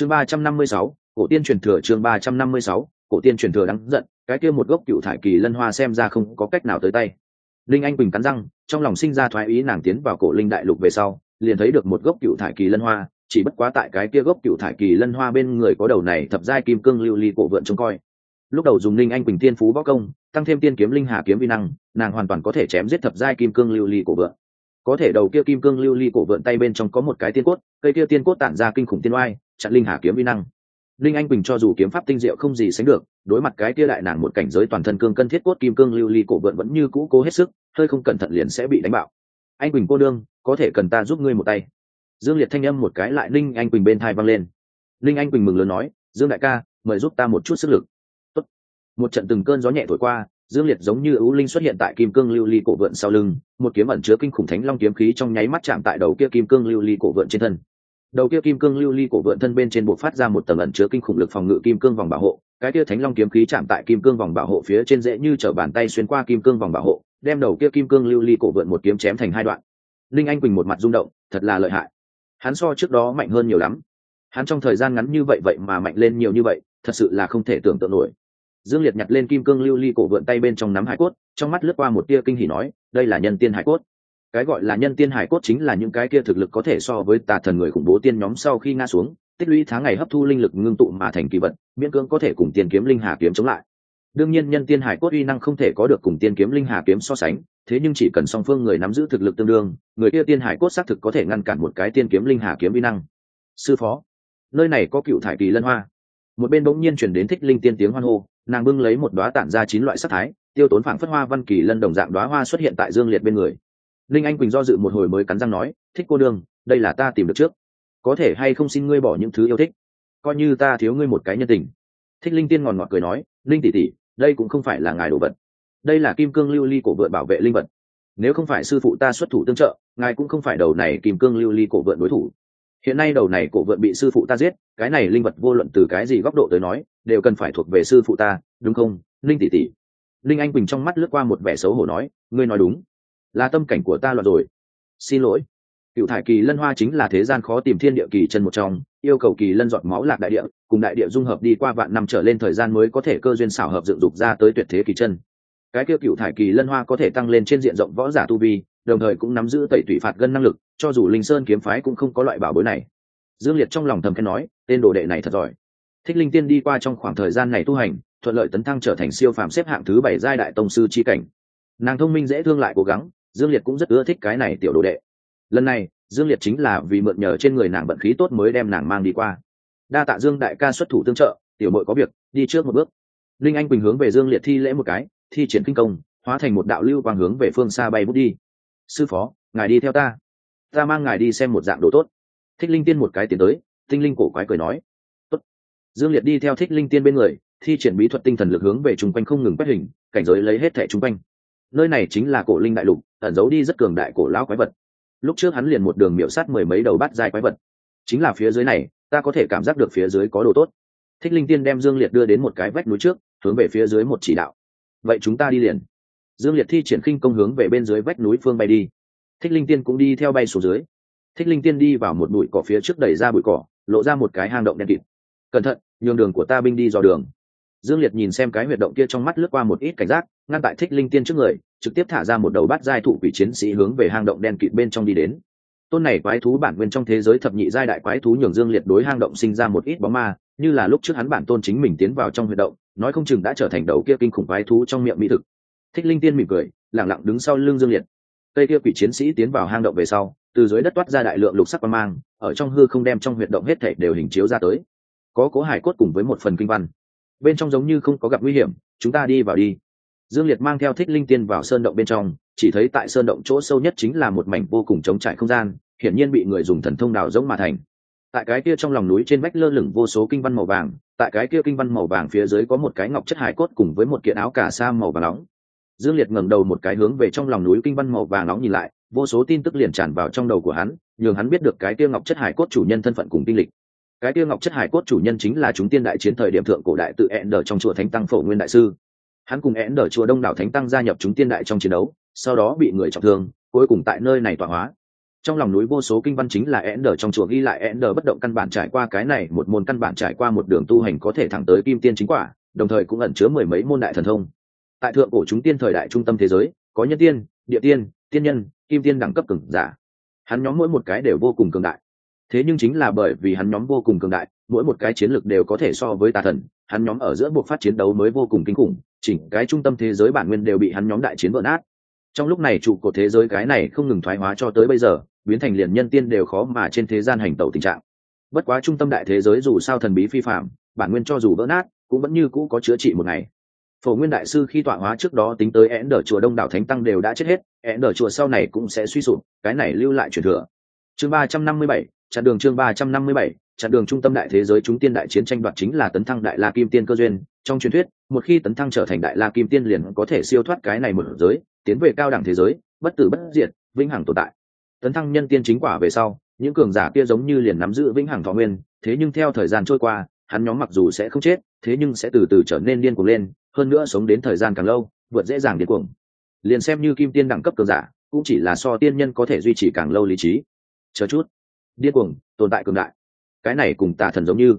chương ba trăm năm mươi sáu, cổ tiên truyền thừa chương ba trăm năm mươi sáu, cổ tiên truyền thừa đáng giận, cái kia một gốc cựu thải kỳ lân hoa xem ra không có cách nào tới tay. Linh anh quỳnh cắn răng, trong lòng sinh ra thoái ý nàng tiến vào cổ linh đại lục về sau, liền thấy được một gốc cựu thải kỳ lân hoa, chỉ bất quá tại cái kia gốc cựu thải kỳ lân hoa bên người có đầu này thập giai kim cương lưu ly cổ vượn trông coi. Lúc đầu dùng linh anh quỳnh tiên phú võ công, tăng thêm tiên kiếm linh hà kiếm vi năng, nàng hoàn toàn có thể chém giết thập giai kim cương lưu ly cổ vượn. Có thể đầu kia kim cương lưu ly cổ vượn tay bên trong có một cái tiên cốt, cây kia tiên cốt tản ra kinh khủng tiên oai chặn linh hà kiếm vi năng. Linh anh quỳnh cho dù kiếm pháp tinh diệu không gì sánh được, đối mặt cái kia đại nàng một cảnh giới toàn thân cương cân thiết cốt kim cương lưu ly cổ vượn vẫn như cũ cố hết sức, hơi không cẩn thận liền sẽ bị đánh bạo. Anh quỳnh cô đương có thể cần ta giúp ngươi một tay? Dương liệt thanh âm một cái lại linh anh quỳnh bên thai văng lên. Linh anh quỳnh mừng lớn nói, dương đại ca, mời giúp ta một chút sức lực. Tốt. một trận từng cơn gió nhẹ thổi qua, dương liệt giống như ưu linh xuất hiện tại kim cương lưu ly cổ vượn sau lưng, một kiếm ẩn chứa kinh khủng thánh long kiếm khí trong nháy mắt chạm tại đầu kia kim cương lưu ly cổ vượn trên thân đầu kia kim cương lưu ly cổ vượn thân bên trên bộ phát ra một tầng ẩn chứa kinh khủng lực phòng ngự kim cương vòng bảo hộ. Cái kia thánh long kiếm khí chạm tại kim cương vòng bảo hộ phía trên dễ như t bàn tay xuyên qua kim cương vòng bảo hộ, đem đầu kia kim cương lưu ly cổ vượn một kiếm chém thành hai đoạn. Linh anh quỳnh một mặt rung động, thật là lợi hại. Hắn so trước đó mạnh hơn nhiều lắm. Hắn trong thời gian ngắn như vậy vậy mà mạnh lên nhiều như vậy, thật sự là không thể tưởng tượng nổi. Dương liệt nhặt lên kim cương lưu ly cổ vượn tay bên trong nắm hải cốt, trong mắt lướt qua một tia kinh hỉ nói, đây là nhân tiên hải cốt cái gọi là nhân tiên hải cốt chính là những cái kia thực lực có thể so với tà thần người khủng bố tiên nhóm sau khi ngã xuống, tích lũy tháng ngày hấp thu linh lực ngưng tụ mà thành kỳ vật, miễn cưỡng có thể cùng tiên kiếm linh hà kiếm chống lại. Đương nhiên nhân tiên hải cốt uy năng không thể có được cùng tiên kiếm linh hà kiếm so sánh, thế nhưng chỉ cần song phương người nắm giữ thực lực tương đương, người kia tiên hải cốt xác thực có thể ngăn cản một cái tiên kiếm linh hà kiếm uy năng. Sư phó, nơi này có cựu thải kỳ lân hoa. Một bên bỗng nhiên chuyển đến thích linh tiên tiếng hoan hô, nàng bưng lấy một đoá tản ra chín loại sắc thái, tiêu tốn phảng phất hoa văn kỳ lân đồng dạng đoá hoa xuất hiện tại dương liệt bên người linh anh quỳnh do dự một hồi mới cắn răng nói, thích cô đương đây là ta tìm được trước. Có thể hay không xin ngươi bỏ những thứ yêu thích? Coi như ta thiếu ngươi một cái nhân tình. Thích linh tiên ngòn ngọt cười nói, linh tỷ tỷ, đây cũng không phải là ngài đồ vật. Đây là kim cương lưu ly cổ vượn bảo vệ linh vật. Nếu không phải sư phụ ta xuất thủ tương trợ, ngài cũng không phải đầu này kim cương lưu ly cổ vượn đối thủ. Hiện nay đầu này cổ vượn bị sư phụ ta giết, cái này linh vật vô luận từ cái gì góc độ tới nói, đều cần phải thuộc về sư phụ ta, đúng không? Linh tỷ tỷ. Linh anh quỳnh trong mắt lướt qua một vẻ xấu hổ nói, ngươi nói đúng là tâm cảnh của ta loạn rồi. Xin lỗi. Cựu thải kỳ lân hoa chính là thế gian khó tìm thiên địa kỳ chân một trong, yêu cầu kỳ lân giọt máu lạc đại địa, cùng đại địa dung hợp đi qua vạn năm trở lên thời gian mới có thể cơ duyên xảo hợp dựng dục ra tới tuyệt thế kỳ chân. Cái kia cựu thải kỳ lân hoa có thể tăng lên trên diện rộng võ giả tu vi, đồng thời cũng nắm giữ tẩy tủy phạt gân năng lực, cho dù linh sơn kiếm phái cũng không có loại bảo bối này. Dương liệt trong lòng thầm khen nói, tên đồ đệ này thật giỏi. Thích linh tiên đi qua trong khoảng thời gian này tu hành, thuận lợi tấn thăng trở thành siêu phàm xếp hạng thứ bảy giai đại tông sư chi cảnh. Nàng thông minh dễ thương lại cố gắng dương liệt cũng rất ưa thích cái này tiểu đồ đệ. Lần này, dương liệt chính là vì mượn nhờ trên người nàng vận khí tốt mới đem nàng mang đi qua. Đa tạ dương đại ca xuất thủ tương trợ, tiểu mội có việc, đi trước một bước. Linh anh quỳnh hướng về dương liệt thi lễ một cái, thi triển kinh công, hóa thành một đạo lưu quang hướng về phương xa bay bút đi. Sư phó, ngài đi theo ta. Ta mang ngài đi xem một dạng đồ tốt. Thích linh tiên một cái tiến tới, tinh linh cổ quái cười nói. Tốt. dương liệt đi theo thích linh tiên bên người, thi triển bí thuật tinh thần lực hướng về chung quanh không ngừng quét hình, cảnh giới lấy hết thẻ chung quanh nơi này chính là cổ linh đại lục, ẩn giấu đi rất cường đại cổ lão quái vật. Lúc trước hắn liền một đường miểu sát mười mấy đầu bát dài quái vật. Chính là phía dưới này, ta có thể cảm giác được phía dưới có đồ tốt. Thích linh tiên đem dương liệt đưa đến một cái vách núi trước, hướng về phía dưới một chỉ đạo. Vậy chúng ta đi liền. Dương liệt thi triển khinh công hướng về bên dưới vách núi phương bay đi. Thích linh tiên cũng đi theo bay xuống dưới. Thích linh tiên đi vào một bụi cỏ phía trước đẩy ra bụi cỏ, lộ ra một cái hang động đen kịt. Cẩn thận, nhường đường của ta binh đi dò đường. Dương liệt nhìn xem cái huyệt động kia trong mắt lướt qua một ít cảnh giác, ngăn tại thích linh tiên trước người trực tiếp thả ra một đầu bát giai thụ quỷ chiến sĩ hướng về hang động đen kịt bên trong đi đến. Tôn này quái thú bản nguyên trong thế giới thập nhị giai đại quái thú nhường dương liệt đối hang động sinh ra một ít bóng ma, như là lúc trước hắn bản tôn chính mình tiến vào trong huyệt động, nói không chừng đã trở thành đầu kia kinh khủng quái thú trong miệng mỹ thực. Thích linh tiên mỉm cười lẳng lặng đứng sau lưng dương liệt. Cây kia quỷ chiến sĩ tiến vào hang động về sau, từ dưới đất toát ra đại lượng lục sắc quan mang, ở trong hư không đem trong huyệt động hết thể đều hình chiếu ra tới. Có cố hải cốt cùng với một phần kinh văn. Bên trong giống như không có gặp nguy hiểm, chúng ta đi vào đi dương liệt mang theo thích linh tiên vào sơn động bên trong, chỉ thấy tại sơn động chỗ sâu nhất chính là một mảnh vô cùng trống trải không gian, hiển nhiên bị người dùng thần thông đào giống mà thành. Tại cái kia trong lòng núi trên vách lơ lửng vô số kinh văn màu vàng, tại cái kia kinh văn màu vàng phía dưới có một cái ngọc chất hải cốt cùng với một kiện áo cà sa màu vàng nóng. Dương liệt ngẩng đầu một cái hướng về trong lòng núi kinh văn màu vàng nóng nhìn lại, vô số tin tức liền tràn vào trong đầu của hắn, nhường hắn biết được cái kia ngọc chất hải cốt chủ nhân thân phận cùng kinh lịch. Cái kia ngọc chất hải cốt chủ nhân chính là chúng tiên đại chiến thời điểm thượng cổ đại tự ẹn đờ trong chùa thánh tăng phổ nguyên đại sư hắn cùng én đờ chùa đông đảo thánh tăng gia nhập chúng tiên đại trong chiến đấu, sau đó bị người trọng thương, cuối cùng tại nơi này tọa hóa. Trong lòng núi vô số kinh văn chính là én đờ trong chùa ghi lại én đờ bất động căn bản trải qua cái này, một môn căn bản trải qua một đường tu hành có thể thẳng tới kim tiên chính quả, đồng thời cũng ẩn chứa mười mấy môn đại thần thông. Tại thượng cổ chúng tiên thời đại trung tâm thế giới, có nhân tiên, địa tiên tiên nhân, kim tiên đẳng cấp cường giả. Hắn nhóm mỗi một cái đều vô cùng cường đại. Thế nhưng chính là bởi vì hắn nhóm vô cùng cường đại mỗi một cái chiến lược đều có thể so với tà thần, hắn nhóm ở giữa buộc phát chiến đấu mới vô cùng kinh khủng, chỉnh cái trung tâm thế giới bản nguyên đều bị hắn nhóm đại chiến vỡ nát. Trong lúc này trụ cột thế giới cái này không ngừng thoái hóa cho tới bây giờ, biến thành liền nhân tiên đều khó mà trên thế gian hành tẩu tình trạng. Bất quá trung tâm đại thế giới dù sao thần bí phi phạm, bản nguyên cho dù vỡ nát, cũng vẫn như cũ có chữa trị một ngày. Phổ nguyên đại sư khi tọa hóa trước đó tính tới én đờ chùa đông đảo thánh tăng đều đã chết hết én đờ chùa sau này cũng sẽ suy sụp, cái này lưu lại truyền thừa. Chương ba trăm năm mươi bảy, chặn đường chương ba trăm năm mươi bảy chặn đường trung tâm đại thế giới chúng tiên đại chiến tranh đoạt chính là tấn thăng đại la kim tiên cơ duyên. Trong truyền thuyết, một khi tấn thăng trở thành đại la kim tiên liền có thể siêu thoát cái này một giới, tiến về cao đẳng thế giới, bất tử bất diệt, vĩnh hằng tồn tại. Tấn thăng nhân tiên chính quả về sau, những cường giả kia giống như liền nắm giữ vĩnh hằng thọ nguyên, thế nhưng theo thời gian trôi qua, hắn nhóm mặc dù sẽ không chết, thế nhưng sẽ từ từ trở nên điên cuồng lên, hơn nữa sống đến thời gian càng lâu, vượt dễ dàng điên cuồng. Liền xem như kim tiên đẳng cấp cường giả, cũng chỉ là so tiên nhân có thể duy trì càng lâu lý trí. Chờ chút. Điên cuồng, tồn tại cường đại cái này cùng tà thần giống như.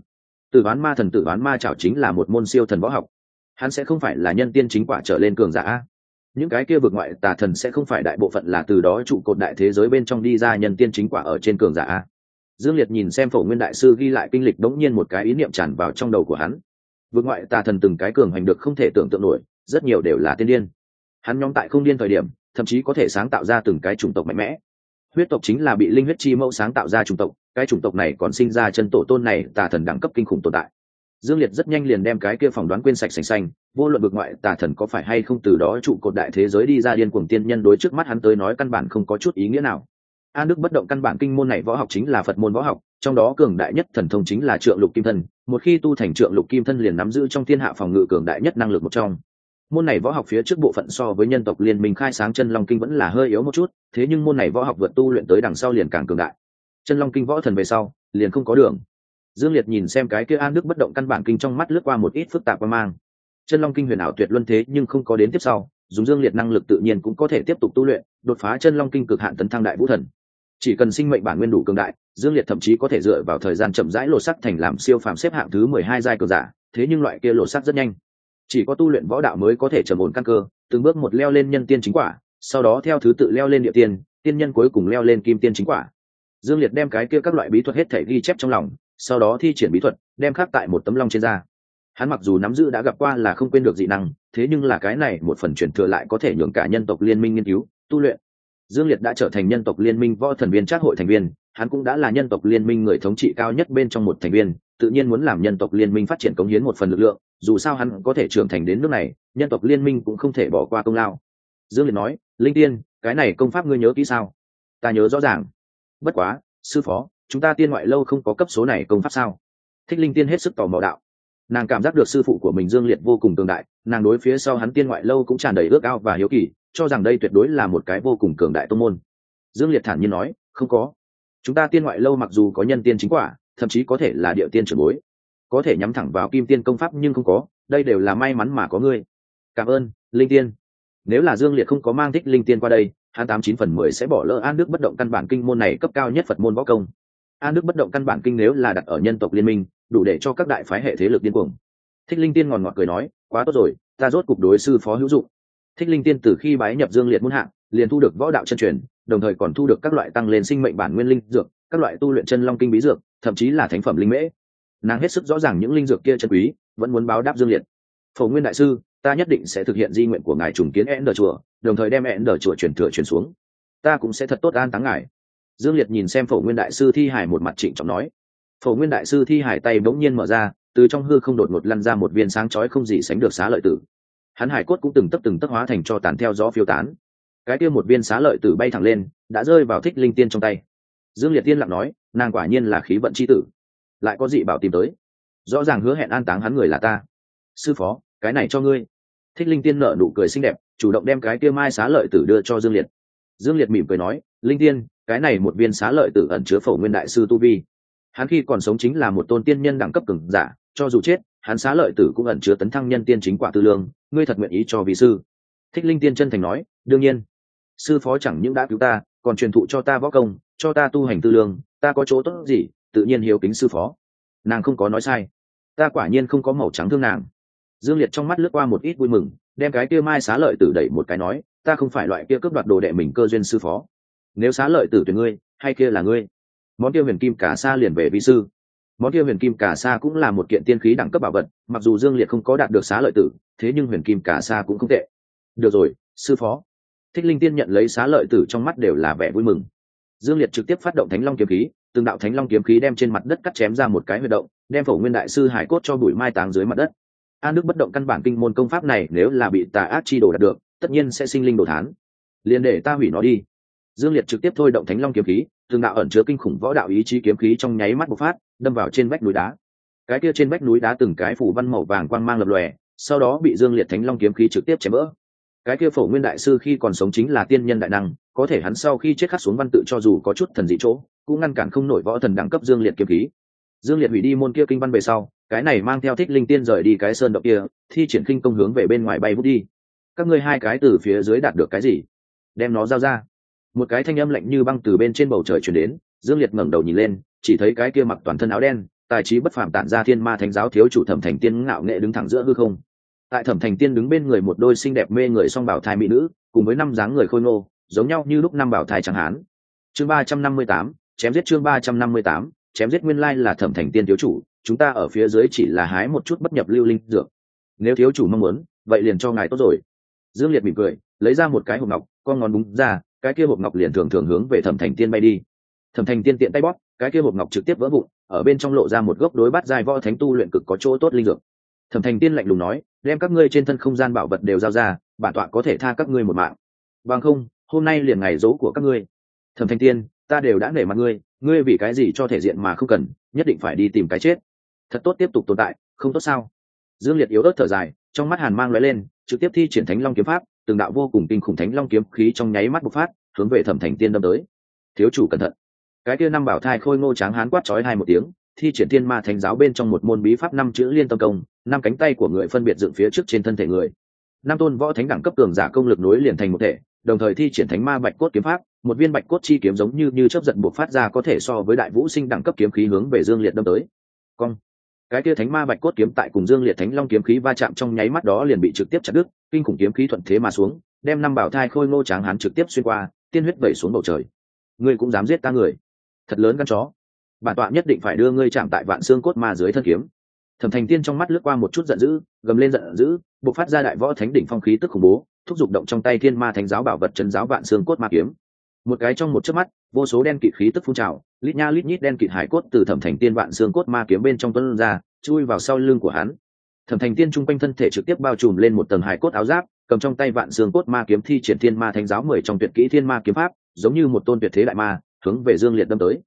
Tử đoán ma thần tử đoán ma chảo chính là một môn siêu thần võ học. Hắn sẽ không phải là nhân tiên chính quả trở lên cường giả. Những cái kia vượt ngoại tà thần sẽ không phải đại bộ phận là từ đó trụ cột đại thế giới bên trong đi ra nhân tiên chính quả ở trên cường giả. Dương liệt nhìn xem phổ nguyên đại sư ghi lại kinh lịch đống nhiên một cái ý niệm tràn vào trong đầu của hắn. Vượt ngoại tà thần từng cái cường hành được không thể tưởng tượng nổi, rất nhiều đều là tiên điên. Hắn nhóm tại không điên thời điểm, thậm chí có thể sáng tạo ra từng cái chủng tộc mạnh mẽ. Huyết tộc chính là bị linh huyết chi mẫu sáng tạo ra chủng tộc cái chủng tộc này còn sinh ra chân tổ tôn này, tà thần đẳng cấp kinh khủng tồn tại. Dương liệt rất nhanh liền đem cái kia phỏng đoán quên sạch sành xanh, vô luận bực ngoại tà thần có phải hay không từ đó trụ cột đại thế giới đi ra điên cuồng tiên nhân đối trước mắt hắn tới nói căn bản không có chút ý nghĩa nào. An đức bất động căn bản kinh môn này võ học chính là phật môn võ học, trong đó cường đại nhất thần thông chính là trượng lục kim thân, một khi tu thành trượng lục kim thân liền nắm giữ trong thiên hạ phòng ngự cường đại nhất năng lực một trong. Môn này võ học phía trước bộ phận so với nhân tộc liên minh khai sáng chân long kinh vẫn là hơi yếu một chút, thế nhưng môn này võ học vượt tu luyện tới đằng sau liền càng cường đại chân long kinh võ thần về sau, liền không có đường. Dương liệt nhìn xem cái kia an đức bất động căn bản kinh trong mắt lướt qua một ít phức tạp và mang. Chân long kinh huyền ảo tuyệt luân thế nhưng không có đến tiếp sau, dùng dương liệt năng lực tự nhiên cũng có thể tiếp tục tu luyện, đột phá chân long kinh cực hạn tấn thăng đại vũ thần. Chỉ cần sinh mệnh bản nguyên đủ cường đại, dương liệt thậm chí có thể dựa vào thời gian chậm rãi lột sắc thành làm siêu phàm xếp hạng thứ mười hai giai cường giả, thế nhưng loại kia lột sắc rất nhanh. Chỉ có tu luyện võ đạo mới có thể trầm ổn căn cơ, từng bước một leo lên nhân tiên chính quả, sau đó theo thứ tự leo lên địa tiên tiên nhân cuối cùng leo lên kim tiên chính quả dương liệt đem cái kia các loại bí thuật hết thể ghi chép trong lòng, sau đó thi triển bí thuật, đem khắc tại một tấm long trên da. Hắn mặc dù nắm giữ đã gặp qua là không quên được dị năng, thế nhưng là cái này một phần truyền thừa lại có thể nhường cả nhân tộc liên minh nghiên cứu, tu luyện. Dương liệt đã trở thành nhân tộc liên minh võ thần viên trác hội thành viên, hắn cũng đã là nhân tộc liên minh người thống trị cao nhất bên trong một thành viên, tự nhiên muốn làm nhân tộc liên minh phát triển cống hiến một phần lực lượng, dù sao hắn có thể trưởng thành đến nước này, nhân tộc liên minh cũng không thể bỏ qua công lao. Dương liệt nói, linh tiên, cái này công pháp ngươi nhớ kỹ sao? Ta nhớ rõ ràng bất quá, sư phó, chúng ta tiên ngoại lâu không có cấp số này công pháp sao? Thích linh tiên hết sức tò mò đạo. Nàng cảm giác được sư phụ của mình dương liệt vô cùng tương đại, nàng đối phía sau hắn tiên ngoại lâu cũng tràn đầy ước ao và hiếu kỳ, cho rằng đây tuyệt đối là một cái vô cùng cường đại tô môn. Dương liệt thản nhiên nói, không có. Chúng ta tiên ngoại lâu mặc dù có nhân tiên chính quả, thậm chí có thể là địa tiên trưởng bối. Có thể nhắm thẳng vào kim tiên công pháp nhưng không có, đây đều là may mắn mà có ngươi. Cảm ơn, linh tiên. Nếu là dương liệt không có mang thích linh tiên qua đây hắn tám chín phần mười sẽ bỏ lỡ an đức bất động căn bản kinh môn này cấp cao nhất phật môn võ công. An đức bất động căn bản kinh nếu là đặt ở nhân tộc liên minh, đủ để cho các đại phái hệ thế lực điên cuồng. Thích linh tiên ngòn ngọt cười nói, quá tốt rồi, ta rốt cục đối sư phó hữu dụng. Thích linh tiên từ khi bái nhập dương liệt muôn hạng liền thu được võ đạo chân truyền, đồng thời còn thu được các loại tăng lên sinh mệnh bản nguyên linh dược, các loại tu luyện chân long kinh bí dược, thậm chí là thánh phẩm linh mễ. Nàng hết sức rõ ràng những linh dược kia chân quý, vẫn muốn báo đáp dương liệt. Phổ nguyên đại sư ta nhất định sẽ thực hiện di nguyện của ngài trùng kiến én đờ chùa, đồng thời đem én đờ chùa truyền thừa truyền xuống. Ta cũng sẽ thật tốt an táng ngài. Dương liệt nhìn xem phổ nguyên đại sư thi hải một mặt trịnh trọng nói. Phổ nguyên đại sư thi hải tay bỗng nhiên mở ra, từ trong hư không đột ngột lăn ra một viên sáng chói không gì sánh được xá lợi tử. Hắn hải cốt cũng từng tấp từng tấp hóa thành cho tàn theo gió phiêu tán. Cái kia một viên xá lợi tử bay thẳng lên, đã rơi vào thích linh tiên trong tay. Dương liệt tiên lặng nói, nàng quả nhiên là khí vận c h i tử. Lại có dị bảo tìm tới? Rõ ràng hứa hẹn an táng hắn người là ta. Sư phó cái này cho ngươi. Thích linh tiên nợ nụ cười xinh đẹp, chủ động đem cái kia mai xá lợi tử đưa cho dương liệt. Dương liệt mỉm cười nói, linh tiên, cái này một viên xá lợi tử ẩn chứa phổ nguyên đại sư tu vi. Hắn khi còn sống chính là một tôn tiên nhân đẳng cấp cường giả, cho dù chết, hắn xá lợi tử cũng ẩn chứa tấn thăng nhân tiên chính quả tư lương, ngươi thật nguyện ý cho vị sư? Thích linh tiên chân thành nói, đương nhiên. Sư phó chẳng những đã cứu ta, còn truyền thụ cho ta võ công, cho ta tu hành tư lương, ta có chỗ tốt gì, tự nhiên hiếu kính sư phó. Nàng không có nói sai. Ta quả nhiên không có màu trắng thương nàng dương liệt trong mắt lướt qua một ít vui mừng, đem cái kia mai xá lợi tử đẩy một cái nói, ta không phải loại kia cướp đoạt đồ đệ mình cơ duyên sư phó. Nếu xá lợi tử tuyển ngươi, hay kia là ngươi? Món kia huyền kim cả sa liền về vi sư. Món kia huyền kim cả sa cũng là một kiện tiên khí đẳng cấp bảo vật, mặc dù dương liệt không có đạt được xá lợi tử, thế nhưng huyền kim cả sa cũng không tệ. Được rồi, sư phó. Thích linh tiên nhận lấy xá lợi tử trong mắt đều là vẻ vui mừng. Dương liệt trực tiếp phát động thánh long kiếm khí, từng đạo thánh long kiếm khí đem trên mặt đất cắt chém ra một cái huy động, đem phổ nguyên đại sư hải cốt cho bụi mai táng dưới mặt đất an đức bất động căn bản kinh môn công pháp này nếu là bị tà ác chi đồ đạt được, tất nhiên sẽ sinh linh đồ thán. Liền để ta hủy nó đi. Dương liệt trực tiếp thôi động thánh long kiếm khí, từng đạo ẩn chứa kinh khủng võ đạo ý chí kiếm khí trong nháy mắt bộc phát, đâm vào trên vách núi đá. Cái kia trên vách núi đá từng cái phủ văn màu vàng quang mang lập lòe, sau đó bị dương liệt thánh long kiếm khí trực tiếp chém vỡ. Cái kia phổ nguyên đại sư khi còn sống chính là tiên nhân đại năng, có thể hắn sau khi chết khắc xuống văn tự cho dù có chút thần dị chỗ, cũng ngăn cản không nổi võ thần đẳng cấp dương liệt kiếm khí. Dương liệt hủy đi môn kia kinh văn về sau cái này mang theo thích linh tiên rời đi cái sơn động kia, thi triển khinh công hướng về bên ngoài bay vút đi. Các ngươi hai cái từ phía dưới đạt được cái gì? Đem nó giao ra. Một cái thanh âm lạnh như băng từ bên trên bầu trời chuyển đến, dương liệt ngẩng đầu nhìn lên, chỉ thấy cái kia mặc toàn thân áo đen, tài trí bất phàm tản ra thiên ma thánh giáo thiếu chủ thẩm thành tiên ngạo nghệ đứng thẳng giữa hư không. Tại thẩm thành tiên đứng bên người một đôi xinh đẹp mê người song bảo thai mỹ nữ, cùng với năm dáng người khôi ngô, giống nhau như lúc năm bảo thai chẳng hán. Chương ba trăm năm mươi tám, chém giết chương ba trăm năm mươi tám, chém giết nguyên lai là thẩm thành tiên thiếu chủ chúng ta ở phía dưới chỉ là hái một chút bất nhập lưu linh dược. Nếu thiếu chủ mong muốn, vậy liền cho ngài tốt rồi. Dương liệt mỉm cười, lấy ra một cái hộp ngọc, con ngón búng ra, cái kia hộp ngọc liền thường thường hướng về thẩm thành tiên bay đi. Thẩm thành tiên tiện tay bóp, cái kia hộp ngọc trực tiếp vỡ vụn, ở bên trong lộ ra một gốc đối bát dài võ thánh tu luyện cực có chỗ tốt linh dược. Thẩm thành tiên lạnh lùng nói, đem các ngươi trên thân không gian bảo vật đều giao ra, bản tọa có thể tha các ngươi một mạng. Bằng không, hôm nay liền ngày dỗ của các ngươi. Thẩm thành tiên, ta đều đã nể mặt ngươi ngươi vì cái gì cho thể diện mà không cần, nhất định phải đi tìm cái chết thật tốt tiếp tục tồn tại, không tốt sao? Dương liệt yếu ớt thở dài, trong mắt hàn mang lóe lên, trực tiếp thi triển thánh long kiếm pháp, từng đạo vô cùng kinh khủng thánh long kiếm khí trong nháy mắt bộc phát, hướng về thẩm thành tiên đâm tới. Thiếu chủ cẩn thận. Cái kia năm bảo thai khôi ngô tráng hán quát chói hai một tiếng, thi triển thiên ma thánh giáo bên trong một môn bí pháp năm chữ liên tâm công, năm cánh tay của người phân biệt dựng phía trước trên thân thể người. Năm tôn võ thánh đẳng cấp cường giả công lực nối liền thành một thể, đồng thời thi triển thánh ma bạch cốt kiếm pháp, một viên bạch cốt chi kiếm giống như như chấp giận buộc phát ra có thể so với đại vũ sinh đẳng cấp kiếm khí hướng về dương liệt đâm tới. Cong cái kia thánh ma bạch cốt kiếm tại cùng dương liệt thánh long kiếm khí va chạm trong nháy mắt đó liền bị trực tiếp chặt đứt, kinh khủng kiếm khí thuận thế mà xuống, đem năm bảo thai khôi ngô tráng hán trực tiếp xuyên qua, tiên huyết vẩy xuống bầu trời. Ngươi cũng dám giết ta người. Thật lớn gan chó. Bản tọa nhất định phải đưa ngươi chạm tại vạn xương cốt ma dưới thân kiếm. Thẩm thành tiên trong mắt lướt qua một chút giận dữ, gầm lên giận dữ buộc phát ra đại võ thánh đỉnh phong khí tức khủng bố, thúc giục động trong tay thiên ma thánh giáo bảo vật chân giáo vạn xương cốt ma kiếm một cái trong một chớp mắt, vô số đen kịt khí tức phun trào, lít nha lít nhít đen kịt hải cốt từ thẩm thành tiên vạn xương cốt ma kiếm bên trong tuấn ra, chui vào sau lưng của hắn. Thẩm thành tiên trung quanh thân thể trực tiếp bao trùm lên một tầng hải cốt áo giáp, cầm trong tay vạn xương cốt ma kiếm thi triển thiên ma thánh giáo mười trong tuyệt kỹ thiên ma kiếm pháp, giống như một tôn tuyệt thế đại ma, hướng về dương liệt đâm tới.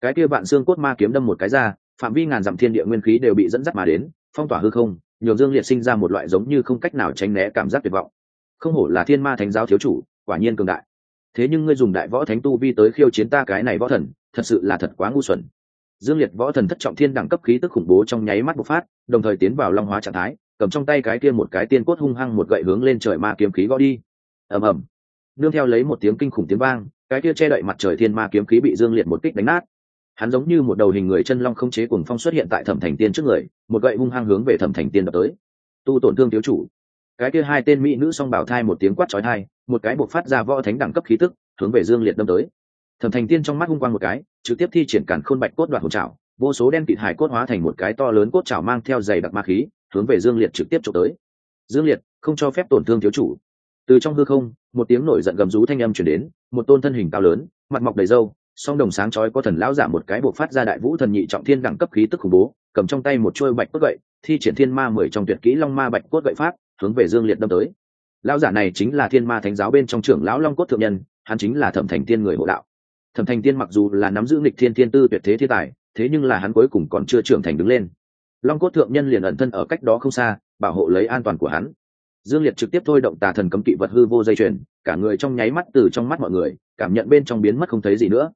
Cái kia vạn xương cốt ma kiếm đâm một cái ra, phạm vi ngàn dặm thiên địa nguyên khí đều bị dẫn dắt mà đến, phong tỏa hư không, nhường dương liệt sinh ra một loại giống như không cách nào tránh né cảm giác tuyệt vọng. Không hổ là thiên ma thánh giáo thiếu chủ, quả nhiên cường đại thế nhưng ngươi dùng đại võ thánh tu vi tới khiêu chiến ta cái này võ thần, thật sự là thật quá ngu xuẩn. Dương liệt võ thần thất trọng thiên đẳng cấp khí tức khủng bố trong nháy mắt bộc phát, đồng thời tiến vào long hóa trạng thái, cầm trong tay cái kia một cái tiên cốt hung hăng một gậy hướng lên trời ma kiếm khí gõ đi. Ầm ầm. Nương theo lấy một tiếng kinh khủng tiếng vang, cái kia che đậy mặt trời thiên ma kiếm khí bị dương liệt một kích đánh nát. Hắn giống như một đầu hình người chân long không chế cùng phong xuất hiện tại thẩm thành tiên trước người, một gậy hung hăng hướng về thẩm thành tiên đập tới. Tu tổn thương thiếu chủ cái kia hai tên mỹ nữ song bảo thai một tiếng quát chói thai một cái buộc phát ra võ thánh đẳng cấp khí tức, hướng về dương liệt đâm tới. Thẩm thành tiên trong mắt hung quang một cái, trực tiếp thi triển cản khôn bạch cốt đoạt hồn trào vô số đen kịt hải cốt hóa thành một cái to lớn cốt trào mang theo dày đặc ma khí, hướng về dương liệt trực tiếp trộm tới. Dương liệt, không cho phép tổn thương thiếu chủ. Từ trong hư không, một tiếng nổi giận gầm rú thanh âm chuyển đến, một tôn thân hình cao lớn, mặt mọc đầy râu, song đồng sáng chói có thần lão giả một cái buộc phát ra đại vũ thần nhị trọng thiên đẳng cấp khí tức khủng bố, cầm trong tay một chuôi bạch cốt gậy, thi triển thiên ma mười trong tuyệt kỹ long ma bạch cốt gậy pháp hướng về dương liệt đâm tới. Lão giả này chính là thiên ma thánh giáo bên trong trưởng lão long cốt thượng nhân, hắn chính là thẩm thành tiên người hộ đạo. Thẩm thành tiên mặc dù là nắm giữ nghịch thiên thiên tư tuyệt thế thiên tài, thế nhưng là hắn cuối cùng còn chưa trưởng thành đứng lên. Long cốt thượng nhân liền ẩn thân ở cách đó không xa, bảo hộ lấy an toàn của hắn. Dương liệt trực tiếp thôi động tà thần cấm kỵ vật hư vô dây chuyền, cả người trong nháy mắt từ trong mắt mọi người, cảm nhận bên trong biến mất không thấy gì nữa.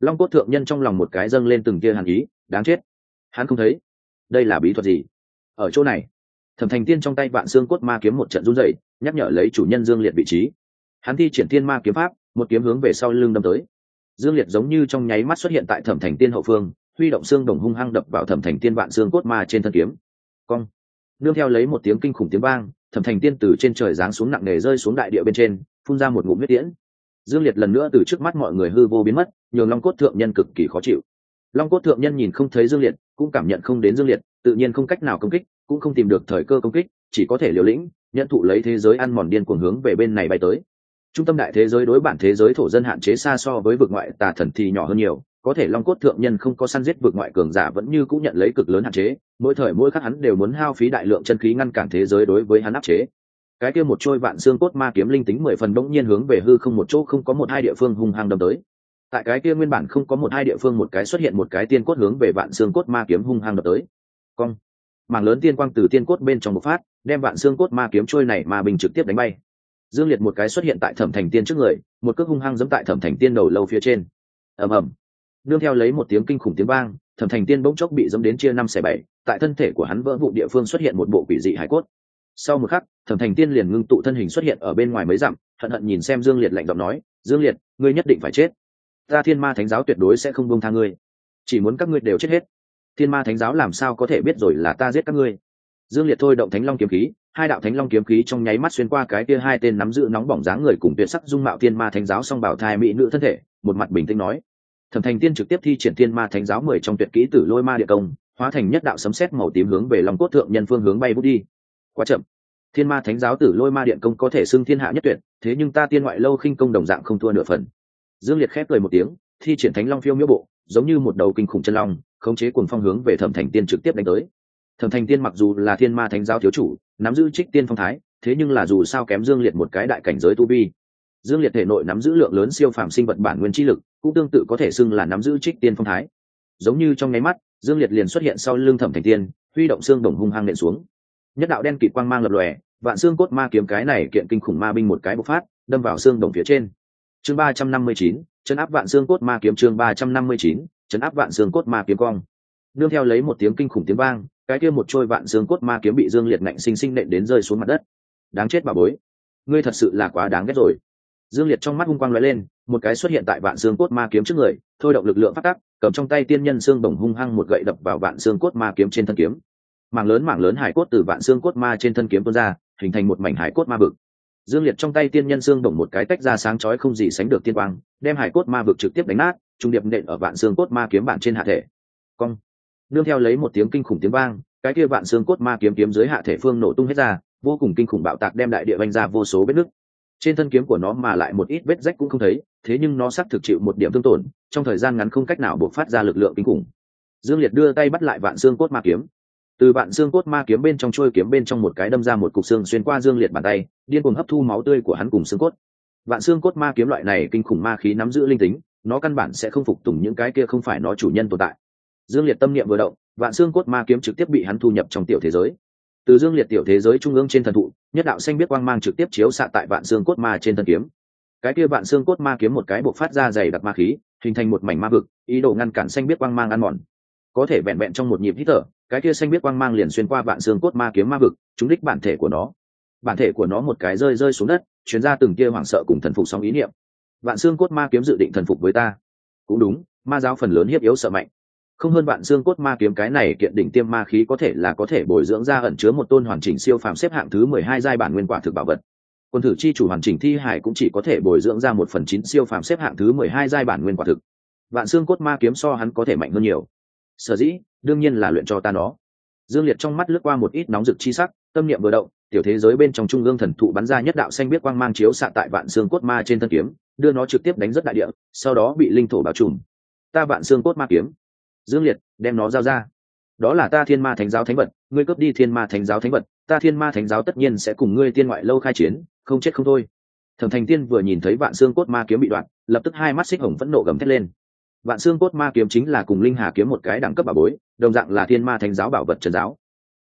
Long cốt thượng nhân trong lòng một cái dâng lên từng tia hàn ý, đáng chết. Hắn không thấy. Đây là bí thuật gì? Ở chỗ này thẩm thành tiên trong tay vạn xương cốt ma kiếm một trận run dậy nhắc nhở lấy chủ nhân dương liệt vị trí. Hắn thi triển thiên ma kiếm pháp, một kiếm hướng về sau lưng đâm tới. Dương liệt giống như trong nháy mắt xuất hiện tại thẩm thành tiên hậu phương, huy động xương đồng hung hăng đập vào thẩm thành tiên vạn xương cốt ma trên thân kiếm. Cong. Nương theo lấy một tiếng kinh khủng tiếng vang, thẩm thành tiên từ trên trời giáng xuống nặng nề rơi xuống đại địa bên trên, phun ra một ngụm huyết tiễn. Dương liệt lần nữa từ trước mắt mọi người hư vô biến mất, nhường long cốt thượng nhân cực kỳ khó chịu. Long cốt thượng nhân nhìn không thấy dương liệt, cũng cảm nhận không đến dương liệt, tự nhiên không cách nào công kích cũng không tìm được thời cơ công kích, chỉ có thể liều lĩnh, nhận thụ lấy thế giới ăn mòn điên cuồng hướng về bên này bay tới. Trung tâm đại thế giới đối bản thế giới thổ dân hạn chế xa so với vực ngoại tà thần thì nhỏ hơn nhiều, có thể long cốt thượng nhân không có săn giết vực ngoại cường giả vẫn như cũng nhận lấy cực lớn hạn chế, mỗi thời mỗi khắc hắn đều muốn hao phí đại lượng chân khí ngăn cản thế giới đối với hắn áp chế. Cái kia một trôi vạn xương cốt ma kiếm linh tính mười phần bỗng nhiên hướng về hư không một chỗ không có một hai địa phương hung hăng đâm tới. Tại cái kia nguyên bản không có một hai địa phương một cái xuất hiện một cái tiên cốt hướng về vạn xương cốt ma kiếm hung hăng đập tới. Cong mảng lớn tiên quang từ tiên cốt bên trong một phát, đem vạn xương cốt ma kiếm trôi này mà bình trực tiếp đánh bay. Dương liệt một cái xuất hiện tại thẩm thành tiên trước người, một cước hung hăng giẫm tại thẩm thành tiên đầu lâu phía trên. Ầm ầm. Đương theo lấy một tiếng kinh khủng tiếng vang, thẩm thành tiên bỗng chốc bị dẫm đến chia năm xẻ bảy, tại thân thể của hắn vỡ vụ địa phương xuất hiện một bộ quỷ dị hải cốt. Sau một khắc, thẩm thành tiên liền ngưng tụ thân hình xuất hiện ở bên ngoài mấy dặm, hận hận nhìn xem dương liệt lạnh giọng nói, dương liệt, ngươi nhất định phải chết. Ta thiên ma thánh giáo tuyệt đối sẽ không buông tha ngươi. Chỉ muốn các ngươi đều chết hết thiên ma thánh giáo làm sao có thể biết rồi là ta giết các ngươi? Dương liệt thôi động thánh long kiếm khí, hai đạo thánh long kiếm khí trong nháy mắt xuyên qua cái kia hai tên nắm giữ nóng bỏng dáng người cùng tuyệt sắc dung mạo thiên ma thánh giáo song bảo thai mỹ nữ thân thể, một mặt bình tĩnh nói. Thẩm thành tiên trực tiếp thi triển thiên ma thánh giáo mười trong tuyệt kỹ tử lôi ma địa công, hóa thành nhất đạo sấm sét màu tím hướng về lòng cốt thượng nhân phương hướng bay bút đi. Quá chậm. Thiên ma thánh giáo tử lôi ma điện công có thể xưng thiên hạ nhất tuyệt, thế nhưng ta tiên ngoại lâu khinh công đồng dạng không thua nửa phần. Dương liệt khép cười một tiếng, thi triển thánh long phiêu miễu bộ, giống như một đầu kinh khủng chân long khống chế cuồng phong hướng về thẩm thành tiên trực tiếp đánh tới. Thẩm thành tiên mặc dù là thiên ma thánh giáo thiếu chủ, nắm giữ trích tiên phong thái, thế nhưng là dù sao kém dương liệt một cái đại cảnh giới tu vi. Dương liệt thể nội nắm giữ lượng lớn siêu phàm sinh vật bản nguyên chi lực, cũng tương tự có thể xưng là nắm giữ trích tiên phong thái. Giống như trong nháy mắt, dương liệt liền xuất hiện sau lưng thẩm thành tiên, huy động xương đồng hung hăng nện xuống. Nhất đạo đen kịt quang mang lập lòe, vạn xương cốt ma kiếm cái này kiện kinh khủng ma binh một cái bộc phát, đâm vào xương đồng phía trên. Chương ba trăm năm mươi chín, chấn áp vạn xương cốt ma kiếm chương ba trăm năm mươi chín chấn áp vạn xương cốt ma kiếm cong. Nương theo lấy một tiếng kinh khủng tiếng vang, cái kia một trôi vạn xương cốt ma kiếm bị dương liệt ngạnh sinh sinh nện đến rơi xuống mặt đất. Đáng chết bà bối, ngươi thật sự là quá đáng ghét rồi. Dương liệt trong mắt hung quang lóe lên, một cái xuất hiện tại vạn xương cốt ma kiếm trước người, thôi động lực lượng phát tắc cầm trong tay tiên nhân xương bồng hung hăng một gậy đập vào vạn xương cốt ma kiếm trên thân kiếm. Mảng lớn mảng lớn hải cốt từ vạn xương cốt ma trên thân kiếm tuôn ra, hình thành một mảnh hải cốt ma vực. Dương liệt trong tay tiên nhân xương đồng một cái tách ra sáng chói không gì sánh được tiên quang, đem hải cốt ma vực trực tiếp đánh nát trung điệp nện ở vạn xương cốt ma kiếm bản trên hạ thể. Cong. Nương theo lấy một tiếng kinh khủng tiếng vang, cái kia vạn xương cốt ma kiếm kiếm dưới hạ thể phương nổ tung hết ra, vô cùng kinh khủng bạo tạc đem đại địa vanh ra vô số vết nứt. Trên thân kiếm của nó mà lại một ít vết rách cũng không thấy, thế nhưng nó sắp thực chịu một điểm thương tổn, trong thời gian ngắn không cách nào buộc phát ra lực lượng kinh khủng. Dương liệt đưa tay bắt lại vạn xương cốt ma kiếm. Từ vạn xương cốt ma kiếm bên trong trôi kiếm bên trong một cái đâm ra một cục xương xuyên qua dương liệt bàn tay, điên cuồng hấp thu máu tươi của hắn cùng xương cốt. Vạn xương cốt ma kiếm loại này kinh khủng ma khí nắm giữ linh tính nó căn bản sẽ không phục tùng những cái kia không phải nó chủ nhân tồn tại. Dương liệt tâm niệm vừa động, vạn xương cốt ma kiếm trực tiếp bị hắn thu nhập trong tiểu thế giới. Từ dương liệt tiểu thế giới trung ương trên thần thụ, nhất đạo xanh biết quang mang trực tiếp chiếu xạ tại vạn xương cốt ma trên thân kiếm. Cái kia vạn xương cốt ma kiếm một cái buộc phát ra dày đặc ma khí, hình thành một mảnh ma vực, ý đồ ngăn cản xanh biết quang mang ăn mòn. Có thể vẹn vẹn trong một nhịp hít thở, cái kia xanh biết quang mang liền xuyên qua vạn xương cốt ma kiếm ma vực, trúng đích bản thể của nó. Bản thể của nó một cái rơi rơi xuống đất chuyến ra từng kia hoảng sợ cùng thần phục sóng ý niệm vạn xương cốt ma kiếm dự định thần phục với ta. Cũng đúng, ma giáo phần lớn hiếp yếu sợ mạnh. Không hơn vạn xương cốt ma kiếm cái này kiện đỉnh tiêm ma khí có thể là có thể bồi dưỡng ra ẩn chứa một tôn hoàn chỉnh siêu phàm xếp hạng thứ mười hai giai bản nguyên quả thực bảo vật. Quân thử chi chủ hoàn chỉnh thi hải cũng chỉ có thể bồi dưỡng ra một phần chín siêu phàm xếp hạng thứ mười hai giai bản nguyên quả thực. Vạn xương cốt ma kiếm so hắn có thể mạnh hơn nhiều. Sở dĩ, đương nhiên là luyện cho ta nó. Dương liệt trong mắt lướt qua một ít nóng rực chi sắc, tâm niệm vừa động, tiểu thế giới bên trong trung ương thần thụ bắn ra nhất đạo xanh biết quang mang chiếu xạ tại vạn xương cốt ma trên thân kiếm đưa nó trực tiếp đánh rất đại địa, sau đó bị linh thổ bao trùm. Ta vạn xương cốt ma kiếm. Dương liệt, đem nó giao ra. Đó là ta thiên ma thánh giáo thánh vật, ngươi cướp đi thiên ma thánh giáo thánh vật, ta thiên ma thánh giáo tất nhiên sẽ cùng ngươi tiên ngoại lâu khai chiến, không chết không thôi. Thẩm thành tiên vừa nhìn thấy vạn xương cốt ma kiếm bị đoạn, lập tức hai mắt xích hồng phẫn nộ gầm thét lên. Vạn xương cốt ma kiếm chính là cùng linh hà kiếm một cái đẳng cấp bảo bối, đồng dạng là thiên ma thánh giáo bảo vật trần giáo.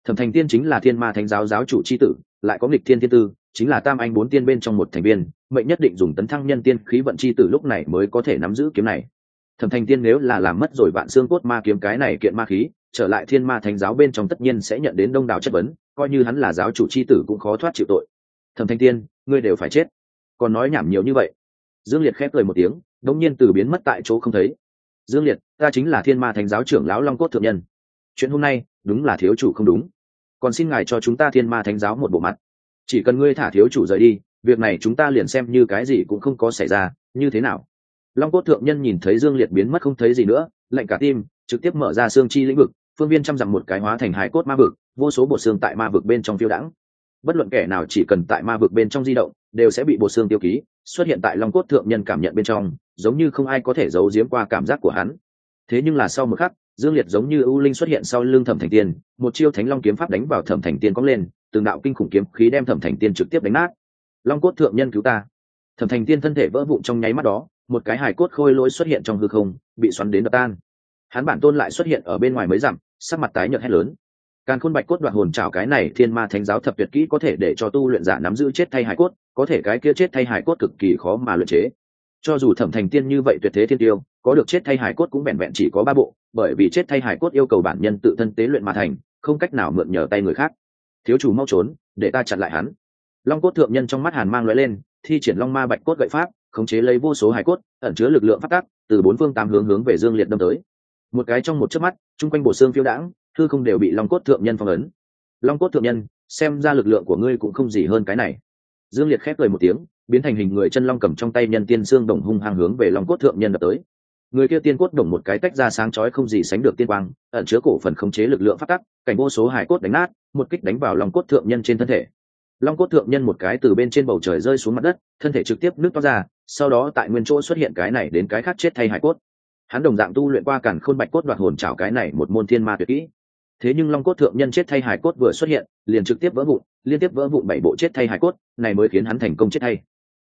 Thẩm thành tiên chính là thiên ma thánh giáo giáo chủ c h i tử, lại có nghịch thiên thiên tư chính là tam anh bốn tiên bên trong một thành viên, mệnh nhất định dùng tấn thăng nhân tiên khí vận c h i tử lúc này mới có thể nắm giữ kiếm này. Thẩm thành tiên nếu là làm mất rồi vạn xương cốt ma kiếm cái này kiện ma khí, trở lại thiên ma thánh giáo bên trong tất nhiên sẽ nhận đến đông đảo chất vấn, coi như hắn là giáo chủ c h i tử cũng khó thoát chịu tội. Thẩm thanh tiên, ngươi đều phải chết. Còn nói nhảm nhiều như vậy. Dương liệt khép cười một tiếng, đống nhiên từ biến mất tại chỗ không thấy. Dương liệt, ta chính là thiên ma thánh giáo trưởng lão long cốt thượng nhân. Chuyện hôm nay, đúng là thiếu chủ không đúng. Còn xin ngài cho chúng ta thiên ma thánh giáo một bộ mặt chỉ cần ngươi thả thiếu chủ rời đi, việc này chúng ta liền xem như cái gì cũng không có xảy ra, như thế nào? Long cốt thượng nhân nhìn thấy dương liệt biến mất không thấy gì nữa, lạnh cả tim, trực tiếp mở ra xương chi lĩnh vực, phương viên chăm dặm một cái hóa thành hải cốt ma vực, vô số bộ xương tại ma vực bên trong phiêu đãng. Bất luận kẻ nào chỉ cần tại ma vực bên trong di động, đều sẽ bị bộ xương tiêu ký, xuất hiện tại long cốt thượng nhân cảm nhận bên trong, giống như không ai có thể giấu giếm qua cảm giác của hắn. Thế nhưng là sau một khắc, dương liệt giống như ưu linh xuất hiện sau lưng thẩm thành tiên, một chiêu thánh long kiếm pháp đánh vào thẩm thành tiên cóng lên từng đạo kinh khủng kiếm khí đem thẩm thành tiên trực tiếp đánh nát. Long cốt thượng nhân cứu ta. Thẩm thành tiên thân thể vỡ vụn trong nháy mắt đó, một cái hài cốt khôi lỗi xuất hiện trong hư không, bị xoắn đến đập tan. Hắn bản tôn lại xuất hiện ở bên ngoài mới dặm, sắc mặt tái nhợt hét lớn. Càn khôn bạch cốt đoạn hồn trảo cái này thiên ma thánh giáo thập tuyệt kỹ có thể để cho tu luyện giả nắm giữ chết thay hải cốt, có thể cái kia chết thay hải cốt cực kỳ khó mà luyện chế. Cho dù thẩm thành tiên như vậy tuyệt thế thiên tiêu, có được chết thay hải cốt cũng vẹn vẹn chỉ có ba bộ, bởi vì chết thay hải cốt yêu cầu bản nhân tự thân tế luyện mà thành, không cách nào mượn nhờ tay người khác thiếu chủ mau trốn, để ta chặn lại hắn. Long cốt thượng nhân trong mắt hàn mang lóe lên, thi triển long ma bạch cốt gậy pháp, khống chế lấy vô số hải cốt, ẩn chứa lực lượng phát tác, từ bốn phương tám hướng hướng về dương liệt đâm tới. Một cái trong một chớp mắt, chung quanh bộ xương phiêu đãng, thư không đều bị long cốt thượng nhân phong ấn. Long cốt thượng nhân, xem ra lực lượng của ngươi cũng không gì hơn cái này. Dương liệt khép cười một tiếng, biến thành hình người chân long cầm trong tay nhân tiên xương đồng hung hăng hướng về long cốt thượng nhân đập tới người kia tiên cốt đồng một cái tách ra sáng chói không gì sánh được tiên quang, ẩn chứa cổ phần khống chế lực lượng phát tắc, cảnh vô số hải cốt đánh nát, một kích đánh vào long cốt thượng nhân trên thân thể. Long cốt thượng nhân một cái từ bên trên bầu trời rơi xuống mặt đất, thân thể trực tiếp nước toát ra, sau đó tại nguyên chỗ xuất hiện cái này đến cái khác chết thay hải cốt. Hắn đồng dạng tu luyện qua càn khôn bạch cốt đoạt hồn chảo cái này một môn thiên ma tuyệt kỹ. Thế nhưng long cốt thượng nhân chết thay hải cốt vừa xuất hiện, liền trực tiếp vỡ vụn, liên tiếp vỡ vụn bảy bộ chết thay hải cốt, này mới khiến hắn thành công chết thay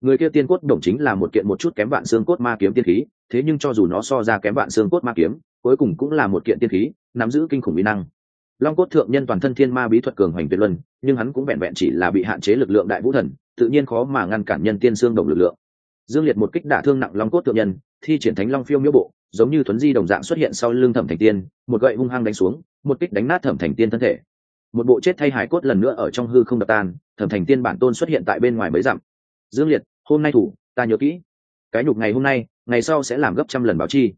người kia tiên cốt đồng chính là một kiện một chút kém vạn xương cốt ma kiếm tiên khí, thế nhưng cho dù nó so ra kém vạn xương cốt ma kiếm, cuối cùng cũng là một kiện tiên khí, nắm giữ kinh khủng mỹ năng. Long cốt thượng nhân toàn thân thiên ma bí thuật cường hoành tuyệt luân, nhưng hắn cũng vẹn vẹn chỉ là bị hạn chế lực lượng đại vũ thần, tự nhiên khó mà ngăn cản nhân tiên xương đồng lực lượng. Dương liệt một kích đả thương nặng long cốt thượng nhân, thi triển thánh long phiêu miễu bộ, giống như thuấn di đồng dạng xuất hiện sau lưng thẩm thành tiên, một gậy hung hăng đánh xuống, một kích đánh nát thẩm thành tiên thân thể. Một bộ chết thay hải cốt lần nữa ở trong hư không đập tan, thẩm thành tiên bản tôn xuất hiện tại bên ngoài mới dặm. Dương liệt hôm nay thủ, ta nhớ kỹ. Cái nhục ngày hôm nay, ngày sau sẽ làm gấp trăm lần báo chi.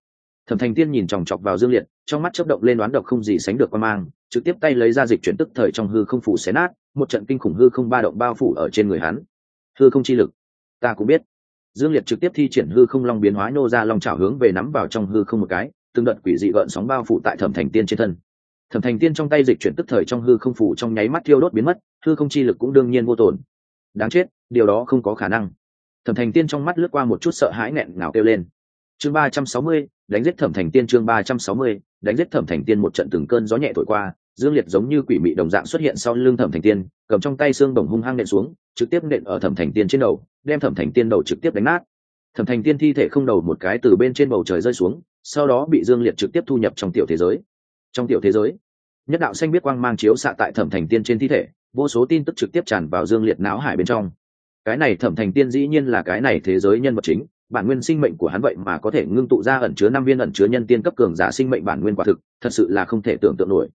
Thẩm thành tiên nhìn chòng chọc vào dương liệt, trong mắt chấp động lên đoán độc không gì sánh được qua mang, trực tiếp tay lấy ra dịch chuyển tức thời trong hư không phủ xé nát, một trận kinh khủng hư không ba động bao phủ ở trên người hắn. Hư không chi lực, ta cũng biết. Dương liệt trực tiếp thi triển hư không long biến hóa nô ra long trào hướng về nắm vào trong hư không một cái, từng đợt quỷ dị gợn sóng bao phủ tại thẩm thành tiên trên thân. Thẩm thành tiên trong tay dịch chuyển tức thời trong hư không phủ trong nháy mắt thiêu đốt biến mất, hư không chi lực cũng đương nhiên vô tổn. Đáng chết, điều đó không có khả năng thẩm thành tiên trong mắt lướt qua một chút sợ hãi nghẹn ngào kêu lên. Chương ba trăm sáu mươi, đánh giết thẩm thành tiên chương ba trăm sáu mươi, đánh giết thẩm thành tiên một trận từng cơn gió nhẹ thổi qua, dương liệt giống như quỷ mị đồng dạng xuất hiện sau lưng thẩm thành tiên, cầm trong tay xương đồng hung hăng nện xuống, trực tiếp nện ở thẩm thành tiên trên đầu, đem thẩm thành tiên đầu trực tiếp đánh nát. Thẩm thành tiên thi thể không đầu một cái từ bên trên bầu trời rơi xuống, sau đó bị dương liệt trực tiếp thu nhập trong tiểu thế giới. Trong tiểu thế giới, nhất đạo xanh biết quang mang chiếu xạ tại thẩm thành tiên trên thi thể, vô số tin tức trực tiếp tràn vào dương liệt não hải bên trong cái này thẩm thành tiên dĩ nhiên là cái này thế giới nhân vật chính, bản nguyên sinh mệnh của hắn vậy mà có thể ngưng tụ ra ẩn chứa năm viên ẩn chứa nhân tiên cấp cường giả sinh mệnh bản nguyên quả thực, thật sự là không thể tưởng tượng nổi.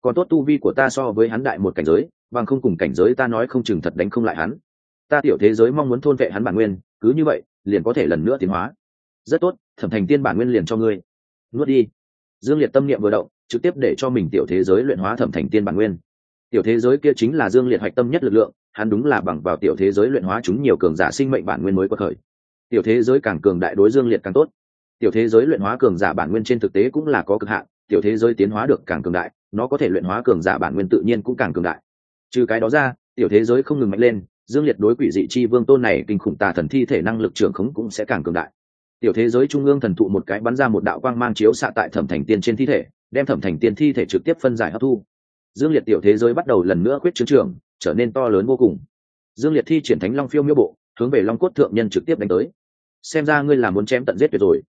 Còn tốt tu vi của ta so với hắn đại một cảnh giới, bằng không cùng cảnh giới ta nói không chừng thật đánh không lại hắn. Ta tiểu thế giới mong muốn thôn vệ hắn bản nguyên, cứ như vậy, liền có thể lần nữa tiến hóa. Rất tốt, thẩm thành tiên bản nguyên liền cho ngươi. Nuốt đi. Dương liệt tâm niệm vừa động, trực tiếp để cho mình tiểu thế giới luyện hóa thẩm thành tiên bản nguyên. Tiểu thế giới kia chính là dương liệt hoạch tâm nhất lực lượng hắn đúng là bằng vào tiểu thế giới luyện hóa chúng nhiều cường giả sinh mệnh bản nguyên mới có khởi. Tiểu thế giới càng cường đại đối dương liệt càng tốt. Tiểu thế giới luyện hóa cường giả bản nguyên trên thực tế cũng là có cực hạn, tiểu thế giới tiến hóa được càng cường đại, nó có thể luyện hóa cường giả bản nguyên tự nhiên cũng càng cường đại. Trừ cái đó ra, tiểu thế giới không ngừng mạnh lên, dương liệt đối quỷ dị chi vương tôn này kinh khủng tà thần thi thể năng lực trưởng khống cũng sẽ càng cường đại. Tiểu thế giới trung ương thần thụ một cái bắn ra một đạo quang mang chiếu xạ tại thẩm thành tiên trên thi thể, đem thẩm thành tiên thi thể trực tiếp phân giải hấp thu. Dương liệt tiểu thế giới bắt đầu lần nữa quyết chứng trường trở nên to lớn vô cùng. Dương liệt thi triển thánh long phiêu miêu bộ, hướng về long cốt thượng nhân trực tiếp đánh tới. Xem ra ngươi là muốn chém tận giết tuyệt rồi.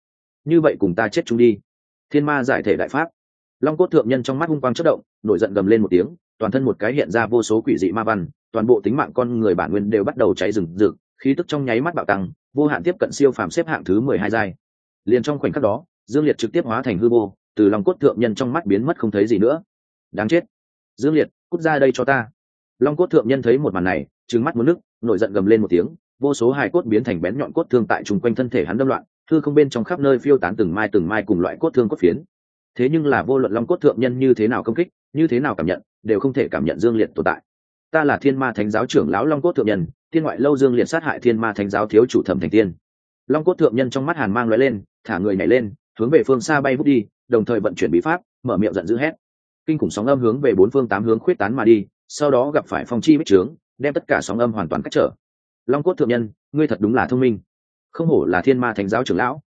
Như vậy cùng ta chết chung đi. Thiên ma giải thể đại pháp. Long cốt thượng nhân trong mắt hung quang chất động, nổi giận gầm lên một tiếng, toàn thân một cái hiện ra vô số quỷ dị ma văn, toàn bộ tính mạng con người bản nguyên đều bắt đầu cháy rừng rực, khí tức trong nháy mắt bạo tăng, vô hạn tiếp cận siêu phàm xếp hạng thứ mười hai giai. Liền trong khoảnh khắc đó, dương liệt trực tiếp hóa thành hư vô, từ lòng cốt thượng nhân trong mắt biến mất không thấy gì nữa. Đáng chết. Dương liệt, cút ra đây cho ta long cốt thượng nhân thấy một màn này trứng mắt muốn nước nổi giận gầm lên một tiếng, vô số hài cốt biến thành bén nhọn cốt thương tại chung quanh thân thể hắn đâm loạn, thư không bên trong khắp nơi phiêu tán từng mai từng mai cùng loại cốt thương cốt phiến. Thế nhưng là vô luận long cốt thượng nhân như thế nào công kích, như thế nào cảm nhận, đều không thể cảm nhận dương liệt tồn tại. Ta là thiên ma thánh giáo trưởng lão long cốt thượng nhân, thiên ngoại lâu dương liệt sát hại thiên ma thánh giáo thiếu chủ thẩm thành tiên. Long cốt thượng nhân trong mắt hàn mang lóe lên, thả người nhảy lên, hướng về phương xa bay vút đi, đồng thời vận chuyển bí pháp, mở miệng giận dữ hét. Kinh khủng sóng âm hướng về bốn phương tám hướng khuyết tán mà đi sau đó gặp phải phong chi bích trướng, đem tất cả sóng âm hoàn toàn cách trở. Long cốt thượng nhân, ngươi thật đúng là thông minh. Không hổ là thiên ma thánh giáo trưởng lão.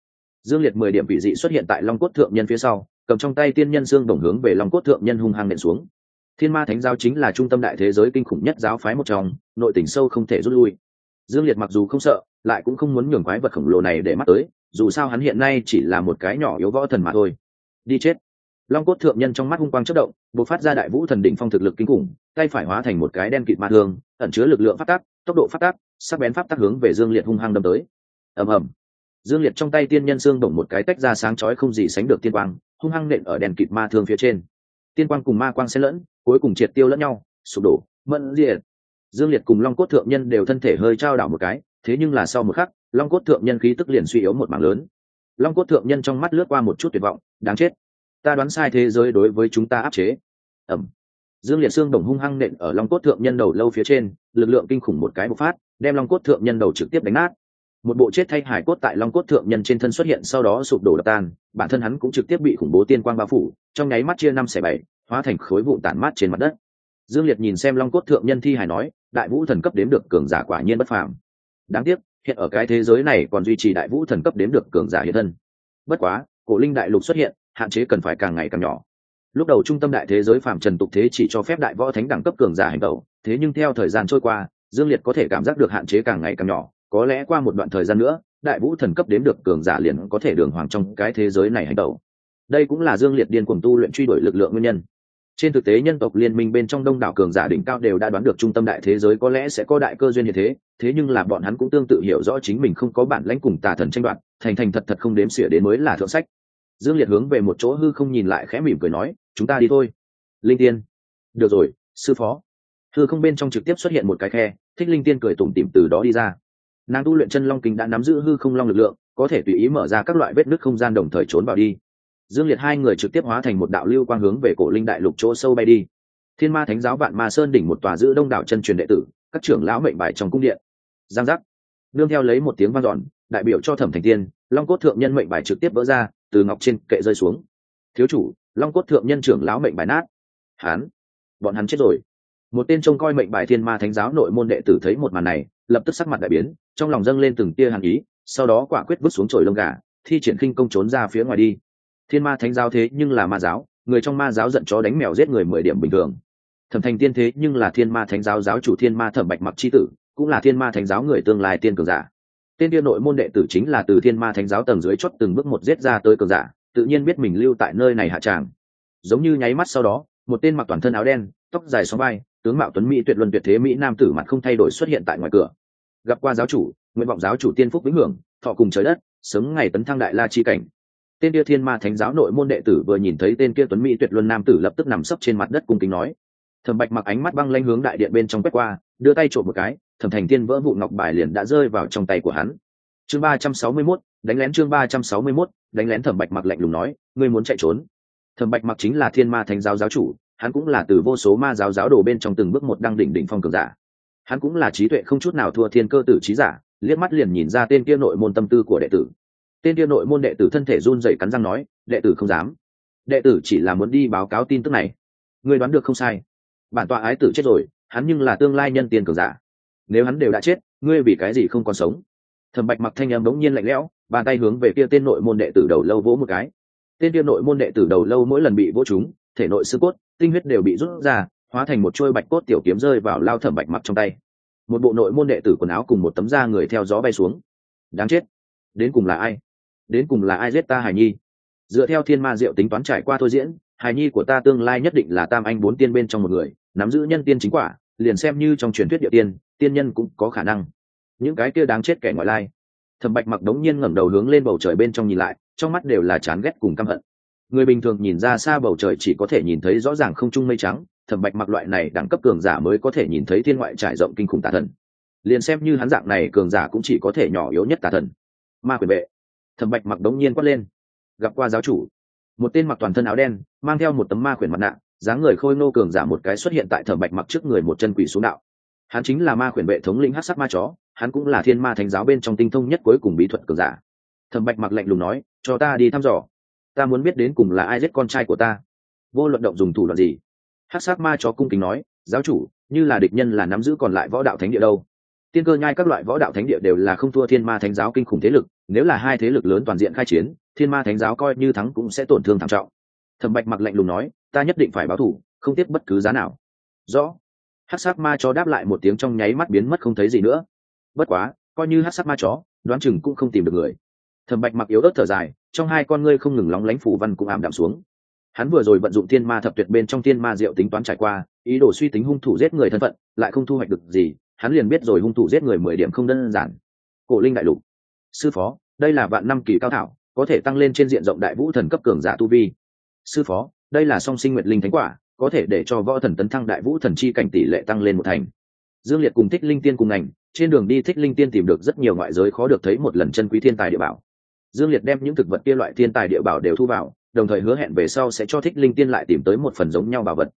Dương liệt mười điểm vị dị xuất hiện tại long cốt thượng nhân phía sau, cầm trong tay tiên nhân xương đồng hướng về long cốt thượng nhân hung hăng nện xuống. Thiên ma thánh giáo chính là trung tâm đại thế giới kinh khủng nhất giáo phái một trong, nội tỉnh sâu không thể rút lui. Dương liệt mặc dù không sợ, lại cũng không muốn nhường quái vật khổng lồ này để mắt tới, dù sao hắn hiện nay chỉ là một cái nhỏ yếu võ thần mà thôi. Đi chết long cốt thượng nhân trong mắt hung quang chất động b ộ c phát ra đại vũ thần đỉnh phong thực lực kinh khủng, tay phải hóa thành một cái đen kịt ma thương, ẩn chứa lực lượng phát tác tốc độ phát tác sắc bén pháp tác hướng về dương liệt hung hăng đâm tới. Ầm ầm. Dương liệt trong tay tiên nhân xương bổng một cái tách ra sáng chói không gì sánh được tiên quang, hung hăng nện ở đèn kịt ma thương phía trên. Tiên quang cùng ma quang xen lẫn, cuối cùng triệt tiêu lẫn nhau, sụp đổ, mẫn liệt dương liệt cùng long cốt thượng nhân đều thân thể hơi trao đảo một cái, thế nhưng là sau một khắc, long cốt thượng nhân khí tức liền suy yếu một mảng lớn. Long cốt thượng nhân trong mắt lướt qua một chút tuyệt vọng, đáng chết ta đoán sai thế giới đối với chúng ta áp chế. Ẩm. Dương liệt xương đồng hung hăng nện ở long cốt thượng nhân đầu lâu phía trên, lực lượng kinh khủng một cái bộc phát, đem long cốt thượng nhân đầu trực tiếp đánh nát. Một bộ chết thay hải cốt tại long cốt thượng nhân trên thân xuất hiện, sau đó sụp đổ đập tan, bản thân hắn cũng trực tiếp bị khủng bố tiên quang bao phủ, trong nháy mắt chia năm xẻ bảy, hóa thành khối vụ tản mát trên mặt đất. Dương liệt nhìn xem long cốt thượng nhân thi hài nói, đại vũ thần cấp đếm được cường giả quả nhiên bất phàm. Đáng tiếc, hiện ở cái thế giới này còn duy trì đại vũ thần cấp đếm được cường giả hiện thân. Bất quá, cổ linh đại lục xuất hiện hạn chế cần phải càng ngày càng nhỏ. Lúc đầu trung tâm đại thế giới phạm trần tục thế chỉ cho phép đại võ thánh đẳng cấp cường giả hành tẩu, thế nhưng theo thời gian trôi qua, dương liệt có thể cảm giác được hạn chế càng ngày càng nhỏ, có lẽ qua một đoạn thời gian nữa, đại vũ thần cấp đếm được cường giả liền có thể đường hoàng trong cái thế giới này hành tẩu. Đây cũng là dương liệt điên cuồng tu luyện truy đuổi lực lượng nguyên nhân. Trên thực tế nhân tộc liên minh bên trong đông đảo cường giả đỉnh cao đều đã đoán được trung tâm đại thế giới có lẽ sẽ có đại cơ duyên như thế thế nhưng là bọn hắn cũng tương tự hiểu rõ chính mình không có bản lãnh cùng tà thần tranh đoạt, thành thành thật thật không đếm xỉa đến mới là thượng sách dương liệt hướng về một chỗ hư không nhìn lại khẽ mỉm cười nói, chúng ta đi thôi. Linh tiên. Được rồi, sư phó. Hư không bên trong trực tiếp xuất hiện một cái khe, thích linh tiên cười tủm tỉm từ đó đi ra. Nàng tu luyện chân long kính đã nắm giữ hư không long lực lượng, có thể tùy ý mở ra các loại vết nứt không gian đồng thời trốn vào đi. Dương liệt hai người trực tiếp hóa thành một đạo lưu quang hướng về cổ linh đại lục chỗ sâu bay đi. Thiên ma thánh giáo vạn ma sơn đỉnh một tòa giữ đông đảo chân truyền đệ tử, các trưởng lão mệnh bài trong cung điện. Giang giác. Nương theo lấy một tiếng vang dọn, đại biểu cho thẩm thành tiên, long cốt thượng nhân mệnh bài trực tiếp vỡ ra từ ngọc trên kệ rơi xuống. Thiếu chủ, long cốt thượng nhân trưởng lão mệnh bài nát. Hán, bọn hắn chết rồi. Một tên trông coi mệnh bài thiên ma thánh giáo nội môn đệ tử thấy một màn này, lập tức sắc mặt đại biến, trong lòng dâng lên từng tia hàn ý, sau đó quả quyết vứt xuống chổi lông gà, thi triển khinh công trốn ra phía ngoài đi. Thiên ma thánh giáo thế nhưng là ma giáo, người trong ma giáo giận chó đánh mèo giết người mười điểm bình thường. Thẩm thành tiên thế nhưng là thiên ma thánh giáo giáo chủ thiên ma thẩm bạch mặc c h i tử, cũng là thiên ma thánh giáo người tương lai tiên cường giả tên tiên nội môn đệ tử chính là từ thiên ma thánh giáo tầng dưới chót từng bước một giết ra tới cường giả, tự nhiên biết mình lưu tại nơi này hạ tràng. Giống như nháy mắt sau đó, một tên mặc toàn thân áo đen, tóc dài xóm vai, tướng mạo tuấn mỹ tuyệt luân tuyệt thế mỹ nam tử mặt không thay đổi xuất hiện tại ngoài cửa. Gặp qua giáo chủ, nguyện vọng giáo chủ tiên phúc vĩnh hưởng, thọ cùng trời đất, sớm ngày tấn thăng đại la chi cảnh. Tên kia thiên ma thánh giáo nội môn đệ tử vừa nhìn thấy tên kia tuấn mỹ tuyệt luân nam tử lập tức nằm sấp trên mặt đất cung kính nói. Thẩm bạch mặc ánh mắt băng lanh hướng đại điện bên trong quét qua, đưa tay trộm một cái thẩm thành tiên vỡ vụ ngọc bài liền đã rơi vào trong tay của hắn. Chương ba trăm sáu mươi mốt, đánh lén chương ba trăm sáu mươi mốt, đánh lén thẩm bạch mặc lạnh lùng nói, ngươi muốn chạy trốn? Thẩm bạch mặc chính là thiên ma thánh giáo giáo chủ, hắn cũng là từ vô số ma giáo giáo đồ bên trong từng bước một đăng đỉnh đỉnh phong cường giả. Hắn cũng là trí tuệ không chút nào thua thiên cơ tử trí giả, liếc mắt liền nhìn ra tên kia nội môn tâm tư của đệ tử. Tên kia nội môn đệ tử thân thể run rẩy cắn răng nói, đệ tử không dám. Đệ tử chỉ là muốn đi báo cáo tin tức này. Ngươi đoán được không sai. Bản tọa ái tử chết rồi, hắn nhưng là tương lai nhân tiền cường giả nếu hắn đều đã chết, ngươi vì cái gì không còn sống? Thẩm bạch mặc thanh âm bỗng nhiên lạnh lẽo, bàn tay hướng về kia tên nội môn đệ tử đầu lâu vỗ một cái. Tên kia nội môn đệ tử đầu lâu mỗi lần bị vỗ chúng, thể nội xương cốt, tinh huyết đều bị rút ra, hóa thành một trôi bạch cốt tiểu kiếm rơi vào lao thẩm bạch mặc trong tay. Một bộ nội môn đệ tử quần áo cùng một tấm da người theo gió bay xuống. Đáng chết. Đến cùng là ai? Đến cùng là ai giết ta hải nhi? Dựa theo thiên ma diệu tính toán trải qua thôi diễn, hải nhi của ta tương lai nhất định là tam anh bốn tiên bên trong một người, nắm giữ nhân tiên chính quả liền xem như trong truyền thuyết địa tiên tiên nhân cũng có khả năng. Những cái kia đáng chết kẻ ngoại lai. Thẩm bạch mặc đống nhiên ngẩng đầu hướng lên bầu trời bên trong nhìn lại, trong mắt đều là chán ghét cùng căm hận. Người bình thường nhìn ra xa bầu trời chỉ có thể nhìn thấy rõ ràng không trung mây trắng, thẩm bạch mặc loại này đẳng cấp cường giả mới có thể nhìn thấy thiên ngoại trải rộng kinh khủng tà thần. Liền xem như hắn dạng này cường giả cũng chỉ có thể nhỏ yếu nhất tà thần. Ma quyền vệ. Thẩm bạch mặc đống nhiên quát lên. Gặp qua giáo chủ. Một tên mặc toàn thân áo đen, mang theo một tấm ma quyền mặt nạ dáng người khôi nô cường giả một cái xuất hiện tại thẩm bạch mặc trước người một chân quỷ xuống đạo. Hắn chính là ma khuyển vệ thống lĩnh hát sắc ma chó, hắn cũng là thiên ma thánh giáo bên trong tinh thông nhất cuối cùng bí thuật cường giả. Thẩm bạch mặc lạnh lùng nói, cho ta đi thăm dò. Ta muốn biết đến cùng là ai giết con trai của ta. Vô luận động dùng thủ đoạn gì hát sắc ma chó cung kính nói, giáo chủ, như là địch nhân là nắm giữ còn lại võ đạo thánh địa đâu. Tiên cơ nhai các loại võ đạo thánh địa đều là không thua thiên ma thánh giáo kinh khủng thế lực, nếu là hai thế lực lớn toàn diện khai chiến, thiên ma thánh giáo coi như thắng cũng sẽ tổn thương thảm trọng. Thẩm bạch mặc lạnh lùng nói ta nhất định phải báo thủ, không tiếp bất cứ giá nào. Rõ. Hát sắc ma chó đáp lại một tiếng trong nháy mắt biến mất không thấy gì nữa. Bất quá, coi như hát sắc ma chó, đoán chừng cũng không tìm được người. Thẩm bạch mặc yếu ớt thở dài, trong hai con ngươi không ngừng lóng lánh phủ văn cũng ảm đạm xuống. Hắn vừa rồi vận dụng thiên ma thập tuyệt bên trong thiên ma diệu tính toán trải qua, ý đồ suy tính hung thủ giết người thân phận, lại không thu hoạch được gì, hắn liền biết rồi hung thủ giết người mười điểm không đơn giản. Cổ linh đại lục. Sư phó, đây là vạn năm kỳ cao thảo, có thể tăng lên trên diện rộng đại vũ thần cấp cường giả tu vi. Sư phó đây là song sinh nguyệt linh thánh quả, có thể để cho võ thần tấn thăng đại vũ thần chi cảnh tỷ lệ tăng lên một thành. Dương liệt cùng thích linh tiên cùng ngành, trên đường đi thích linh tiên tìm được rất nhiều ngoại giới khó được thấy một lần chân quý thiên tài địa bảo. Dương liệt đem những thực vật kia loại thiên tài địa bảo đều thu vào, đồng thời hứa hẹn về sau sẽ cho thích linh tiên lại tìm tới một phần giống nhau bảo vật.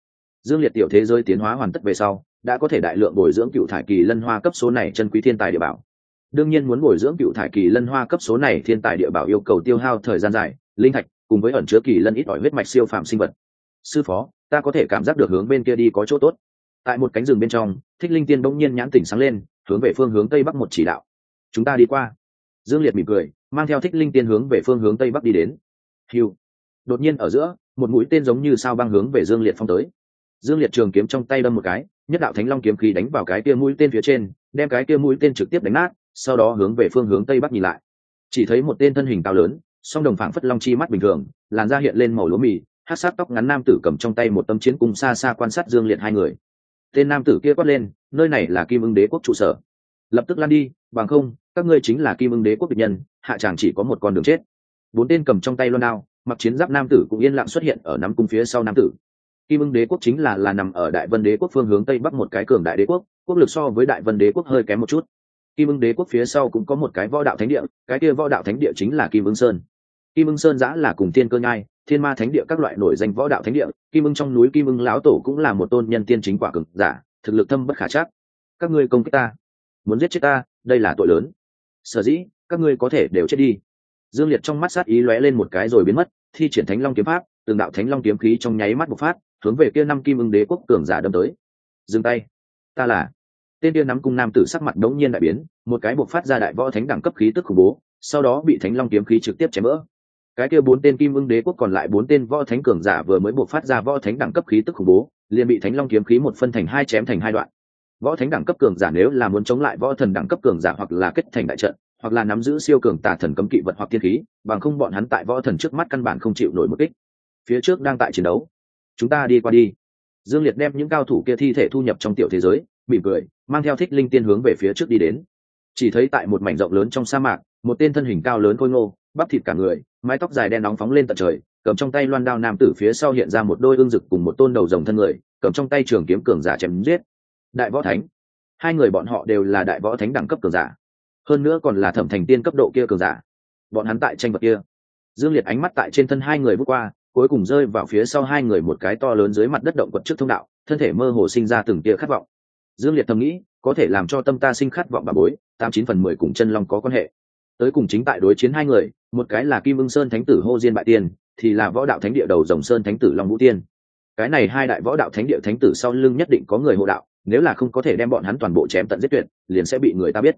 Dương liệt tiểu thế giới tiến hóa hoàn tất về sau, đã có thể đại lượng bồi dưỡng cựu thải kỳ lân hoa cấp số này chân quý thiên tài địa bảo. Đương nhiên muốn bồi dưỡng cựu thải kỳ lân hoa cấp số này thiên tài địa bảo yêu cầu tiêu hao thời gian dài, linh thạch cùng với ẩn chứa kỳ lân ít ỏi huyết mạch siêu phàm sinh vật. Sư phó, ta có thể cảm giác được hướng bên kia đi có chỗ tốt. Tại một cánh rừng bên trong, thích linh tiên bỗng nhiên nhãn tỉnh sáng lên, hướng về phương hướng tây bắc một chỉ đạo. Chúng ta đi qua. Dương liệt mỉm cười, mang theo thích linh tiên hướng về phương hướng tây bắc đi đến. Hiu đột nhiên ở giữa, một mũi tên giống như sao băng hướng về dương liệt phong tới. Dương liệt trường kiếm trong tay đâm một cái, nhất đạo thánh long kiếm khí đánh vào cái kia mũi tên phía trên, đem cái kia mũi tên trực tiếp đánh nát, sau đó hướng về phương hướng tây bắc nhìn lại. Chỉ thấy một tên thân hình cao lớn song đồng phảng phất long chi mắt bình thường, làn da hiện lên màu lúa mì, hát sát tóc ngắn nam tử cầm trong tay một tâm chiến cung xa xa quan sát dương liệt hai người. Tên nam tử kia quát lên, nơi này là kim ưng đế quốc trụ sở. Lập tức lan đi, bằng không, các ngươi chính là kim ưng đế quốc địch nhân, hạ chàng chỉ có một con đường chết. Bốn tên cầm trong tay loan đao, mặc chiến giáp nam tử cũng yên lặng xuất hiện ở nắm cung phía sau nam tử. Kim ưng đế quốc chính là là nằm ở đại vân đế quốc phương hướng tây bắc một cái cường đại đế quốc quốc lực so với đại vân đế quốc hơi kém một chút kim ưng đế quốc phía sau cũng có một cái võ đạo thánh địa, cái kia võ đạo thánh địa chính là kim ưng sơn. Kim ưng sơn giã là cùng thiên cơ nhai, thiên ma thánh địa các loại nổi danh võ đạo thánh địa, kim ưng trong núi kim ưng lão tổ cũng là một tôn nhân tiên chính quả cực giả, thực lực thâm bất khả chắc. Các ngươi công kích ta, muốn giết chết ta, đây là tội lớn. Sở dĩ, các ngươi có thể đều chết đi. Dương liệt trong mắt sát ý lóe lên một cái rồi biến mất, thi triển thánh long kiếm pháp, từng đạo thánh long kiếm khí trong nháy mắt bộc phát, hướng về kia năm kim ưng đế quốc cường giả đâm tới. Dừng tay. Ta là tên tiên nắm cung nam tử sắc mặt đống nhiên đại biến, một cái buộc phát ra đại võ thánh đẳng cấp khí tức khủng bố, sau đó bị thánh long kiếm khí trực tiếp chém vỡ. Cái kia bốn tên kim ưng đế quốc còn lại bốn tên võ thánh cường giả vừa mới buộc phát ra võ thánh đẳng cấp khí tức khủng bố, liền bị thánh long kiếm khí một phân thành hai chém thành hai đoạn. Võ thánh đẳng cấp cường giả nếu là muốn chống lại võ thần đẳng cấp cường giả hoặc là kết thành đại trận, hoặc là nắm giữ siêu cường tà thần cấm kỵ vật hoặc thiên khí, bằng không bọn hắn tại võ thần trước mắt căn bản không chịu nổi một kích. Phía trước đang tại chiến đấu. Chúng ta đi qua đi. Dương liệt đem những cao thủ kia thi thể thu nhập trong tiểu thế giới, mỉm cười mang theo thích linh tiên hướng về phía trước đi đến. Chỉ thấy tại một mảnh rộng lớn trong sa mạc, một tên thân hình cao lớn khôi ngô, bắp thịt cả người, mái tóc dài đen nóng phóng lên tận trời, cầm trong tay loan đao nam tử phía sau hiện ra một đôi ương rực cùng một tôn đầu rồng thân người, cầm trong tay trường kiếm cường giả chém giết. Đại võ thánh. Hai người bọn họ đều là đại võ thánh đẳng cấp cường giả. Hơn nữa còn là thẩm thành tiên cấp độ kia cường giả. Bọn hắn tại tranh vật kia. Dương liệt ánh mắt tại trên thân hai người bước qua, cuối cùng rơi vào phía sau hai người một cái to lớn dưới mặt đất động quật trước thông đạo, thân thể mơ hồ sinh ra từng tia khát vọng dương liệt thầm nghĩ, có thể làm cho tâm ta sinh khát vọng bà bối, tám chín phần mười cùng chân long có quan hệ. Tới cùng chính tại đối chiến hai người, một cái là kim ưng sơn thánh tử hô diên bại tiên, thì là võ đạo thánh địa đầu dòng sơn thánh tử long vũ tiên. Cái này hai đại võ đạo thánh địa thánh tử sau lưng nhất định có người hộ đạo, nếu là không có thể đem bọn hắn toàn bộ chém tận giết tuyệt, liền sẽ bị người ta biết.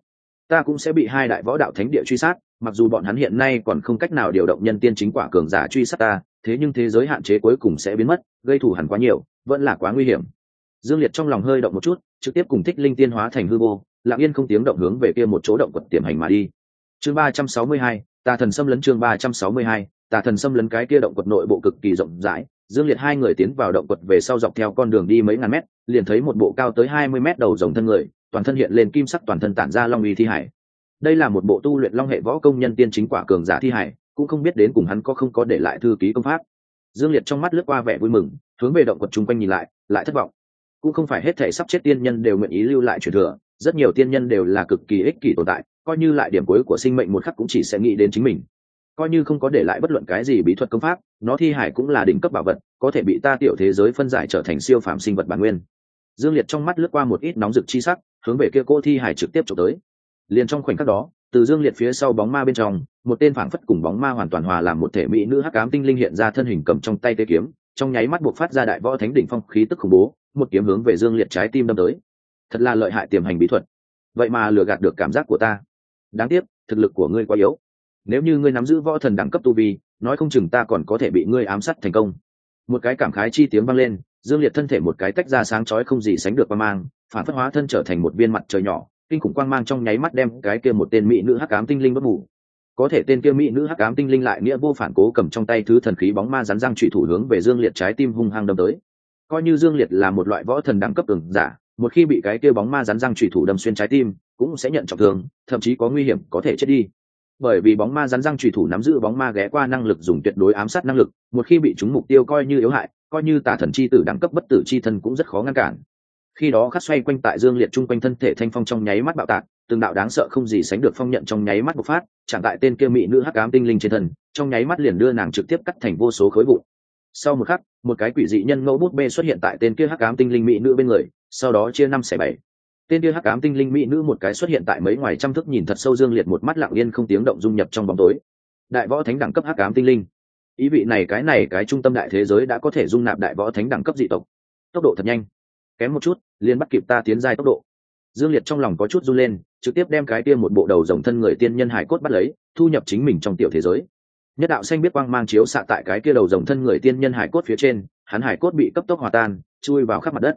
Ta cũng sẽ bị hai đại võ đạo thánh địa truy sát, mặc dù bọn hắn hiện nay còn không cách nào điều động nhân tiên chính quả cường giả truy sát ta, thế nhưng thế giới hạn chế cuối cùng sẽ biến mất, gây thù hẳn quá nhiều, vẫn là quá nguy hiểm dương liệt trong lòng hơi động một chút, trực tiếp cùng thích linh tiên hóa thành hư vô, lặng yên không tiếng động hướng về kia một chỗ động quật tiềm hành mà đi. Chương ba trăm sáu mươi hai, tà thần xâm lấn chương ba trăm sáu mươi hai, tà thần xâm lấn cái kia động quật nội bộ cực kỳ rộng rãi. Dương liệt hai người tiến vào động quật về sau dọc theo con đường đi mấy ngàn mét, liền thấy một bộ cao tới hai mươi mét đầu dòng thân người, toàn thân hiện lên kim sắc toàn thân tản ra long uy thi hải. Đây là một bộ tu luyện long hệ võ công nhân tiên chính quả cường giả thi hải, cũng không biết đến cùng hắn có không có để lại thư ký công pháp. Dương liệt trong mắt lướt qua vẻ vui mừng, hướng về động quật chung quanh nhìn lại lại thất vọng cũng không phải hết thể sắp chết tiên nhân đều nguyện ý lưu lại truyền thừa, rất nhiều tiên nhân đều là cực kỳ ích kỷ tồn tại, coi như lại điểm cuối của sinh mệnh một khắc cũng chỉ sẽ nghĩ đến chính mình. Coi như không có để lại bất luận cái gì bí thuật công pháp, nó thi hải cũng là đỉnh cấp bảo vật, có thể bị ta tiểu thế giới phân giải trở thành siêu phàm sinh vật bản nguyên. Dương liệt trong mắt lướt qua một ít nóng rực chi sắc, hướng về kia cô thi hải trực tiếp trộm tới. Liền trong khoảnh khắc đó, từ dương liệt phía sau bóng ma bên trong, một tên phảng phất cùng bóng ma hoàn toàn hòa làm một thể mỹ nữ hắc ám tinh linh hiện ra thân hình cầm trong tay tê kiếm, trong nháy mắt buộc phát ra đại võ thánh đỉnh phong khí tức khủng bố một kiếm hướng về dương liệt trái tim đâm tới. Thật là lợi hại tiềm hành bí thuật. Vậy mà lừa gạt được cảm giác của ta. Đáng tiếc, thực lực của ngươi quá yếu. Nếu như ngươi nắm giữ võ thần đẳng cấp tu vi, nói không chừng ta còn có thể bị ngươi ám sát thành công. Một cái cảm khái chi tiếng vang lên, dương liệt thân thể một cái tách ra sáng chói không gì sánh được qua mang, phản phất hóa thân trở thành một viên mặt trời nhỏ, kinh khủng quang mang trong nháy mắt đem cái kia một tên mỹ nữ hắc ám tinh linh bất mù. Có thể tên kia mỹ nữ hắc ám tinh linh lại nghĩa vô phản cố cầm trong tay thứ thần khí bóng ma rắn răng trụy thủ hướng về dương liệt trái tim hung hăng đâm tới coi như dương liệt là một loại võ thần đẳng cấp cường giả, một khi bị cái kia bóng ma rắn răng trùy thủ đâm xuyên trái tim, cũng sẽ nhận trọng thương, thậm chí có nguy hiểm có thể chết đi. Bởi vì bóng ma rắn răng trùy thủ nắm giữ bóng ma ghé qua năng lực dùng tuyệt đối ám sát năng lực, một khi bị chúng mục tiêu coi như yếu hại, coi như tà thần chi tử đẳng cấp bất tử chi thân cũng rất khó ngăn cản. Khi đó khắc xoay quanh tại dương liệt chung quanh thân thể thanh phong trong nháy mắt bạo tạc, từng đạo đáng sợ không gì sánh được phong nhận trong nháy mắt bộc phát chẳng tại tên kia mỹ nữ hắc ám tinh linh trên thân, trong nháy mắt liền đưa nàng trực tiếp cắt thành vô số khối vụn sau một khắc, một cái quỷ dị nhân ngẫu bút bê xuất hiện tại tên kia hắc ám tinh linh mỹ nữ bên người, sau đó chia năm xẻ bảy. Tên kia hắc ám tinh linh mỹ nữ một cái xuất hiện tại mấy ngoài trăm thước nhìn thật sâu dương liệt một mắt lặng yên không tiếng động dung nhập trong bóng tối. Đại võ thánh đẳng cấp hắc ám tinh linh. Ý vị này cái này cái trung tâm đại thế giới đã có thể dung nạp đại võ thánh đẳng cấp dị tộc. Tốc độ thật nhanh. Kém một chút, liền bắt kịp ta tiến giai tốc độ. Dương liệt trong lòng có chút run lên, trực tiếp đem cái kia một bộ đầu dòng thân người tiên nhân hải cốt bắt lấy, thu nhập chính mình trong tiểu thế giới nhất đạo xanh biết quang mang chiếu xạ tại cái kia đầu rồng thân người tiên nhân hải cốt phía trên, hắn hải cốt bị cấp tốc hòa tan, chui vào khắp mặt đất.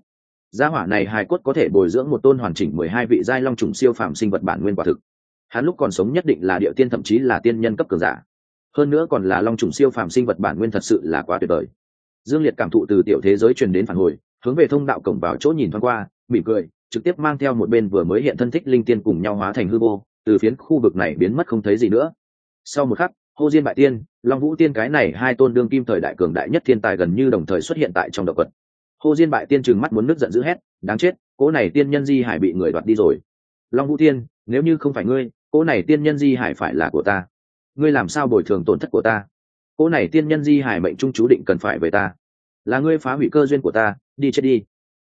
Gia hỏa này hải cốt có thể bồi dưỡng một tôn hoàn chỉnh mười hai vị giai long trùng siêu phàm sinh vật bản nguyên quả thực. Hắn lúc còn sống nhất định là địa tiên thậm chí là tiên nhân cấp cường giả. Hơn nữa còn là long trùng siêu phàm sinh vật bản nguyên thật sự là quá tuyệt vời. Dương liệt cảm thụ từ tiểu thế giới truyền đến phản hồi, hướng về thông đạo cổng vào chỗ nhìn thoáng qua, mỉm cười, trực tiếp mang theo một bên vừa mới hiện thân thích linh tiên cùng nhau hóa thành hư vô, từ phiến khu vực này biến mất không thấy gì nữa. Sau một khắc hô diên bại tiên long vũ tiên cái này hai tôn đương kim thời đại cường đại nhất thiên tài gần như đồng thời xuất hiện tại trong động vật Hô Diên bại tiên trừng mắt muốn nước giận dữ hét, đáng chết, cỗ này tiên nhân di hải bị người đoạt đi rồi. Long Vũ Tiên, nếu như không phải ngươi, cỗ này tiên nhân di hải phải là của ta. Ngươi làm sao bồi thường tổn thất của ta? Cỗ này tiên nhân di hải mệnh trung chú định cần phải về ta. Là ngươi phá hủy cơ duyên của ta, đi chết đi.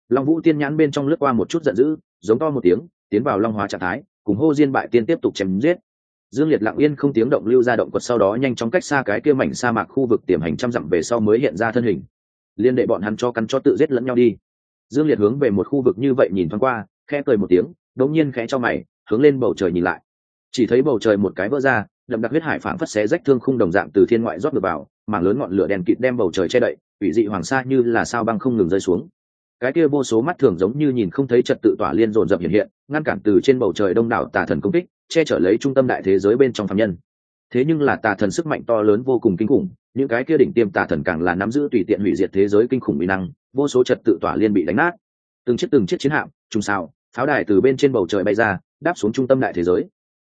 Long Vũ Tiên nhãn bên trong lướt qua một chút giận dữ, giống to một tiếng, tiến vào long hóa trạng thái, cùng Hô Diên bại tiên tiếp tục chém giết. Dương Liệt lặng yên không tiếng động lưu ra động quật sau đó nhanh chóng cách xa cái kia mảnh sa mạc khu vực tiềm hành trăm dặm về sau mới hiện ra thân hình. Liên đệ bọn hắn cho căn cho tự giết lẫn nhau đi. Dương liệt hướng về một khu vực như vậy nhìn thoáng qua, khẽ cười một tiếng, đống nhiên khẽ cho mày, hướng lên bầu trời nhìn lại. Chỉ thấy bầu trời một cái vỡ ra, đậm đặc huyết hải phảng phất xé rách thương khung đồng dạng từ thiên ngoại rót ngược vào, mảng lớn ngọn lửa đèn kịt đem bầu trời che đậy ủy dị hoàng sa như là sao băng không ngừng rơi xuống. Cái kia vô số mắt thường giống như nhìn không thấy trật tự tỏa liên dồn dập hiện hiện, ngăn cản từ trên bầu trời đông đảo tà thần công kích che chở lấy trung tâm đại thế giới bên trong phạm nhân. Thế nhưng là tà thần sức mạnh to lớn vô cùng kinh khủng, những cái kia đỉnh tiêm tà thần càng là nắm giữ tùy tiện hủy diệt thế giới kinh khủng mỹ năng, vô số trật tự tỏa liên bị đánh nát. Từng chiếc từng chiếc chiến hạm, trùng sao pháo đài từ bên trên bầu trời bay ra, đáp xuống trung tâm đại thế giới.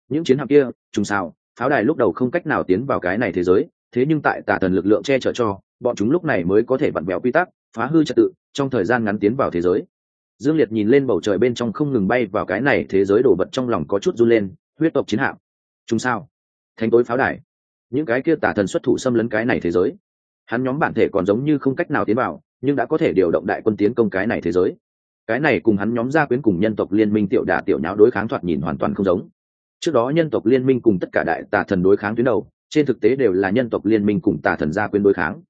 Những chiến hạm kia, trùng sao pháo đài lúc đầu không cách nào tiến vào cái này thế giới, thế nhưng tại tà thần lực lượng che chở cho, bọn chúng lúc này mới có thể vặn vẹo quy tắc, phá hư trật tự, trong thời gian ngắn tiến vào thế giới. Dương liệt nhìn lên bầu trời bên trong không ngừng bay vào cái này thế giới đổ vật trong lòng có chút run lên huyết tộc chiến hạm. Chúng sao? Thánh tối pháo đài. Những cái kia tả thần xuất thủ xâm lấn cái này thế giới. Hắn nhóm bản thể còn giống như không cách nào tiến vào, nhưng đã có thể điều động đại quân tiến công cái này thế giới. Cái này cùng hắn nhóm gia quyến cùng nhân tộc liên minh tiểu đà tiểu nháo đối kháng thoạt nhìn hoàn toàn không giống. Trước đó nhân tộc liên minh cùng tất cả đại tà thần đối kháng tuyến đầu, trên thực tế đều là nhân tộc liên minh cùng tà thần gia quyến đối kháng.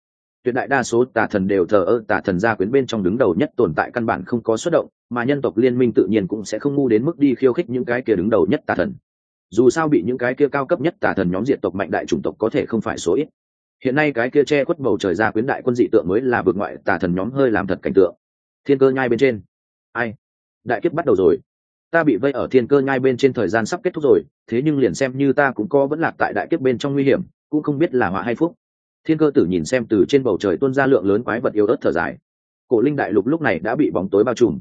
Tuyệt đại đa số tà thần đều thờ ơ, tà thần gia quyến bên trong đứng đầu nhất tồn tại căn bản không có xuất động, mà nhân tộc liên minh tự nhiên cũng sẽ không ngu đến mức đi khiêu khích những cái kia đứng đầu nhất tà thần dù sao bị những cái kia cao cấp nhất tà thần nhóm diện tộc mạnh đại chủng tộc có thể không phải số ít. Hiện nay cái kia che khuất bầu trời ra quyến đại quân dị tượng mới là vượt ngoại tà thần nhóm hơi làm thật cảnh tượng. Thiên cơ nhai bên trên. Ai? Đại kiếp bắt đầu rồi. Ta bị vây ở thiên cơ nhai bên trên thời gian sắp kết thúc rồi, thế nhưng liền xem như ta cũng có vẫn lạc tại đại kiếp bên trong nguy hiểm, cũng không biết là họa hay phúc. Thiên cơ tử nhìn xem từ trên bầu trời tuôn ra lượng lớn quái vật yếu ớt thở dài. Cổ linh đại lục lúc này đã bị bóng tối bao trùm.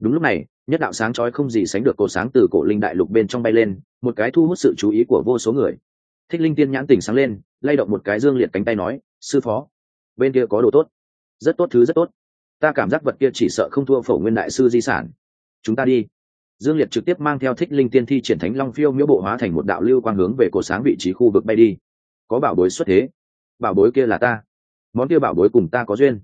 Đúng lúc này nhất đạo sáng chói không gì sánh được cổ sáng từ cổ linh đại lục bên trong bay lên, một cái thu hút sự chú ý của vô số người. Thích linh tiên nhãn tỉnh sáng lên, lay động một cái dương liệt cánh tay nói, sư phó, bên kia có đồ tốt. Rất tốt, thứ rất tốt. Ta cảm giác vật kia chỉ sợ không thua phổ nguyên đại sư di sản. Chúng ta đi. Dương liệt trực tiếp mang theo thích linh tiên thi triển thánh long phiêu miễu bộ hóa thành một đạo lưu quang hướng về cổ sáng vị trí khu vực bay đi. Có bảo bối xuất thế. Bảo bối kia là ta. Món kia bảo bối cùng ta có duyên.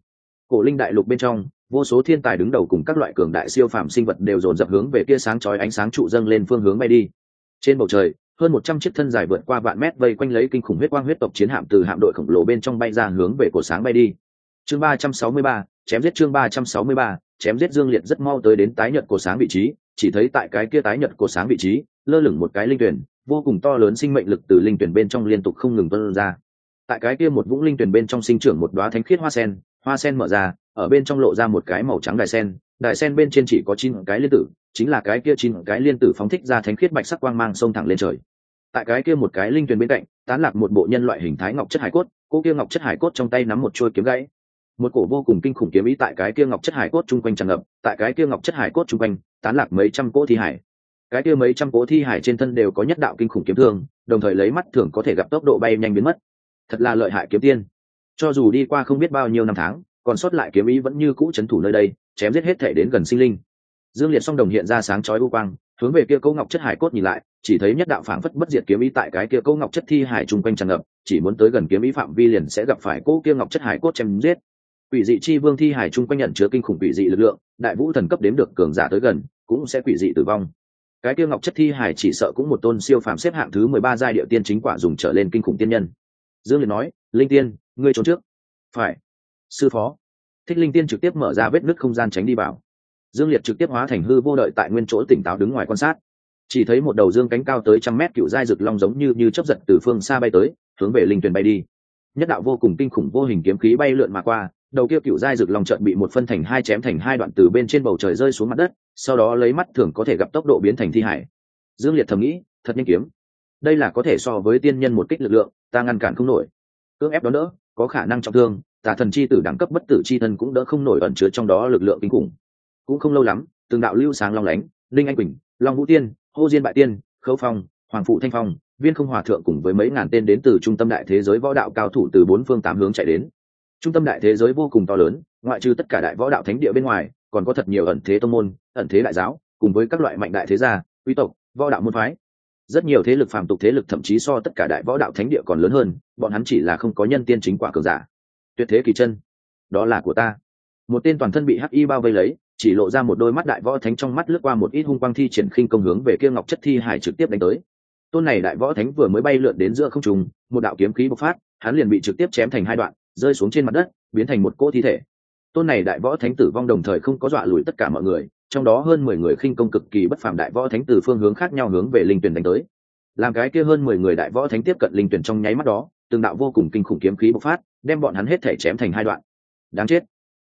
Cổ linh đại lục bên trong vô số thiên tài đứng đầu cùng các loại cường đại siêu phàm sinh vật đều dồn dập hướng về kia sáng chói ánh sáng trụ dâng lên phương hướng bay đi. Trên bầu trời, hơn một trăm chiếc thân dài vượt qua vạn mét vây quanh lấy kinh khủng huyết quang huyết tộc chiến hạm từ hạm đội khổng lồ bên trong bay ra hướng về cổ sáng bay đi. Chương ba trăm sáu mươi ba, chém giết chương ba trăm sáu mươi ba, chém giết dương liệt rất mau tới đến tái nhật cổ sáng vị trí, chỉ thấy tại cái kia tái nhật cổ sáng vị trí, lơ lửng một cái linh tuyển, vô cùng to lớn sinh mệnh lực từ linh tuyển bên trong liên tục không ngừng tuôn ra. Tại cái kia một vũng linh tuyển bên trong sinh trưởng một đoá thánh khiết hoa sen hoa sen mở ra ở bên trong lộ ra một cái màu trắng đài sen. Đài sen bên trên chỉ có chín cái liên tử, chính là cái kia chín cái liên tử phóng thích ra thánh khiết bạch sắc quang mang sông thẳng lên trời. Tại cái kia một cái linh truyền bên cạnh, tán lạc một bộ nhân loại hình thái ngọc chất hải cốt, cô kia ngọc chất hải cốt trong tay nắm một chuôi kiếm gãy. Một cổ vô cùng kinh khủng kiếm ý tại cái kia ngọc chất hải cốt chung quanh tràn ngập, tại cái kia ngọc chất hải cốt chung quanh, tán lạc mấy trăm cỗ thi hải. Cái kia mấy trăm cỗ thi hải trên thân đều có nhất đạo kinh khủng kiếm thương, đồng thời lấy mắt thường có thể gặp tốc độ bay nhanh biến mất. Thật là lợi hại kiếm tiên. Cho dù đi qua không biết bao nhiêu năm tháng còn sót lại kiếm ý vẫn như cũ c h ấ n thủ nơi đây, chém giết hết thể đến gần sinh linh. Dương liệt song đồng hiện ra sáng chói u quang, hướng về kia câu ngọc chất hải cốt nhìn lại, chỉ thấy nhất đạo phảng phất bất diệt kiếm ý tại cái kia câu ngọc chất thi hải chung quanh tràn ngập, chỉ muốn tới gần kiếm ý phạm vi liền sẽ gặp phải cỗ kia ngọc chất hải cốt chém giết. Quỷ dị chi vương thi hải chung quanh nhận chứa kinh khủng quỷ dị lực lượng, đại vũ thần cấp đếm được cường giả tới gần, cũng sẽ quỷ dị tử vong. Cái kia ngọc chất thi hải chỉ sợ cũng một tôn siêu phàm xếp hạng thứ mười ba giai địa tiên chính quả dùng trở lên kinh khủng tiên nhân. Dương liệt nói, linh tiên, ngươi trốn trước. Phải sư phó. Thích linh tiên trực tiếp mở ra vết nứt không gian tránh đi vào. Dương liệt trực tiếp hóa thành hư vô đợi tại nguyên chỗ tỉnh táo đứng ngoài quan sát. Chỉ thấy một đầu dương cánh cao tới trăm mét cựu dai rực long giống như như chấp giật từ phương xa bay tới hướng về linh tuyền bay đi. Nhất đạo vô cùng kinh khủng vô hình kiếm khí bay lượn mà qua đầu kia cựu dai rực long trợn bị một phân thành hai chém thành hai đoạn từ bên trên bầu trời rơi xuống mặt đất sau đó lấy mắt thường có thể gặp tốc độ biến thành thi hải. Dương liệt thầm nghĩ thật nhanh kiếm. Đây là có thể so với tiên nhân một kích lực lượng ta ngăn cản không nổi. Cưỡng ép đó nữa, có khả năng trọng thương tà thần chi tử đẳng cấp bất tử chi thân cũng đỡ không nổi ẩn chứa trong đó lực lượng kinh khủng. Cũng không lâu lắm, từng đạo lưu sáng long lánh, linh anh quỳnh, long vũ tiên, hô diên bại tiên, khấu phong, hoàng phụ thanh phong, viên không hòa thượng cùng với mấy ngàn tên đến từ trung tâm đại thế giới võ đạo cao thủ từ bốn phương tám hướng chạy đến. Trung tâm đại thế giới vô cùng to lớn, ngoại trừ tất cả đại võ đạo thánh địa bên ngoài, còn có thật nhiều ẩn thế tông môn, ẩn thế đại giáo, cùng với các loại mạnh đại thế gia, quý tộc, võ đạo môn phái. Rất nhiều thế lực phàm tục thế lực thậm chí so tất cả đại võ đạo thánh địa còn lớn hơn, bọn hắn chỉ là không có nhân tiên chính quả cường giả tuyệt thế kỳ chân. Đó là của ta. Một tên toàn thân bị hắc y bao vây lấy, chỉ lộ ra một đôi mắt đại võ thánh trong mắt lướt qua một ít hung quang thi triển khinh công hướng về kia ngọc chất thi hải trực tiếp đánh tới. Tôn này đại võ thánh vừa mới bay lượn đến giữa không trung, một đạo kiếm khí bộc phát, hắn liền bị trực tiếp chém thành hai đoạn, rơi xuống trên mặt đất, biến thành một cỗ thi thể. Tôn này đại võ thánh tử vong đồng thời không có dọa lùi tất cả mọi người, trong đó hơn mười người khinh công cực kỳ bất phàm đại võ thánh từ phương hướng khác nhau hướng về linh tuyển đánh tới. Làm cái kia hơn mười người đại võ thánh tiếp cận linh tuyển trong nháy mắt đó từng đạo vô cùng kinh khủng kiếm khí bộc phát, đem bọn hắn hết thể chém thành hai đoạn. Đáng chết.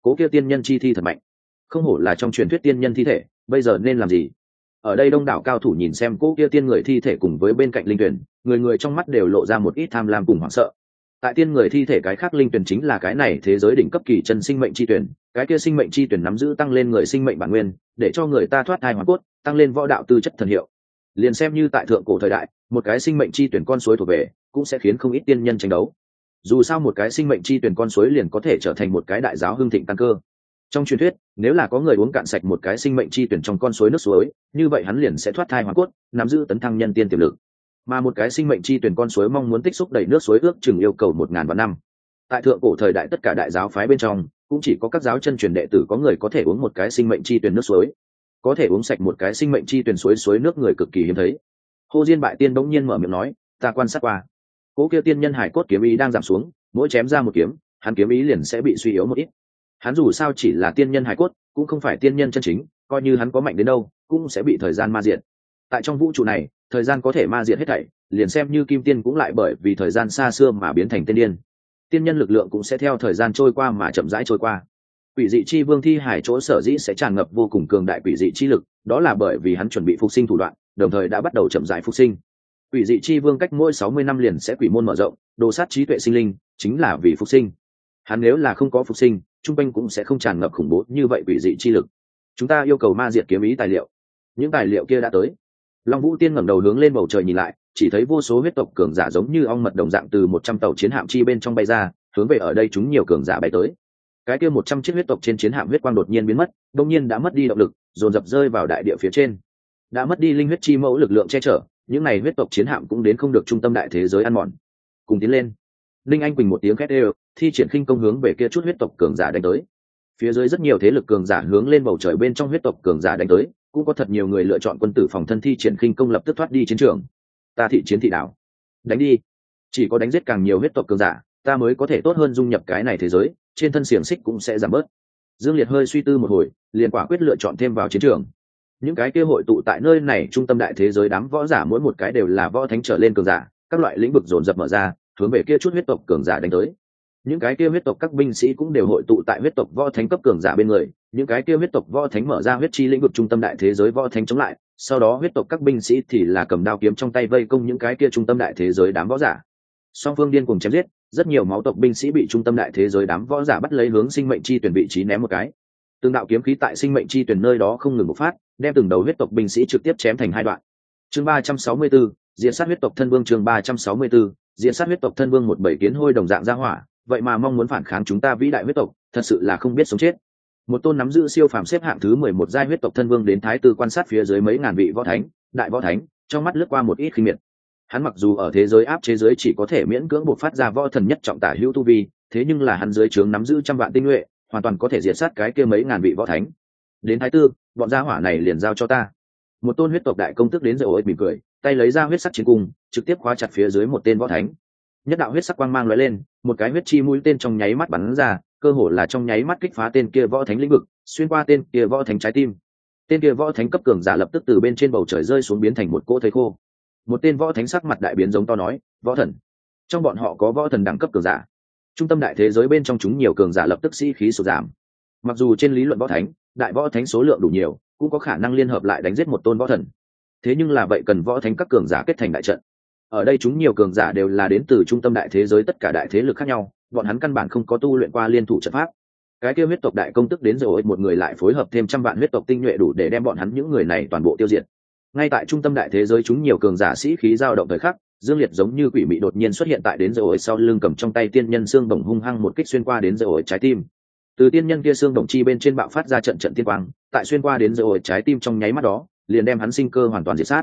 Cố kia tiên nhân chi thi thật mạnh. Không hổ là trong truyền thuyết tiên nhân thi thể, bây giờ nên làm gì? Ở đây đông đảo cao thủ nhìn xem cố kia tiên người thi thể cùng với bên cạnh linh tuyển, người người trong mắt đều lộ ra một ít tham lam cùng hoảng sợ. Tại tiên người thi thể cái khác linh tuyển chính là cái này thế giới đỉnh cấp kỳ chân sinh mệnh chi tuyển, cái kia sinh mệnh chi tuyển nắm giữ tăng lên người sinh mệnh bản nguyên, để cho người ta thoát thai hoàn cốt, tăng lên võ đạo tư chất thần hiệu. Liền xem như tại thượng cổ thời đại, một cái sinh mệnh chi tuyển con suối thuộc về cũng sẽ khiến không ít tiên nhân tranh đấu. Dù sao một cái sinh mệnh chi tuyển con suối liền có thể trở thành một cái đại giáo hưng thịnh tăng cơ. Trong truyền thuyết, nếu là có người uống cạn sạch một cái sinh mệnh chi tuyển trong con suối nước suối, như vậy hắn liền sẽ thoát thai hoàn cốt, nắm giữ tấn thăng nhân tiên tiềm lực. Mà một cái sinh mệnh chi tuyển con suối mong muốn tích xúc đầy nước suối ước chừng yêu cầu một ngàn vạn năm. Tại thượng cổ thời đại tất cả đại giáo phái bên trong, cũng chỉ có các giáo chân truyền đệ tử có người có thể uống một cái sinh mệnh chi tuyển nước suối. Có thể uống sạch một cái sinh mệnh chi tuyển suối suối nước người cực kỳ hiếm thấy. Hồ diên bại tiên bỗng nhiên mở miệng nói, ta quan sát qua cố kia tiên nhân hải cốt kiếm ý đang giảm xuống, mỗi chém ra một kiếm, hắn kiếm ý liền sẽ bị suy yếu một ít. Hắn dù sao chỉ là tiên nhân hải cốt, cũng không phải tiên nhân chân chính, coi như hắn có mạnh đến đâu, cũng sẽ bị thời gian ma diện tại trong vũ trụ này, thời gian có thể ma diện hết thảy, liền xem như kim tiên cũng lại bởi vì thời gian xa xưa mà biến thành tiên điên. Tiên nhân lực lượng cũng sẽ theo thời gian trôi qua mà chậm rãi trôi qua. Quỷ dị chi vương thi hải chỗ sở dĩ sẽ tràn ngập vô cùng cường đại quỷ dị chi lực, đó là bởi vì hắn chuẩn bị phục sinh thủ đoạn, đồng thời đã bắt đầu chậm rãi phục sinh quỷ dị chi vương cách mỗi sáu mươi năm liền sẽ quỷ môn mở rộng, đồ sát trí tuệ sinh linh, chính là vì phục sinh. Hắn nếu là không có phục sinh, trung quanh cũng sẽ không tràn ngập khủng bố như vậy quỷ dị chi lực. Chúng ta yêu cầu ma diệt kiếm ý tài liệu. Những tài liệu kia đã tới. Long vũ tiên ngẩng đầu hướng lên bầu trời nhìn lại, chỉ thấy vô số huyết tộc cường giả giống như ong mật đồng dạng từ một trăm tàu chiến hạm chi bên trong bay ra, hướng về ở đây chúng nhiều cường giả bay tới. Cái kia một trăm chiếc huyết tộc trên chiến hạm huyết quang đột nhiên biến mất, đông nhiên đã mất đi động lực, dồn dập rơi vào đại địa phía trên. Đã mất đi linh huyết chi mẫu lực lượng che chở những n à y huyết tộc chiến hạm cũng đến không được trung tâm đại thế giới ăn mòn. Cùng tiến lên. Linh anh quỳnh một tiếng khét ê thi triển khinh công hướng về kia chút huyết tộc cường giả đánh tới. Phía dưới rất nhiều thế lực cường giả hướng lên bầu trời bên trong huyết tộc cường giả đánh tới, cũng có thật nhiều người lựa chọn quân tử phòng thân thi triển khinh công lập tức thoát đi chiến trường. Ta thị chiến thị đảo đánh đi. Chỉ có đánh giết càng nhiều huyết tộc cường giả, ta mới có thể tốt hơn dung nhập cái này thế giới, trên thân xiềng xích cũng sẽ giảm bớt. Dương liệt hơi suy tư một hồi, liền quả quyết lựa chọn thêm vào chiến trường những cái kia hội tụ tại nơi này trung tâm đại thế giới đám võ giả mỗi một cái đều là võ thánh trở lên cường giả, các loại lĩnh vực dồn dập mở ra, hướng về kia chút huyết tộc cường giả đánh tới. Những cái kia huyết tộc các binh sĩ cũng đều hội tụ tại huyết tộc võ thánh cấp cường giả bên người, những cái kia huyết tộc võ thánh mở ra huyết chi lĩnh vực trung tâm đại thế giới võ thánh chống lại, sau đó huyết tộc các binh sĩ thì là cầm đao kiếm trong tay vây công những cái kia trung tâm đại thế giới đám võ giả. Song phương điên cùng chém giết, rất nhiều máu tộc binh sĩ bị trung tâm đại thế giới đám võ giả bắt lấy hướng sinh mệnh chi tuyển vị trí ném một cái từng đạo kiếm khí tại sinh mệnh chi tuyển nơi đó không ngừng một phát đem từng đầu huyết tộc binh sĩ trực tiếp chém thành hai đoạn. Chương ba trăm sáu mươi 364, diễn sát huyết tộc thân vương chương ba trăm sáu mươi 364, diễn sát huyết tộc thân vương một bảy kiến hôi đồng dạng ra hỏa vậy mà mong muốn phản kháng chúng ta vĩ đại huyết tộc thật sự là không biết sống chết. Một tôn nắm giữ siêu phàm xếp hạng thứ mười một giai huyết tộc thân vương đến thái tư quan sát phía dưới mấy ngàn vị võ thánh đại võ thánh trong mắt lướt qua một ít khinh miệt. Hắn mặc dù ở thế giới áp chế giới chỉ có thể miễn cưỡng buộc phát ra võ thần nhất trọng tả hữu tu vi thế nhưng là hắn dưới trướng nắm giữ trăm vạn tinh nhuệ hoàn toàn có thể diệt sát cái kia mấy ngàn vị võ thánh. Đến thái tư, bọn gia hỏa này liền giao cho ta. Một tôn huyết tộc đại công tức đến rồi ôi mỉm cười, tay lấy ra huyết sắc chiến cung, trực tiếp khóa chặt phía dưới một tên võ thánh. Nhất đạo huyết sắc quang mang lóe lên, một cái huyết chi mũi tên trong nháy mắt bắn ra, cơ hồ là trong nháy mắt kích phá tên kia võ thánh lĩnh vực, xuyên qua tên kia võ thánh trái tim. Tên kia võ thánh cấp cường giả lập tức từ bên trên bầu trời rơi xuống biến thành một cỗ thây khô. Một tên võ thánh sắc mặt đại biến giống to nói, võ thần. Trong bọn họ có võ thần đẳng cấp cường giả trung tâm đại thế giới bên trong chúng nhiều cường giả lập tức sĩ khí sụt giảm. Mặc dù trên lý luận võ thánh, đại võ thánh số lượng đủ nhiều, cũng có khả năng liên hợp lại đánh giết một tôn võ thần. Thế nhưng là vậy cần võ thánh các cường giả kết thành đại trận. Ở đây chúng nhiều cường giả đều là đến từ trung tâm đại thế giới tất cả đại thế lực khác nhau, bọn hắn căn bản không có tu luyện qua liên thủ trận pháp. Cái kia huyết tộc đại công tức đến rồi một người lại phối hợp thêm trăm vạn huyết tộc tinh nhuệ đủ để đem bọn hắn những người này toàn bộ tiêu diệt. Ngay tại trung tâm đại thế giới chúng nhiều cường giả sĩ khí dao động thời khắc dương liệt giống như quỷ mị đột nhiên xuất hiện tại đến rồi sau lưng cầm trong tay tiên nhân xương đồng hung hăng một kích xuyên qua đến rồi trái tim. Từ tiên nhân kia xương đồng chi bên trên bạo phát ra trận trận tiên quang, tại xuyên qua đến rồi trái tim trong nháy mắt đó, liền đem hắn sinh cơ hoàn toàn diệt sát.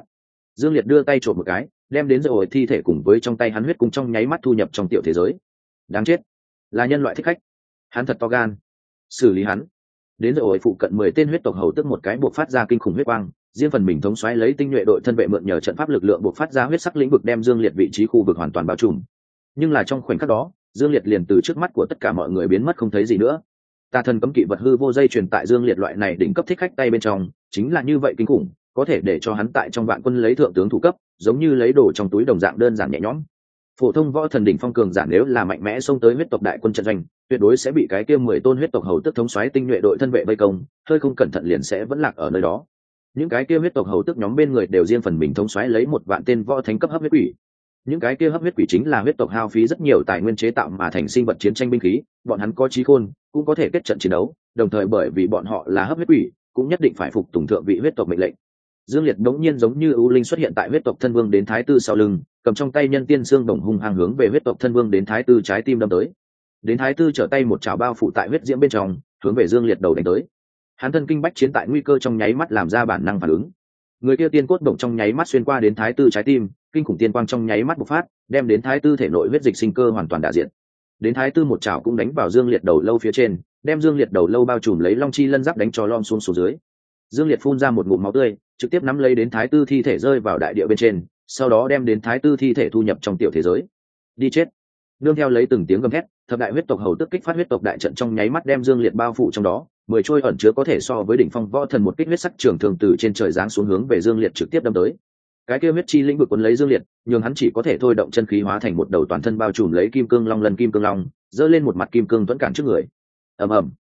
Dương liệt đưa tay trộm một cái, đem đến rồi thi thể cùng với trong tay hắn huyết cùng trong nháy mắt thu nhập trong tiểu thế giới. Đáng chết. Là nhân loại thích khách. Hắn thật to gan. Xử lý hắn. Đến rồi phụ cận mười tên huyết tộc hầu tức một cái buộc phát ra kinh khủng huyết quang riêng phần mình thống xoáy lấy tinh nhuệ đội thân vệ mượn nhờ trận pháp lực lượng buộc phát ra huyết sắc lĩnh vực đem dương liệt vị trí khu vực hoàn toàn bao trùm. Nhưng là trong khoảnh khắc đó, dương liệt liền từ trước mắt của tất cả mọi người biến mất không thấy gì nữa. Tà thần cấm kỵ vật hư vô dây truyền tại dương liệt loại này đỉnh cấp thích khách tay bên trong, chính là như vậy kinh khủng, có thể để cho hắn tại trong vạn quân lấy thượng tướng thủ cấp, giống như lấy đồ trong túi đồng dạng đơn giản nhẹ nhõm. Phổ thông võ thần đỉnh phong cường giản nếu là mạnh mẽ xông tới huyết tộc đại quân trận doanh, tuyệt đối sẽ bị cái kia mười tôn huyết tộc hầu tức thống xoáy tinh nhuệ đội thân vệ vây công, hơi không cẩn thận liền sẽ vẫn lạc ở nơi đó những cái kia huyết tộc hầu tức nhóm bên người đều riêng phần mình thống xoáy lấy một vạn tên võ thánh cấp hấp huyết quỷ. Những cái kia hấp huyết quỷ chính là huyết tộc hao phí rất nhiều tài nguyên chế tạo mà thành sinh vật chiến tranh binh khí, bọn hắn có trí khôn, cũng có thể kết trận chiến đấu, đồng thời bởi vì bọn họ là hấp huyết quỷ, cũng nhất định phải phục tùng thượng vị huyết tộc mệnh lệnh. Dương liệt đống nhiên giống như ưu linh xuất hiện tại huyết tộc thân vương đến thái tư sau lưng, cầm trong tay nhân tiên xương đồng hung hăng hướng về huyết tộc thân vương đến thái tư trái tim đâm tới. Đến thái tư trở tay một chảo bao phủ tại huyết diễm bên trong, hướng về dương liệt đầu đánh tới hắn thân kinh bách chiến tại nguy cơ trong nháy mắt làm ra bản năng phản ứng. Người kia tiên cốt động trong nháy mắt xuyên qua đến thái tư trái tim, kinh khủng tiên quang trong nháy mắt bộc phát, đem đến thái tư thể nội huyết dịch sinh cơ hoàn toàn đ diện đến thái tư một chảo cũng đánh vào dương liệt đầu lâu phía trên, đem dương liệt đầu lâu bao trùm lấy long chi lân giáp đánh cho lom xuống xuống dưới. Dương liệt phun ra một ngụm máu tươi, trực tiếp nắm lấy đến thái tư thi thể rơi vào đại địa bên trên, sau đó đem đến thái tư thi thể thu nhập trong tiểu thế giới. Đi chết. Nương theo lấy từng tiếng gầm thét, thập đại huyết tộc hầu tức kích phát huyết tộc đại trận trong nháy mắt đem dương liệt bao phủ trong đó mười trôi ẩn chứa có thể so với đỉnh phong võ thần một kích huyết sắc trường thường từ trên trời giáng xuống hướng về dương liệt trực tiếp đâm tới. Cái kia huyết chi lĩnh vực quấn lấy dương liệt, nhường hắn chỉ có thể thôi động chân khí hóa thành một đầu toàn thân bao trùm lấy kim cương long lần kim cương long, giơ lên một mặt kim cương tuẫn cản trước người. Ầm ầm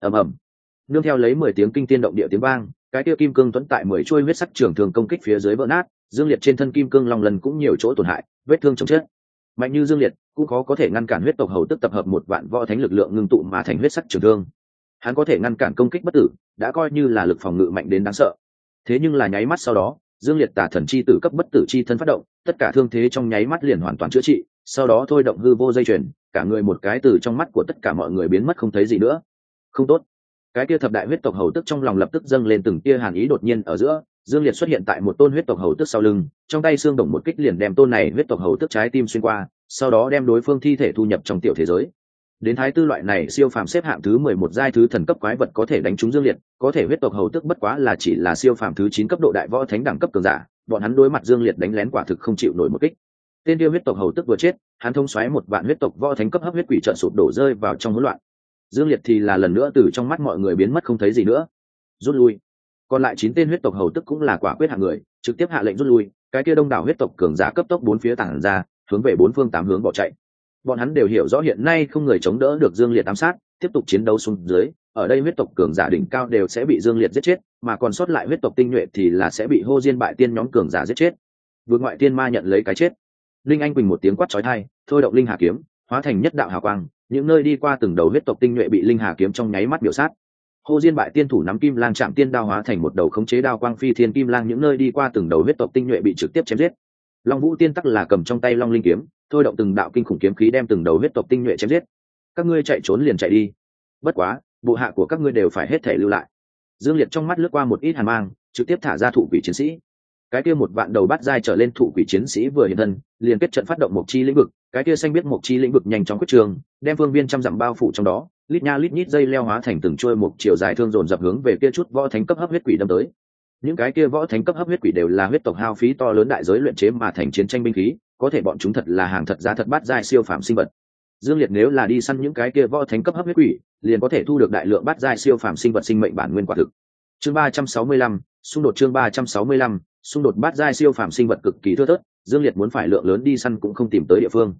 ầm ầm. Nương theo lấy mười tiếng kinh tiên động địa tiếng vang, cái kia kim cương tuẫn tại mười trôi huyết sắc trường thường công kích phía dưới vỡ nát, dương liệt trên thân kim cương long lần cũng nhiều chỗ tổn hại, vết thương chồng chết. Mạnh như dương liệt, cũng khó có thể ngăn cản huyết tộc hầu tức tập hợp một vạn võ thánh lực lượng ngưng tụ mà thành huyết sắc trường thương hắn có thể ngăn cản công kích bất tử, đã coi như là lực phòng ngự mạnh đến đáng sợ. Thế nhưng là nháy mắt sau đó, dương liệt tả thần chi tử cấp bất tử chi thân phát động, tất cả thương thế trong nháy mắt liền hoàn toàn chữa trị, sau đó thôi động hư vô dây chuyền, cả người một cái từ trong mắt của tất cả mọi người biến mất không thấy gì nữa. Không tốt. Cái kia thập đại huyết tộc hầu tức trong lòng lập tức dâng lên từng tia hàn ý đột nhiên ở giữa, dương liệt xuất hiện tại một tôn huyết tộc hầu tức sau lưng, trong tay xương đồng một kích liền đem tôn này huyết tộc hầu tức trái tim xuyên qua, sau đó đem đối phương thi thể thu nhập trong tiểu thế giới đến thái tư loại này siêu phàm xếp hạng thứ mười một giai thứ thần cấp quái vật có thể đánh trúng dương liệt, có thể huyết tộc hầu tức bất quá là chỉ là siêu phàm thứ chín cấp độ đại võ thánh đẳng cấp cường giả, bọn hắn đối mặt dương liệt đánh lén quả thực không chịu nổi một kích. Tên tiêu huyết tộc hầu tức vừa chết, hắn thông xoáy một vạn huyết tộc võ thánh cấp hấp huyết quỷ trận sụp đổ rơi vào trong hỗn loạn. Dương liệt thì là lần nữa từ trong mắt mọi người biến mất không thấy gì nữa. Rút lui. Còn lại chín tên huyết tộc hầu tức cũng là quả quyết hạng người, trực tiếp hạ lệnh rút lui, cái kia đông đảo huyết tộc cường giả cấp tốc bốn phía tảng ra, hướng về bốn phương tám hướng bỏ chạy bọn hắn đều hiểu rõ hiện nay không người chống đỡ được dương liệt ám sát tiếp tục chiến đấu xuống dưới ở đây huyết tộc cường giả đỉnh cao đều sẽ bị dương liệt giết chết mà còn sót lại huyết tộc tinh nhuệ thì là sẽ bị hô diên bại tiên nhóm cường giả giết chết. Vượt ngoại tiên ma nhận lấy cái chết. Linh anh quỳnh một tiếng quát trói thai thôi động linh hà kiếm hóa thành nhất đạo hào quang những nơi đi qua từng đầu huyết tộc tinh nhuệ bị linh hà kiếm trong nháy mắt biểu sát. Hồ Diên bại tiên thủ nắm kim lang chạm tiên đao hóa thành một đầu khống chế đao quang phi thiên kim lang những nơi đi qua từng đầu huyết tộc tinh nhuệ bị trực tiếp chém giết. Long Vũ tiên tắc là cầm trong tay Long linh kiếm, thôi động từng đạo kinh khủng kiếm khí đem từng đầu huyết tộc tinh nhuệ chém giết. Các ngươi chạy trốn liền chạy đi. Bất quá, bộ hạ của các ngươi đều phải hết thể lưu lại. Dương Liệt trong mắt lướt qua một ít hàn mang, trực tiếp thả ra thủ quỷ chiến sĩ. Cái kia một vạn đầu bắt dai trở lên thủ quỷ chiến sĩ vừa hiện thân, liền kết trận phát động một chi lĩnh vực, cái kia xanh biết một chi lĩnh vực nhanh chóng quyết trường, đem phương viên trăm dặm bao phủ trong đó, lít nha lít nhít dây leo hóa thành từng chuôi một chiều dài thương dồn dập hướng về kia chút võ thánh cấp hấp huyết quỷ đâm tới những cái kia võ thánh cấp hấp huyết quỷ đều là huyết tộc hao phí to lớn đại giới luyện chế mà thành chiến tranh binh khí có thể bọn chúng thật là hàng thật giá thật bát giai siêu phàm sinh vật. Dương liệt nếu là đi săn những cái kia võ thánh cấp hấp huyết quỷ, liền có thể thu được đại lượng bát giai siêu phàm sinh vật sinh mệnh bản nguyên quả thực. Chương ba trăm sáu mươi lăm, xung đột chương ba trăm sáu mươi lăm, xung đột bát giai siêu phàm sinh vật cực kỳ thưa thớt, dương liệt muốn phải lượng lớn đi săn cũng không tìm tới địa phương.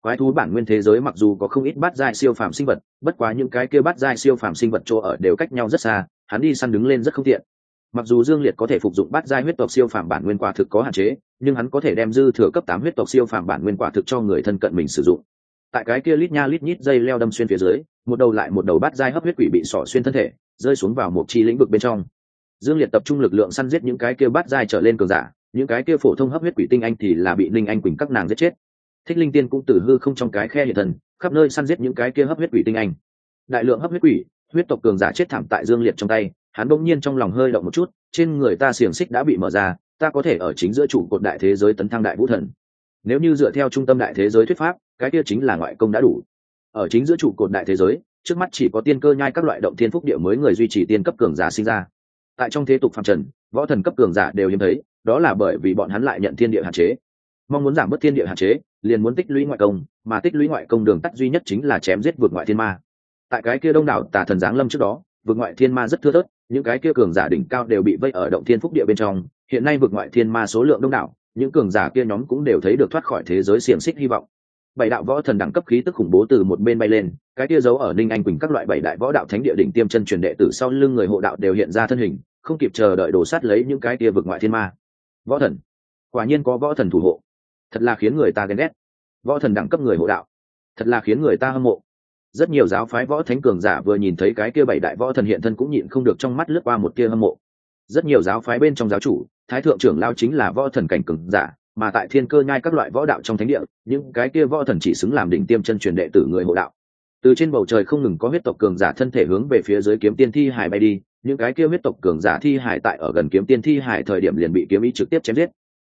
Quái thú bản nguyên thế giới mặc dù có không ít bát giai siêu phàm sinh vật, bất quá những cái kia bát giai siêu phàm sinh vật chỗ ở đều cách nhau rất xa, hắn đi săn đứng lên rất không tiện. Mặc dù dương liệt có thể phục dụng bát giai huyết tộc siêu phàm bản nguyên quả thực có hạn chế nhưng hắn có thể đem dư thừa cấp tám huyết tộc siêu phàm bản nguyên quả thực cho người thân cận mình sử dụng. Tại cái kia lít nha lít nhít dây leo đâm xuyên phía dưới, một đầu lại một đầu bắt giai hấp huyết quỷ bị sỏ xuyên thân thể, rơi xuống vào một chi lĩnh vực bên trong. Dương liệt tập trung lực lượng săn giết những cái kia bắt giai trở lên cường giả, những cái kia phổ thông hấp huyết quỷ tinh anh thì là bị linh anh quỳnh các nàng giết chết. Thích linh tiên cũng tử hư không trong cái khe hiện thần khắp nơi săn giết những cái kia hấp huyết quỷ tinh anh. Đại lượng hấp huyết quỷ, huyết tộc cường giả chết thảm tại dương liệt trong tay, hắn bỗng nhiên trong lòng hơi động một chút, trên người ta xiềng xích đã bị mở ra ta có thể ở chính giữa trụ cột đại thế giới tấn thăng đại vũ thần. Nếu như dựa theo trung tâm đại thế giới thuyết pháp, cái kia chính là ngoại công đã đủ. Ở chính giữa trụ cột đại thế giới, trước mắt chỉ có tiên cơ nhai các loại động thiên phúc địa mới người duy trì tiên cấp cường giả sinh ra. Tại trong thế tục phạm trần, võ thần cấp cường giả đều hiếm thấy, đó là bởi vì bọn hắn lại nhận thiên địa hạn chế. Mong muốn giảm bớt thiên địa hạn chế, liền muốn tích lũy ngoại công, mà tích lũy ngoại công đường tắt duy nhất chính là chém giết vượt ngoại thiên ma. Tại cái kia đông đảo tà thần giáng lâm trước đó, vượt ngoại thiên ma rất thưa thớt những cái kia cường giả đỉnh cao đều bị vây ở động thiên phúc địa bên trong, hiện nay vượt ngoại thiên ma số lượng đông đảo, những cường giả kia nhóm cũng đều thấy được thoát khỏi thế giới xiềng xích hy vọng. Bảy đạo võ thần đẳng cấp khí tức khủng bố từ một bên bay lên, cái kia giấu ở ninh anh quỳnh các loại bảy đại võ đạo thánh địa đỉnh tiêm chân truyền đệ tử sau lưng người hộ đạo đều hiện ra thân hình, không kịp chờ đợi đổ sát lấy những cái kia vượt ngoại thiên ma. Võ thần. Quả nhiên có võ thần thủ hộ. Thật là khiến người ta ghen ghét. Võ thần đẳng cấp người hộ đạo. Thật là khiến người ta hâm mộ rất nhiều giáo phái võ thánh cường giả vừa nhìn thấy cái kia bảy đại võ thần hiện thân cũng nhịn không được trong mắt lướt qua một tia hâm mộ. Rất nhiều giáo phái bên trong giáo chủ, thái thượng trưởng lao chính là võ thần cảnh cường giả, mà tại thiên cơ nhai các loại võ đạo trong thánh địa, những cái kia võ thần chỉ xứng làm đỉnh tiêm chân truyền đệ tử người hộ đạo. Từ trên bầu trời không ngừng có huyết tộc cường giả thân thể hướng về phía dưới kiếm tiên thi hải bay đi, những cái kia huyết tộc cường giả thi hải tại ở gần kiếm tiên thi hải thời điểm liền bị kiếm ý trực tiếp chém giết.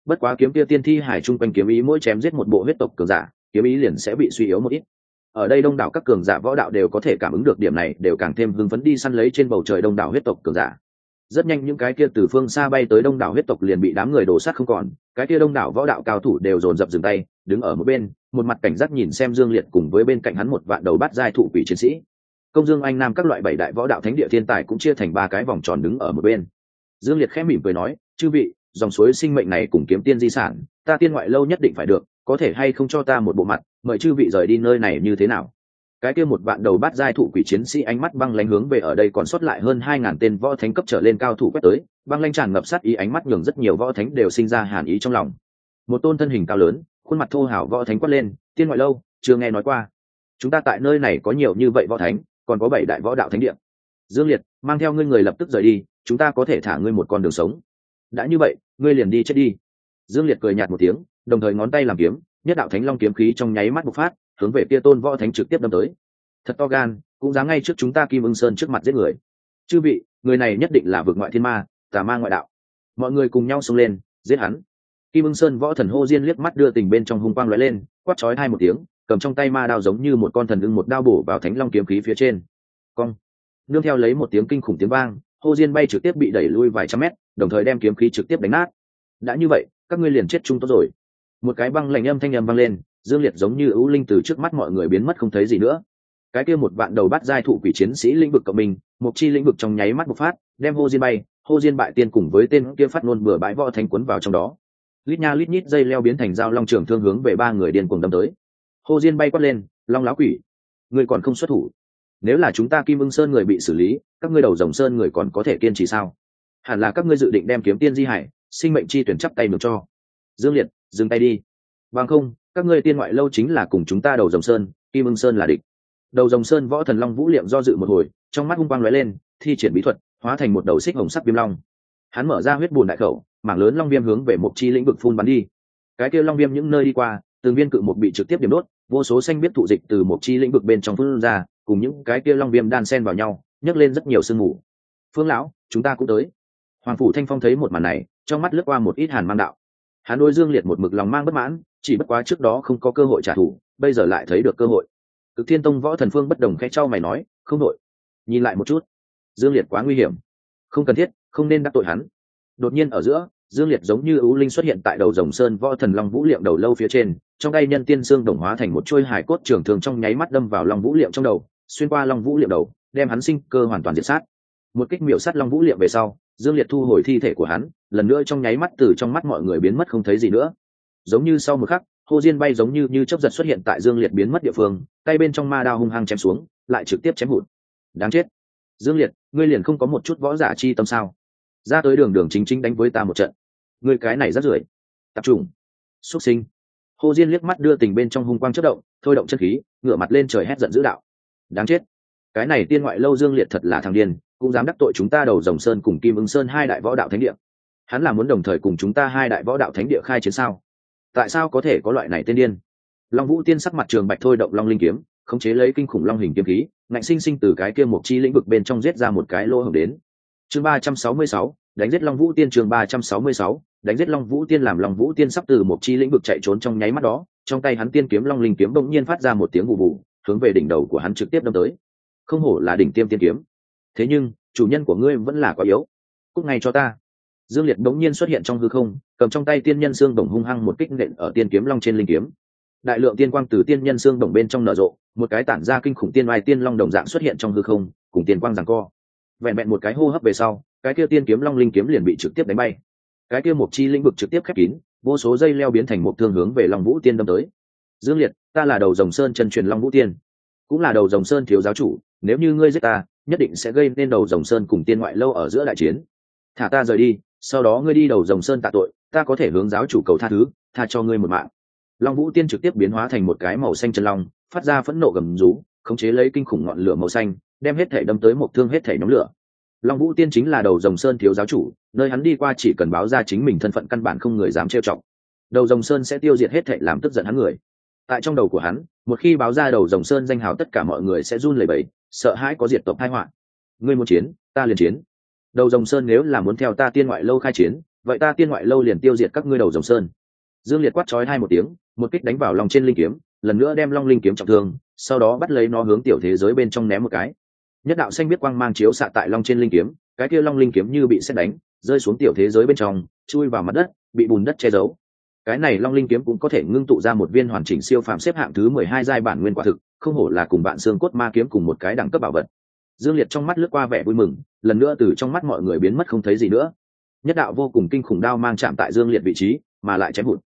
Bất quá kiếm kia tiên thi hải chung quanh kiếm ý mỗi chém giết một bộ huyết tộc cường giả, kiếm ý liền sẽ bị suy yếu một ít ở đây đông đảo các cường giả võ đạo đều có thể cảm ứng được điểm này, đều càng thêm hưng phấn đi săn lấy trên bầu trời đông đảo huyết tộc cường giả. Rất nhanh những cái kia từ phương xa bay tới đông đảo huyết tộc liền bị đám người đổ sát không còn, cái kia đông đảo võ đạo cao thủ đều dồn dập dừng tay, đứng ở một bên, một mặt cảnh giác nhìn xem dương liệt cùng với bên cạnh hắn một vạn đầu bát giai thụ quỷ chiến sĩ. Công dương anh nam các loại bảy đại võ đạo thánh địa thiên tài cũng chia thành ba cái vòng tròn đứng ở một bên. Dương liệt khẽ mỉm cười nói, chư vị, dòng suối sinh mệnh này cùng kiếm tiên di sản, ta tiên ngoại lâu nhất định phải được, có thể hay không cho ta một bộ mặt mời chư vị rời đi nơi này như thế nào? Cái kia một bạn đầu bát giai thụ quỷ chiến sĩ ánh mắt băng lánh hướng về ở đây còn sót lại hơn hai ngàn tên võ thánh cấp trở lên cao thủ quét tới, băng lanh tràn ngập sát ý ánh mắt nhường rất nhiều võ thánh đều sinh ra hàn ý trong lòng. Một tôn thân hình cao lớn, khuôn mặt thô hảo võ thánh quát lên, tiên ngoại lâu, chưa nghe nói qua. Chúng ta tại nơi này có nhiều như vậy võ thánh, còn có bảy đại võ đạo thánh địa. Dương liệt, mang theo ngươi người lập tức rời đi, chúng ta có thể thả ngươi một con đường sống. Đã như vậy, ngươi liền đi chết đi. Dương liệt cười nhạt một tiếng, đồng thời ngón tay làm kiếm nhất đạo thánh long kiếm khí trong nháy mắt bộc phát, hướng về kia tôn võ thánh trực tiếp đâm tới. Thật to gan, cũng dám ngay trước chúng ta kim ưng sơn trước mặt giết người. Chư vị, người này nhất định là vượt ngoại thiên ma, tà ma ngoại đạo. Mọi người cùng nhau xông lên, giết hắn. Kim ưng sơn võ thần hô diên liếc mắt đưa tình bên trong hung quang lóe lên, quát chói hai một tiếng, cầm trong tay ma đao giống như một con thần ưng một đao bổ vào thánh long kiếm khí phía trên. Cong. Nương theo lấy một tiếng kinh khủng tiếng vang, hô diên bay trực tiếp bị đẩy lui vài trăm mét, đồng thời đem kiếm khí trực tiếp đánh nát. Đã như vậy, các ngươi liền chết chung tốt rồi một cái băng lạnh âm thanh âm vang lên, dương liệt giống như ưu linh từ trước mắt mọi người biến mất không thấy gì nữa. Cái kia một vạn đầu bắt giai thụ quỷ chiến sĩ lĩnh vực cộng mình một chi lĩnh vực trong nháy mắt bộc phát, đem hô diên bay, hô diên bại tiên cùng với tên kia phát nôn bừa bãi võ thành quấn vào trong đó. Lít nha lít nhít dây leo biến thành dao long trường thương hướng về ba người điên cuồng đâm tới. Hô diên bay quát lên, long lá quỷ người còn không xuất thủ? Nếu là chúng ta kim ưng sơn người bị xử lý, các ngươi đầu dòng sơn người còn có thể kiên trì sao? Hẳn là các ngươi dự định đem kiếm tiên di hải, sinh mệnh chi tuyển chắp tay được cho. Dương liệt dừng tay đi. Bằng không, các ngươi tiên ngoại lâu chính là cùng chúng ta đầu dòng sơn, kim ưng sơn là địch. Đầu dòng sơn võ thần long vũ liệm do dự một hồi, trong mắt hung quang lóe lên, thi triển bí thuật, hóa thành một đầu xích hồng sắc viêm long. Hắn mở ra huyết bùn đại khẩu, mảng lớn long viêm hướng về một chi lĩnh vực phun bắn đi. Cái kia long viêm những nơi đi qua, từng viên cự một bị trực tiếp điểm đốt, vô số xanh biết thụ dịch từ một chi lĩnh vực bên trong phun ra, cùng những cái kia long viêm đan xen vào nhau, nhấc lên rất nhiều sương mù. Phương lão, chúng ta cũng tới. Hoàng phủ thanh phong thấy một màn này, trong mắt lướt qua một ít hàn mang đạo hắn đôi dương liệt một mực lòng mang bất mãn, chỉ bất quá trước đó không có cơ hội trả thù, bây giờ lại thấy được cơ hội. Cực thiên tông võ thần phương bất đồng khẽ trao mày nói, không đội, nhìn lại một chút. Dương liệt quá nguy hiểm. Không cần thiết, không nên đắc tội hắn. Đột nhiên ở giữa, dương liệt giống như ưu linh xuất hiện tại đầu rồng sơn võ thần long vũ liệm đầu lâu phía trên, trong tay nhân tiên xương đồng hóa thành một chuôi hải cốt trường thường trong nháy mắt đâm vào long vũ liệm trong đầu, xuyên qua long vũ liệm đầu, đem hắn sinh cơ hoàn toàn diệt sát. Một kích miểu sát long vũ liệm về sau dương liệt thu hồi thi thể của hắn, lần nữa trong nháy mắt từ trong mắt mọi người biến mất không thấy gì nữa. Giống như sau một khắc, hô diên bay giống như như chấp giật xuất hiện tại dương liệt biến mất địa phương, tay bên trong ma đao hung hăng chém xuống, lại trực tiếp chém hụt. Đáng chết. Dương liệt, ngươi liền không có một chút võ giả chi tâm sao? Ra tới đường đường chính chính đánh với ta một trận. Ngươi cái này rất rưởi. Tập trung. Xuất sinh. Hồ diên liếc mắt đưa tình bên trong hung quang chất động, thôi động chất khí, ngửa mặt lên trời hét giận dữ đạo. Đáng chết. Cái này tiên ngoại lâu dương liệt thật là thằng điên cũng dám đắc tội chúng ta đầu dòng sơn cùng kim ứng sơn hai đại võ đạo thánh địa. Hắn là muốn đồng thời cùng chúng ta hai đại võ đạo thánh địa khai chiến sao? Tại sao có thể có loại này tên điên? Long vũ tiên sắc mặt trường bạch thôi động long linh kiếm, khống chế lấy kinh khủng long hình kiếm khí, ngạnh sinh sinh từ cái kia một chi lĩnh vực bên trong giết ra một cái lỗ hồng đến. Chương ba trăm sáu mươi sáu, đánh giết long vũ tiên, chương ba trăm sáu mươi sáu, đánh giết long vũ tiên làm long vũ tiên sắp từ một chi lĩnh vực chạy trốn trong nháy mắt đó, trong tay hắn tiên kiếm long linh kiếm bỗng nhiên phát ra một tiếng vụ vụ, hướng về đỉnh đầu của hắn trực tiếp đâm tới. Không hổ là đỉnh tiêm tiên kiếm thế nhưng, chủ nhân của ngươi vẫn là quá yếu. Cúc ngay cho ta. Dương liệt bỗng nhiên xuất hiện trong hư không, cầm trong tay tiên nhân xương đồng hung hăng một kích nện ở tiên kiếm long trên linh kiếm. Đại lượng tiên quang từ tiên nhân xương đồng bên trong nở rộ, một cái tản ra kinh khủng tiên oai tiên long đồng dạng xuất hiện trong hư không, cùng tiên quang rằng co. Vẹn vẹn một cái hô hấp về sau, cái kia tiên kiếm long linh kiếm liền bị trực tiếp đánh bay. Cái kia một chi lĩnh vực trực tiếp khép kín, vô số dây leo biến thành một thương hướng về long vũ tiên đâm tới. Dương liệt, ta là đầu dòng sơn chân truyền long vũ tiên. Cũng là đầu dòng sơn thiếu giáo chủ, nếu như ngươi giết ta nhất định sẽ gây nên đầu dòng sơn cùng tiên ngoại lâu ở giữa đại chiến. Thả ta rời đi, sau đó ngươi đi đầu dòng sơn tạ tội, ta có thể hướng giáo chủ cầu tha thứ, tha cho ngươi một mạng. Long vũ tiên trực tiếp biến hóa thành một cái màu xanh chân long, phát ra phẫn nộ gầm rú, khống chế lấy kinh khủng ngọn lửa màu xanh, đem hết thể đâm tới một thương hết thể nhóm lửa. Long vũ tiên chính là đầu dòng sơn thiếu giáo chủ, nơi hắn đi qua chỉ cần báo ra chính mình thân phận căn bản không người dám trêu chọc. Đầu dòng sơn sẽ tiêu diệt hết thể làm tức giận hắn người. Tại trong đầu của hắn, một khi báo ra đầu dòng sơn danh hào tất cả mọi người sẽ run lẩy bẩy sợ hãi có diệt tộc tai họa. Ngươi muốn chiến, ta liền chiến. Đầu dòng sơn nếu là muốn theo ta tiên ngoại lâu khai chiến, vậy ta tiên ngoại lâu liền tiêu diệt các ngươi đầu dòng sơn. Dương liệt quát trói hai một tiếng, một kích đánh vào lòng trên linh kiếm, lần nữa đem long linh kiếm trọng thương, sau đó bắt lấy nó hướng tiểu thế giới bên trong ném một cái. Nhất đạo xanh biết quang mang chiếu xạ tại long trên linh kiếm, cái kia long linh kiếm như bị xét đánh, rơi xuống tiểu thế giới bên trong, chui vào mặt đất, bị bùn đất che giấu. Cái này long linh kiếm cũng có thể ngưng tụ ra một viên hoàn chỉnh siêu phàm xếp hạng thứ mười hai giai bản nguyên quả thực không hổ là cùng bạn xương cốt ma kiếm cùng một cái đẳng cấp bảo vật. Dương liệt trong mắt lướt qua vẻ vui mừng, lần nữa từ trong mắt mọi người biến mất không thấy gì nữa. Nhất đạo vô cùng kinh khủng đao mang chạm tại dương liệt vị trí, mà lại chém hụt.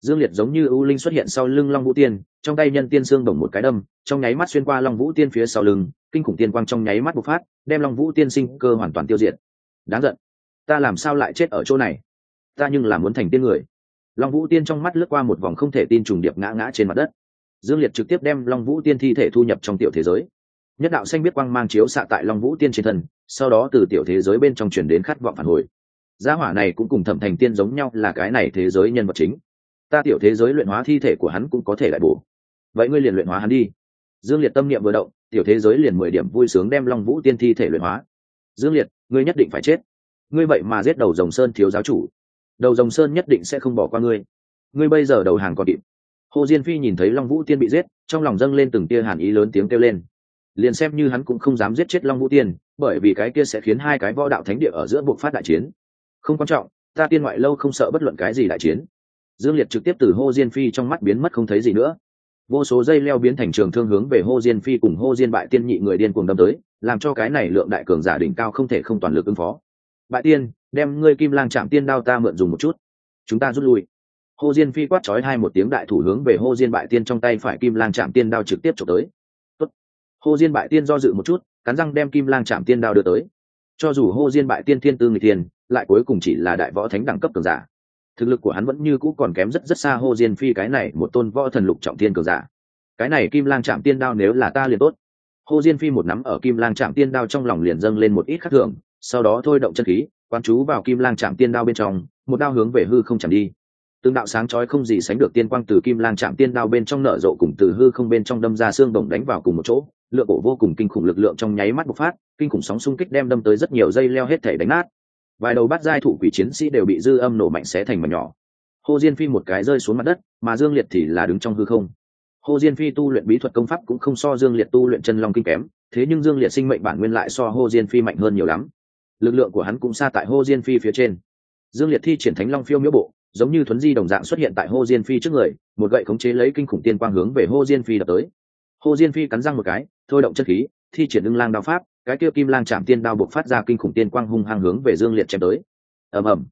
Dương liệt giống như ưu linh xuất hiện sau lưng long vũ tiên, trong tay nhân tiên xương đồng một cái đâm, trong nháy mắt xuyên qua long vũ tiên phía sau lưng, kinh khủng tiên quang trong nháy mắt bộc phát, đem long vũ tiên sinh cơ hoàn toàn tiêu diệt. Đáng giận. Ta làm sao lại chết ở chỗ này? Ta nhưng là muốn thành tiên người. Long vũ tiên trong mắt lướt qua một vòng không thể tin trùng điệp ngã ngã trên mặt đất dương liệt trực tiếp đem long vũ tiên thi thể thu nhập trong tiểu thế giới. Nhất đạo xanh biết quang mang chiếu xạ tại long vũ tiên trên thân, sau đó từ tiểu thế giới bên trong chuyển đến khát vọng phản hồi. Gia hỏa này cũng cùng thẩm thành tiên giống nhau là cái này thế giới nhân vật chính. Ta tiểu thế giới luyện hóa thi thể của hắn cũng có thể lại bổ. Vậy ngươi liền luyện hóa hắn đi. Dương liệt tâm niệm vừa động, tiểu thế giới liền mười điểm vui sướng đem long vũ tiên thi thể luyện hóa. Dương liệt, ngươi nhất định phải chết. Ngươi vậy mà giết đầu rồng sơn thiếu giáo chủ. Đầu rồng sơn nhất định sẽ không bỏ qua ngươi. Ngươi bây giờ đầu hàng còn kịp hồ diên phi nhìn thấy long vũ tiên bị giết, trong lòng dâng lên từng tia hàn ý lớn tiếng kêu lên. Liền xem như hắn cũng không dám giết chết long vũ tiên, bởi vì cái kia sẽ khiến hai cái võ đạo thánh địa ở giữa buộc phát đại chiến. Không quan trọng, ta tiên ngoại lâu không sợ bất luận cái gì đại chiến. Dương liệt trực tiếp từ hô diên phi trong mắt biến mất không thấy gì nữa. Vô số dây leo biến thành trường thương hướng về hô diên phi cùng hô diên bại tiên nhị người điên cuồng đâm tới, làm cho cái này lượng đại cường giả đỉnh cao không thể không toàn lực ứng phó. Bại tiên, đem ngươi kim lang chạm tiên đao ta mượn dùng một chút. Chúng ta rút lui hô diên phi quát trói hai một tiếng đại thủ hướng về hô diên bại tiên trong tay phải kim lang chạm tiên đao trực tiếp trộm tới. Tốt. hô diên bại tiên do dự một chút, cắn răng đem kim lang chạm tiên đao đưa tới. Cho dù hô diên bại tiên thiên tư người tiên lại cuối cùng chỉ là đại võ thánh đẳng cấp cường giả. Thực lực của hắn vẫn như cũ còn kém rất rất xa hô diên phi cái này một tôn võ thần lục trọng tiên cường giả. Cái này kim lang chạm tiên đao nếu là ta liền tốt. Hô diên phi một nắm ở kim lang chạm tiên đao trong lòng liền dâng lên một ít khắc thường, sau đó thôi động chân khí, quán chú vào kim lang chạm tiên đao bên trong, một đao hướng về hư không chạm đi từng đạo sáng chói không gì sánh được tiên quang từ kim lang chạm tiên đao bên trong nở rộ cùng từ hư không bên trong đâm ra xương đồng đánh vào cùng một chỗ lượng cổ vô cùng kinh khủng lực lượng trong nháy mắt bộc phát, kinh khủng sóng xung kích đem đâm tới rất nhiều dây leo hết thể đánh nát. Vài đầu bát giai thủ quỷ chiến sĩ đều bị dư âm nổ mạnh xé thành mảnh nhỏ. Hồ diên phi một cái rơi xuống mặt đất, mà dương liệt thì là đứng trong hư không. Hồ diên phi tu luyện bí thuật công pháp cũng không so dương liệt tu luyện chân long kinh kém, thế nhưng dương liệt sinh mệnh bản nguyên lại so hồ diên phi mạnh hơn nhiều lắm. Lực lượng của hắn cũng xa tại hồ diên phi phía trên. Dương liệt thi triển thánh long phiêu miễu bộ giống như thuấn di đồng dạng xuất hiện tại hô diên phi trước người, một gậy khống chế lấy kinh khủng tiên quang hướng về hô diên phi đập tới. Hô diên phi cắn răng một cái, thôi động chất khí, thi triển ưng lang đao pháp, cái kia kim lang chạm tiên đao buộc phát ra kinh khủng tiên quang hung hăng hướng về dương liệt chém tới. Ầm ầm.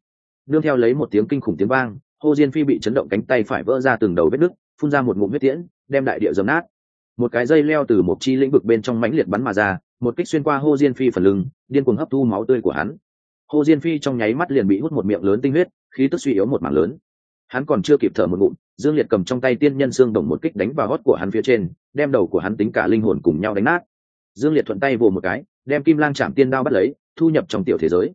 Nương theo lấy một tiếng kinh khủng tiếng vang hô diên phi bị chấn động cánh tay phải vỡ ra từng đầu vết nứt, phun ra một ngụm huyết tiễn, đem đại địa dầm nát. Một cái dây leo từ một chi lĩnh vực bên trong mãnh liệt bắn mà ra, một kích xuyên qua hô diên phi phần lưng, điên cuồng hấp thu máu tươi của hắn. Hô diên phi trong nháy mắt liền bị hút một miệng lớn tinh huyết khí tức suy yếu một mảng lớn. Hắn còn chưa kịp thở một ngụm, dương liệt cầm trong tay tiên nhân xương đồng một kích đánh vào hót của hắn phía trên, đem đầu của hắn tính cả linh hồn cùng nhau đánh nát. Dương liệt thuận tay vồ một cái, đem kim lang chạm tiên đao bắt lấy, thu nhập trong tiểu thế giới.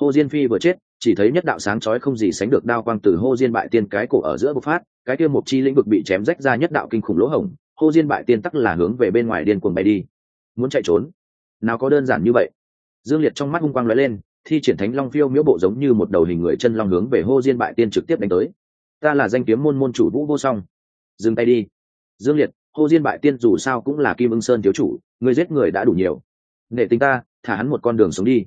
Hồ diên phi vừa chết, chỉ thấy nhất đạo sáng chói không gì sánh được đao quang từ hô diên bại tiên cái cổ ở giữa bộc phát, cái kia một chi lĩnh vực bị chém rách ra nhất đạo kinh khủng lỗ hổng, hô diên bại tiên tắc là hướng về bên ngoài điên cuồng bay đi. Muốn chạy trốn? Nào có đơn giản như vậy. Dương liệt trong mắt hung quang lóe lên thi triển thánh long phiêu miễu bộ giống như một đầu hình người chân long hướng về hô diên bại tiên trực tiếp đánh tới. Ta là danh kiếm môn môn chủ vũ vô song. Dừng tay đi. Dương liệt, hô diên bại tiên dù sao cũng là kim ưng sơn thiếu chủ, người giết người đã đủ nhiều. Nể tính ta, thả hắn một con đường sống đi.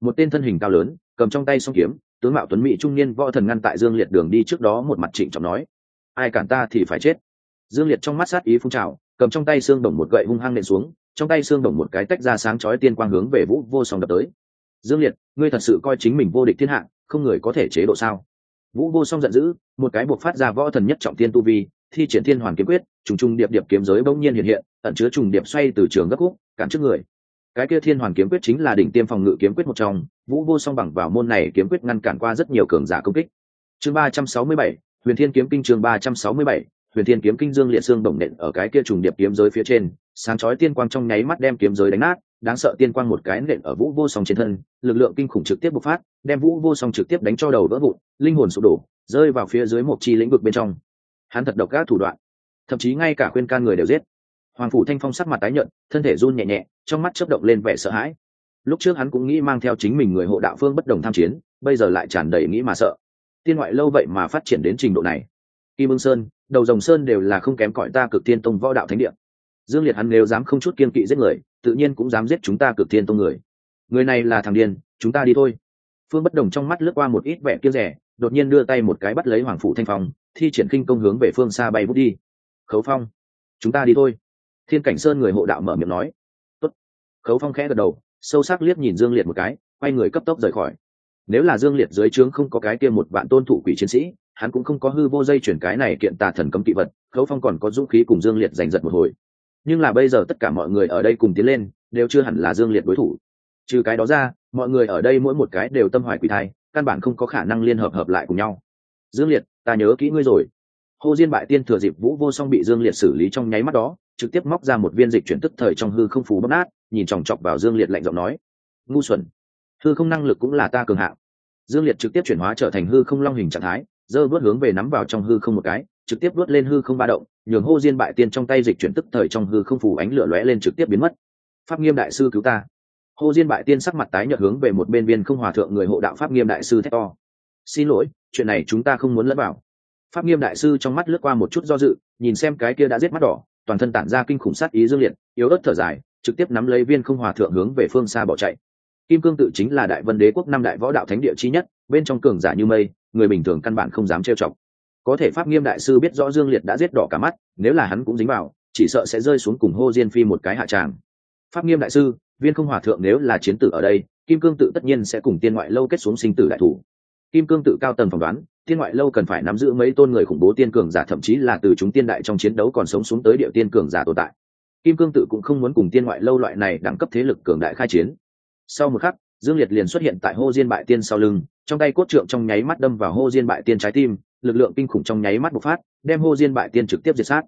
Một tên thân hình cao lớn, cầm trong tay song kiếm, tướng mạo tuấn mỹ trung niên võ thần ngăn tại dương liệt đường đi trước đó một mặt trịnh trọng nói, ai cản ta thì phải chết. Dương liệt trong mắt sát ý phun trào, cầm trong tay xương đồng một gậy hung hăng nện xuống, trong tay xương đồng một cái tách ra sáng chói tiên quang hướng về vũ vô song đập tới dương liệt, ngươi thật sự coi chính mình vô địch thiên hạ, không người có thể chế độ sao? Vũ vô song giận dữ, một cái buộc phát ra võ thần nhất trọng tiên tu vi, thi triển thiên hoàn kiếm quyết, trùng trùng điệp điệp kiếm giới bỗng nhiên hiện hiện, ẩn chứa trùng điệp xoay từ trường gấp khúc, cản trước người. Cái kia thiên hoàn kiếm quyết chính là đỉnh tiêm phòng ngự kiếm quyết một trong, vũ vô song bằng vào môn này kiếm quyết ngăn cản qua rất nhiều cường giả công kích. Chương ba trăm sáu mươi bảy, huyền thiên kiếm kinh chương ba trăm sáu mươi bảy huyền thiên kiếm kinh dương liệt xương bổng nện ở cái kia trùng điệp kiếm giới phía trên, sáng chói tiên quang trong nháy mắt đem kiếm giới đánh nát, đáng sợ tiên quang một cái nện ở vũ vô song trên thân, lực lượng kinh khủng trực tiếp bộc phát, đem vũ vô song trực tiếp đánh cho đầu vỡ vụn, linh hồn sụp đổ, rơi vào phía dưới một chi lĩnh vực bên trong. Hắn thật độc ác thủ đoạn, thậm chí ngay cả khuyên can người đều giết. Hoàng phủ thanh phong sắc mặt tái nhợt, thân thể run nhẹ nhẹ, trong mắt chớp động lên vẻ sợ hãi. Lúc trước hắn cũng nghĩ mang theo chính mình người hộ đạo phương bất đồng tham chiến, bây giờ lại tràn đầy nghĩ mà sợ. Tiên ngoại lâu vậy mà phát triển đến trình độ này. Kim ương sơn đầu rồng sơn đều là không kém cỏi ta cực thiên tông võ đạo thánh địa. Dương liệt hắn nếu dám không chút kiên kỵ giết người, tự nhiên cũng dám giết chúng ta cực thiên tông người. Người này là thằng điên, chúng ta đi thôi. Phương bất đồng trong mắt lướt qua một ít vẻ kiêng rẻ, đột nhiên đưa tay một cái bắt lấy hoàng phủ thanh phong, thi triển kinh công hướng về phương xa bay vút đi. Khấu phong, chúng ta đi thôi. Thiên cảnh sơn người hộ đạo mở miệng nói. Tốt. khấu phong khẽ gật đầu, sâu sắc liếc nhìn dương liệt một cái, quay người cấp tốc rời khỏi. Nếu là dương liệt dưới trướng không có cái kia một vạn tôn thủ quỷ chiến sĩ hắn cũng không có hư vô dây chuyển cái này kiện tà thần cấm kỵ vật, khấu phong còn có dũng khí cùng dương liệt giành giật một hồi. Nhưng là bây giờ tất cả mọi người ở đây cùng tiến lên, đều chưa hẳn là dương liệt đối thủ. Trừ cái đó ra, mọi người ở đây mỗi một cái đều tâm hoài quỷ thai, căn bản không có khả năng liên hợp hợp lại cùng nhau. Dương liệt, ta nhớ kỹ ngươi rồi. Hô diên bại tiên thừa dịp vũ vô song bị dương liệt xử lý trong nháy mắt đó, trực tiếp móc ra một viên dịch chuyển tức thời trong hư không phú bấm nát, nhìn chòng chọc vào dương liệt lạnh giọng nói. Ngu xuẩn. Hư không năng lực cũng là ta cường hạng. Dương liệt trực tiếp chuyển hóa trở thành hư không long hình trạng thái giơ vớt hướng về nắm vào trong hư không một cái, trực tiếp vớt lên hư không ba động, nhường hô diên bại tiên trong tay dịch chuyển tức thời trong hư không phủ ánh lửa lóe lên trực tiếp biến mất. Pháp nghiêm đại sư cứu ta. Hồ diên bại tiên sắc mặt tái nhợt hướng về một bên viên không hòa thượng người hộ đạo pháp nghiêm đại sư thét to. Xin lỗi, chuyện này chúng ta không muốn lẫn vào. Pháp nghiêm đại sư trong mắt lướt qua một chút do dự, nhìn xem cái kia đã giết mắt đỏ, toàn thân tản ra kinh khủng sát ý dương liệt, yếu ớt thở dài, trực tiếp nắm lấy viên không hòa thượng hướng về phương xa bỏ chạy. Kim cương tự chính là đại vân đế quốc năm đại võ đạo thánh địa chi nhất bên trong cường giả như mây, người bình thường căn bản không dám trêu chọc. Có thể pháp nghiêm đại sư biết rõ dương liệt đã giết đỏ cả mắt, nếu là hắn cũng dính vào, chỉ sợ sẽ rơi xuống cùng hô diên phi một cái hạ tràng. Pháp nghiêm đại sư, viên không hòa thượng nếu là chiến tử ở đây, kim cương tự tất nhiên sẽ cùng tiên ngoại lâu kết xuống sinh tử đại thủ. Kim cương tự cao tầng phỏng đoán, tiên ngoại lâu cần phải nắm giữ mấy tôn người khủng bố tiên cường giả, thậm chí là từ chúng tiên đại trong chiến đấu còn sống xuống tới địa tiên cường giả tồn tại. Kim cương tự cũng không muốn cùng tiên ngoại lâu loại này đẳng cấp thế lực cường đại khai chiến. Sau một khắc dương liệt liền xuất hiện tại hô diên bại tiên sau lưng, trong tay cốt trượng trong nháy mắt đâm vào hô diên bại tiên trái tim, lực lượng kinh khủng trong nháy mắt bộc phát, đem hô diên bại tiên trực tiếp diệt sát.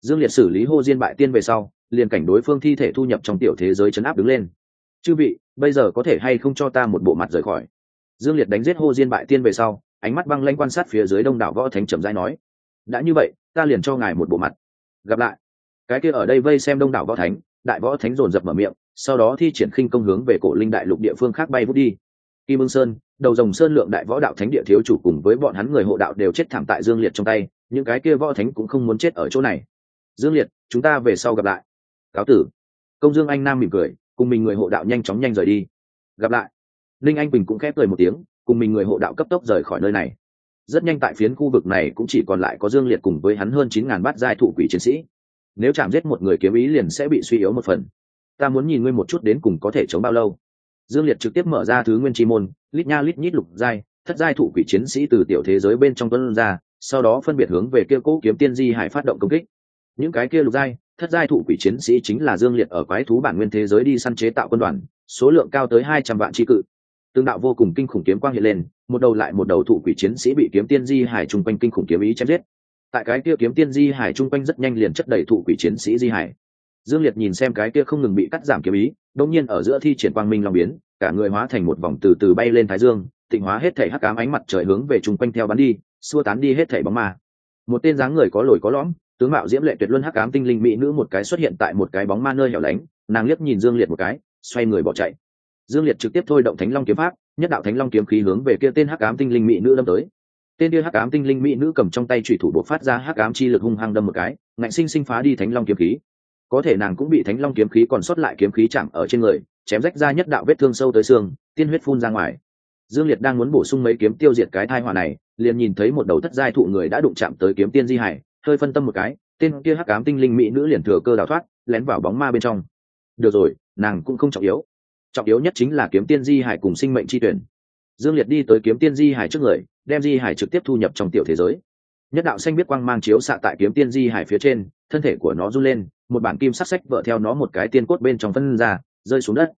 Dương liệt xử lý hô diên bại tiên về sau, liền cảnh đối phương thi thể thu nhập trong tiểu thế giới chấn áp đứng lên. Chư vị, bây giờ có thể hay không cho ta một bộ mặt rời khỏi? Dương liệt đánh giết hô diên bại tiên về sau, ánh mắt băng lanh quan sát phía dưới đông đảo võ thánh trầm dai nói, đã như vậy, ta liền cho ngài một bộ mặt. Gặp lại. Cái kia ở đây vây xem đông đảo võ thánh đại võ thánh dồn dập mở miệng, sau đó thi triển khinh công hướng về cổ linh đại lục địa phương khác bay vút đi. Kim ương sơn, đầu dòng sơn lượng đại võ đạo thánh địa thiếu chủ cùng với bọn hắn người hộ đạo đều chết thảm tại dương liệt trong tay, những cái kia võ thánh cũng không muốn chết ở chỗ này. Dương liệt, chúng ta về sau gặp lại. Cáo tử. Công dương anh nam mỉm cười, cùng mình người hộ đạo nhanh chóng nhanh rời đi. Gặp lại. Linh anh bình cũng khép cười một tiếng, cùng mình người hộ đạo cấp tốc rời khỏi nơi này. Rất nhanh tại phiến khu vực này cũng chỉ còn lại có dương liệt cùng với hắn hơn chín ngàn bát giai thủ quỷ chiến sĩ nếu chạm giết một người kiếm ý liền sẽ bị suy yếu một phần. Ta muốn nhìn ngươi một chút đến cùng có thể chống bao lâu. Dương liệt trực tiếp mở ra thứ nguyên chi môn, lít nha lít nhít lục giai, thất giai thủ quỷ chiến sĩ từ tiểu thế giới bên trong tuấn ra, sau đó phân biệt hướng về kia cố kiếm tiên di hải phát động công kích. Những cái kia lục giai, thất giai thủ quỷ chiến sĩ chính là dương liệt ở quái thú bản nguyên thế giới đi săn chế tạo quân đoàn, số lượng cao tới hai trăm vạn tri cự. Tương đạo vô cùng kinh khủng kiếm quang hiện lên, một đầu lại một đầu thủ quỷ chiến sĩ bị kiếm tiên di hải chung quanh kinh khủng kiếm ý chém giết tại cái kia kiếm tiên di hải chung quanh rất nhanh liền chất đầy thụ quỷ chiến sĩ di hải. Dương liệt nhìn xem cái kia không ngừng bị cắt giảm kiếm ý đông nhiên ở giữa thi triển quang minh long biến, cả người hóa thành một vòng từ từ bay lên thái dương, tịnh hóa hết thể hắc cám ánh mặt trời hướng về chung quanh theo bắn đi, xua tán đi hết thể bóng ma. Một tên dáng người có lồi có lõm, tướng mạo diễm lệ tuyệt luân hắc ám tinh linh mỹ nữ một cái xuất hiện tại một cái bóng ma nơi hẻo lánh, nàng liếc nhìn dương liệt một cái, xoay người bỏ chạy. Dương liệt trực tiếp thôi động thánh long kiếm pháp, nhất đạo thánh long kiếm khí hướng về kia tên hắc ám tinh linh mỹ nữ đâm tới tên kia hắc ám tinh linh mỹ nữ cầm trong tay thủy thủ bộ phát ra hắc ám chi lực hung hăng đâm một cái, ngạnh sinh sinh phá đi thánh long kiếm khí. Có thể nàng cũng bị thánh long kiếm khí còn sót lại kiếm khí chạm ở trên người, chém rách ra nhất đạo vết thương sâu tới xương, tiên huyết phun ra ngoài. Dương liệt đang muốn bổ sung mấy kiếm tiêu diệt cái thai họa này, liền nhìn thấy một đầu thất giai thụ người đã đụng chạm tới kiếm tiên di hải, hơi phân tâm một cái, tên kia hắc ám tinh linh mỹ nữ liền thừa cơ đào thoát, lén vào bóng ma bên trong. Được rồi, nàng cũng không trọng yếu. Trọng yếu nhất chính là kiếm tiên di hải cùng sinh mệnh chi tuyển. Dương liệt đi tới kiếm tiên di hải trước người đem di hải trực tiếp thu nhập trong tiểu thế giới. Nhất đạo xanh biết quang mang chiếu xạ tại kiếm tiên di hải phía trên, thân thể của nó run lên, một bản kim sắc sách vợ theo nó một cái tiên cốt bên trong phân ra, rơi xuống đất.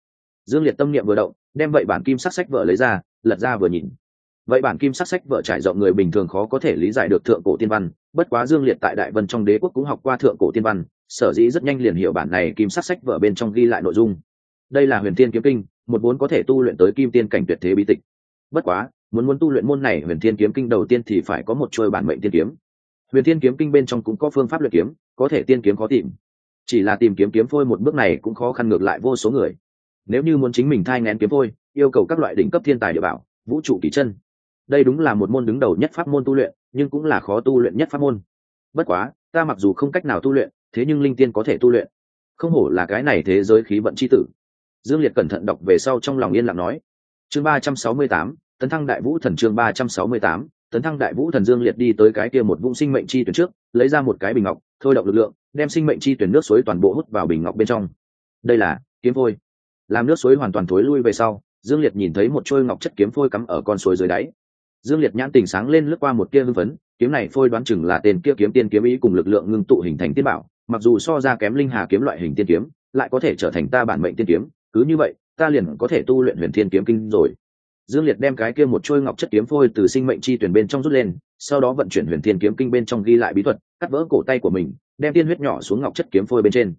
Dương liệt tâm niệm vừa động, đem vậy bản kim sắc sách vợ lấy ra, lật ra vừa nhìn. Vậy bản kim sắc sách vợ trải rộng người bình thường khó có thể lý giải được thượng cổ tiên văn, bất quá dương liệt tại đại vân trong đế quốc cũng học qua thượng cổ tiên văn, sở dĩ rất nhanh liền hiểu bản này kim sắc sách vợ bên trong ghi lại nội dung. Đây là huyền tiên kiếm kinh, một vốn có thể tu luyện tới kim tiên cảnh tuyệt thế bí tịch. Bất quá muốn muốn tu luyện môn này, huyền thiên kiếm kinh đầu tiên thì phải có một trôi bản mệnh tiên kiếm. Huyền thiên kiếm kinh bên trong cũng có phương pháp luyện kiếm, có thể tiên kiếm khó tìm. Chỉ là tìm kiếm kiếm phôi một bước này cũng khó khăn ngược lại vô số người. Nếu như muốn chính mình thai ngén kiếm phôi, yêu cầu các loại đỉnh cấp thiên tài địa bảo, vũ trụ kỳ chân. Đây đúng là một môn đứng đầu nhất pháp môn tu luyện, nhưng cũng là khó tu luyện nhất pháp môn. Bất quá, ta mặc dù không cách nào tu luyện, thế nhưng linh tiên có thể tu luyện. Không hổ là cái này thế giới khí vận c h i tử. Dương liệt cẩn thận đọc về sau trong lòng yên lặng nói. Chương ba trăm sáu mươi tám tấn thăng đại vũ thần chương ba trăm sáu mươi tám, tấn thăng đại vũ thần dương liệt đi tới cái kia một vũng sinh mệnh chi tuyển trước, lấy ra một cái bình ngọc, thôi động lực lượng, đem sinh mệnh chi tuyển nước suối toàn bộ hút vào bình ngọc bên trong. Đây là kiếm phôi. Làm nước suối hoàn toàn thối lui về sau, dương liệt nhìn thấy một trôi ngọc chất kiếm phôi cắm ở con suối dưới đáy. Dương liệt nhãn tình sáng lên lướt qua một kia hưng phấn, kiếm này phôi đoán chừng là tên kia kiếm tiên kiếm ý cùng lực lượng ngưng tụ hình thành tiên bảo, mặc dù so ra kém linh hà kiếm loại hình tiên kiếm, lại có thể trở thành ta bản mệnh tiên kiếm, cứ như vậy, ta liền có thể tu luyện huyền thiên kiếm kinh rồi dương liệt đem cái kia một trôi ngọc chất kiếm phôi từ sinh mệnh chi tuyển bên trong rút lên sau đó vận chuyển huyền thiên kiếm kinh bên trong ghi lại bí thuật cắt vỡ cổ tay của mình đem tiên huyết nhỏ xuống ngọc chất kiếm phôi bên trên.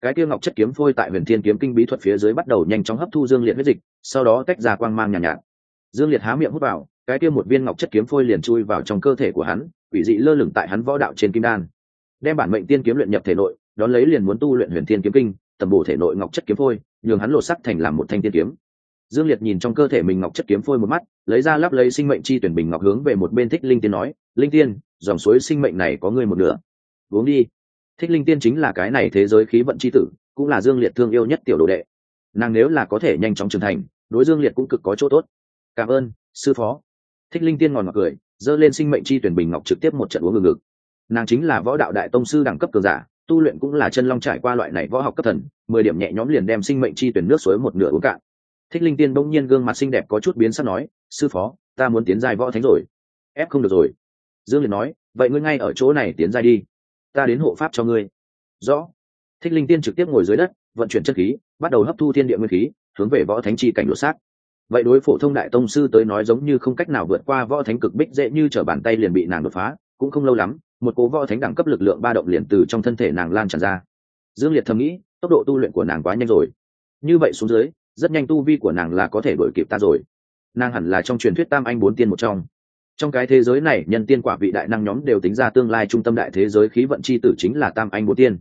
Cái kia ngọc chất kiếm phôi tại huyền thiên kiếm kinh bí thuật phía dưới bắt đầu nhanh chóng hấp thu dương liệt huyết dịch sau đó tách ra quang mang nhàn nhạt, nhạt. Dương liệt há miệng hút vào cái kia một viên ngọc chất kiếm phôi liền chui vào trong cơ thể của hắn quỷ dị lơ lửng tại hắn võ đạo trên kim đan. Đem bản mệnh tiên kiếm luyện nhập thể nội đón lấy liền muốn tu luyện huyền thiên kiếm kinh tầm bổ thể nội ngọc chất kiếm phôi nhường hắn lột sắc thành làm một thanh tiên kiếm dương liệt nhìn trong cơ thể mình ngọc chất kiếm phôi một mắt, lấy ra lắp lấy sinh mệnh chi tuyển bình ngọc hướng về một bên thích linh tiên nói, linh tiên, dòng suối sinh mệnh này có ngươi một nửa. Uống đi. Thích linh tiên chính là cái này thế giới khí vận c h i tử, cũng là dương liệt thương yêu nhất tiểu đồ đệ. Nàng nếu là có thể nhanh chóng trưởng thành, đối dương liệt cũng cực có chỗ tốt. Cảm ơn, sư phó. Thích linh tiên ngòn ngọc cười, giơ lên sinh mệnh chi tuyển bình ngọc trực tiếp một trận uống ngừng ngực nàng chính là võ đạo đại tông sư đẳng cấp cường giả, tu luyện cũng là chân long trải qua loại này võ học cấp thần, mười điểm nhẹ nhõm liền đem sinh mệnh chi tuyển nước suối một nửa uống cạn thích linh tiên bỗng nhiên gương mặt xinh đẹp có chút biến sắc nói, sư phó, ta muốn tiến giai võ thánh rồi. Ép không được rồi. Dương liệt nói, vậy ngươi ngay ở chỗ này tiến giai đi. Ta đến hộ pháp cho ngươi. Rõ. Thích linh tiên trực tiếp ngồi dưới đất, vận chuyển chất khí, bắt đầu hấp thu thiên địa nguyên khí, hướng về võ thánh chi cảnh đột xác. Vậy đối phổ thông đại tông sư tới nói giống như không cách nào vượt qua võ thánh cực bích dễ như t r ở bàn tay liền bị nàng đột phá, cũng không lâu lắm, một cố võ thánh đẳng cấp lực lượng ba động liền từ trong thân thể nàng lan tràn ra. Dương liệt thầm nghĩ, tốc độ tu luyện của nàng quá nhanh rồi. Như vậy xuống dưới rất nhanh tu vi của nàng là có thể đổi kịp ta rồi. Nàng hẳn là trong truyền thuyết tam anh bốn tiên một trong. Trong cái thế giới này, nhân tiên quả vị đại năng nhóm đều tính ra tương lai trung tâm đại thế giới khí vận c h i tử chính là tam anh bốn tiên.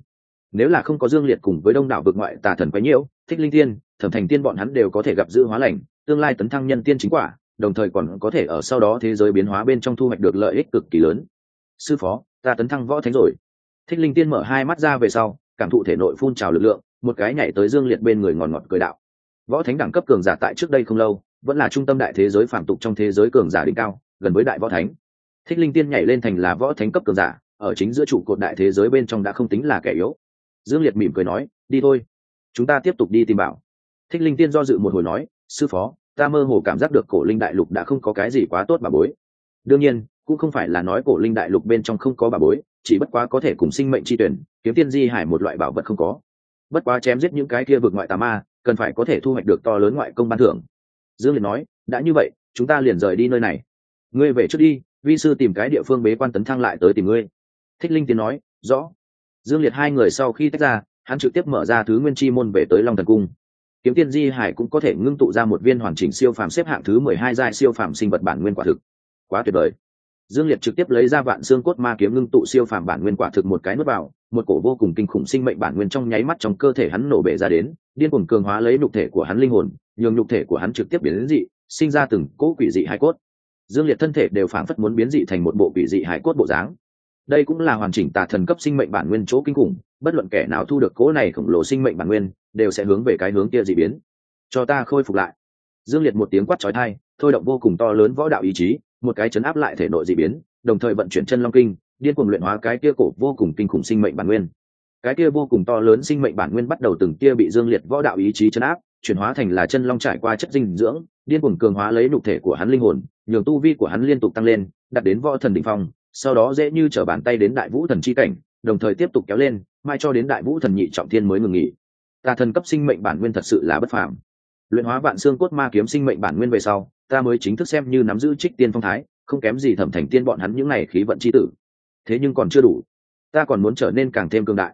Nếu là không có dương liệt cùng với đông đảo vực ngoại tà thần quấy nhiễu, thích linh tiên, thẩm thành tiên bọn hắn đều có thể gặp giữ hóa lành, tương lai tấn thăng nhân tiên chính quả, đồng thời còn có thể ở sau đó thế giới biến hóa bên trong thu hoạch được lợi ích cực kỳ lớn. Sư phó, ta tấn thăng võ thánh rồi. Thích linh tiên mở hai mắt ra về sau, cảm thụ thể nội phun trào lực lượng, một cái nhảy tới dương liệt bên người ngòn ngọt cười đạo võ thánh đẳng cấp cường giả tại trước đây không lâu, vẫn là trung tâm đại thế giới phản tục trong thế giới cường giả đỉnh cao, gần với đại võ thánh. Thích linh tiên nhảy lên thành là võ thánh cấp cường giả, ở chính giữa trụ cột đại thế giới bên trong đã không tính là kẻ yếu. Dương liệt mỉm cười nói, đi thôi, chúng ta tiếp tục đi tìm bảo. Thích linh tiên do dự một hồi nói, sư phó, ta mơ hồ cảm giác được cổ linh đại lục đã không có cái gì quá tốt bà bối. Đương nhiên, cũng không phải là nói cổ linh đại lục bên trong không có bà bối, chỉ bất quá có thể cùng sinh mệnh chi tuyển, kiếm tiên di hải một loại bảo vật không có. Bất quá chém giết những cái kia vượt ngoại tà ma cần phải có thể thu hoạch được to lớn ngoại công ban thưởng. Dương liệt nói, đã như vậy, chúng ta liền rời đi nơi này. Ngươi về trước đi, vi sư tìm cái địa phương bế quan tấn thăng lại tới tìm ngươi. Thích linh tiến nói, rõ. Dương liệt hai người sau khi tách ra, hắn trực tiếp mở ra thứ nguyên chi môn về tới long thần cung. Kiếm tiên di hải cũng có thể ngưng tụ ra một viên hoàn chỉnh siêu phàm xếp hạng thứ mười hai giai siêu phàm sinh vật bản nguyên quả thực. Quá tuyệt vời dương liệt trực tiếp lấy ra vạn xương cốt ma kiếm ngưng tụ siêu phàm bản nguyên quả thực một cái nuốt vào, một cổ vô cùng kinh khủng sinh mệnh bản nguyên trong nháy mắt trong cơ thể hắn nổ bể ra đến, điên cuồng cường hóa lấy nhục thể của hắn linh hồn, nhường nhục thể của hắn trực tiếp biến đến dị, sinh ra từng cỗ quỷ dị hải cốt. Dương liệt thân thể đều phảng phất muốn biến dị thành một bộ quỷ dị hải cốt bộ dáng. Đây cũng là hoàn chỉnh tà thần cấp sinh mệnh bản nguyên chỗ kinh khủng, bất luận kẻ nào thu được cỗ này khổng lồ sinh mệnh bản nguyên, đều sẽ hướng về cái hướng kia dị biến. Cho ta khôi phục lại. Dương liệt một tiếng quát trói thai thôi động vô cùng to lớn võ đạo ý chí một cái chấn áp lại thể nội dị biến, đồng thời vận chuyển chân long kinh, điên cuồng luyện hóa cái kia cổ vô cùng kinh khủng sinh mệnh bản nguyên. Cái kia vô cùng to lớn sinh mệnh bản nguyên bắt đầu từng kia bị dương liệt võ đạo ý chí chấn áp, chuyển hóa thành là chân long trải qua chất dinh dưỡng, điên cuồng cường hóa lấy nhục thể của hắn linh hồn, nhường tu vi của hắn liên tục tăng lên đặt đến võ thần đỉnh phong, sau đó dễ như trở bàn tay đến đại vũ thần chi cảnh, đồng thời tiếp tục kéo lên, mai cho đến đại vũ thần nhị trọng thiên mới ngừng nghỉ. Tà thần cấp sinh mệnh bản nguyên thật sự là bất phàm. Luyện hóa vạn xương cốt ma kiếm sinh mệnh bản nguyên về sau ta mới chính thức xem như nắm giữ trích tiên phong thái, không kém gì thẩm thành tiên bọn hắn những n à y khí vận c h i tử. Thế nhưng còn chưa đủ. Ta còn muốn trở nên càng thêm cương đại.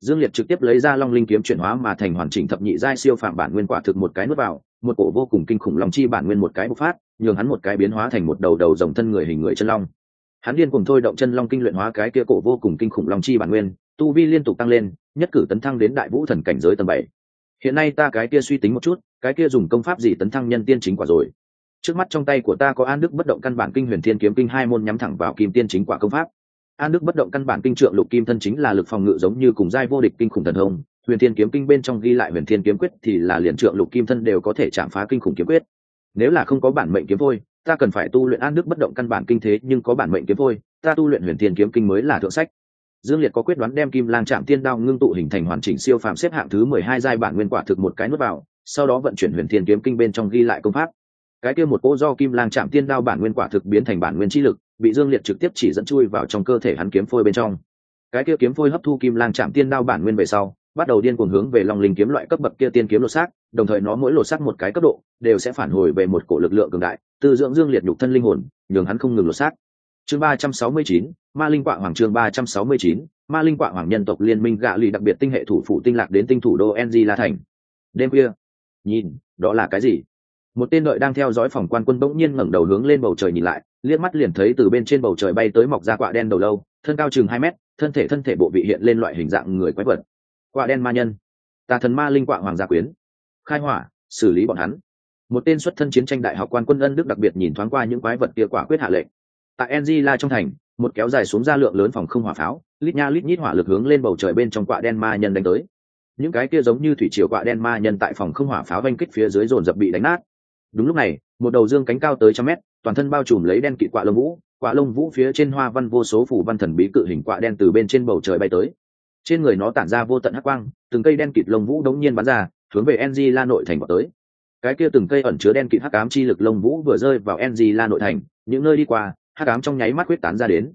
Dương liệt trực tiếp lấy ra long linh kiếm chuyển hóa mà thành hoàn chỉnh thập nhị giai siêu phạm bản nguyên quả thực một cái nuốt vào, một cổ vô cùng kinh khủng lòng chi bản nguyên một cái bộc phát, nhường hắn một cái biến hóa thành một đầu đầu dòng thân người hình người chân long. Hắn điên cùng thôi động chân long kinh luyện hóa cái kia cổ vô cùng kinh khủng long chi bản nguyên, tu vi liên tục tăng lên, nhất cử tấn thăng đến đại vũ thần cảnh giới tầng bảy. Hiện nay ta cái kia suy tính một chút, cái kia dùng công pháp gì tấn thăng nhân tiên chính quả rồi? Trước mắt trong tay của ta có an đức bất động căn bản kinh huyền thiên kiếm kinh hai môn nhắm thẳng vào kim tiên chính quả công pháp. An đức bất động căn bản kinh trượng lục kim thân chính là lực phòng ngự giống như cùng giai vô địch kinh khủng thần hồng huyền thiên kiếm kinh bên trong ghi lại huyền thiên kiếm quyết thì là liền trượng lục kim thân đều có thể chạm phá kinh khủng kiếm quyết. Nếu là không có bản mệnh kiếm vôi ta cần phải tu luyện an đức bất động căn bản kinh thế nhưng có bản mệnh kiếm vôi ta tu luyện huyền thiên kiếm kinh mới là thượng sách. Dương liệt có quyết đoán đem kim lang chạm tiên đao ngưng tụ hình thành hoàn chỉnh siêu phàm xếp hạng thứ mười hai giai bản nguyên quả thực một cái nuốt vào, sau đó vận chuyển huyền thiên kiếm kinh bên trong ghi lại công pháp cái kia một cỗ do kim lang chạm tiên đao bản nguyên quả thực biến thành bản nguyên chi lực, bị dương liệt trực tiếp chỉ dẫn chui vào trong cơ thể hắn kiếm phôi bên trong. Cái kia kiếm phôi hấp thu kim lang chạm tiên đao bản nguyên về sau, bắt đầu điên cuồng hướng về long linh kiếm loại cấp bậc kia tiên kiếm lột xác, đồng thời nó mỗi lột xác một cái cấp độ, đều sẽ phản hồi về một cổ lực lượng cường đại, tư dưỡng dương liệt nhục thân linh hồn, nhường hắn không ngừng lột xác. Chương ba trăm sáu mươi chín, ma linh quạ hoàng chương ba trăm sáu mươi chín, ma linh quạ hoàng nhân tộc liên minh gạ lì đặc biệt tinh hệ thủ phủ tinh lạc đến tinh thủ đô enzy la thành. Đêm khuya, nhìn, đó là cái gì? Một tên đợi đang theo dõi phòng quan quân bỗng nhiên ngẩng đầu hướng lên bầu trời nhìn lại, liếc mắt liền thấy từ bên trên bầu trời bay tới mọc ra quạ đen đầu lâu, thân cao chừng hai mét, thân thể thân thể bộ vị hiện lên loại hình dạng người quái vật. Quạ đen ma nhân. Tà thần ma linh quạ hoàng gia quyến. Khai hỏa, xử lý bọn hắn. Một tên xuất thân chiến tranh đại học quan quân ân đức đặc biệt nhìn thoáng qua những quái vật kia quả quyết hạ lệnh. Tại la trong thành, một kéo dài xuống ra lượng lớn phòng không hỏa pháo, lít nha lít nhít hỏa lực hướng lên bầu trời bên trong quạ đen ma nhân đánh tới. Những cái kia giống như thủy triều quạ đen ma nhân tại phòng không hỏa pháo vanh kích phía dưới dồn dập bị đánh nát đúng lúc này, một đầu dương cánh cao tới trăm mét, toàn thân bao trùm lấy đen kịt quạ lông vũ, quạ lông vũ phía trên hoa văn vô số phủ văn thần bí cự hình quạ đen từ bên trên bầu trời bay tới. Trên người nó tản ra vô tận hắc quang, từng cây đen kịt lông vũ đống nhiên bắn ra, hướng về ng la nội thành vào tới. Cái kia từng cây ẩn chứa đen kịt hắc ám chi lực lông vũ vừa rơi vào ng la nội thành, những nơi đi qua, hắc ám trong nháy mắt quyết tán ra đến.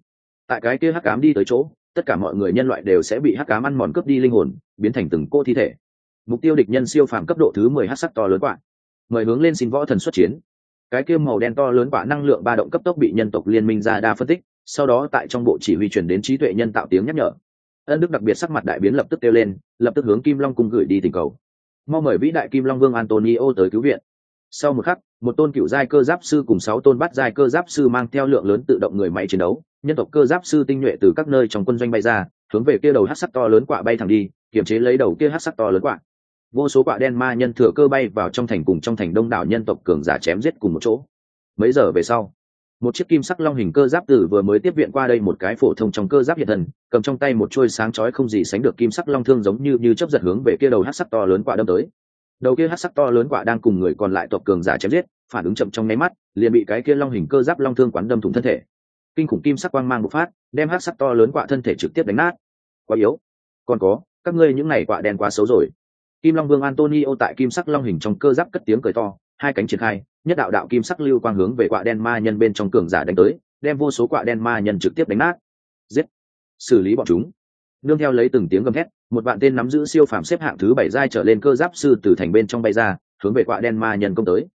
Tại cái kia hắc ám đi tới chỗ, tất cả mọi người nhân loại đều sẽ bị hắc ám ăn mòn cướp đi linh hồn, biến thành từng cô thi thể. Mục tiêu địch nhân siêu phàm cấp độ thứ mười hắc sắc to lớn quạng mời hướng lên xin võ thần xuất chiến. Cái kia màu đen to lớn quả năng lượng ba động cấp tốc bị nhân tộc liên minh ra đa phân tích, sau đó tại trong bộ chỉ huy truyền đến trí tuệ nhân tạo tiếng nhắc nhở. Ân đức đặc biệt sắc mặt đại biến lập tức kêu lên, lập tức hướng kim long cung gửi đi tình cầu. Mong mời vĩ đại kim long vương antonio tới cứu viện. Sau một khắc, một tôn cựu giai cơ giáp sư cùng sáu tôn bắt giai cơ giáp sư mang theo lượng lớn tự động người máy chiến đấu, nhân tộc cơ giáp sư tinh nhuệ từ các nơi trong quân doanh bay ra, hướng về kia đầu hát sắc to lớn quạ bay thẳng đi, kiềm chế lấy đầu kia hát sắc to lớn quạ vô số quạ đen ma nhân thừa cơ bay vào trong thành cùng trong thành đông đảo nhân tộc cường giả chém giết cùng một chỗ. Mấy giờ về sau, một chiếc kim sắc long hình cơ giáp tử vừa mới tiếp viện qua đây một cái phổ thông trong cơ giáp hiện thần cầm trong tay một chuôi sáng chói không gì sánh được kim sắc long thương giống như như chấp giật hướng về kia đầu hát sắc to lớn quả đâm tới. Đầu kia hát sắc to lớn quả đang cùng người còn lại tộc cường giả chém giết, phản ứng chậm trong nháy mắt, liền bị cái kia long hình cơ giáp long thương quán đâm thủng thân thể. Kinh khủng kim sắc quang mang bộc phát, đem hát sắc to lớn quả thân thể trực tiếp đánh nát. Quá yếu. Còn có, các ngươi những này quả đen quá xấu rồi kim long vương antonio tại kim sắc long hình trong cơ giáp cất tiếng cười to, hai cánh triển khai, nhất đạo đạo kim sắc lưu quang hướng về quạ đen ma nhân bên trong cường giả đánh tới, đem vô số quạ đen ma nhân trực tiếp đánh nát. Giết! Xử lý bọn chúng. Nương theo lấy từng tiếng gầm thét, một bạn tên nắm giữ siêu phàm xếp hạng thứ bảy giai trở lên cơ giáp sư từ thành bên trong bay ra, hướng về quạ đen ma nhân công tới.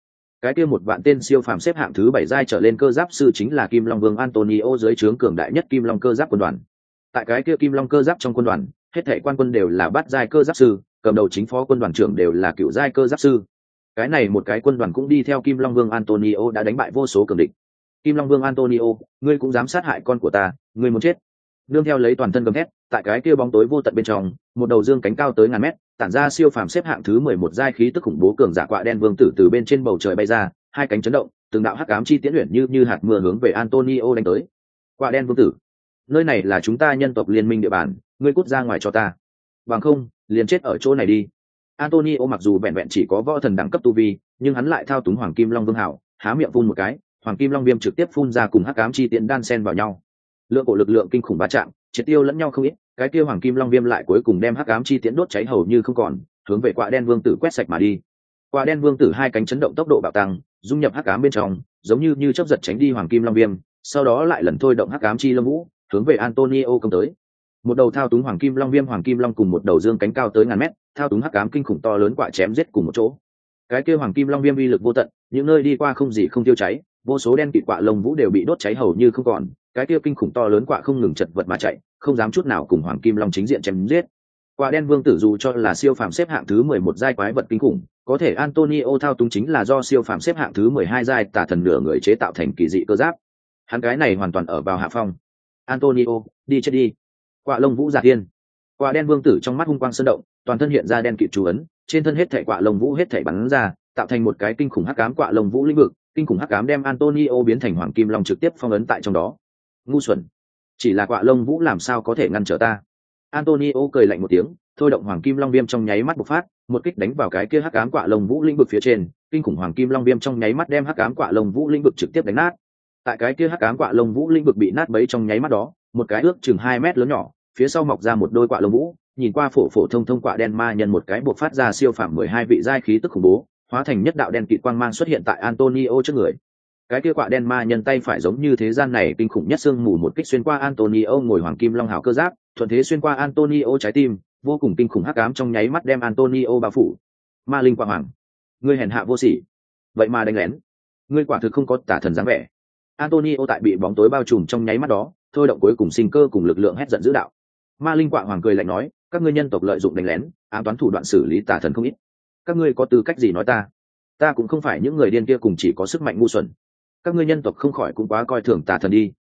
Cái kia một vạn tên siêu phàm xếp hạng thứ bảy giai trở lên cơ giáp sư chính là kim long vương antonio dưới trướng cường đại nhất kim long cơ giáp quân đoàn. Tại cái kia kim long cơ giáp trong quân đoàn, hết thảy quan quân đều là bát giai cơ giáp sư cầm đầu chính phó quân đoàn trưởng đều là cựu giai cơ giáp sư. Cái này một cái quân đoàn cũng đi theo kim long vương antonio đã đánh bại vô số cường địch. Kim long vương antonio, ngươi cũng dám sát hại con của ta, ngươi muốn chết. Nương theo lấy toàn thân gầm hét tại cái kia bóng tối vô tận bên trong, một đầu dương cánh cao tới ngàn mét, tản ra siêu phàm xếp hạng thứ mười một giai khí tức khủng bố cường giả quạ đen vương tử từ bên trên bầu trời bay ra, hai cánh chấn động, từng đạo hắc ám chi tiễn luyện như như hạt mưa hướng về antonio đánh tới. Quạ đen vương tử, nơi này là chúng ta nhân tộc liên minh địa bàn, ngươi cút ra ngoài cho ta bằng không liền chết ở chỗ này đi Antonio mặc dù vẹn vẹn chỉ có võ thần đẳng cấp tu vi, nhưng hắn lại thao túng Hoàng Kim Long Vương hảo, há miệng phun một cái, Hoàng Kim Long Viêm trực tiếp phun ra cùng hắc ám chi tiện đan xen vào nhau. Lượng cổ lực lượng kinh khủng va chạm, triệt tiêu lẫn nhau không ít, cái kia Hoàng Kim Long Viêm lại cuối cùng đem hắc ám chi tiễn đốt cháy hầu như không còn, hướng về quạ đen vương tử quét sạch mà đi. Quạ đen vương tử hai cánh chấn động tốc độ bạo tăng, dung nhập hắc ám bên trong, giống như như chớp giật tránh đi Hoàng Kim Long Viêm, sau đó lại lần thôi động hắc ám chi lâm vũ, hướng về Antonio công tới một đầu thao túng hoàng kim long viêm, hoàng kim long cùng một đầu dương cánh cao tới ngàn mét, thao túng hắc cám kinh khủng to lớn quả chém giết cùng một chỗ. Cái kia hoàng kim long viêm uy lực vô tận, những nơi đi qua không gì không tiêu cháy, vô số đen kịt quạ lông vũ đều bị đốt cháy hầu như không còn, cái kia kinh khủng to lớn quạ không ngừng chật vật mà chạy, không dám chút nào cùng hoàng kim long chính diện chém giết. Quả đen vương tử dù cho là siêu phàm xếp hạng thứ mười một giai quái vật kinh khủng, có thể antonio thao túng chính là do siêu phàm xếp hạng thứ mười hai giai tả thần nửa người chế tạo thành kỳ dị cơ giáp. Hắn cái này hoàn toàn ở vào hạ phong. Antonio, đi chết đi quạ lông vũ giả thiên, quạ đen vương tử trong mắt hung quang sơn động toàn thân hiện ra đen kịt chú ấn trên thân hết thảy quạ lông vũ hết thảy bắn ra tạo thành một cái kinh khủng hắc ám quạ lông vũ lĩnh vực kinh khủng hắc ám đem antonio biến thành hoàng kim long trực tiếp phong ấn tại trong đó. Ngu xuẩn chỉ là quạ lông vũ làm sao có thể ngăn trở ta? Antonio cười lạnh một tiếng thôi động hoàng kim long viêm trong nháy mắt bộc phát một kích đánh vào cái kia hắc ám quạ lông vũ lĩnh vực phía trên kinh khủng hoàng kim long viêm trong nháy mắt đem hắc ám quạ lông vũ lĩnh vực trực tiếp đánh nát. Tại cái kia hắc ám quạ lông vũ lĩnh vực bị nát bấy trong nháy mắt đó một cái ước chừng hai mét lớn nhỏ, phía sau mọc ra một đôi quạ lông vũ, nhìn qua phổ phổ thông thông quạ đen ma nhân một cái buộc phát ra siêu phạm mười hai vị giai khí tức khủng bố, hóa thành nhất đạo đen kịt quang mang xuất hiện tại antonio trước người. Cái kia quạ đen ma nhân tay phải giống như thế gian này kinh khủng nhất sương mù một kích xuyên qua antonio ngồi hoàng kim long hào cơ giáp, thuận thế xuyên qua antonio trái tim, vô cùng kinh khủng hắc ám trong nháy mắt đem antonio bao phủ. Ma linh quạ hoàng, ngươi hèn hạ vô sỉ. Vậy mà đánh lén. Ngươi quả thực không có tả thần dáng vẻ. Antonio tại bị bóng tối bao trùm trong nháy mắt đó thôi động cuối cùng sinh cơ cùng lực lượng hét giận dữ đạo. Ma linh quạ hoàng cười lạnh nói, các ngươi nhân tộc lợi dụng đánh lén, ám toán thủ đoạn xử lý tà thần không ít. Các ngươi có tư cách gì nói ta? Ta cũng không phải những người điên kia cùng chỉ có sức mạnh ngu xuẩn. Các ngươi nhân tộc không khỏi cũng quá coi thường tà thần đi.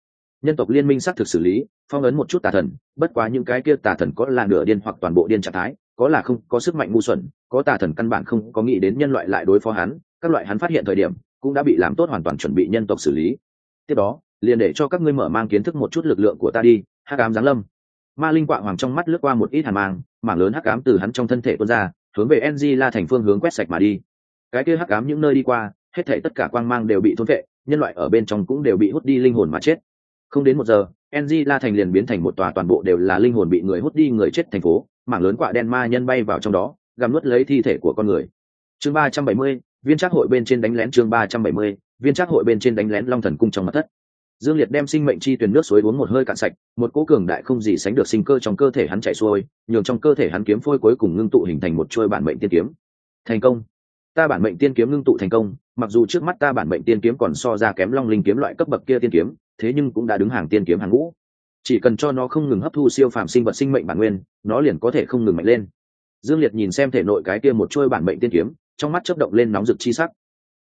Nhân tộc liên minh xác thực xử lý, phong ấn một chút tà thần, bất quá những cái kia tà thần có là nửa điên hoặc toàn bộ điên trạng thái, có là không, có sức mạnh ngu xuẩn, có tà thần căn bản không có nghĩ đến nhân loại lại đối phó hắn, các loại hắn phát hiện thời điểm, cũng đã bị làm tốt hoàn toàn chuẩn bị nhân tộc xử lý. Tiếp đó liền để cho các ngươi mở mang kiến thức một chút lực lượng của ta đi, hắc ám giáng lâm. Ma linh quạ hoàng trong mắt lướt qua một ít hàn mang, mảng lớn hắc ám từ hắn trong thân thể tuôn ra, hướng về ng la thành phương hướng quét sạch mà đi. Cái kia hắc ám những nơi đi qua, hết thể tất cả quang mang đều bị thôn vệ, nhân loại ở bên trong cũng đều bị hút đi linh hồn mà chết. Không đến một giờ ng la thành liền biến thành một tòa toàn bộ đều là linh hồn bị người hút đi, người chết thành phố, mảng lớn quạ đen ma nhân bay vào trong đó, gặm nuốt lấy thi thể của con người. Chương ba trăm bảy mươi, viên trác hội bên trên đánh lén chương ba trăm bảy mươi, viên trác hội bên trên đánh lén long thần cung trong mặt thất dương liệt đem sinh mệnh chi tuyển nước suối uống một hơi cạn sạch, một cỗ cường đại không gì sánh được sinh cơ trong cơ thể hắn chạy xuôi, nhường trong cơ thể hắn kiếm phôi cuối cùng ngưng tụ hình thành một chuôi bản mệnh tiên kiếm. Thành công! Ta bản mệnh tiên kiếm ngưng tụ thành công, mặc dù trước mắt ta bản mệnh tiên kiếm còn so ra kém long linh kiếm loại cấp bậc kia tiên kiếm, thế nhưng cũng đã đứng hàng tiên kiếm hàng ngũ. Chỉ cần cho nó không ngừng hấp thu siêu phàm sinh vật sinh mệnh bản nguyên, nó liền có thể không ngừng mạnh lên. Dương liệt nhìn xem thể nội cái kia một chuôi bản mệnh tiên kiếm, trong mắt chớp động lên nóng rực chi sắc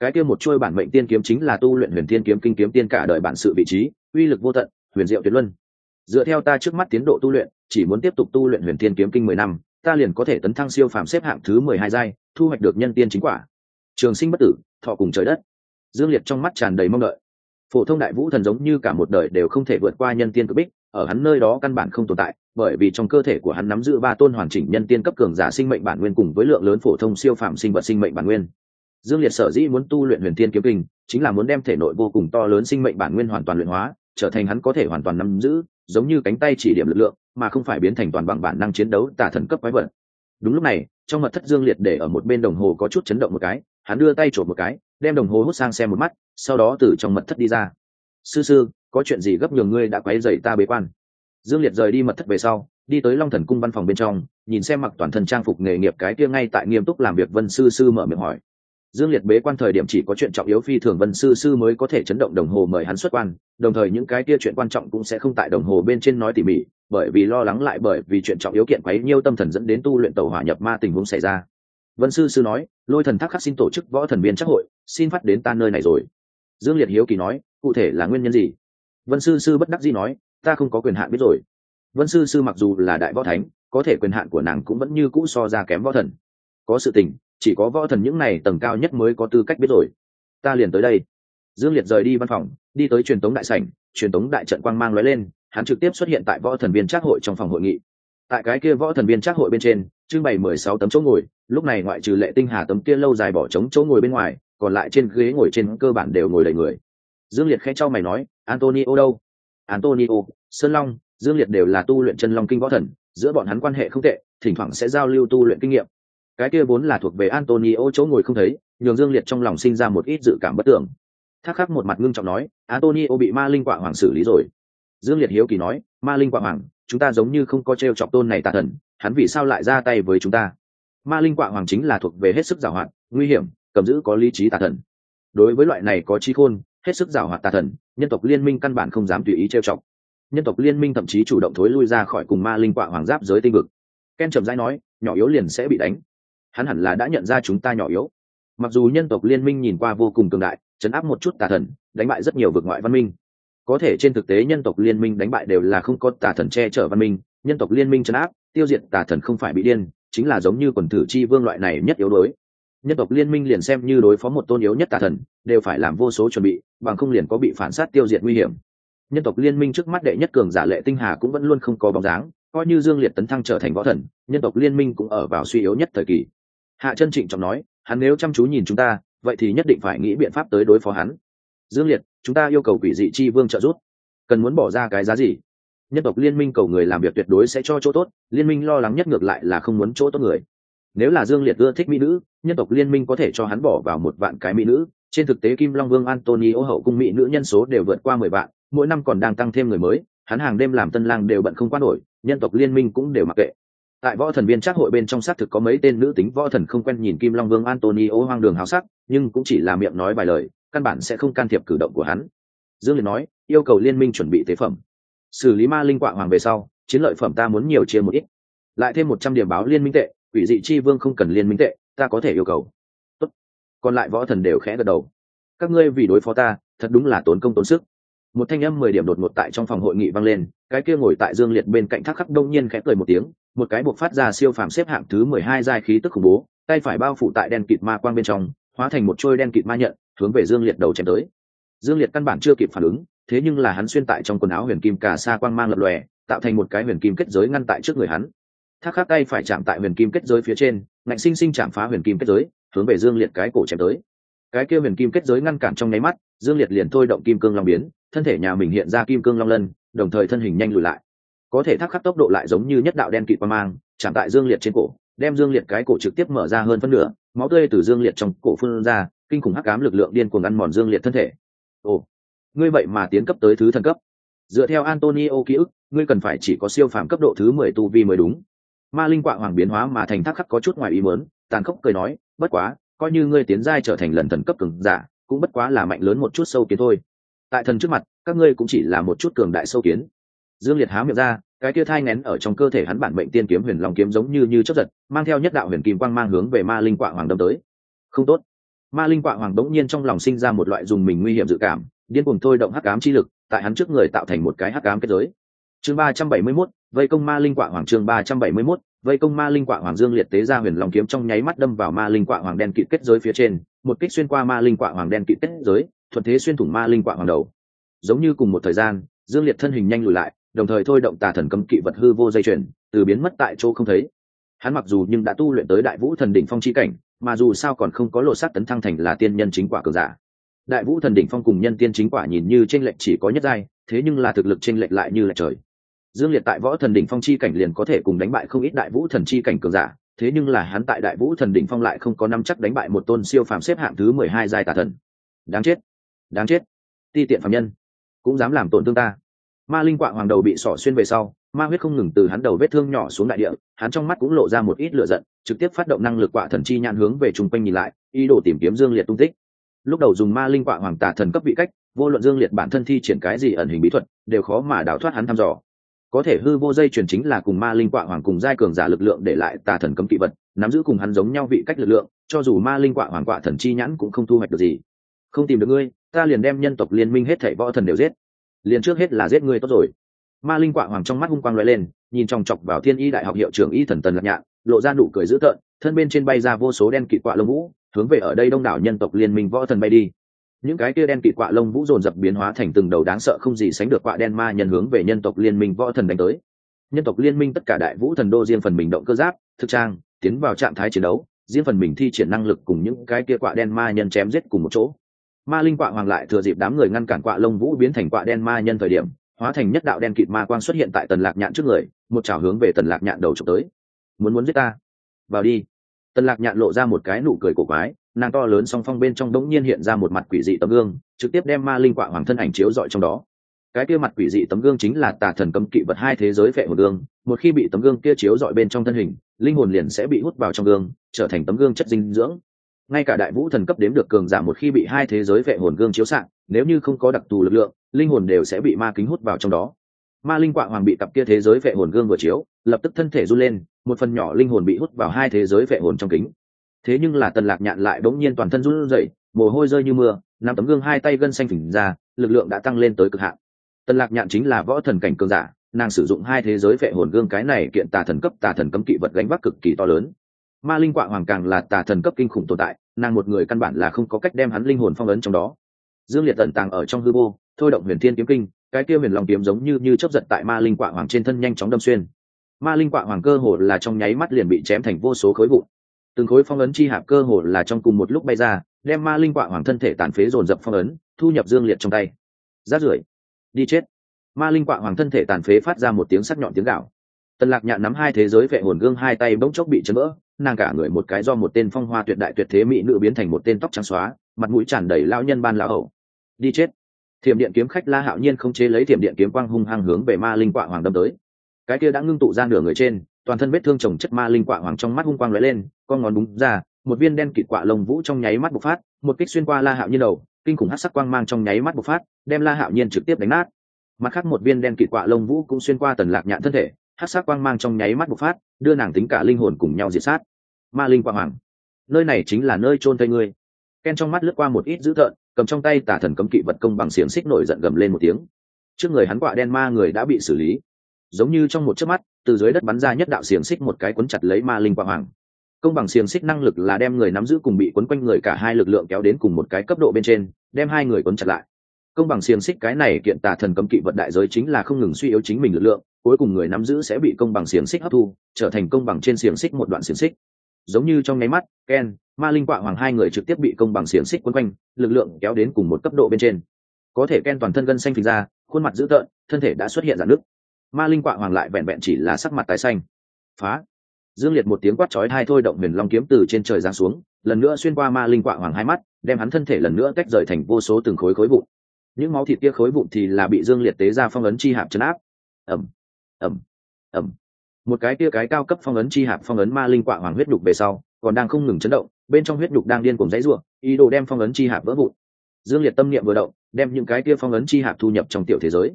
cái kia một chuôi bản mệnh tiên kiếm chính là tu luyện huyền tiên kiếm kinh kiếm tiên cả đời bản sự vị trí, uy lực vô tận, huyền diệu tuyệt luân. Dựa theo ta trước mắt tiến độ tu luyện, chỉ muốn tiếp tục tu luyện huyền tiên kiếm kinh mười năm, ta liền có thể tấn thăng siêu phàm xếp hạng thứ mười hai giai, thu hoạch được nhân tiên chính quả. Trường sinh bất tử, thọ cùng trời đất. Dương liệt trong mắt tràn đầy mong đợi. Phổ thông đại vũ thần giống như cả một đời đều không thể vượt qua nhân tiên cực bích, ở hắn nơi đó căn bản không tồn tại, bởi vì trong cơ thể của hắn nắm giữ ba tôn hoàn chỉnh nhân tiên cấp cường giả sinh mệnh bản nguyên cùng với lượng lớn phổ thông siêu phàm sinh vật sinh mệnh bản nguyên dương liệt sở dĩ muốn tu luyện huyền tiên kiếm kinh, chính là muốn đem thể nội vô cùng to lớn sinh mệnh bản nguyên hoàn toàn luyện hóa, trở thành hắn có thể hoàn toàn nắm giữ, giống như cánh tay chỉ điểm lực lượng, mà không phải biến thành toàn bằng bản năng chiến đấu tả thần cấp quái vật. Đúng lúc này, trong mật thất dương liệt để ở một bên đồng hồ có chút chấn động một cái, hắn đưa tay trộm một cái, đem đồng hồ hút sang xem một mắt, sau đó từ trong mật thất đi ra. Sư sư, có chuyện gì gấp nhường ngươi đã quấy dậy ta bế quan? Dương liệt rời đi mật thất về sau, đi tới long thần cung văn phòng bên trong, nhìn xem mặc toàn thân trang phục nghề nghiệp cái kia ngay tại nghiêm túc làm việc vân sư sư mở miệng hỏi dương liệt bế quan thời điểm chỉ có chuyện trọng yếu phi thường vân sư sư mới có thể chấn động đồng hồ mời hắn xuất quan, đồng thời những cái kia chuyện quan trọng cũng sẽ không tại đồng hồ bên trên nói tỉ mỉ, bởi vì lo lắng lại bởi vì chuyện trọng yếu kiện quấy nhiêu tâm thần dẫn đến tu luyện tàu hỏa nhập ma tình huống xảy ra. Vân sư sư nói, lôi thần thác khắc xin tổ chức võ thần viên chắc hội, xin phát đến ta nơi này rồi. Dương liệt hiếu kỳ nói, cụ thể là nguyên nhân gì? Vân sư sư bất đắc dĩ nói, ta không có quyền hạn biết rồi. Vân sư sư mặc dù là đại võ thánh, có thể quyền hạn của nàng cũng vẫn như cũ so ra kém võ thần. Có sự tình chỉ có võ thần những này tầng cao nhất mới có tư cách biết rồi. Ta liền tới đây. Dương liệt rời đi văn phòng, đi tới truyền tống đại sảnh, truyền tống đại trận quang mang lóe lên, hắn trực tiếp xuất hiện tại võ thần viên trác hội trong phòng hội nghị. Tại cái kia võ thần viên trác hội bên trên, trưng bày mười sáu tấm chỗ ngồi, lúc này ngoại trừ lệ tinh hà tấm kia lâu dài bỏ trống chỗ ngồi bên ngoài, còn lại trên ghế ngồi trên cơ bản đều ngồi đầy người. Dương liệt khẽ cho mày nói, antonio đâu? Antonio, sơn long. Dương liệt đều là tu luyện chân long kinh võ thần, giữa bọn hắn quan hệ không tệ, thỉnh thoảng sẽ giao lưu tu luyện kinh nghiệm cái kia vốn là thuộc về antonio chỗ ngồi không thấy, nhường dương liệt trong lòng sinh ra một ít dự cảm bất tưởng. Thác khắc một mặt ngưng trọng nói, antonio bị ma linh quả hoàng xử lý rồi. Dương liệt hiếu kỳ nói, ma linh quả hoàng, chúng ta giống như không có t r e o chọc tôn này tà thần, hắn vì sao lại ra tay với chúng ta? Ma linh quả hoàng chính là thuộc về hết sức giảo hoạt, nguy hiểm, cầm giữ có lý trí tà thần. Đối với loại này có trí khôn, hết sức giảo hoạt tà thần, nhân tộc liên minh căn bản không dám tùy ý trêu chọc. Nhân tộc liên minh thậm chí chủ động thối lui ra khỏi cùng ma linh quả hoàng giáp giới tinh vực. Ken trầm rãi nói, nhỏ yếu liền sẽ bị đánh hắn hẳn là đã nhận ra chúng ta nhỏ yếu. Mặc dù nhân tộc liên minh nhìn qua vô cùng cường đại, chấn áp một chút tà thần, đánh bại rất nhiều vực ngoại văn minh. Có thể trên thực tế nhân tộc liên minh đánh bại đều là không có tà thần che chở văn minh, nhân tộc liên minh chấn áp, tiêu diệt tà thần không phải bị điên, chính là giống như quần thử chi vương loại này nhất yếu đối nhân tộc liên minh liền xem như đối phó một tôn yếu nhất tà thần, đều phải làm vô số chuẩn bị, bằng không liền có bị phản sát tiêu diệt nguy hiểm. Nhân tộc liên minh trước mắt đệ nhất cường giả lệ tinh hà cũng vẫn luôn không có bóng dáng, coi như dương liệt tấn thăng trở thành võ thần, nhân tộc liên minh cũng ở vào suy yếu nhất thời kỳ hạ chân trịnh trọng nói, hắn nếu chăm chú nhìn chúng ta, vậy thì nhất định phải nghĩ biện pháp tới đối phó hắn. Dương liệt, chúng ta yêu cầu quỷ dị chi vương trợ giúp. Cần muốn bỏ ra cái giá gì? Nhân tộc liên minh cầu người làm việc tuyệt đối sẽ cho chỗ tốt, liên minh lo lắng nhất ngược lại là không muốn chỗ tốt người. Nếu là dương liệt ưa thích mỹ nữ nhân tộc liên minh có thể cho hắn bỏ vào một vạn cái mỹ nữ. Trên thực tế kim long vương antony ô hậu cung mỹ nữ nhân số đều vượt qua mười vạn, mỗi năm còn đang tăng thêm người mới, hắn hàng đêm làm tân lang đều bận không qua nổi, nhân tộc liên minh cũng đều mặc kệ tại võ thần viên trác hội bên trong xác thực có mấy tên nữ tính võ thần không quen nhìn kim long vương antonio hoang đường hào sắc, nhưng cũng chỉ là miệng nói vài lời, căn bản sẽ không can thiệp cử động của hắn. Dương liệt nói, yêu cầu liên minh chuẩn bị tế phẩm. Xử lý ma linh quạ hoàng về sau, chiến lợi phẩm ta muốn nhiều chia một ít. Lại thêm một trăm điểm báo liên minh tệ, quỷ dị chi vương không cần liên minh tệ, ta có thể yêu cầu. Tốt. còn lại võ thần đều khẽ gật đầu. Các ngươi vì đối phó ta, thật đúng là tốn công tốn sức. Một thanh âm mười điểm đột ngột tại trong phòng hội nghị vang lên, cái kia ngồi tại dương liệt bên cạnh thác khắc đông nhiên khẽ cười một tiếng một cái buộc phát ra siêu phàm xếp hạng thứ mười hai giai khí tức khủng bố, tay phải bao phủ tại đen kịt ma quang bên trong, hóa thành một trôi đen kịt ma nhận, hướng về dương liệt đầu chém tới. Dương liệt căn bản chưa kịp phản ứng, thế nhưng là hắn xuyên tại trong quần áo huyền kim cả sa quang mang lập lòe, tạo thành một cái huyền kim kết giới ngăn tại trước người hắn. Thác khắc tay phải chạm tại huyền kim kết giới phía trên, ngạnh sinh sinh chạm phá huyền kim kết giới, hướng về dương liệt cái cổ chém tới. Cái kia huyền kim kết giới ngăn cản trong nháy mắt, dương liệt liền thôi động kim cương long biến, thân thể nhà mình hiện ra kim cương long lân, đồng thời thân hình nhanh lùi lại có thể thác khắc tốc độ lại giống như nhất đạo đen kịt qua mang, chạm tại dương liệt trên cổ, đem dương liệt cái cổ trực tiếp mở ra hơn phân nửa, máu tươi từ dương liệt trong cổ phun ra, kinh khủng hắc cám lực lượng điên cuồng ăn mòn dương liệt thân thể. Ồ, ngươi vậy mà tiến cấp tới thứ thần cấp. Dựa theo antonio ký ức, ngươi cần phải chỉ có siêu phàm cấp độ thứ mười tu vi mới đúng. Ma linh quạ hoàng biến hóa mà thành thác khắc có chút ngoài ý mớn tàn khốc cười nói, bất quá, coi như ngươi tiến giai trở thành lần thần cấp cường giả, cũng bất quá là mạnh lớn một chút sâu kiến thôi. Tại thần trước mặt, các ngươi cũng chỉ là một chút cường đại sâu kiến dương liệt há miệng ra, cái kia thai nén ở trong cơ thể hắn bản mệnh tiên kiếm huyền long kiếm giống như như chấp giật, mang theo nhất đạo huyền kim quang mang hướng về ma linh quạ hoàng đâm tới. Không tốt. Ma linh quạ hoàng bỗng nhiên trong lòng sinh ra một loại dùng mình nguy hiểm dự cảm, điên cuồng thôi động hắc ám chi lực, tại hắn trước người tạo thành một cái hắc ám kết giới. Chương ba trăm bảy mươi mốt, vây công ma linh quạ hoàng chương ba trăm bảy mươi mốt, vây công ma linh quạ hoàng dương liệt tế ra huyền long kiếm trong nháy mắt đâm vào ma linh quạ hoàng đen kịt kết giới phía trên, một kích xuyên qua ma linh quạ hoàng đen kịt kết giới, thuận thế xuyên thủng ma linh quạ hoàng đầu. Giống như cùng một thời gian, dương liệt thân hình nhanh lùi lại đồng thời thôi động tà thần cấm kỵ vật hư vô dây chuyền, từ biến mất tại chỗ không thấy. Hắn mặc dù nhưng đã tu luyện tới đại vũ thần đỉnh phong chi cảnh, mà dù sao còn không có lộ sát tấn thăng thành là tiên nhân chính quả cường giả. Đại vũ thần đỉnh phong cùng nhân tiên chính quả nhìn như tranh lệch chỉ có nhất giai, thế nhưng là thực lực tranh lệch lại như lệch trời. Dương liệt tại võ thần đỉnh phong chi cảnh liền có thể cùng đánh bại không ít đại vũ thần chi cảnh cường giả, thế nhưng là hắn tại đại vũ thần đỉnh phong lại không có năm chắc đánh bại một tôn siêu phàm xếp hạng thứ mười hai giai tà thần. Đáng chết đáng chết. Ti tiện phạm nhân, cũng dám làm tổn thương ta ma linh quạ hoàng đầu bị sỏ xuyên về sau, ma huyết không ngừng từ hắn đầu vết thương nhỏ xuống đại địa, hắn trong mắt cũng lộ ra một ít lửa giận, trực tiếp phát động năng lực quạ thần chi nhãn hướng về chung quanh nhìn lại, ý đồ tìm kiếm dương liệt tung tích. Lúc đầu dùng ma linh quạ hoàng tả thần cấp vị cách, vô luận dương liệt bản thân thi triển cái gì ẩn hình bí thuật, đều khó mà đào thoát hắn thăm dò. Có thể hư vô dây chuyển chính là cùng ma linh quạ hoàng cùng giai cường giả lực lượng để lại tà thần cấm kỵ vật, nắm giữ cùng hắn giống nhau vị cách lực lượng, cho dù ma linh quạ hoàng quạ thần chi nhãn cũng không thu hoạch được gì. Không tìm được ngươi, ta liền đem nhân tộc liên minh hết thảy võ thần đều giết liền trước hết là giết ngươi tốt rồi. Ma linh quạ hoàng trong mắt hung quang l lên, nhìn chòng chọc vào thiên y đại học hiệu trưởng y thần tần lạc nhạn, lộ ra nụ cười dữ tợn, thân bên trên bay ra vô số đen kỵ quạ lông vũ, hướng về ở đây đông đảo nhân tộc liên minh võ thần bay đi. Những cái kia đen kỵ quạ lông vũ dồn dập biến hóa thành từng đầu đáng sợ không gì sánh được quạ đen ma nhân hướng về nhân tộc liên minh võ thần đánh tới. Nhân tộc liên minh tất cả đại vũ thần đô riêng phần mình động cơ giáp, thực trang, tiến vào trạng thái chiến đấu, riêng phần mình thi triển năng lực cùng những cái kia quạ đen ma nhân chém giết cùng một chỗ ma linh quạ hoàng lại thừa dịp đám người ngăn cản quạ lông vũ biến thành quạ đen ma nhân thời điểm, hóa thành nhất đạo đen kịt ma quang xuất hiện tại tần lạc nhạn trước người, một chảo hướng về tần lạc nhạn đầu trục tới. Muốn muốn giết ta? Vào đi. Tần lạc nhạn lộ ra một cái nụ cười cổ quái, nàng to lớn song phong bên trong đống nhiên hiện ra một mặt quỷ dị tấm gương, trực tiếp đem ma linh quạ hoàng thân ảnh chiếu dọi trong đó. Cái kia mặt quỷ dị tấm gương chính là tà thần cấm kỵ vật hai thế giới vệ hồn gương, một khi bị tấm gương kia chiếu dọi bên trong thân hình, linh hồn liền sẽ bị hút vào trong gương, trở thành tấm gương chất dinh dưỡng ngay cả đại vũ thần cấp đếm được cường giả một khi bị hai thế giới vệ hồn gương chiếu s nếu như không có đặc thù lực lượng, linh hồn đều sẽ bị ma kính hút vào trong đó. Ma linh quạ hoàng bị cặp kia thế giới vệ hồn gương vừa chiếu, lập tức thân thể run lên, một phần nhỏ linh hồn bị hút vào hai thế giới vệ hồn trong kính. Thế nhưng là tần lạc nhạn lại bỗng nhiên toàn thân run rẩy, mồ hôi rơi như mưa nằm tấm gương hai tay gân xanh phình ra, lực lượng đã tăng lên tới cực hạn. Tần lạc nhạn chính là võ thần cảnh cường giả, nàng sử dụng hai thế giới vệ hồn gương cái này kiện tà thần cấp tà thần cấm kỵ vật gánh vác cực kỳ to lớn ma linh quạ hoàng càng là tà thần cấp kinh khủng tồn tại, nàng một người căn bản là không có cách đem hắn linh hồn phong ấn trong đó. Dương liệt tận tàng ở trong hư vô, thôi động huyền thiên kiếm kinh, cái kia huyền lòng kiếm giống như như chấp giật tại ma linh quạ hoàng trên thân nhanh chóng đâm xuyên. Ma linh quạ hoàng cơ hồ là trong nháy mắt liền bị chém thành vô số khối vụn. Từng khối phong ấn chi hạp cơ hồ là trong cùng một lúc bay ra, đem ma linh quạ hoàng thân thể tàn phế dồn dập phong ấn, thu nhập dương liệt trong tay. Rát rưởi, đi chết. Ma linh quạ hoàng thân thể tàn phế phát ra một tiếng sắc nhọn tiếng gạo tần lạc nhạn nắm hai thế giới vệ hồn gương hai tay bỗng chốc bị chấn vỡ nàng cả người một cái do một tên phong hoa tuyệt đại tuyệt thế mỹ nữ biến thành một tên tóc trắng xóa, mặt mũi tràn đầy lao nhân ban lão hậu đi chết. Thiểm điện kiếm khách la hạo nhiên không chế lấy thiểm điện kiếm quang hung hăng hướng về ma linh quạ hoàng đâm tới. Cái kia đã ngưng tụ ra nửa người trên, toàn thân vết thương trồng chất ma linh quạ hoàng trong mắt hung quang lóe lên, con ngón đúng ra, một viên đen kịt quạ lông vũ trong nháy mắt bộc phát, một kích xuyên qua la hạo nhiên đầu, kinh khủng hắc sắc quang mang trong nháy mắt bộc phát, đem la hạo nhiên trực tiếp đánh nát. Mặt khác một viên đen kịt quạ lông vũ cũng xuyên qua tần lạc nhạn thân thể, hắc sắc quang mang trong nháy mắt bộc phát, đưa nàng tính cả linh hồn cùng nhau diệt sát ma linh quạ hoàng. Nơi này chính là nơi chôn thây ngươi. Ken trong mắt lướt qua một ít dữ tợn, cầm trong tay tả thần cấm kỵ vật công bằng xiềng xích nổi giận gầm lên một tiếng. Trước người hắn quạ đen ma người đã bị xử lý. Giống như trong một chớp mắt, từ dưới đất bắn ra nhất đạo xiềng xích một cái quấn chặt lấy ma linh quạ hoàng. Công bằng xiềng xích năng lực là đem người nắm giữ cùng bị quấn quanh người cả hai lực lượng kéo đến cùng một cái cấp độ bên trên, đem hai người quấn chặt lại. Công bằng xiềng xích cái này kiện tà thần cấm kỵ vật đại giới chính là không ngừng suy yếu chính mình lực lượng, cuối cùng người nắm giữ sẽ bị công bằng xiềng xích hấp thu, trở thành công bằng trên xiềng xích một đoạn xiềng xích giống như trong nháy mắt, ken, ma linh quạ hoàng hai người trực tiếp bị công bằng xiềng xích quấn quanh, lực lượng kéo đến cùng một cấp độ bên trên. Có thể ken toàn thân gân xanh phình ra, khuôn mặt dữ tợn, thân thể đã xuất hiện dạn nước ma linh quạ hoàng lại vẹn vẹn chỉ là sắc mặt tái xanh. Phá! Dương liệt một tiếng quát chói hai thôi động huyền long kiếm từ trên trời giáng xuống, lần nữa xuyên qua ma linh quạ hoàng hai mắt, đem hắn thân thể lần nữa tách rời thành vô số từng khối khối vụn. Những máu thịt kia khối vụn thì là bị dương liệt tế ra phong ấn chi hạp chấn áp. Ẩm ẩm ẩm một cái kia cái cao cấp phong ấn chi hạp phong ấn ma linh quạ hoàng huyết đục về sau, còn đang không ngừng chấn động, bên trong huyết đục đang điên cùng dãy ruộng ý đồ đem phong ấn chi hạp vỡ vụn. Dương liệt tâm niệm vừa động, đem những cái kia phong ấn chi hạp thu nhập trong tiểu thế giới.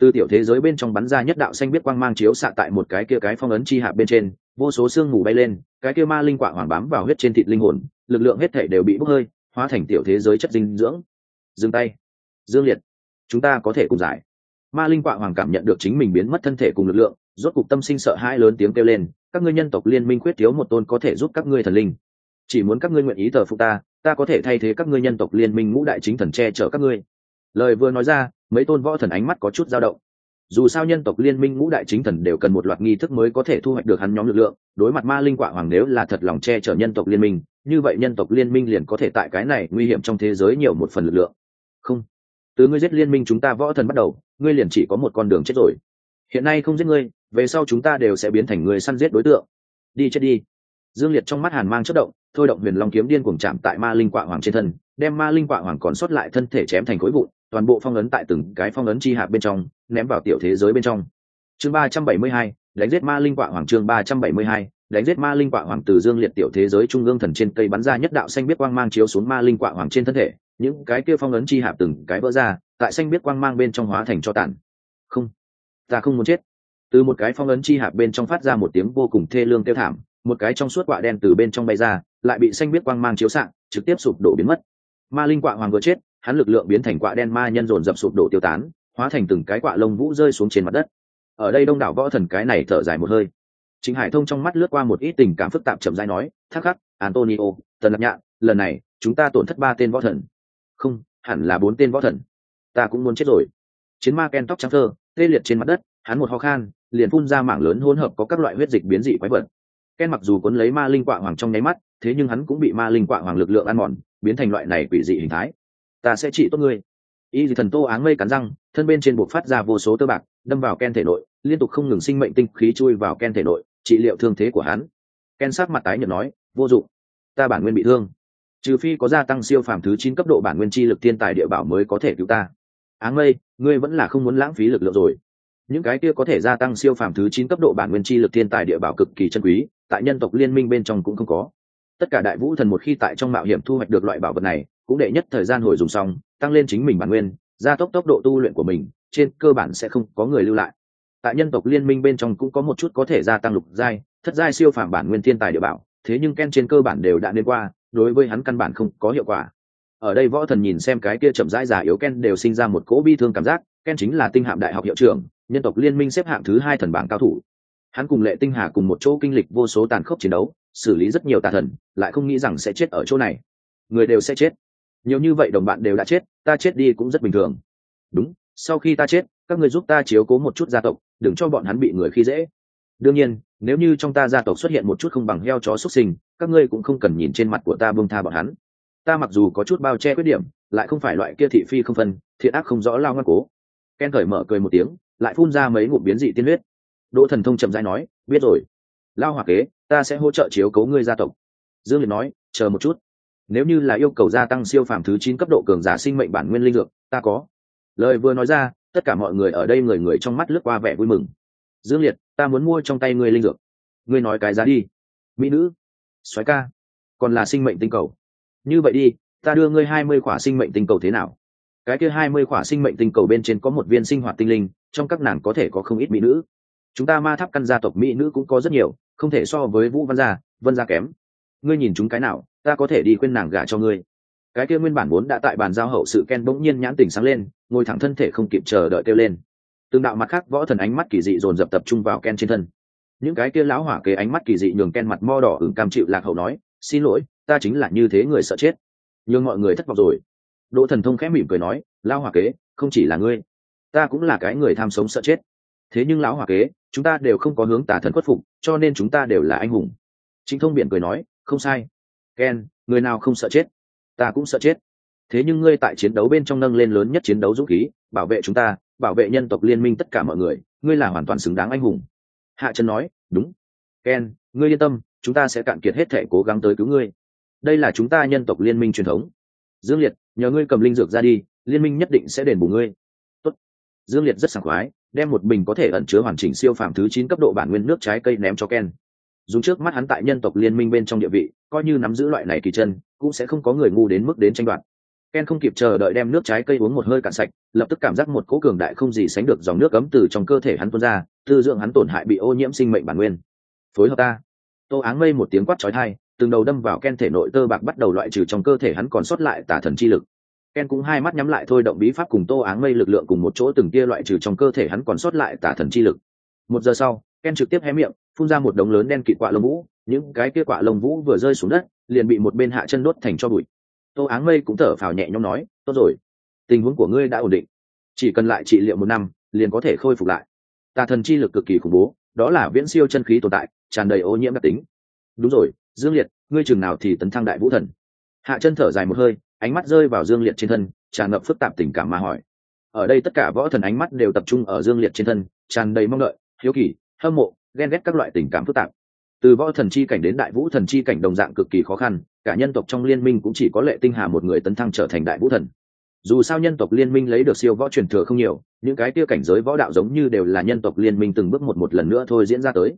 Từ tiểu thế giới bên trong bắn ra nhất đạo xanh biết quang mang chiếu xạ tại một cái kia cái phong ấn chi hạp bên trên, vô số xương mù bay lên, cái kia ma linh quạ hoàng bám vào huyết trên thịt linh hồn, lực lượng hết thể đều bị bốc hơi, hóa thành tiểu thế giới chất dinh dưỡng. Dừng tay. Dương liệt, chúng ta có thể cùng giải. Ma linh quạ hoàng cảm nhận được chính mình biến mất thân thể cùng lực lượng rốt cục tâm sinh sợ hãi lớn tiếng kêu lên, các ngươi nhân tộc liên minh quyết thiếu một tôn có thể giúp các ngươi thần linh. Chỉ muốn các ngươi nguyện ý thờ phụ ta ta có thể thay thế các ngươi nhân tộc liên minh ngũ đại chính thần che chở các ngươi. Lời vừa nói ra, mấy tôn võ thần ánh mắt có chút dao động. Dù sao nhân tộc liên minh ngũ đại chính thần đều cần một loạt nghi thức mới có thể thu hoạch được hắn nhóm lực lượng, đối mặt ma linh quạ hoàng nếu là thật lòng che chở nhân tộc liên minh, như vậy nhân tộc liên minh liền có thể tại cái này nguy hiểm trong thế giới nhiều một phần lực lượng. Không. Từ ngươi giết liên minh chúng ta võ thần bắt đầu, ngươi liền chỉ có một con đường chết rồi. Hiện nay không giết ngươi về sau chúng ta đều sẽ biến thành người săn giết đối tượng. Đi chết đi. Dương liệt trong mắt hàn mang chất động, thôi động huyền long kiếm điên cuồng chạm tại ma linh quạ hoàng trên thân, đem ma linh quạ hoàng còn sót lại thân thể chém thành khối vụn, toàn bộ phong ấn tại từng cái phong ấn chi hạt bên trong, ném vào tiểu thế giới bên trong. Chương ba trăm bảy mươi hai, đánh giết ma linh quạ hoàng chương ba trăm bảy mươi hai, đánh giết ma linh quạ hoàng từ dương liệt tiểu thế giới trung ương thần trên cây bắn ra nhất đạo xanh biết quang mang chiếu xuống ma linh quạ hoàng trên thân thể, những cái kia phong ấn chi hạp từng cái vỡ ra, tại xanh biết quang mang bên trong hóa thành cho tản không, ta không muốn chết từ một cái phong ấn chi hạp bên trong phát ra một tiếng vô cùng thê lương kêu thảm một cái trong suốt quạ đen từ bên trong bay ra lại bị xanh biết quang mang chiếu xạ trực tiếp sụp đổ biến mất ma linh quạ hoàng vừa chết hắn lực lượng biến thành quạ đen ma nhân dồn dập sụp đổ tiêu tán hóa thành từng cái quạ lông vũ rơi xuống trên mặt đất ở đây đông đảo võ thần cái này thở dài một hơi chính Hải Thông trong mắt lướt qua một ít tình cảm phức tạp chậm rãi nói, thắc khắc, Antonio, Tần Lạc nhạ lần này, chúng ta tổn thất ba tên võ thần." "Không, hẳn là bốn tên võ thần. Ta cũng muốn chết rồi." Chiến ma ken tóc trắng thơ, tê liệt trên mặt đất, hắn một ho khan, liền phun ra mảng lớn hỗn hợp có các loại huyết dịch biến dị quái vật. Ken mặc dù cuốn lấy ma linh quạ hoàng trong nháy mắt, thế nhưng hắn cũng bị ma linh quạ hoàng lực lượng ăn mòn, biến thành loại này quỷ dị hình thái. "Ta sẽ trị tốt ngươi." Y Dị thần Tô áng mây cắn răng, thân bên trên buộc phát ra vô số tơ bạc, đâm vào Ken thể nội, liên tục không ngừng sinh mệnh tinh khí chui vào Ken thể nội, trị liệu thương thế của hắn ken sắc mặt tái nhợt nói vô dụng ta bản nguyên bị thương trừ phi có gia tăng siêu phàm thứ chín cấp độ bản nguyên chi lực thiên tài địa bảo mới có thể cứu ta áng mây ngươi vẫn là không muốn lãng phí lực lượng rồi những cái kia có thể gia tăng siêu phàm thứ chín cấp độ bản nguyên chi lực thiên tài địa bảo cực kỳ chân quý, tại nhân tộc liên minh bên trong cũng không có. Tất cả đại vũ thần một khi tại trong mạo hiểm thu hoạch được loại bảo vật này, cũng đệ nhất thời gian hồi dùng xong, tăng lên chính mình bản nguyên, gia tốc tốc độ tu luyện của mình, trên cơ bản sẽ không có người lưu lại. Tại nhân tộc liên minh bên trong cũng có một chút có thể gia tăng lục giai, thất giai siêu phàm bản nguyên thiên tài địa bảo, thế nhưng ken trên cơ bản đều đã nên qua, đối với hắn căn bản không có hiệu quả. Ở đây võ thần nhìn xem cái kia chậm rãi giả yếu ken đều sinh ra một cỗ bi thương cảm giác, ken chính là tinh hạm đại học hiệu trưởng nhân tộc liên minh xếp hạng thứ hai thần bảng cao thủ. Hắn cùng lệ tinh hà cùng một chỗ kinh lịch vô số tàn khốc chiến đấu, xử lý rất nhiều tà thần, lại không nghĩ rằng sẽ chết ở chỗ này. Người đều sẽ chết. Nhiều như vậy đồng bạn đều đã chết, ta chết đi cũng rất bình thường. Đúng, sau khi ta chết, các người giúp ta chiếu cố một chút gia tộc, đừng cho bọn hắn bị người khi dễ. Đương nhiên, nếu như trong ta gia tộc xuất hiện một chút không bằng heo chó xuất sinh, các ngươi cũng không cần nhìn trên mặt của ta bông tha bọn hắn. Ta mặc dù có chút bao che khuyết điểm, lại không phải loại kia thị phi không phân, thiện ác không rõ lao ngoan cố. Ken khởi mở cười một tiếng lại phun ra mấy ngụm biến dị tiên huyết. Đỗ thần thông chậm rãi nói, biết rồi. Lao hòa kế, ta sẽ hỗ trợ chiếu cấu ngươi gia tộc. Dương liệt nói, chờ một chút. Nếu như là yêu cầu gia tăng siêu phàm thứ chín cấp độ cường giả sinh mệnh bản nguyên linh dược, ta có. Lời vừa nói ra, tất cả mọi người ở đây người người trong mắt lướt qua vẻ vui mừng. Dương liệt, ta muốn mua trong tay ngươi linh dược. Ngươi nói cái giá đi. Mỹ nữ. Soái ca. Còn là sinh mệnh tinh cầu. Như vậy đi, ta đưa ngươi hai mươi khỏa sinh mệnh tinh cầu thế nào? Cái kia hai mươi khỏa sinh mệnh tinh cầu bên trên có một viên sinh hoạt tinh linh trong các nàng có thể có không ít mỹ nữ. Chúng ta ma tháp căn gia tộc mỹ nữ cũng có rất nhiều, không thể so với vũ văn gia, vân gia kém. Ngươi nhìn chúng cái nào, ta có thể đi khuyên nàng gả cho ngươi. Cái kia nguyên bản vốn đã tại bàn giao hậu sự ken bỗng nhiên nhãn tình sáng lên, ngồi thẳng thân thể không kịp chờ đợi kêu lên. Tương đạo mặt khác, võ thần ánh mắt kỳ dị dồn dập tập trung vào ken trên thân. Những cái kia lão hỏa kế ánh mắt kỳ dị nhường ken mặt mo đỏ ửng cam chịu lạc hậu nói, xin lỗi, ta chính là như thế người sợ chết. Nhưng mọi người thất vọng rồi. Đỗ thần thông khẽ mỉm cười nói, lão hỏa kế, không chỉ là ngươi ta cũng là cái người tham sống sợ chết. Thế nhưng lão hòa kế, chúng ta đều không có hướng tà thần khuất phục, cho nên chúng ta đều là anh hùng. Chính thông biện cười nói, không sai. Ken, người nào không sợ chết? Ta cũng sợ chết. Thế nhưng ngươi tại chiến đấu bên trong nâng lên lớn nhất chiến đấu dũng khí, bảo vệ chúng ta, bảo vệ nhân tộc liên minh tất cả mọi người, ngươi là hoàn toàn xứng đáng anh hùng. Hạ trần nói, đúng. Ken, ngươi yên tâm, chúng ta sẽ cạn kiệt hết thể cố gắng tới cứu ngươi. Đây là chúng ta nhân tộc liên minh truyền thống. Dương liệt, nhờ ngươi cầm linh dược ra đi, liên minh nhất định sẽ đền bù ngươi dương liệt rất sảng khoái, đem một bình có thể ẩn chứa hoàn chỉnh siêu phàm thứ chín cấp độ bản nguyên nước trái cây ném cho ken. Dùng trước mắt hắn tại nhân tộc liên minh bên trong địa vị, coi như nắm giữ loại này kỳ chân, cũng sẽ không có người ngu đến mức đến tranh đoạt. Ken không kịp chờ đợi đem nước trái cây uống một hơi cạn sạch, lập tức cảm giác một cỗ cường đại không gì sánh được dòng nước ấm từ trong cơ thể hắn tuôn ra, tư dưỡng hắn tổn hại bị ô nhiễm sinh mệnh bản nguyên. Phối hợp ta. Tô áng mây một tiếng quát chói tai, từng đầu đâm vào ken thể nội tơ bạc bắt đầu loại trừ trong cơ thể hắn còn sót lại tả thần chi lực ken cũng hai mắt nhắm lại thôi, động bí pháp cùng tô áng mây lực lượng cùng một chỗ từng kia loại trừ trong cơ thể hắn còn sót lại tả thần chi lực. Một giờ sau, ken trực tiếp hé miệng, phun ra một đống lớn đen kịt quạ lông vũ, những cái kia quạ lông vũ vừa rơi xuống đất, liền bị một bên hạ chân đốt thành cho bụi. Tô áng mây cũng thở phào nhẹ nhõm nói, tốt rồi, tình huống của ngươi đã ổn định. Chỉ cần lại trị liệu một năm, liền có thể khôi phục lại. Tà thần chi lực cực kỳ khủng bố, đó là viễn siêu chân khí tồn tại, tràn đầy ô nhiễm đặc tính. Đúng rồi, dương liệt, ngươi chừng nào thì tấn thăng đại vũ thần? Hạ chân thở dài một hơi ánh mắt rơi vào dương liệt trên thân, tràn ngập phức tạp tình cảm mà hỏi. Ở đây tất cả võ thần ánh mắt đều tập trung ở dương liệt trên thân, tràn đầy mong đợi, hiếu kỳ, hâm mộ, ghen ghét các loại tình cảm phức tạp. Từ võ thần chi cảnh đến đại vũ thần chi cảnh đồng dạng cực kỳ khó khăn, cả nhân tộc trong liên minh cũng chỉ có lệ tinh hà một người tấn thăng trở thành đại vũ thần. Dù sao nhân tộc liên minh lấy được siêu võ truyền thừa không nhiều, những cái tiêu cảnh giới võ đạo giống như đều là nhân tộc liên minh từng bước một một lần nữa thôi diễn ra tới.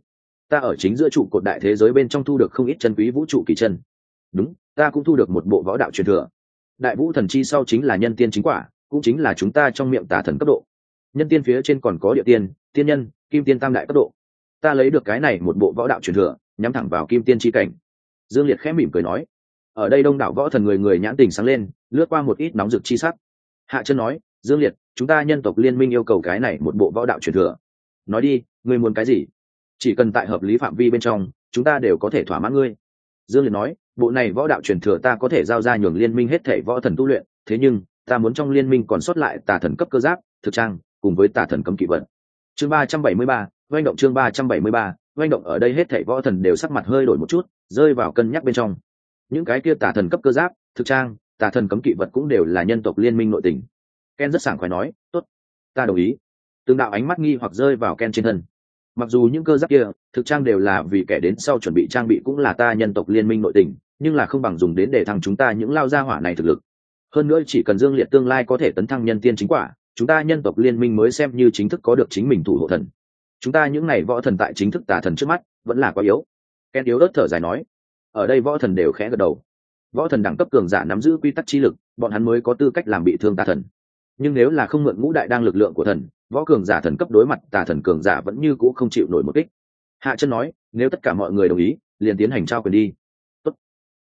Ta ở chính giữa trụ cột đại thế giới bên trong thu được không ít chân quý vũ trụ kỳ chân. Đúng, ta cũng thu được một bộ võ đạo truyền thừa đại vũ thần chi sau chính là nhân tiên chính quả, cũng chính là chúng ta trong miệng tả thần cấp độ. Nhân tiên phía trên còn có địa tiên tiên nhân, kim tiên tam đại cấp độ. Ta lấy được cái này một bộ võ đạo truyền thừa, nhắm thẳng vào kim tiên tri cảnh. Dương liệt khẽ mỉm cười nói. Ở đây đông đảo võ thần người người nhãn tình sáng lên, lướt qua một ít nóng rực chi sắc. Hạ chân nói, dương liệt, chúng ta nhân tộc liên minh yêu cầu cái này một bộ võ đạo truyền thừa. Nói đi, ngươi muốn cái gì? Chỉ cần tại hợp lý phạm vi bên trong, chúng ta đều có thể thỏa mãn ngươi. Dương liệt nói bộ này võ đạo truyền thừa ta có thể giao ra nhường liên minh hết thể võ thần tu luyện, thế nhưng, ta muốn trong liên minh còn sót lại tà thần cấp cơ giáp, thực trang, cùng với tà thần cấm kỵ vật. Chương ba trăm bảy mươi ba, doanh động chương ba trăm bảy mươi ba, doanh động ở đây hết thảy võ thần đều sắc mặt hơi đổi một chút, rơi vào cân nhắc bên trong. Những cái kia tà thần cấp cơ giáp, thực trang, tà thần cấm kỵ vật cũng đều là nhân tộc liên minh nội tình. Ken rất sảng khoái nói, tốt, ta đồng ý. Từng đạo ánh mắt nghi hoặc rơi vào ken trên thân mặc dù những cơ giáp kia, thực trang đều là vì kẻ đến sau chuẩn bị trang bị cũng là ta nhân tộc liên minh nội tình, nhưng là không bằng dùng đến để thăng chúng ta những lao gia hỏa này thực lực. Hơn nữa chỉ cần dương liệt tương lai có thể tấn thăng nhân tiên chính quả, chúng ta nhân tộc liên minh mới xem như chính thức có được chính mình thủ hộ thần. Chúng ta những ngày võ thần tại chính thức tà thần trước mắt, vẫn là quá yếu. Ken yếu ớt thở dài nói. Ở đây võ thần đều khẽ gật đầu. Võ thần đẳng cấp cường giả nắm giữ quy tắc chi lực, bọn hắn mới có tư cách làm bị thương tà thần nhưng nếu là không mượn ngũ đại đang lực lượng của thần, võ cường giả thần cấp đối mặt tà thần cường giả vẫn như c ũ không chịu nổi một kích. Hạ chân nói, nếu tất cả mọi người đồng ý, liền tiến hành trao quyền đi. Tốt.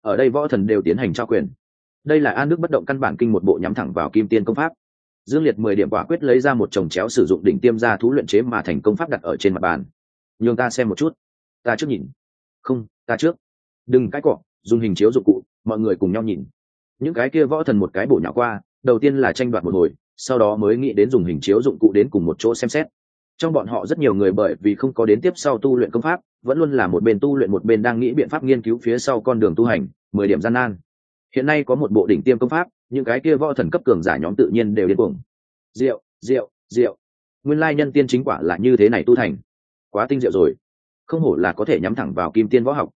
ở đây võ thần đều tiến hành trao quyền. Đây là an đức bất động căn bản kinh một bộ nhắm thẳng vào kim tiên công pháp. Dương liệt mười điểm quả quyết lấy ra một chồng chéo sử dụng đỉnh tiêm ra thú luyện chế mà thành công pháp đặt ở trên mặt bàn. Nhường ta xem một chút. Ta trước nhìn. Không, ta trước. Đừng cái cọ, dùng hình chiếu dụng cụ, mọi người cùng nhau nhìn. Những cái kia võ thần một cái bổ nhỏ qua, đầu tiên là tranh đoạt một hồi sau đó mới nghĩ đến dùng hình chiếu dụng cụ đến cùng một chỗ xem xét. Trong bọn họ rất nhiều người bởi vì không có đến tiếp sau tu luyện công pháp, vẫn luôn là một bên tu luyện một bên đang nghĩ biện pháp nghiên cứu phía sau con đường tu hành, mười điểm gian nan. Hiện nay có một bộ đỉnh tiêm công pháp, những cái kia võ thần cấp cường giả nhóm tự nhiên đều điên cuồng. Rượu rượu rượu nguyên lai nhân tiên chính quả là như thế này tu thành. Quá tinh diệu rồi. Không hổ là có thể nhắm thẳng vào kim tiên võ học.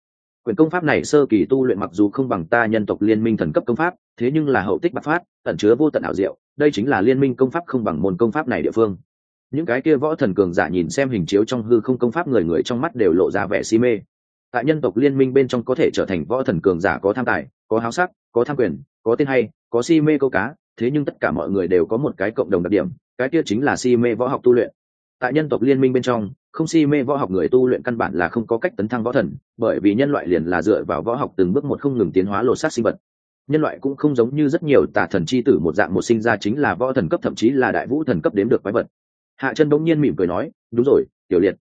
Quyền công pháp này sơ kỳ tu luyện mặc dù không bằng ta nhân tộc liên minh thần cấp công pháp, thế nhưng là hậu tích bạc phát, ẩn chứa vô tận ảo diệu đây chính là liên minh công pháp không bằng môn công pháp này địa phương. Những cái kia võ thần cường giả nhìn xem hình chiếu trong hư không công pháp người người trong mắt đều lộ ra vẻ si mê. Tại nhân tộc liên minh bên trong có thể trở thành võ thần cường giả có tham tài, có háo sắc, có tham quyền, có tên hay, có si mê câu cá, thế nhưng tất cả mọi người đều có một cái cộng đồng đặc điểm, cái kia chính là si mê võ học tu luyện. Tại nhân tộc liên minh bên trong, không si mê võ học người tu luyện căn bản là không có cách tấn thăng võ thần, bởi vì nhân loại liền là dựa vào võ học từng bước một không ngừng tiến hóa lột xác sinh vật nhân loại cũng không giống như rất nhiều tà thần chi tử một dạng một sinh ra chính là võ thần cấp, thậm chí là đại vũ thần cấp đếm được quái vật. Hạ chân bỗng nhiên mỉm cười nói, đúng rồi, tiểu liệt,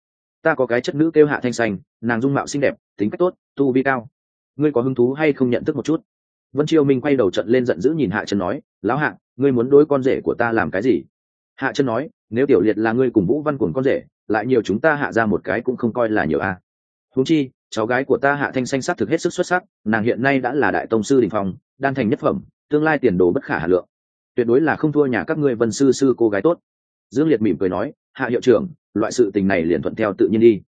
ta có cái chất nữ kêu hạ thanh xanh, nàng dung mạo xinh đẹp, tính cách tốt, tu vi cao. Ngươi có hứng thú hay không nhận thức một chút? Vân chiêu minh quay đầu trận lên giận dữ nhìn hạ chân nói, lão hạ, ngươi muốn đối con rể của ta làm cái gì? Hạ chân nói, nếu tiểu liệt là ngươi cùng vũ văn cuồng con rể, lại nhiều chúng ta hạ ra một cái cũng không coi là nhiều a. À. huống chi cháu gái của ta hạ thanh xanh sắc thực hết sức xuất sắc, nàng hiện nay đã là đại tông sư đình phong, đan thành nhất phẩm, tương lai tiền đồ bất khả hà lượng. Tuyệt đối là không thua nhà các ngươi vân sư sư cô gái tốt. Dương liệt mỉm cười nói, hạ hiệu trưởng, loại sự tình này liền thuận theo tự nhiên đi.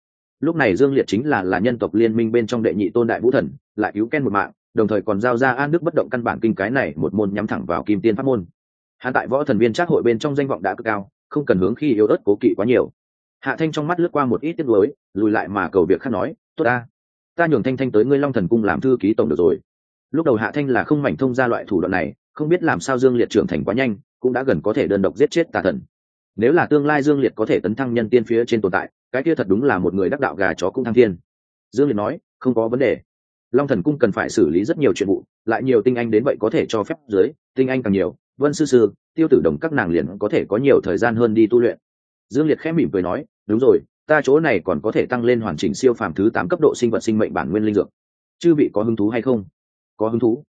Lúc này dương liệt chính là là nhân tộc liên minh bên trong đệ nhị tôn đại vũ thần, lại cứu ken một mạng, đồng thời còn giao ra an đức bất động căn bản kinh cái này một môn nhắm thẳng vào kim tiên pháp môn. Hạ tại võ thần viên trác hội bên trong danh vọng đã cực cao, không cần hướng khi yếu ớt cố kỵ quá nhiều. Hạ thanh trong mắt lướt qua một ít tiết lối lùi lại mà cầu việc khác nói tốt ta. Ta nhường thanh thanh tới ngươi long thần cung làm thư ký tổng được rồi. Lúc đầu hạ thanh là không mảnh thông ra loại thủ đoạn này, không biết làm sao dương liệt trưởng thành quá nhanh, cũng đã gần có thể đơn độc giết chết tà thần. Nếu là tương lai dương liệt có thể tấn thăng nhân tiên phía trên tồn tại, cái kia thật đúng là một người đắc đạo gà chó cũng thăng thiên. Dương liệt nói, không có vấn đề. Long thần cung cần phải xử lý rất nhiều chuyện vụ, lại nhiều tinh anh đến vậy có thể cho phép dưới, tinh anh càng nhiều. Vân sư sư, tiêu tử đồng các nàng liền có thể có nhiều thời gian hơn đi tu luyện. Dương liệt khẽ mỉm cười nói, đúng rồi ta chỗ này còn có thể tăng lên hoàn chỉnh siêu phàm thứ tám cấp độ sinh vật sinh mệnh bản nguyên linh dược. Chư vị có hứng thú hay không? Có hứng thú.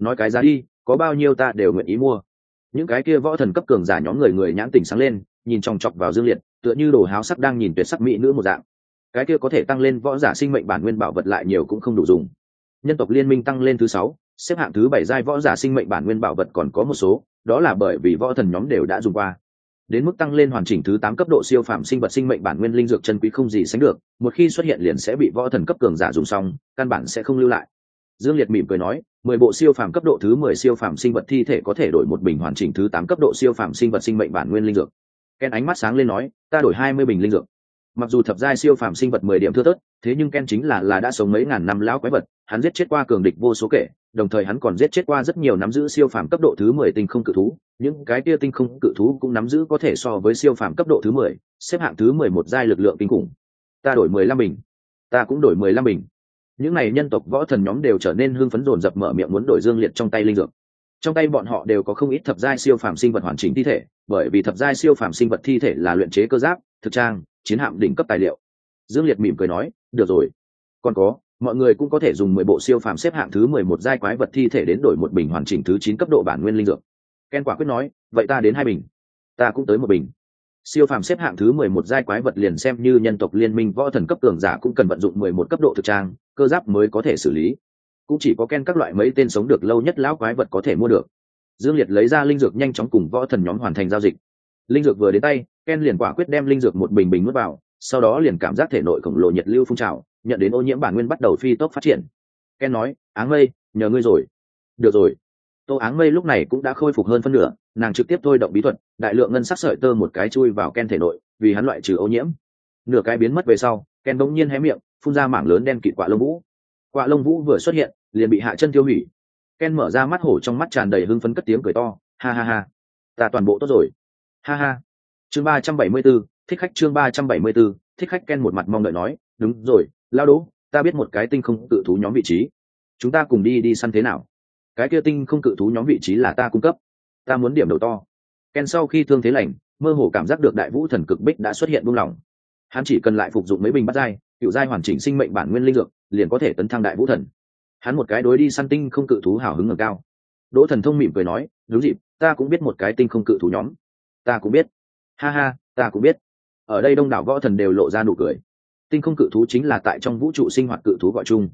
Nói cái giá đi, có bao nhiêu ta đều nguyện ý mua. Những cái kia võ thần cấp cường giả nhóm người người nhãn tình sáng lên, nhìn chòng chọc vào dương liệt, tựa như đồ háo sắc đang nhìn tuyệt sắc mỹ nữ một dạng. Cái kia có thể tăng lên võ giả sinh mệnh bản nguyên bảo vật lại nhiều cũng không đủ dùng. Nhân tộc liên minh tăng lên thứ sáu, xếp hạng thứ bảy giai võ giả sinh mệnh bản nguyên bảo vật còn có một số, đó là bởi vì võ thần nhóm đều đã dùng qua đến mức tăng lên hoàn chỉnh thứ tám cấp độ siêu phạm sinh vật sinh mệnh bản nguyên linh dược chân quý không gì sánh được, một khi xuất hiện liền sẽ bị võ thần cấp cường giả dùng xong, căn bản sẽ không lưu lại. Dương liệt mỉm cười nói, mười bộ siêu phàm cấp độ thứ mười siêu phàm sinh vật thi thể có thể đổi một bình hoàn chỉnh thứ tám cấp độ siêu phàm sinh vật sinh mệnh bản nguyên linh dược. Ken ánh mắt sáng lên nói, ta đổi hai mươi bình linh dược mặc dù thập giai siêu phàm sinh vật mười điểm thưa thớt, thế nhưng ken chính là là đã sống mấy ngàn năm lão quái vật, hắn giết chết qua cường địch vô số kể, đồng thời hắn còn giết chết qua rất nhiều nắm giữ siêu phàm cấp độ thứ mười tinh không cự thú, những cái kia tinh không cự thú cũng nắm giữ có thể so với siêu phàm cấp độ thứ mười, xếp hạng thứ mười một giai lực lượng kinh khủng. Ta đổi mười lăm bình. Ta cũng đổi mười lăm bình. Những n à y nhân tộc võ thần nhóm đều trở nên hưng phấn dồn dập mở miệng muốn đổi dương liệt trong tay linh dược. Trong tay bọn họ đều có không ít thập giai siêu phàm sinh vật hoàn chỉnh thi thể, bởi vì thập giai siêu phàm sinh vật thi thể là luyện chế cơ giáp, thực trang chiến hạm đỉnh cấp tài liệu. Dương liệt mỉm cười nói, được rồi. Còn có, mọi người cũng có thể dùng mười bộ siêu phàm xếp hạng thứ mười một giai quái vật thi thể đến đổi một bình hoàn chỉnh thứ chín cấp độ bản nguyên linh dược. Ken quả quyết nói, vậy ta đến hai bình. Ta cũng tới một bình. Siêu phàm xếp hạng thứ mười một giai quái vật liền xem như nhân tộc liên minh võ thần cấp cường giả cũng cần vận dụng mười một cấp độ thực trang, cơ giáp mới có thể xử lý. Cũng chỉ có ken các loại mấy tên sống được lâu nhất lão quái vật có thể mua được. Dương liệt lấy ra linh dược nhanh chóng cùng võ thần nhóm hoàn thành giao dịch linh dược vừa đến tay, ken liền quả quyết đem linh dược một bình bình nuốt vào, sau đó liền cảm giác thể nội khổng lồ nhiệt lưu phun trào, nhận đến ô nhiễm bản nguyên bắt đầu phi tốc phát triển. Ken nói áng mây nhờ ngươi rồi. Được rồi. Tô áng mây lúc này cũng đã khôi phục hơn phân nửa, nàng trực tiếp thôi động bí thuật, đại lượng ngân sắc sợi tơ một cái chui vào ken thể nội, vì hắn loại trừ ô nhiễm. Nửa cái biến mất về sau, ken bỗng nhiên hé miệng, phun ra mảng lớn đen kịt quạ lông vũ. Quạ lông vũ vừa xuất hiện, liền bị hạ chân tiêu hủy. Ken mở ra mắt hổ trong mắt tràn đầy hưng phấn cất tiếng cười to, ha ha ha, ta toàn bộ tốt rồi ha ha. Chương ba trăm bảy mươi b ố thích khách chương ba trăm bảy mươi b ố thích khách ken một mặt mong đợi nói, đúng rồi, lao đỗ, ta biết một cái tinh không tự thú nhóm vị trí. Chúng ta cùng đi đi săn thế nào? Cái kia tinh không cự thú nhóm vị trí là ta cung cấp. Ta muốn điểm đầu to. Ken sau khi thương thế lành, mơ hồ cảm giác được đại vũ thần cực bích đã xuất hiện buông lỏng. Hắn chỉ cần lại phục dụng mấy bình bắt dai cựu giai hoàn chỉnh sinh mệnh bản nguyên linh dược, liền có thể tấn thăng đại vũ thần. Hắn một cái đối đi săn tinh không cự thú hào hứng ở cao. Đỗ thần thông mỉm cười nói, đúng dịp, ta cũng biết một cái tinh không cự thú nhóm ta cũng biết. Ha ha, ta cũng biết. Ở đây đông đảo võ thần đều lộ ra nụ cười. Tinh không cự thú chính là tại trong vũ trụ sinh hoạt cự thú gọi chung.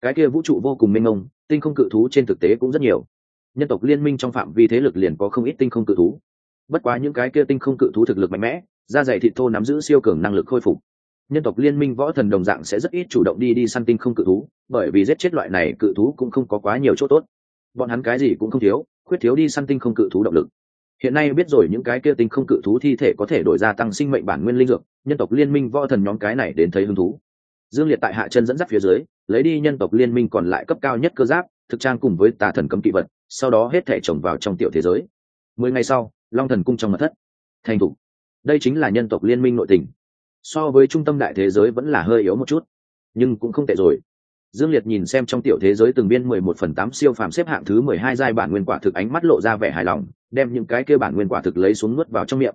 Cái kia vũ trụ vô cùng mênh mông, tinh không cự thú trên thực tế cũng rất nhiều. Nhân tộc liên minh trong phạm vi thế lực liền có không ít tinh không cự thú. Bất quá những cái kia tinh không cự thú thực lực mạnh mẽ, da dày thịt thô nắm giữ siêu cường năng lực khôi phục. Nhân tộc liên minh võ thần đồng dạng sẽ rất ít chủ động đi đi săn tinh không cự thú, bởi vì giết chết loại này cự thú cũng không có quá nhiều chỗ tốt. Bọn hắn cái gì cũng không thiếu, khuyết thiếu đi săn tinh không cự thú động lực hiện nay biết rồi những cái kia tinh không cự thú thi thể có thể đổi ra tăng sinh mệnh bản nguyên linh dược, nhân tộc liên minh võ thần nhóm cái này đến thấy hứng thú. Dương liệt tại hạ chân dẫn dắt phía dưới, lấy đi nhân tộc liên minh còn lại cấp cao nhất cơ giáp, thực trang cùng với tà thần cấm kỵ vật, sau đó hết thể trồng vào trong tiểu thế giới. Mười ngày sau, long thần cung trong mật thất. Thành thục đây chính là nhân tộc liên minh nội tình. So với trung tâm đại thế giới vẫn là hơi yếu một chút, nhưng cũng không tệ rồi dương liệt nhìn xem trong tiểu thế giới từng biên mười một phần tám siêu phàm xếp hạng thứ mười hai giai bản nguyên quả thực ánh mắt lộ ra vẻ hài lòng, đem những cái kia bản nguyên quả thực lấy xuống nuốt vào trong miệng.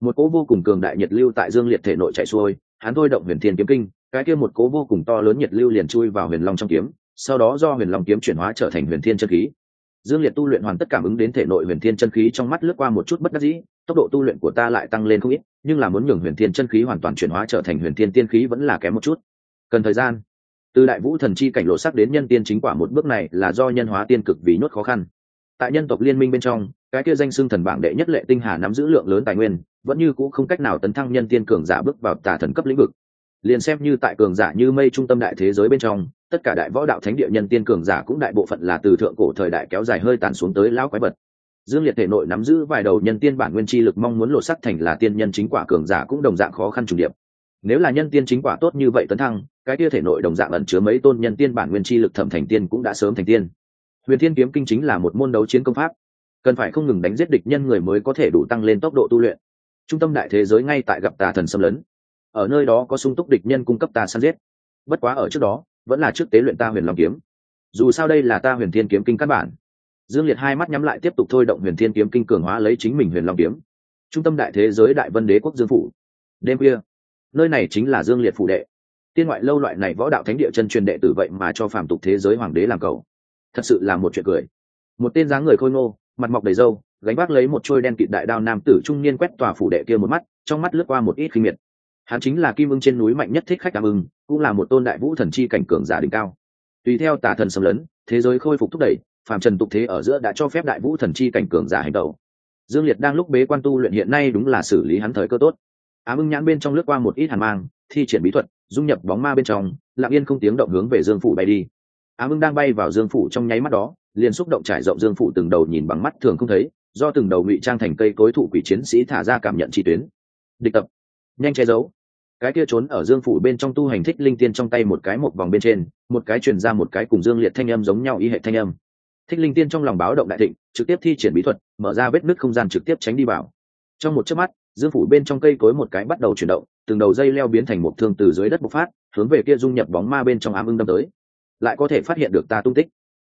Một cỗ vô cùng cường đại nhiệt lưu tại dương liệt thể nội chạy xuôi, hắn thôi động huyền thiên kiếm kinh, cái kia một cỗ vô cùng to lớn nhiệt lưu liền chui vào huyền long trong kiếm, sau đó do huyền long kiếm chuyển hóa trở thành huyền thiên chân khí. Dương liệt tu luyện hoàn tất cảm ứng đến thể nội huyền thiên chân khí trong mắt lướt qua một chút bất đắc dĩ, tốc độ tu luyện của ta lại tăng lên không ít, nhưng là muốn nhường huyền thiên chân khí hoàn toàn chuyển hóa trở thành huyền thiên tiên khí vẫn là kém một chút. Cần thời gian từ đại vũ thần chi cảnh lộ sắc đến nhân tiên chính quả một bước này là do nhân hóa tiên cực vì nhốt khó khăn. Tại nhân tộc liên minh bên trong, cái kia danh xưng thần bảng đệ nhất lệ tinh hà nắm giữ lượng lớn tài nguyên, vẫn như cũ không cách nào tấn thăng nhân tiên cường giả bước vào tà thần cấp lĩnh vực. Liền xem như tại cường giả như mây trung tâm đại thế giới bên trong, tất cả đại võ đạo thánh địa nhân tiên cường giả cũng đại bộ phận là từ thượng cổ thời đại kéo dài hơi tàn xuống tới lão quái vật. Dương liệt thể nội nắm giữ vài đầu nhân tiên bản nguyên chi lực mong muốn lộ sắc thành là tiên nhân chính quả cường giả cũng đồng dạng khó khăn trùng điệp nếu là nhân tiên chính quả tốt như vậy tấn thăng, cái kia thể nội đồng dạng ẩn chứa mấy tôn nhân tiên bản nguyên chi lực thẩm thành tiên cũng đã sớm thành tiên. Huyền thiên kiếm kinh chính là một môn đấu chiến công pháp. Cần phải không ngừng đánh giết địch nhân người mới có thể đủ tăng lên tốc độ tu luyện. Trung tâm đại thế giới ngay tại gặp tà thần xâm lấn. Ở nơi đó có sung túc địch nhân cung cấp ta săn giết. Bất quá ở trước đó, vẫn là trước tế luyện ta huyền long kiếm. Dù sao đây là ta huyền thiên kiếm kinh căn bản. Dương liệt hai mắt nhắm lại tiếp tục thôi động huyền thiên kiếm kinh cường hóa lấy chính mình huyền long kiếm. Trung tâm đại thế giới đại vân đế quốc dương phủ. Đêm khuya nơi này chính là dương liệt phủ đệ. Tiên ngoại lâu loại này võ đạo thánh địa chân truyền đệ tử vậy mà cho phàm tục thế giới hoàng đế làm cầu. Thật sự là một chuyện cười. Một tên dáng người khôi ngô, mặt mọc đầy râu, gánh vác lấy một trôi đen kịt đại đao nam tử trung niên quét tòa phủ đệ kia một mắt, trong mắt lướt qua một ít khinh miệt. Hắn chính là kim ưng trên núi mạnh nhất thích khách tam ưng, cũng là một tôn đại vũ thần chi cảnh cường giả đỉnh cao. Tùy theo tà thần xâm lấn, thế giới khôi phục thúc đẩy, phàm trần tục thế ở giữa đã cho phép đại vũ thần chi cảnh cường giả hành tẩu dương liệt đang lúc bế quan tu luyện hiện nay đúng là xử lý hắn thời cơ tốt ám ưng nhãn bên trong lướt qua một ít hàn mang, thi triển bí thuật, dung nhập bóng ma bên trong, lặng yên không tiếng động hướng về dương phủ bay đi. Ám ưng đang bay vào dương phủ trong nháy mắt đó, liền xúc động trải rộng dương phủ từng đầu nhìn bằng mắt thường không thấy, do từng đầu ngụy trang thành cây cối thụ quỷ chiến sĩ thả ra cảm nhận chi tuyến. Địch tập. Nhanh che giấu. Cái kia trốn ở dương phủ bên trong tu hành thích linh tiên trong tay một cái một vòng bên trên, một cái truyền ra một cái cùng dương liệt thanh âm giống nhau y hệ thanh âm. Thích linh tiên trong lòng báo động đại thịnh, trực tiếp thi triển bí thuật, mở ra vết nứt không gian trực tiếp tránh đi vào. Trong một chớp mắt dương phủ bên trong cây cối một cái bắt đầu chuyển động, từng đầu dây leo biến thành một thương từ dưới đất bộc phát, hướng về kia dung nhập bóng ma bên trong ám ưng đâm tới. Lại có thể phát hiện được ta tung tích.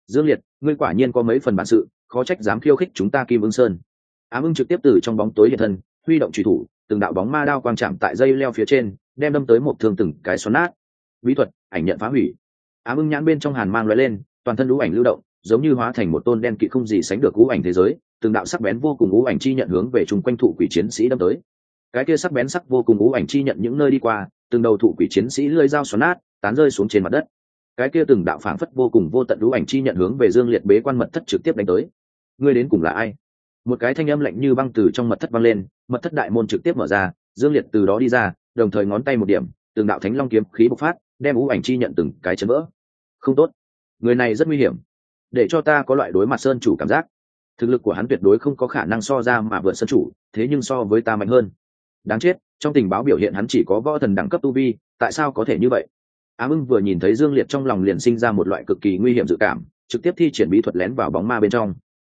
Dương liệt, ngươi quả nhiên có mấy phần bản sự, khó trách dám khiêu khích chúng ta kim ưng sơn. Ám ưng trực tiếp từ trong bóng tối hiện thân, huy động trùy thủ, từng đạo bóng ma đao quang chạm tại dây leo phía trên, đem đâm tới một thương từng cái xoắn nát. Bí thuật, ảnh nhận phá hủy. Ám ưng nhãn bên trong hàn mang l lên, toàn thân lũ ảnh lưu động, giống như hóa thành một tôn đen kỵ không gì sánh được ngũ ảnh thế giới từng đạo sắc bén vô cùng ngũ ảnh chi nhận hướng về chung quanh thụ quỷ chiến sĩ đâm tới. Cái kia sắc bén sắc vô cùng ngũ ảnh chi nhận những nơi đi qua, từng đầu thụ quỷ chiến sĩ lơi dao xoắn nát, tán rơi xuống trên mặt đất. Cái kia từng đạo phảng phất vô cùng vô tận ngũ ảnh chi nhận hướng về dương liệt bế quan mật thất trực tiếp đánh tới. Ngươi đến cùng là ai? Một cái thanh âm lạnh như băng từ trong mật thất văng lên, mật thất đại môn trực tiếp mở ra, dương liệt từ đó đi ra, đồng thời ngón tay một điểm, từng đạo thánh long kiếm khí bộc phát, đem ngũ ảnh chi nhận từng cái chấn vỡ. Không tốt. Người này rất nguy hiểm. Để cho ta có loại đối mặt sơn chủ cảm giác thực lực của hắn tuyệt đối không có khả năng so ra mà vượt sân chủ, thế nhưng so với ta mạnh hơn. Đáng chết, trong tình báo biểu hiện hắn chỉ có võ thần đẳng cấp tu vi, tại sao có thể như vậy? Á ưng vừa nhìn thấy dương liệt trong lòng liền sinh ra một loại cực kỳ nguy hiểm dự cảm, trực tiếp thi triển bí thuật lén vào bóng ma bên trong.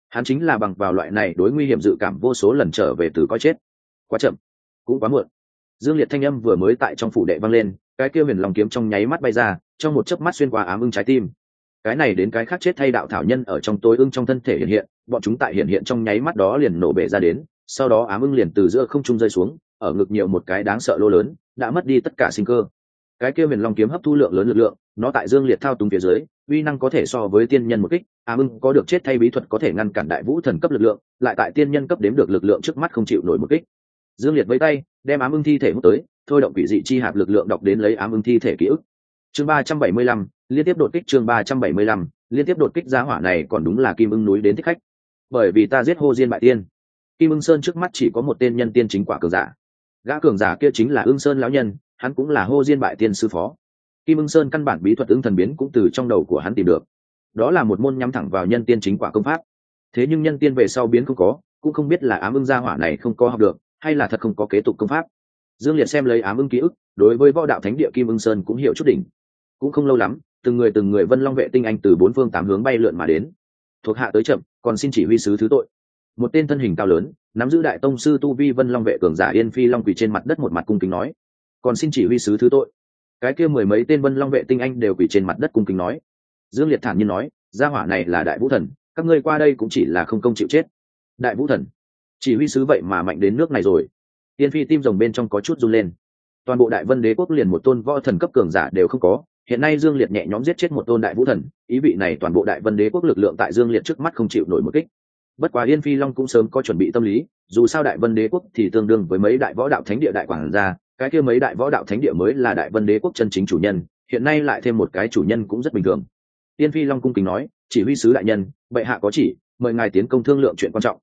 Hắn chính là bằng vào loại này đối nguy hiểm dự cảm vô số lần trở về từ coi chết. Quá chậm, cũng quá muộn. Dương liệt thanh âm vừa mới tại trong phủ đệ vang lên, cái kia huyền lòng kiếm trong nháy mắt bay ra, trong một chớp mắt xuyên qua ám ưng trái tim cái này đến cái khác chết thay đạo thảo nhân ở trong tối ưng trong thân thể hiện hiện, bọn chúng tại hiện hiện trong nháy mắt đó liền nổ bể ra đến, sau đó ám ưng liền từ giữa không trung rơi xuống, ở ngực nhiều một cái đáng sợ lô lớn, đã mất đi tất cả sinh cơ. Cái kia huyền long kiếm hấp thu lượng lớn lực lượng, nó tại dương liệt thao túng phía dưới, uy năng có thể so với tiên nhân một kích, ám ưng có được chết thay bí thuật có thể ngăn cản đại vũ thần cấp lực lượng, lại tại tiên nhân cấp đếm được lực lượng trước mắt không chịu nổi một kích. Dương liệt với tay, đem ám ưng thi thể hút tới, thôi động quỷ dị chi hạp lực lượng đọc đến lấy ám ưng thi thể ký ức. Chương ba trăm bảy mươi lăm liên tiếp đột kích chương ba trăm bảy mươi lăm, liên tiếp đột kích giá hỏa này còn đúng là kim ưng núi đến thích khách. Bởi vì ta giết hô diên bại tiên. Kim ưng sơn trước mắt chỉ có một tên nhân tiên chính quả cường giả. Gã cường giả kia chính là ưng sơn lão nhân, hắn cũng là hô diên bại tiên sư phó. Kim ưng sơn căn bản bí thuật ưng thần biến cũng từ trong đầu của hắn tìm được. Đó là một môn nhắm thẳng vào nhân tiên chính quả công pháp. Thế nhưng nhân tiên về sau biến không có, cũng không biết là ám ưng gia hỏa này không có học được, hay là thật không có kế tục công pháp. Dương liệt xem lấy ám ưng ký ức, đối với võ đạo thánh địa kim ưng sơn cũng hiểu chút đỉnh. Cũng không lâu lắm từng người từng người vân long vệ tinh anh từ bốn phương tám hướng bay lượn mà đến. Thuộc hạ tới chậm, còn xin chỉ huy sứ thứ tội. Một tên thân hình cao lớn, nắm giữ đại tông sư tu vi vân long vệ cường giả yên phi long quỳ trên mặt đất một mặt cung kính nói, còn xin chỉ huy sứ thứ tội. Cái kia mười mấy tên vân long vệ tinh anh đều quỳ trên mặt đất cung kính nói. Dương liệt thản nhiên nói, gia hỏa này là đại vũ thần, các ngươi qua đây cũng chỉ là không công chịu chết. Đại vũ thần, chỉ huy sứ vậy mà mạnh đến nước này rồi. Yên phi tim rồng bên trong có chút run lên. Toàn bộ đại vân đế quốc liền một tôn võ thần cấp cường giả đều không có hiện nay dương liệt nhẹ nhõm giết chết một tôn đại vũ thần, ý vị này toàn bộ đại vân đế quốc lực lượng tại dương liệt trước mắt không chịu nổi một kích. Bất quá yên phi long cũng sớm có chuẩn bị tâm lý, dù sao đại vân đế quốc thì tương đương với mấy đại võ đạo thánh địa đại quảng gia, cái kia mấy đại võ đạo thánh địa mới là đại vân đế quốc chân chính chủ nhân, hiện nay lại thêm một cái chủ nhân cũng rất bình thường. Yên phi long cung kính nói, chỉ huy sứ đại nhân, bệ hạ có chỉ, mời ngài tiến công thương lượng chuyện quan trọng.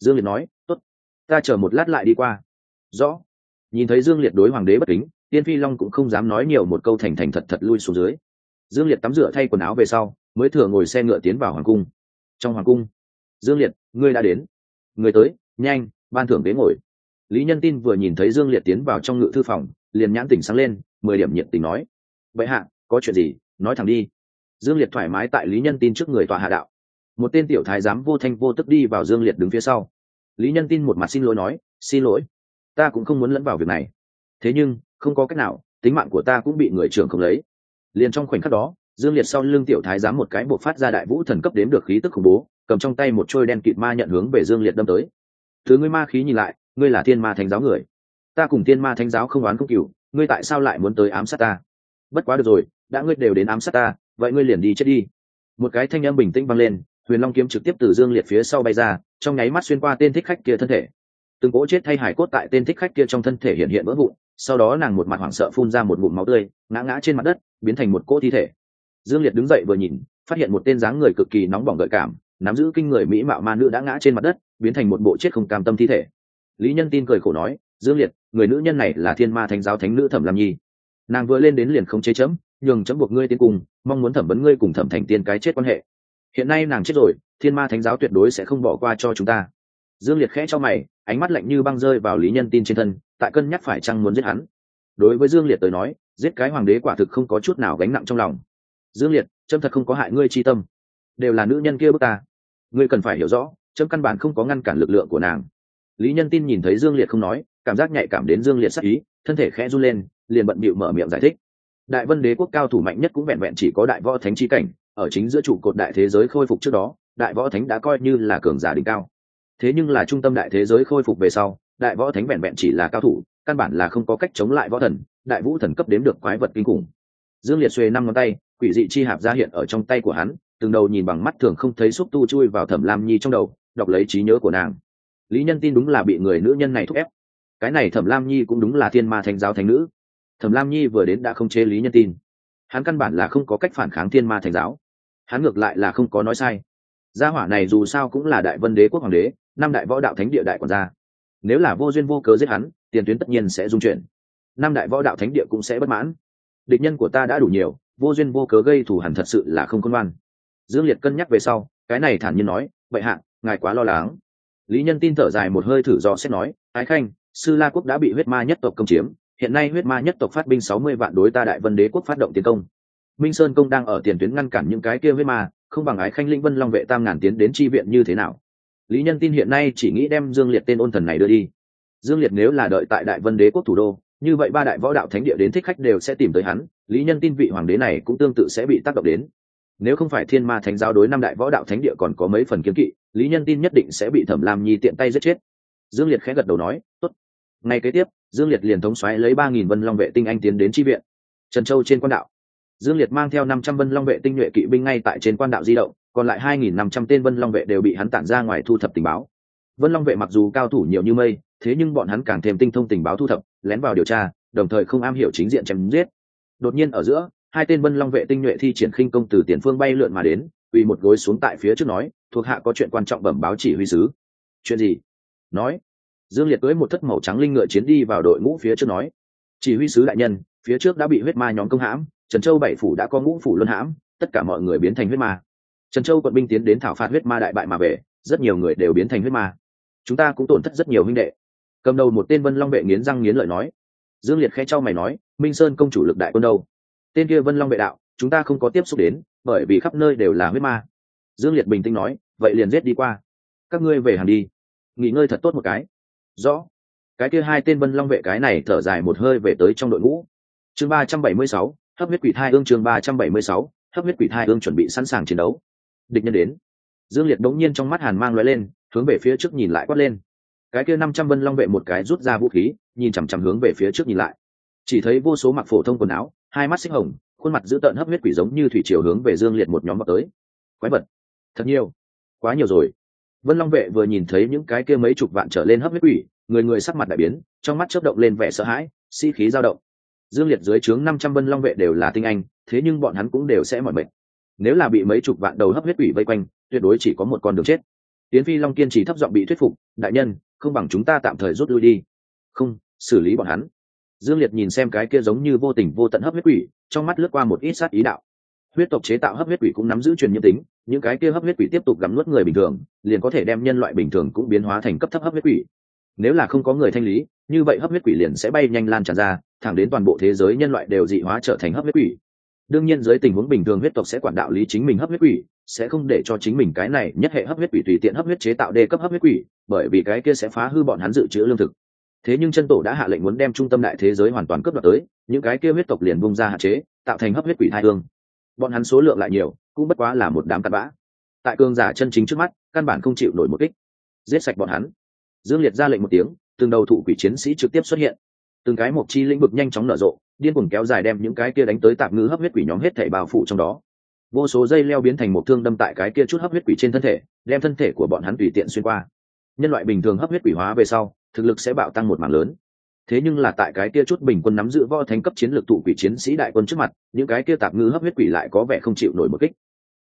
Dương liệt nói, tốt, ta chờ một lát lại đi qua. Rõ. Nhìn thấy dương liệt đối hoàng đế bất kính tiên phi long cũng không dám nói nhiều một câu thành thành thật thật lui xuống dưới. Dương liệt tắm rửa thay quần áo về sau, mới thừa ngồi xe ngựa tiến vào hoàng cung. Trong hoàng cung, dương liệt, ngươi đã đến. Người tới, nhanh, ban thưởng ghế ngồi. Lý nhân tin vừa nhìn thấy dương liệt tiến vào trong ngự thư phòng, liền nhãn tỉnh sáng lên, mười điểm nhiệt tình nói. Vậy hạ, có chuyện gì, nói thẳng đi. Dương liệt thoải mái tại lý nhân tin trước người tòa hạ đạo. Một tên tiểu thái giám vô thanh vô tức đi vào dương liệt đứng phía sau. Lý nhân tin một mặt xin lỗi nói, xin lỗi, ta cũng không muốn lẫn vào việc này. Thế nhưng không có cách nào, tính mạng của ta cũng bị người trưởng không lấy. Liền trong khoảnh khắc đó, dương liệt sau lưng tiểu thái giám một cái bộ phát ra đại vũ thần cấp đếm được khí tức khủng bố, cầm trong tay một trôi đen kịt ma nhận hướng về dương liệt đâm tới. Thứ ngươi ma khí nhìn lại, ngươi là thiên ma thánh giáo người. Ta cùng thiên ma thánh giáo không oán không cừu, ngươi tại sao lại muốn tới ám sát ta? Bất quá được rồi, đã ngươi đều đến ám sát ta, vậy ngươi liền đi chết đi. Một cái thanh âm bình tĩnh vang lên, huyền long kiếm trực tiếp từ dương liệt phía sau bay ra, trong nháy mắt xuyên qua tên thích khách kia thân thể từng cỗ chết thay hải cốt tại tên thích khách kia trong thân thể hiện hiện vỡ vụn, sau đó nàng một mặt hoảng sợ phun ra một bụng máu tươi, ngã ngã trên mặt đất, biến thành một cỗ thi thể. Dương liệt đứng dậy vừa nhìn, phát hiện một tên dáng người cực kỳ nóng bỏng gợi cảm, nắm giữ kinh người mỹ mạo ma nữ đã ngã trên mặt đất, biến thành một bộ chết không cam tâm thi thể. Lý nhân tin cười khổ nói, dương liệt, người nữ nhân này là thiên ma thánh giáo thánh nữ thẩm lam nhi. Nàng vừa lên đến liền không chế chấm, nhường chấm buộc ngươi tiến cùng, mong muốn thẩm vấn ngươi cùng thẩm thành tiên cái chết quan hệ. Hiện nay nàng chết rồi, thiên ma thánh giáo tuyệt đối sẽ không bỏ qua cho chúng ta dương liệt khẽ cho mày, ánh mắt lạnh như băng rơi vào lý nhân tin trên thân, tại cân nhắc phải chăng muốn giết hắn. Đối với dương liệt tới nói, giết cái hoàng đế quả thực không có chút nào gánh nặng trong lòng. Dương liệt trâm thật không có hại ngươi chi tâm. Đều là nữ nhân kia bước ta. Ngươi cần phải hiểu rõ trâm căn bản không có ngăn cản lực lượng của nàng. Lý nhân tin nhìn thấy dương liệt không nói, cảm giác nhạy cảm đến dương liệt sắc ý, thân thể khẽ run lên, liền bận bịu mở miệng giải thích. Đại vân đế quốc cao thủ mạnh nhất cũng vẹn vẹn chỉ có đại võ thánh chi cảnh, ở chính giữa trụ cột đại thế giới khôi phục trước đó, đại võ thánh đã coi như là cường giả đỉnh cao thế nhưng là trung tâm đại thế giới khôi phục về sau, đại võ thánh vẹn vẹn chỉ là cao thủ, căn bản là không có cách chống lại võ thần, đại vũ thần cấp đếm được quái vật kinh khủng. Dương liệt xuề năm ngón tay, quỷ dị chi hạp ra hiện ở trong tay của hắn, từng đầu nhìn bằng mắt thường không thấy xúc tu chui vào thẩm lam nhi trong đầu, đọc lấy trí nhớ của nàng. Lý nhân tin đúng là bị người nữ nhân này thúc ép. Cái này thẩm lam nhi cũng đúng là thiên ma thánh giáo thánh nữ. Thẩm lam nhi vừa đến đã không chế lý nhân tin. Hắn căn bản là không có cách phản kháng thiên ma thánh giáo. Hắn ngược lại là không có nói sai gia hỏa này dù sao cũng là đại vân đế quốc hoàng đế, năm đại võ đạo thánh địa đại quản gia. Nếu là vô duyên vô cớ giết hắn, tiền tuyến tất nhiên sẽ dung chuyển. Năm đại võ đạo thánh địa cũng sẽ bất mãn. Địch nhân của ta đã đủ nhiều, vô duyên vô cớ gây thù hẳn thật sự là không công ngoan. Dương liệt cân nhắc về sau, cái này thản nhiên nói vậy hạ, ngài quá lo lắng. Lý nhân tin thở dài một hơi thử do xét nói, ái khanh, sư la quốc đã bị huyết ma nhất tộc công chiếm, hiện nay huyết ma nhất tộc phát binh sáu mươi vạn đối ta đại vân đế quốc phát động tiến công. Minh sơn công đang ở tiền tuyến ngăn cản những cái kia huyết ma không bằng ái khanh linh vân long vệ tam ngàn tiến đến tri viện như thế nào? Lý nhân tin hiện nay chỉ nghĩ đem dương liệt tên ôn thần này đưa đi. Dương liệt nếu là đợi tại đại vân đế quốc thủ đô, như vậy ba đại võ đạo thánh địa đến thích khách đều sẽ tìm tới hắn, lý nhân tin vị hoàng đế này cũng tương tự sẽ bị tác động đến. Nếu không phải thiên ma thánh giáo đối năm đại võ đạo thánh địa còn có mấy phần kiếm kỵ, lý nhân tin nhất định sẽ bị thẩm lam nhi tiện tay giết chết. Dương liệt khẽ gật đầu nói, tốt. Ngay kế tiếp, dương liệt liền thống xoáy lấy ba nghìn vân long vệ tinh anh tiến đến tri viện. Trần châu trên quan đạo dương liệt mang theo năm trăm vân long vệ tinh nhuệ kỵ binh ngay tại trên quan đạo di động, còn lại hai nghìn năm trăm tên vân long vệ đều bị hắn tản ra ngoài thu thập tình báo. Vân long vệ mặc dù cao thủ nhiều như mây, thế nhưng bọn hắn càng thêm tinh thông tình báo thu thập, lén vào điều tra, đồng thời không am hiểu chính diện chém giết. Đột nhiên ở giữa, hai tên vân long vệ tinh nhuệ thi triển khinh công từ tiền phương bay lượn mà đến uy một gối xuống tại phía trước nói, thuộc hạ có chuyện quan trọng bẩm báo chỉ huy sứ. Chuyện gì? Nói. Dương liệt cưới một thất màu trắng linh ngựa chiến đi vào đội ngũ phía trước nói, chỉ huy sứ đại nhân, phía trước đã bị huyết ma nhóm công hãm trần châu bảy phủ đã có ngũ phủ luân hãm, tất cả mọi người biến thành huyết ma. Trần châu quận binh tiến đến thảo phạt huyết ma đại bại mà về, rất nhiều người đều biến thành huyết ma. Chúng ta cũng tổn thất rất nhiều huynh đệ. Cầm đầu một tên vân long vệ nghiến răng nghiến lợi nói. Dương liệt khẽ trao mày nói, minh sơn công chủ lực đại quân đâu? Tên kia vân long vệ đạo, chúng ta không có tiếp xúc đến, bởi vì khắp nơi đều là huyết ma. Dương liệt bình tĩnh nói, vậy liền giết đi qua. Các ngươi về hàng đi. Nghỉ ngơi thật tốt một cái. Rõ. Cái kia hai tên vân long vệ cái này thở dài một hơi về tới trong đội ngũ. Chương ba trăm bảy mươi sáu hấp huyết quỷ thai ương chương ba trăm bảy mươi sáu, hấp huyết quỷ thai ương chuẩn bị sẵn sàng chiến đấu. Địch nhân đến. Dương liệt đống nhiên trong mắt hàn mang l lên, hướng về phía trước nhìn lại quát lên. Cái kia năm trăm vân long vệ một cái rút ra vũ khí, nhìn chằm chằm hướng về phía trước nhìn lại. Chỉ thấy vô số mặc phổ thông quần áo, hai mắt xích hồng, khuôn mặt dữ tợn hấp huyết quỷ giống như thủy chiều hướng về dương liệt một nhóm vào tới. Quái vật. Thật nhiều. Quá nhiều rồi. Vân long vệ vừa nhìn thấy những cái kia mấy chục vạn trở lên hấp huyết quỷ, người người sắc mặt đại biến, trong mắt chớp động lên vẻ sợ hãi, sĩ、si、khí dao động dương liệt dưới trướng năm trăm vân long vệ đều là tinh anh, thế nhưng bọn hắn cũng đều sẽ mỏi mệt. Nếu là bị mấy chục vạn đầu hấp huyết quỷ vây quanh, tuyệt đối chỉ có một con đường chết. Tiến phi long kiên trì thấp giọng bị thuyết phục, đại nhân, không bằng chúng ta tạm thời rút lui đi. Không, xử lý bọn hắn. Dương liệt nhìn xem cái kia giống như vô tình vô tận hấp huyết quỷ, trong mắt lướt qua một ít sát ý đạo. Huyết tộc chế tạo hấp huyết quỷ cũng nắm giữ truyền nhiễm tính, những cái kia hấp huyết quỷ tiếp tục gặm nuốt người bình thường, liền có thể đem nhân loại bình thường cũng biến hóa thành cấp thấp hấp huyết quỷ. Nếu là không có người thanh lý như vậy hấp huyết quỷ liền sẽ bay nhanh lan tràn ra, thẳng đến toàn bộ thế giới nhân loại đều dị hóa trở thành hấp huyết quỷ. Đương nhiên dưới tình huống bình thường huyết tộc sẽ quản đạo lý chính mình hấp huyết quỷ, sẽ không để cho chính mình cái này nhất hệ hấp huyết quỷ tùy tiện hấp huyết chế tạo đề cấp hấp huyết quỷ, bởi vì cái kia sẽ phá hư bọn hắn dự trữ lương thực. Thế nhưng chân tổ đã hạ lệnh muốn đem trung tâm đại thế giới hoàn toàn cướp đoạt tới, những cái kia huyết tộc liền bung ra hạn chế, tạo thành hấp huyết quỷ thai thương bọn hắn số lượng lại nhiều, cũng bất quá là một đám cặn bã. Tại cương giả chân chính trước mắt, căn bản không chịu nổi một kích. Giết sạch bọn hắn. Dương liệt ra lệnh một tiếng từng đầu thụ quỷ chiến sĩ trực tiếp xuất hiện. Từng cái mộc chi lĩnh vực nhanh chóng nở rộ, điên cuồng kéo dài đem những cái kia đánh tới tạp ngữ hấp huyết quỷ nhóm hết thể bao phủ trong đó. Vô số dây leo biến thành một thương đâm tại cái kia chút hấp huyết quỷ trên thân thể, đem thân thể của bọn hắn tùy tiện xuyên qua. Nhân loại bình thường hấp huyết quỷ hóa về sau, thực lực sẽ bạo tăng một mảng lớn. Thế nhưng là tại cái kia chút bình quân nắm giữ võ thánh cấp chiến lược tụ quỷ chiến sĩ đại quân trước mặt, những cái kia tạp ngư hấp huyết quỷ lại có vẻ không chịu nổi một kích.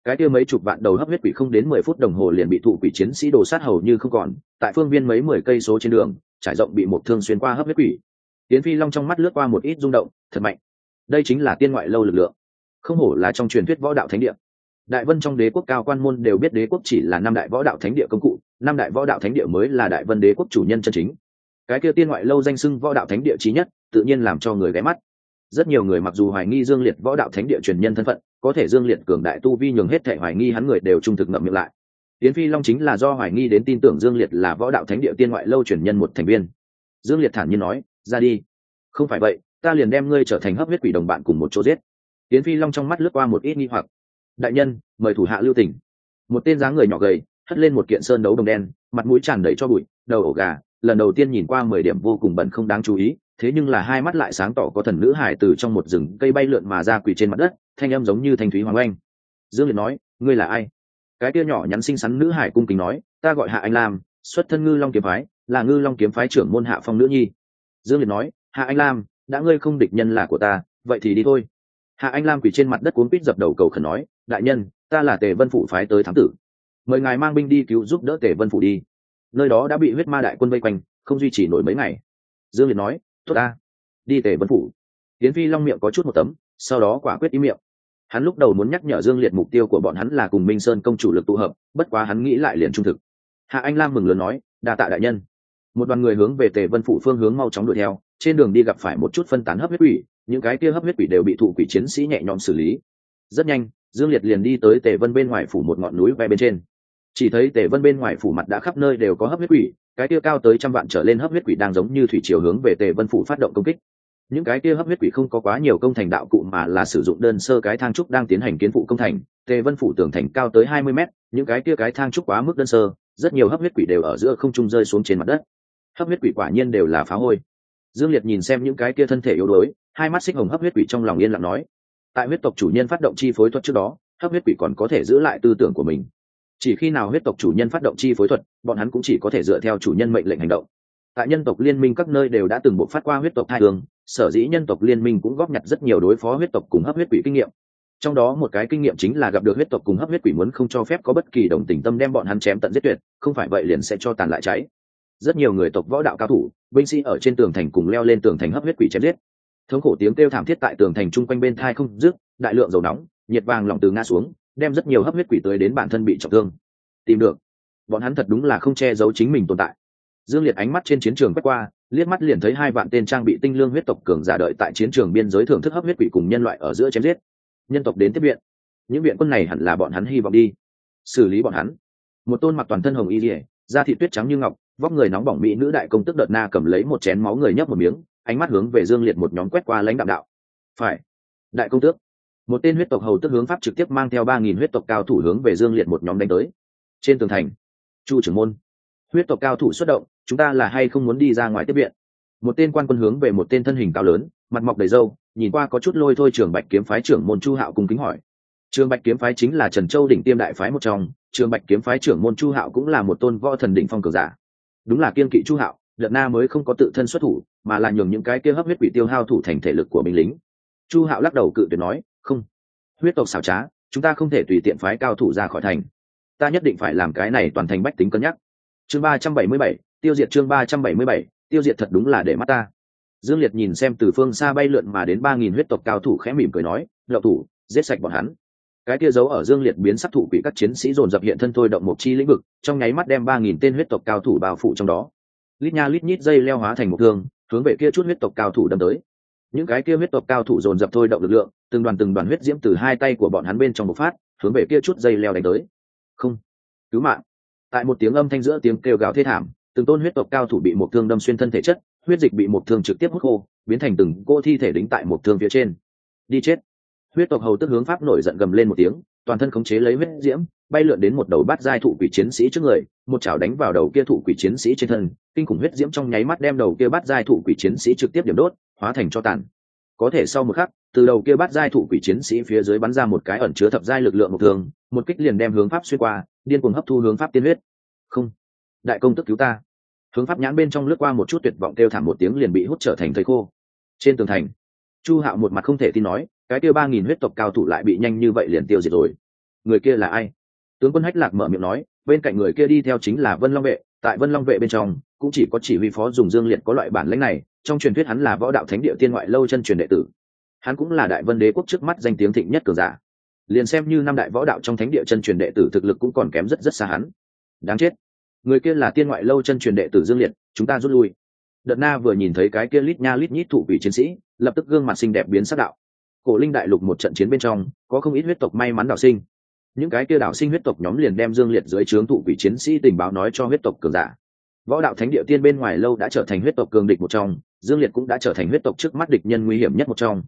Cái kia mấy chục vạn đầu hấp huyết quỷ không đến mười phút đồng hồ liền bị thụ quỷ chiến sĩ đồ sát hầu như không còn, tại phương viên mấy mười cây số trên đường trải rộng bị một thương xuyên qua hấp huyết quỷ. Tiến phi long trong mắt lướt qua một ít rung động, thật mạnh. Đây chính là tiên ngoại lâu lực lượng. Không hổ là trong truyền thuyết võ đạo thánh địa. Đại vân trong đế quốc cao quan môn đều biết đế quốc chỉ là năm đại võ đạo thánh địa công cụ, năm đại võ đạo thánh địa mới là đại vân đế quốc chủ nhân chân chính. Cái kia tiên ngoại lâu danh sưng võ đạo thánh địa trí nhất, tự nhiên làm cho người ghé mắt. Rất nhiều người mặc dù hoài nghi dương liệt võ đạo thánh địa truyền nhân thân phận, có thể dương liệt cường đại tu vi nhường hết thể hoài nghi hắn người đều trung thực ngậm miệng lại tiến phi long chính là do hoài nghi đến tin tưởng dương liệt là võ đạo thánh địa tiên ngoại lâu truyền nhân một thành viên. Dương liệt thản nhiên nói, ra đi. Không phải vậy, ta liền đem ngươi trở thành hấp huyết quỷ đồng bạn cùng một chỗ giết. Tiến phi long trong mắt lướt qua một ít nghi hoặc. Đại nhân, mời thủ hạ lưu tỉnh một tên dáng người nhỏ gầy, hất lên một kiện sơn đấu đồng đen, mặt mũi tràn đầy cho bụi, đầu ổ gà, lần đầu tiên nhìn qua mười điểm vô cùng bẩn không đáng chú ý, thế nhưng là hai mắt lại sáng tỏ có thần nữ hải từ trong một rừng cây bay lượn mà ra quỳ trên mặt đất, thanh âm giống như thanh thúy hoàng oanh. Dương liệt nói, ngươi là ai? Cái kia nhỏ nhắn xinh xắn nữ hải cung kính nói, ta gọi hạ anh lam, xuất thân ngư long kiếm phái, là ngư long kiếm phái trưởng môn hạ phong nữ nhi. Dương liệt nói, hạ anh lam, đã ngươi không địch nhân là của ta, vậy thì đi thôi. Hạ anh lam quỳ trên mặt đất cuốn quýt dập đầu cầu khẩn nói, đại nhân, ta là tề vân phủ phái tới thám tử. Mời ngài mang binh đi cứu giúp đỡ tề vân phủ đi. Nơi đó đã bị huyết ma đại quân vây quanh, không duy trì nổi mấy ngày. Dương liệt nói, tốt ta, đi tề vân phủ. Tiến phi long miệng có chút một tấm, sau đó quả quyết ý miệng hắn lúc đầu muốn nhắc nhở dương liệt mục tiêu của bọn hắn là cùng minh sơn công chủ lực tụ hợp, bất quá hắn nghĩ lại liền trung thực. Hạ anh lam mừng lớn nói, đa tạ đại nhân. Một đoàn người hướng về tề vân phủ phương hướng mau chóng đuổi theo, trên đường đi gặp phải một chút phân tán hấp huyết quỷ, những cái kia hấp huyết quỷ đều bị thụ quỷ chiến sĩ nhẹ nhõm xử lý. Rất nhanh, dương liệt liền đi tới tề vân bên ngoài phủ một ngọn núi ve bên trên. Chỉ thấy tề vân bên ngoài phủ mặt đã khắp nơi đều có hấp huyết quỷ, cái kia cao tới trăm vạn trở lên hấp huyết quỷ đang giống như thủy chiều hướng về tề vân phủ phát động công kích những cái kia hấp huyết quỷ không có quá nhiều công thành đạo cụ mà là sử dụng đơn sơ cái thang trúc đang tiến hành kiến phụ công thành. Tề vân phủ tường thành cao tới hai mươi mét, những cái kia cái thang trúc quá mức đơn sơ, rất nhiều hấp huyết quỷ đều ở giữa không trung rơi xuống trên mặt đất. Hấp huyết quỷ quả nhiên đều là phá hôi. Dương liệt nhìn xem những cái kia thân thể yếu đuối, hai mắt xích hồng hấp huyết quỷ trong lòng yên lặng nói, tại huyết tộc chủ nhân phát động chi phối thuật trước đó, hấp huyết quỷ còn có thể giữ lại tư tưởng của mình. Chỉ khi nào huyết tộc chủ nhân phát động chi phối thuật, bọn hắn cũng chỉ có thể dựa theo chủ nhân mệnh lệnh hành động. Tại nhân tộc liên minh các nơi đều đã từng bộ phát qua huyết tộc thai đường sở dĩ nhân tộc liên minh cũng góp nhặt rất nhiều đối phó huyết tộc cùng hấp huyết quỷ kinh nghiệm. Trong đó một cái kinh nghiệm chính là gặp được huyết tộc cùng hấp huyết quỷ muốn không cho phép có bất kỳ đồng tình tâm đem bọn hắn chém tận giết tuyệt, không phải vậy liền sẽ cho tàn lại cháy. Rất nhiều người tộc võ đạo cao thủ, binh sĩ ở trên tường thành cùng leo lên tường thành hấp huyết quỷ chém giết. Thống khổ tiếng kêu thảm thiết tại tường thành chung quanh bên thai không dứt, đại lượng dầu nóng, nhiệt vàng lỏng từ nga xuống, đem rất nhiều hấp huyết quỷ tới đến bản thân bị trọng thương. Tìm được. Bọn hắn thật đúng là không che giấu chính mình tồn tại dương liệt ánh mắt trên chiến trường quét qua, liếc mắt liền thấy hai vạn tên trang bị tinh lương huyết tộc cường giả đợi tại chiến trường biên giới thưởng thức hấp huyết quỷ cùng nhân loại ở giữa chém giết. Nhân tộc đến tiếp viện. Những viện quân này hẳn là bọn hắn hy vọng đi. Xử lý bọn hắn. Một tôn mặc toàn thân hồng y dỉa da thị tuyết trắng như ngọc, vóc người nóng bỏng mỹ nữ đại công tức đợt na cầm lấy một chén máu người nhấp một miếng, ánh mắt hướng về dương liệt một nhóm quét qua lãnh đạo đạo. Phải, đại công tước. Một tên huyết tộc hầu tức hướng pháp trực tiếp mang theo ba nghìn huyết tộc cao thủ hướng về dương liệt một nhóm đánh tới. Trên tường thành, chu trưởng môn, huyết tộc cao thủ xuất động chúng ta là hay không muốn đi ra ngoài tiếp viện? Một tên quan quân hướng về một tên thân hình cao lớn, mặt mọc đầy râu, nhìn qua có chút lôi thôi trường bạch kiếm phái trưởng môn chu hạo cùng kính hỏi. Trường bạch kiếm phái chính là trần châu đỉnh tiêm đại phái một trong, trường bạch kiếm phái trưởng môn chu hạo cũng là một tôn võ thần đỉnh phong cường giả. Đúng là kiên kỵ chu hạo lợn na mới không có tự thân xuất thủ, mà là nhường những cái kia hấp huyết bị tiêu hao thủ thành thể lực của binh lính. Chu hạo lắc đầu cự tuyệt nói, không, huyết tộc xảo trá, chúng ta không thể tùy tiện phái cao thủ ra khỏi thành. Ta nhất định phải làm cái này toàn thành bách tính cân nhắc. Chương ba trăm bảy mươi bảy tiêu diệt chương ba trăm bảy mươi bảy, tiêu diệt thật đúng là để mắt ta. Dương liệt nhìn xem từ phương xa bay lượn mà đến ba nghìn huyết tộc cao thủ khẽ mỉm cười nói đậu thủ, giết sạch bọn hắn. Cái kia giấu ở dương liệt biến sắc thủ quỷ các chiến sĩ dồn dập hiện thân thôi động một chi lĩnh vực, trong nháy mắt đem ba nghìn tên huyết tộc cao thủ bao phủ trong đó. Lít nha lít nhít dây leo hóa thành một thương, hướng về kia chút huyết tộc cao thủ đâm tới. Những cái kia huyết tộc cao thủ dồn dập thôi động lực lượng, từng đoàn từng đoàn huyết diễm từ hai tay của bọn hắn bên trong một phát, hướng về kia chút dây leo đánh tới. Không, cứu mạng. Tại một tiếng âm thanh giữa tiếng kêu gào thê thảm từng tôn huyết tộc cao thủ bị một thương đâm xuyên thân thể chất, huyết dịch bị một thương trực tiếp hút khô, biến thành từng cô thi thể đính tại một thương phía trên. Đi chết. Huyết tộc hầu tức hướng pháp nổi giận gầm lên một tiếng, toàn thân khống chế lấy huyết diễm, bay lượn đến một đầu bát giai thụ quỷ chiến sĩ trước người, một chảo đánh vào đầu kia thụ quỷ chiến sĩ trên thân, kinh khủng huyết diễm trong nháy mắt đem đầu kia bát giai thụ quỷ chiến sĩ trực tiếp điểm đốt, hóa thành cho tàn. Có thể sau một khắc, từ đầu kia bát giai thụ quỷ chiến sĩ phía dưới bắn ra một cái ẩn chứa thập giai lực lượng một thường một kích liền đem hướng pháp xuyên qua, điên cuồng hấp thu hướng pháp tiên huyết. Không. Đại công tức cứu ta hướng pháp nhãn bên trong lướt qua một chút tuyệt vọng kêu thảm một tiếng liền bị hút trở thành thầy khô. Trên tường thành, chu hạo một mặt không thể tin nói, cái kia ba nghìn huyết tộc cao thủ lại bị nhanh như vậy liền tiêu diệt rồi. Người kia là ai? Tướng quân hách lạc mở miệng nói, bên cạnh người kia đi theo chính là vân long vệ, tại vân long vệ bên trong, cũng chỉ có chỉ huy phó dùng dương liệt có loại bản lãnh này, trong truyền thuyết hắn là võ đạo thánh địa tiên ngoại lâu chân truyền đệ tử. Hắn cũng là đại vân đế quốc trước mắt danh tiếng thịnh nhất cường giả. Liền xem như năm đại võ đạo trong thánh địa chân truyền đệ tử thực lực cũng còn kém rất rất xa hắn. Đáng chết người kia là tiên ngoại lâu chân truyền đệ tử dương liệt, chúng ta rút lui. Đợt na vừa nhìn thấy cái kia lít nha lít nhít thủ vị chiến sĩ, lập tức gương mặt xinh đẹp biến sắc đạo. Cổ linh đại lục một trận chiến bên trong, có không ít huyết tộc may mắn đảo sinh. Những cái kia đảo sinh huyết tộc nhóm liền đem dương liệt dưới trướng thụ vị chiến sĩ tình báo nói cho huyết tộc cường giả. Võ đạo thánh địa tiên bên ngoài lâu đã trở thành huyết tộc cường địch một trong, dương liệt cũng đã trở thành huyết tộc trước mắt địch nhân nguy hiểm nhất một trong.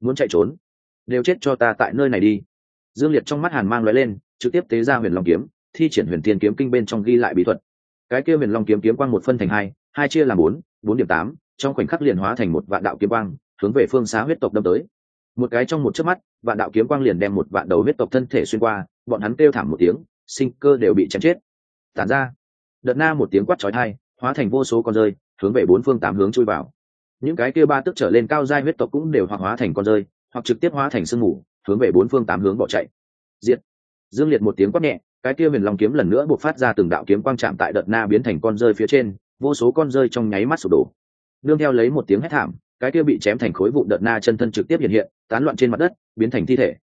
Muốn chạy trốn, đều chết cho ta tại nơi này đi. Dương liệt trong mắt hàn mang lóe lên, trực tiếp tế ra huyền long kiếm thi triển huyền tiên kiếm kinh bên trong ghi lại bí thuật. Cái kia huyền long kiếm kiếm quang một phân thành hai hai chia làm bốn bốn điểm tám, trong khoảnh khắc liền hóa thành một vạn đạo kiếm quang, hướng về phương xá huyết tộc đâm tới. Một cái trong một chớp mắt, vạn đạo kiếm quang liền đem một vạn đầu huyết tộc thân thể xuyên qua, bọn hắn kêu thảm một tiếng, sinh cơ đều bị chém chết. Tản ra, đợt na một tiếng quát chói tai, hóa thành vô số con rơi, hướng về bốn phương tám hướng chui vào. Những cái kia ba tức trở lên cao giai huyết tộc cũng đều hoặc hóa thành con rơi, hoặc trực tiếp hóa thành sương mù, hướng về bốn phương tám hướng bỏ chạy. Diệt. Dương liệt một tiếng quát nhẹ cái kia huyền long kiếm lần nữa buộc phát ra từng đạo kiếm quang chạm tại đợt na biến thành con rơi phía trên, vô số con rơi trong nháy mắt sụp đổ. Đương theo lấy một tiếng hét thảm, cái kia bị chém thành khối vụ đợt na chân thân trực tiếp hiện hiện, tán loạn trên mặt đất, biến thành thi thể.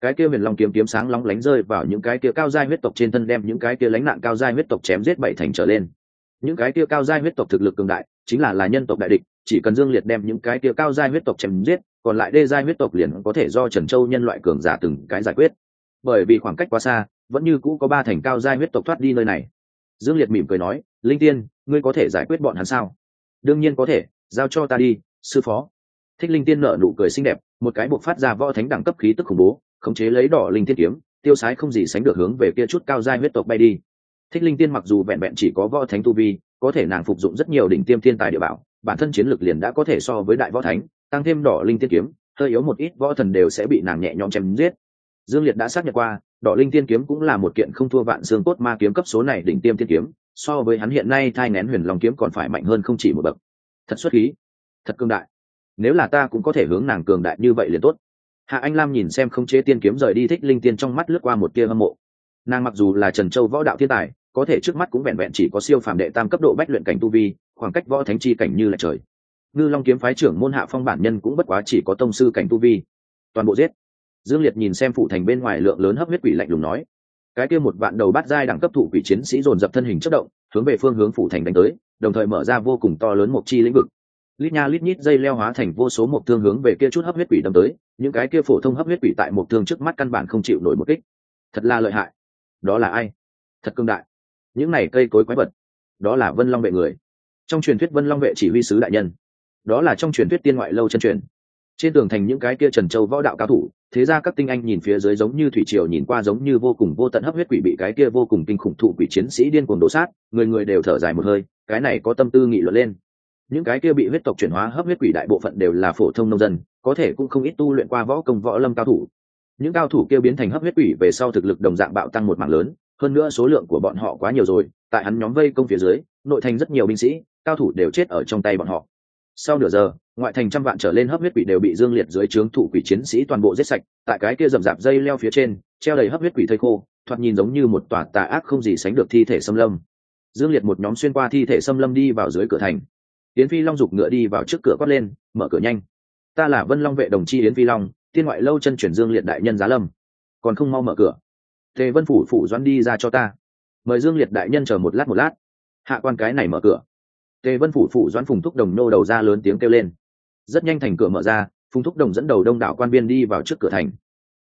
Cái kia huyền long kiếm kiếm sáng lóng lánh rơi vào những cái kia cao giai huyết tộc trên thân đem những cái kia lánh nạn cao giai huyết tộc chém giết bảy thành trở lên. Những cái kia cao giai huyết tộc thực lực cường đại, chính là là nhân tộc đại địch, chỉ cần dương liệt đem những cái kia cao giai huyết tộc chém giết, còn lại đê giai huyết tộc liền có thể do trần châu nhân loại cường giả từng cái giải quyết. Bởi vì khoảng cách quá xa vẫn như cũ có ba thành cao giai huyết tộc thoát đi nơi này. Dương liệt mỉm cười nói, linh tiên, ngươi có thể giải quyết bọn hắn sao? Đương nhiên có thể, giao cho ta đi, sư phó. Thích linh tiên nở nụ cười xinh đẹp, một cái buộc phát ra võ thánh đẳng cấp khí tức khủng bố, khống chế lấy đỏ linh thiên kiếm, tiêu sái không gì sánh được hướng về kia chút cao giai huyết tộc bay đi. Thích linh tiên mặc dù vẹn vẹn chỉ có võ thánh tu vi, có thể nàng phục dụng rất nhiều đỉnh tiêm thiên tài địa bảo, bản thân chiến lực liền đã có thể so với đại võ thánh, tăng thêm đỏ linh tiên kiếm, hơi yếu một ít võ thần đều sẽ bị nàng nhẹ nhõm chém giết. Dương liệt đã xác nhận qua đỏ linh tiên kiếm cũng là một kiện không thua vạn xương cốt ma kiếm cấp số này đỉnh tiêm tiên kiếm, so với hắn hiện nay thai nén huyền long kiếm còn phải mạnh hơn không chỉ một bậc. Thật xuất khí, thật cương đại. Nếu là ta cũng có thể hướng nàng cường đại như vậy liền tốt. Hạ anh lam nhìn xem không chế tiên kiếm rời đi thích linh tiên trong mắt lướt qua một tia hâm mộ. Nàng mặc dù là trần châu võ đạo thiên tài, có thể trước mắt cũng vẹn vẹn chỉ có siêu phàm đệ tam cấp độ bách luyện cảnh tu vi, khoảng cách võ thánh chi cảnh như là trời. Ngư long kiếm phái trưởng môn hạ phong bản nhân cũng bất quá chỉ có tông sư cảnh tu vi. Toàn bộ giết dương liệt nhìn xem phụ thành bên ngoài lượng lớn hấp huyết quỷ lạnh lùng nói, cái kia một vạn đầu bát giai đẳng cấp thủ quỷ chiến sĩ dồn dập thân hình chất động, hướng về phương hướng phụ thành đánh tới, đồng thời mở ra vô cùng to lớn một chi lĩnh vực. Lít nha lít nhít dây leo hóa thành vô số một thương hướng về kia chút hấp huyết quỷ đâm tới, những cái kia phổ thông hấp huyết quỷ tại một thương trước mắt căn bản không chịu nổi một kích. Thật là lợi hại. Đó là ai? Thật cương đại. Những này cây cối quái vật. Đó là vân long vệ người. Trong truyền thuyết vân long vệ chỉ huy sứ đại nhân. Đó là trong truyền thuyết tiên ngoại lâu chân truyền. Trên tường thành những cái kia trần châu võ đạo cao thủ thế ra các tinh anh nhìn phía dưới giống như thủy triều nhìn qua giống như vô cùng vô tận hấp huyết quỷ bị cái kia vô cùng kinh khủng thụ quỷ chiến sĩ điên cuồng đổ sát, người người đều thở dài một hơi, cái này có tâm tư nghị luận lên. Những cái kia bị huyết tộc chuyển hóa hấp huyết quỷ đại bộ phận đều là phổ thông nông dân, có thể cũng không ít tu luyện qua võ công võ lâm cao thủ. Những cao thủ kia biến thành hấp huyết quỷ về sau thực lực đồng dạng bạo tăng một mảng lớn, hơn nữa số lượng của bọn họ quá nhiều rồi, tại hắn nhóm vây công phía dưới, nội thành rất nhiều binh sĩ, cao thủ đều chết ở trong tay bọn họ sau nửa giờ, ngoại thành trăm vạn trở lên hấp huyết quỷ đều bị dương liệt dưới trướng thủ quỷ chiến sĩ toàn bộ giết sạch, tại cái kia rậm rạp dây leo phía trên, treo đầy hấp huyết quỷ thây khô, thoạt nhìn giống như một tòa tà ác không gì sánh được thi thể xâm lâm. Dương liệt một nhóm xuyên qua thi thể xâm lâm đi vào dưới cửa thành. Yến phi long giục ngựa đi vào trước cửa quát lên, mở cửa nhanh. Ta là vân long vệ đồng chi yến phi long, tiên ngoại lâu chân chuyển dương liệt đại nhân giá lâm. Còn không mau mở cửa. Tề vân phủ phủ doãn đi ra cho ta. Mời dương liệt đại nhân chờ một lát một lát. Hạ quan cái này mở cửa tề vân phủ phủ doãn phùng thúc đồng nô đầu ra lớn tiếng kêu lên. Rất nhanh thành cửa mở ra, phùng thúc đồng dẫn đầu đông đảo quan viên đi vào trước cửa thành.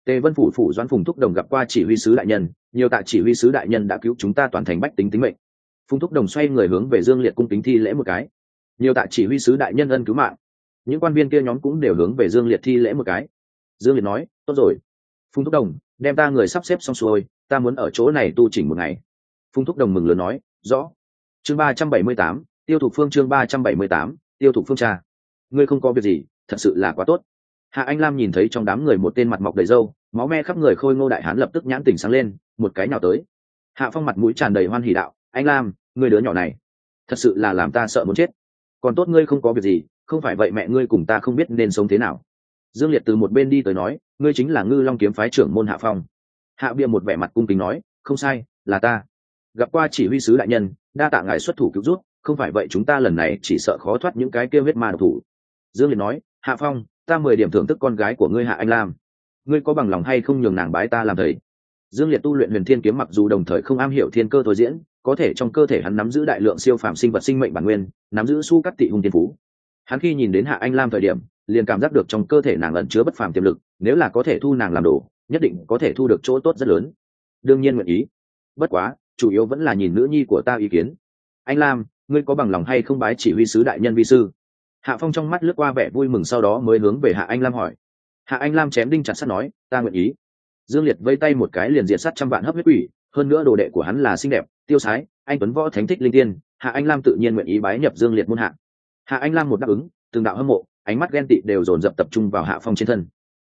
Tề vân phủ phủ doãn phùng thúc đồng gặp qua chỉ huy sứ đại nhân, nhiều tạ chỉ huy sứ đại nhân đã cứu chúng ta toàn thành bách tính tính mệnh. Phùng thúc đồng xoay người hướng về dương liệt cung kính thi lễ một cái. Nhiều tạ chỉ huy sứ đại nhân ân cứu mạng. Những quan viên kia nhóm cũng đều hướng về dương liệt thi lễ một cái. Dương liệt nói, tốt rồi. Phùng thúc đồng, đem ta người sắp xếp xong xuôi, ta muốn ở chỗ này tu chỉnh một ngày. Phùng thúc đồng mừng lớn nói, rõ. Chương ba trăm bảy mươi tám tiêu thụ phương chương ba trăm bảy mươi tám, tiêu thụ phương cha. Ngươi không có việc gì, thật sự là quá tốt. Hạ anh lam nhìn thấy trong đám người một tên mặt mọc đầy râu, máu me khắp người khôi ngô đại hán lập tức nhãn tình sáng lên, một cái nào tới. Hạ phong mặt mũi tràn đầy hoan hỉ đạo, anh lam người đứa nhỏ này, thật sự là làm ta sợ muốn chết. Còn tốt ngươi không có việc gì, không phải vậy mẹ ngươi cùng ta không biết nên sống thế nào. Dương liệt từ một bên đi tới nói, ngươi chính là ngư long kiếm phái trưởng môn hạ phong. Hạ bia một vẻ mặt cung kính nói, không sai, là ta. Gặp qua chỉ huy sứ đại nhân, đa tạ ngài xuất thủ cứu giúp không phải vậy chúng ta lần này chỉ sợ khó thoát những cái kêu huyết ma độc thủ. Dương liệt nói, hạ phong, ta mười điểm thưởng thức con gái của ngươi hạ anh lam. Ngươi có bằng lòng hay không nhường nàng bái ta làm thầy? Dương liệt tu luyện huyền thiên kiếm mặc dù đồng thời không am hiểu thiên cơ thôi diễn, có thể trong cơ thể hắn nắm giữ đại lượng siêu phàm sinh vật sinh mệnh bản nguyên, nắm giữ su cắt tị hung tiên phú. Hắn khi nhìn đến hạ anh lam thời điểm, liền cảm giác được trong cơ thể nàng ẩn chứa bất phàm tiềm lực, nếu là có thể thu nàng làm đồ, nhất định có thể thu được chỗ tốt rất lớn. Đương nhiên nguyện ý. Bất quá, chủ yếu vẫn là nhìn nữ nhi của ta ý kiến. Anh lam ngươi có bằng lòng hay không bái chỉ huy sứ đại nhân vi sư? Hạ phong trong mắt lướt qua vẻ vui mừng sau đó mới hướng về hạ anh lam hỏi. Hạ anh lam chém đinh chặt sắt nói, ta nguyện ý. Dương liệt vây tay một cái liền diệt sắt trăm vạn hấp huyết quỷ, hơn nữa đồ đệ của hắn là xinh đẹp, tiêu sái, anh tuấn võ thánh thích linh tiên, hạ anh lam tự nhiên nguyện ý bái nhập dương liệt môn hạ. Hạ anh lam một đáp ứng, từng đạo hâm mộ, ánh mắt ghen tị đều dồn dập tập trung vào hạ phong trên thân.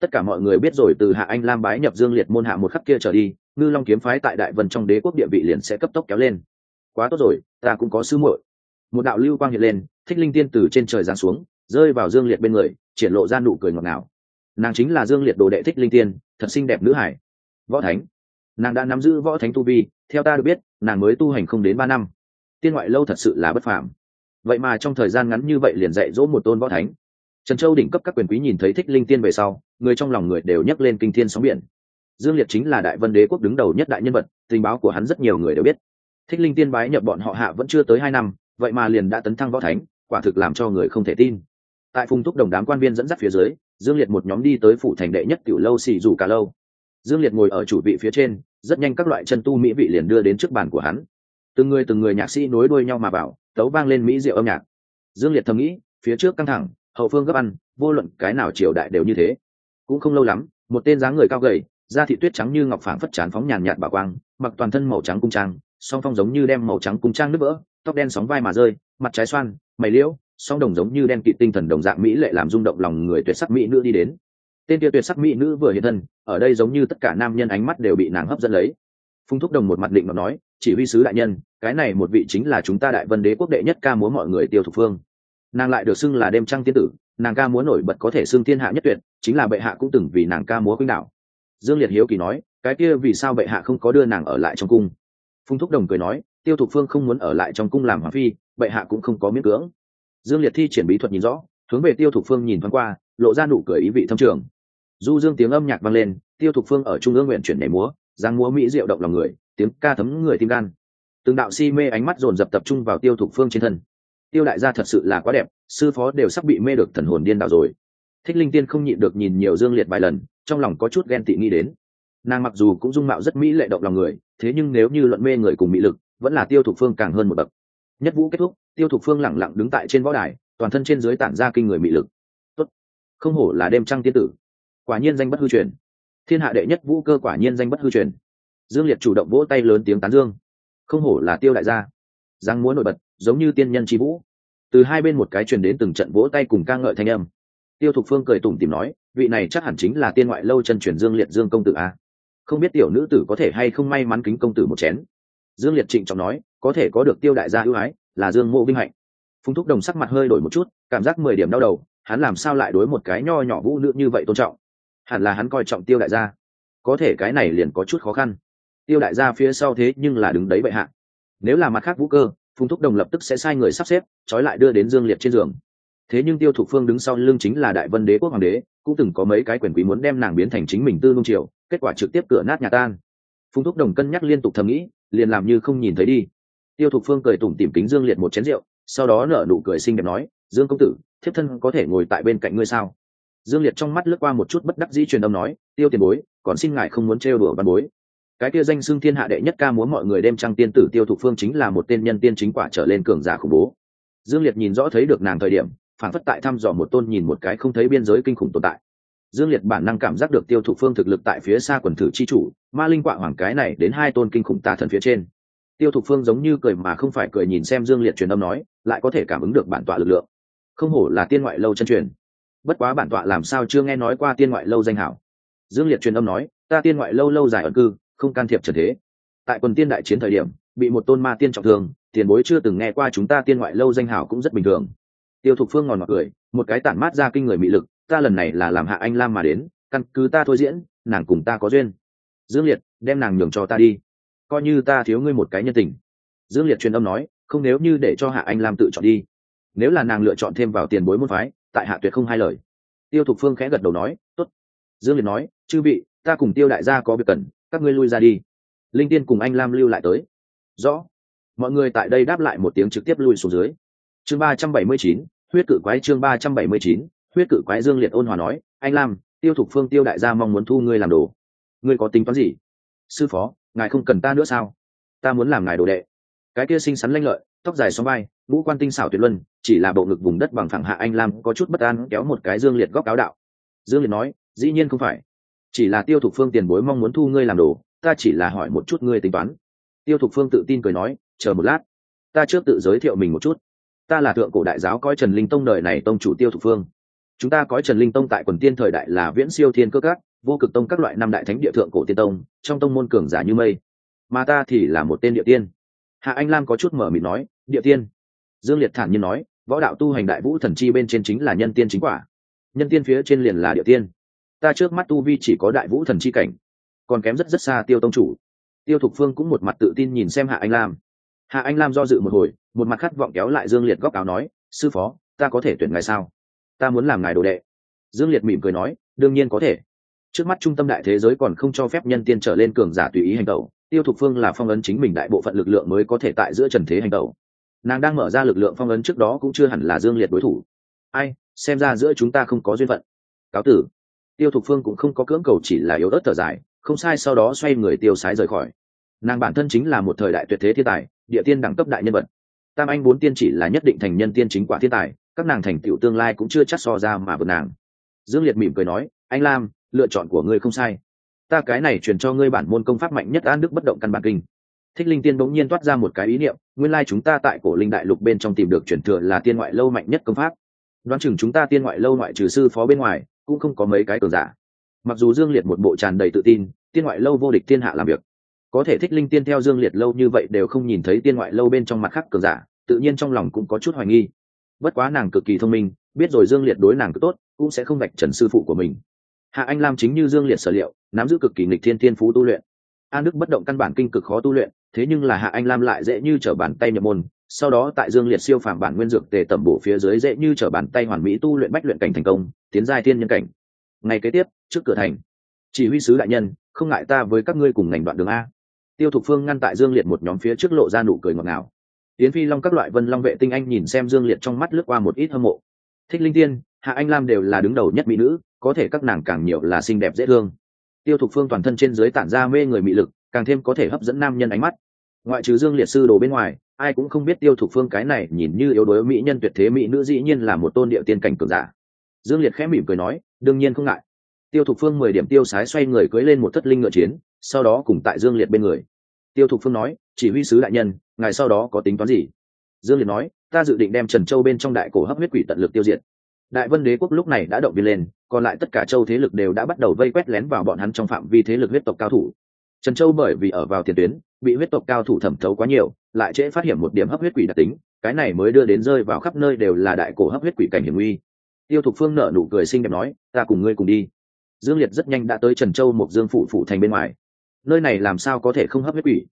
Tất cả mọi người biết rồi, từ hạ anh lam bái nhập dương liệt môn hạ một khắc kia trở đi, ngư long kiếm phái tại đại vân trong đế quốc địa vị liền sẽ cấp tốc kéo lên quá tốt rồi, ta cũng có sứ muội. Một đạo lưu quang hiện lên, thích linh tiên từ trên trời giáng xuống, rơi vào dương liệt bên người, triển lộ ra nụ cười ngọt ngào. Nàng chính là dương liệt đồ đệ thích linh tiên, thật xinh đẹp nữ hải. Võ thánh. Nàng đã nắm giữ võ thánh tu vi, theo ta được biết, nàng mới tu hành không đến ba năm. Tiên ngoại lâu thật sự là bất phàm. Vậy mà trong thời gian ngắn như vậy liền dạy dỗ một tôn võ thánh. Trần châu đỉnh cấp các quyền quý nhìn thấy thích linh tiên về sau, người trong lòng người đều nhắc lên kinh thiên sóng biển. Dương liệt chính là đại vân đế quốc đứng đầu nhất đại nhân vật, tình báo của hắn rất nhiều người đều biết thích linh tiên bái nhập bọn họ hạ vẫn chưa tới hai năm, vậy mà liền đã tấn thăng võ thánh, quả thực làm cho người không thể tin. Tại phùng thúc đồng đám quan viên dẫn dắt phía dưới, dương liệt một nhóm đi tới phủ thành đệ nhất cựu lâu xì dù cả lâu. Dương liệt ngồi ở chủ vị phía trên, rất nhanh các loại chân tu mỹ vị liền đưa đến trước bàn của hắn. Từng người từng người nhạc sĩ nối đuôi nhau mà vào, tấu vang lên mỹ diệu âm nhạc. Dương liệt thầm nghĩ, phía trước căng thẳng, hậu phương gấp ăn, vô luận cái nào triều đại đều như thế. Cũng không lâu lắm, một tên dáng người cao gầy, da thị tuyết trắng như ngọc phảng phất trán phóng nhàn nhạt bà quang, mặc toàn thân màu trắng cung trang song phong giống như đem màu trắng cung trang nước vỡ, tóc đen sóng vai mà rơi, mặt trái xoan, mày liễu, song đồng giống như đen kỵ tinh thần đồng dạng mỹ lệ làm rung động lòng người tuyệt sắc mỹ nữ đi đến. Tên kia tuyệt sắc mỹ nữ vừa hiện thân, ở đây giống như tất cả nam nhân ánh mắt đều bị nàng hấp dẫn lấy. Phung thúc đồng một mặt định mà nói, chỉ huy sứ đại nhân, cái này một vị chính là chúng ta đại vân đế quốc đệ nhất ca múa mọi người tiêu thục phương. Nàng lại được xưng là đêm trăng tiên tử, nàng ca múa nổi bật có thể xưng thiên hạ nhất tuyệt, chính là bệ hạ cũng từng vì nàng ca múa khuynh đạo. Dương liệt hiếu kỳ nói, cái kia vì sao bệ hạ không có đưa nàng ở lại trong cung? Phung thúc đồng cười nói, tiêu Thụ phương không muốn ở lại trong cung làm hoàng phi, bệ hạ cũng không có miễn cưỡng. Dương liệt thi triển bí thuật nhìn rõ, hướng về tiêu Thụ phương nhìn thoáng qua, lộ ra nụ cười ý vị thâm trường. Du dương tiếng âm nhạc vang lên, tiêu Thụ phương ở trung ương nguyện chuyển nhảy múa, giang múa mỹ diệu động lòng người, tiếng ca thấm người tim gan. Từng đạo si mê ánh mắt dồn dập tập trung vào tiêu Thụ phương trên thân. Tiêu đại gia thật sự là quá đẹp, sư phó đều sắp bị mê được thần hồn điên đảo rồi. Thích linh tiên không nhịn được nhìn nhiều dương liệt vài lần, trong lòng có chút ghen tị nghĩ đến nàng mặc dù cũng dung mạo rất mỹ lệ động lòng người, thế nhưng nếu như luận mê người cùng mỹ lực, vẫn là tiêu thục phương càng hơn một bậc. Nhất vũ kết thúc, tiêu thục phương lẳng lặng đứng tại trên võ đài, toàn thân trên dưới tản ra kinh người mỹ lực. Tốt. không hổ là đêm trăng tiên tử. Quả nhiên danh bất hư truyền. Thiên hạ đệ nhất vũ cơ quả nhiên danh bất hư truyền. Dương liệt chủ động vỗ tay lớn tiếng tán dương. Không hổ là tiêu đại gia. Răng múa nổi bật, giống như tiên nhân tri vũ. Từ hai bên một cái truyền đến từng trận vỗ tay cùng ca ngợi thanh âm. Tiêu thục phương cười tủm tìm nói, vị này chắc hẳn chính là tiên ngoại lâu chân truyền dương liệt dương công tử a không biết tiểu nữ tử có thể hay không may mắn kính công tử một chén. Dương liệt trịnh trọng nói, có thể có được tiêu đại gia ưu ái, là dương mộ vinh hạnh. Phung thúc đồng sắc mặt hơi đổi một chút, cảm giác mười điểm đau đầu, hắn làm sao lại đối một cái nho nhỏ vũ nữ như vậy tôn trọng? Hẳn là hắn coi trọng tiêu đại gia. Có thể cái này liền có chút khó khăn. Tiêu đại gia phía sau thế nhưng là đứng đấy vậy hạ. Nếu là mặt khác vũ cơ Phung thúc đồng lập tức sẽ sai người sắp xếp, trói lại đưa đến dương liệt trên giường thế nhưng tiêu thục phương đứng sau lưng chính là đại vân đế quốc hoàng đế, cũng từng có mấy cái quyền quý muốn đem nàng biến thành chính mình tư nung triều, kết quả trực tiếp cửa nát nhà tan. Phung thúc đồng cân nhắc liên tục thầm nghĩ, liền làm như không nhìn thấy đi. Tiêu thục phương cười tủm tìm kính dương liệt một chén rượu, sau đó nở nụ cười xinh đẹp nói, dương công tử, thiếp thân có thể ngồi tại bên cạnh ngươi sao? Dương liệt trong mắt lướt qua một chút bất đắc dĩ truyền âm nói, tiêu tiền bối, còn xin ngài không muốn trêu đùa văn bối. Cái kia danh xưng thiên hạ đệ nhất ca muốn mọi người đem trăng tiên tử tiêu thục phương chính là một tên nhân tiên chính quả trở lên cường giả khủng bố. Dương liệt nhìn rõ thấy được nàng thời điểm phản phất tại thăm dò một tôn nhìn một cái không thấy biên giới kinh khủng tồn tại. Dương liệt bản năng cảm giác được tiêu thụ phương thực lực tại phía xa quần thử chi chủ, ma linh quạ hoàng cái này đến hai tôn kinh khủng tà thần phía trên. Tiêu thụ phương giống như cười mà không phải cười nhìn xem dương liệt truyền âm nói, lại có thể cảm ứng được bản tọa lực lượng. Không hổ là tiên ngoại lâu chân truyền. Bất quá bản tọa làm sao chưa nghe nói qua tiên ngoại lâu danh hảo. Dương liệt truyền âm nói, ta tiên ngoại lâu lâu dài ẩn cư, không can thiệp trần thế. Tại quần tiên đại chiến thời điểm, bị một tôn ma tiên trọng thương, tiền bối chưa từng nghe qua chúng ta tiên ngoại lâu danh hảo cũng rất bình thường tiêu thục phương ngòn ngọt cười, một cái tản mát ra kinh người mị lực, ta lần này là làm hạ anh lam mà đến, căn cứ ta thôi diễn, nàng cùng ta có duyên. Dương liệt, đem nàng nhường cho ta đi. Coi như ta thiếu ngươi một cái nhân tình. Dương liệt truyền âm nói, không nếu như để cho hạ anh lam tự chọn đi. Nếu là nàng lựa chọn thêm vào tiền bối môn phái, tại hạ tuyệt không hai lời. Tiêu thục phương khẽ gật đầu nói t ố t dương liệt nói, chư vị, ta cùng tiêu đại gia có việc cần, các ngươi lui ra đi. Linh tiên cùng anh lam lưu lại tới. Rõ. Mọi người tại đây đáp lại một tiếng trực tiếp lui xuống dưới. Chương ba trăm bảy mươi chín huyết cự quái chương ba trăm bảy mươi chín, huyết cự quái dương liệt ôn hòa nói, anh lam, tiêu thục phương tiêu đại gia mong muốn thu ngươi làm đồ. Ngươi có tính toán gì? Sư phó, ngài không cần ta nữa sao? Ta muốn làm ngài đồ đệ. Cái kia xinh xắn lanh lợi, tóc dài xõa vai, ngũ quan tinh xảo tuyệt luân, chỉ là bộ ngực vùng đất bằng phẳng hạ anh lam có chút bất an kéo một cái dương liệt góc áo đạo. Dương liệt nói, dĩ nhiên không phải. Chỉ là tiêu thục phương tiền bối mong muốn thu ngươi làm đồ, ta chỉ là hỏi một chút ngươi tính toán. Tiêu thục phương tự tin cười nói, chờ một lát. Ta trước tự giới thiệu mình một chút ta là thượng cổ đại giáo coi trần linh tông đời này tông chủ tiêu thục phương. Chúng ta coi trần linh tông tại quần tiên thời đại là viễn siêu thiên cơ các, vô cực tông các loại năm đại thánh địa thượng cổ tiên tông, trong tông môn cường giả như mây. Mà ta thì là một tên địa tiên. Hạ anh lam có chút mở mịt nói, địa tiên? Dương liệt thản nhiên nói, võ đạo tu hành đại vũ thần chi bên trên chính là nhân tiên chính quả. Nhân tiên phía trên liền là địa tiên. Ta trước mắt tu vi chỉ có đại vũ thần chi cảnh, còn kém rất rất xa tiêu tông chủ. Tiêu thục phương cũng một mặt tự tin nhìn xem hạ anh lam hạ anh lam do dự một hồi, một mặt khát vọng kéo lại dương liệt góc áo nói, sư phó, ta có thể tuyển ngài sao? Ta muốn làm ngài đồ đệ. Dương liệt mỉm cười nói, đương nhiên có thể. Trước mắt trung tâm đại thế giới còn không cho phép nhân tiên trở lên cường giả tùy ý hành tẩu, tiêu thục phương là phong ấn chính mình đại bộ phận lực lượng mới có thể tại giữa trần thế hành tẩu. Nàng đang mở ra lực lượng phong ấn trước đó cũng chưa hẳn là dương liệt đối thủ. Ai, xem ra giữa chúng ta không có duyên phận. Cáo tử. Tiêu thục phương cũng không có cưỡng cầu chỉ là yếu ớt thở dài, không sai sau đó xoay người tiêu sái rời khỏi. Nàng bản thân chính là một thời đại tuyệt thế thiên tài địa tiên đẳng cấp đại nhân vật. Tam anh bốn tiên chỉ là nhất định thành nhân tiên chính quả thiên tài, các nàng thành tựu tương lai cũng chưa chắc so ra mà vượt nàng. Dương liệt mỉm cười nói, anh lam, lựa chọn của ngươi không sai. Ta cái này truyền cho ngươi bản môn công pháp mạnh nhất an đức bất động căn bản kinh. Thích linh tiên bỗng nhiên toát ra một cái ý niệm, nguyên lai chúng ta tại cổ linh đại lục bên trong tìm được truyền thừa là tiên ngoại lâu mạnh nhất công pháp. Đoán chừng chúng ta tiên ngoại lâu ngoại trừ sư phó bên ngoài, cũng không có mấy cái cường giả. Mặc dù dương liệt một bộ tràn đầy tự tin, tiên ngoại lâu vô địch thiên hạ làm việc có thể thích linh tiên theo dương liệt lâu như vậy đều không nhìn thấy tiên ngoại lâu bên trong mặt khác cờ giả, tự nhiên trong lòng cũng có chút hoài nghi. Bất quá nàng cực kỳ thông minh, biết rồi dương liệt đối nàng cứ tốt, cũng sẽ không vạch trần sư phụ của mình. Hạ anh lam chính như dương liệt sở liệu, nắm giữ cực kỳ nghịch thiên thiên phú tu luyện. An đức bất động căn bản kinh cực khó tu luyện, thế nhưng là hạ anh lam lại dễ như t r ở bàn tay nhập môn, sau đó tại dương liệt siêu phàm bản nguyên dược tề tẩm bổ phía dưới dễ như t r ở bàn tay hoàn mỹ tu luyện bách luyện cảnh thành công, tiến giai thiên nhân cảnh. Ngày kế tiếp, trước cửa thành, chỉ huy sứ đại nhân, không ngại ta với các ngươi cùng ngành đoạn đường a tiêu thục phương ngăn tại dương liệt một nhóm phía trước lộ ra nụ cười ngọt ngào. Yến phi long các loại vân long vệ tinh anh nhìn xem dương liệt trong mắt lướt qua một ít hâm mộ. Thích linh tiên, hạ anh lam đều là đứng đầu nhất mỹ nữ, có thể các nàng càng nhiều là xinh đẹp dễ thương. Tiêu thục phương toàn thân trên dưới tản ra mê người mị lực, càng thêm có thể hấp dẫn nam nhân ánh mắt. Ngoại trừ dương liệt sư đồ bên ngoài, ai cũng không biết tiêu thục phương cái này nhìn như yếu đuối mỹ nhân tuyệt thế mỹ nữ dĩ nhiên là một tôn địa tiên cảnh cường giả. Dương liệt khẽ mỉm cười nói, đương nhiên không ngại. Tiêu thục phương mười điểm tiêu sái xoay người cưới lên một thất linh ngựa chiến sau đó cùng tại dương liệt bên người. Tiêu thục phương nói, chỉ huy sứ đại nhân, ngài sau đó có tính toán gì? Dương liệt nói, ta dự định đem trần châu bên trong đại cổ hấp huyết quỷ tận lực tiêu diệt. Đại vân đế quốc lúc này đã động viên lên, còn lại tất cả châu thế lực đều đã bắt đầu vây quét lén vào bọn hắn trong phạm vi thế lực huyết tộc cao thủ. Trần châu bởi vì ở vào tiền tuyến, bị huyết tộc cao thủ thẩm thấu quá nhiều, lại trễ phát hiện một điểm hấp huyết quỷ đặc tính, cái này mới đưa đến rơi vào khắp nơi đều là đại cổ hấp huyết quỷ cảnh hiểm nguy. Tiêu thục phương nở nụ cười xinh đẹp nói, ta cùng ngươi cùng đi. Dương liệt rất nhanh đã tới trần châu một dương phủ phủ thành bên ngoài nơi này làm sao có thể không hấp huyết quỷ?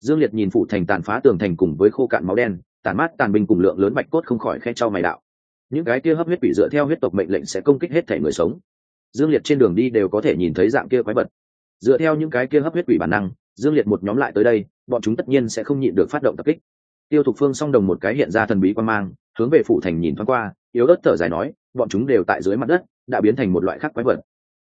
Dương liệt nhìn phủ thành tàn phá tường thành cùng với khô cạn máu đen tàn mát tàn binh cùng lượng lớn bạch cốt không khỏi khe cho mày đạo. Những cái kia hấp huyết quỷ dựa theo huyết tộc mệnh lệnh sẽ công kích hết thể người sống. Dương liệt trên đường đi đều có thể nhìn thấy dạng kia quái vật. Dựa theo những cái kia hấp huyết quỷ bản năng, dương liệt một nhóm lại tới đây, bọn chúng tất nhiên sẽ không nhịn được phát động tập kích. Tiêu thục phương song đồng một cái hiện ra thần bí quan mang, hướng về phủ thành nhìn thoáng qua, yếu ớt thở dài nói, bọn chúng đều tại dưới mặt đất, đã biến thành một loại khác quái vật.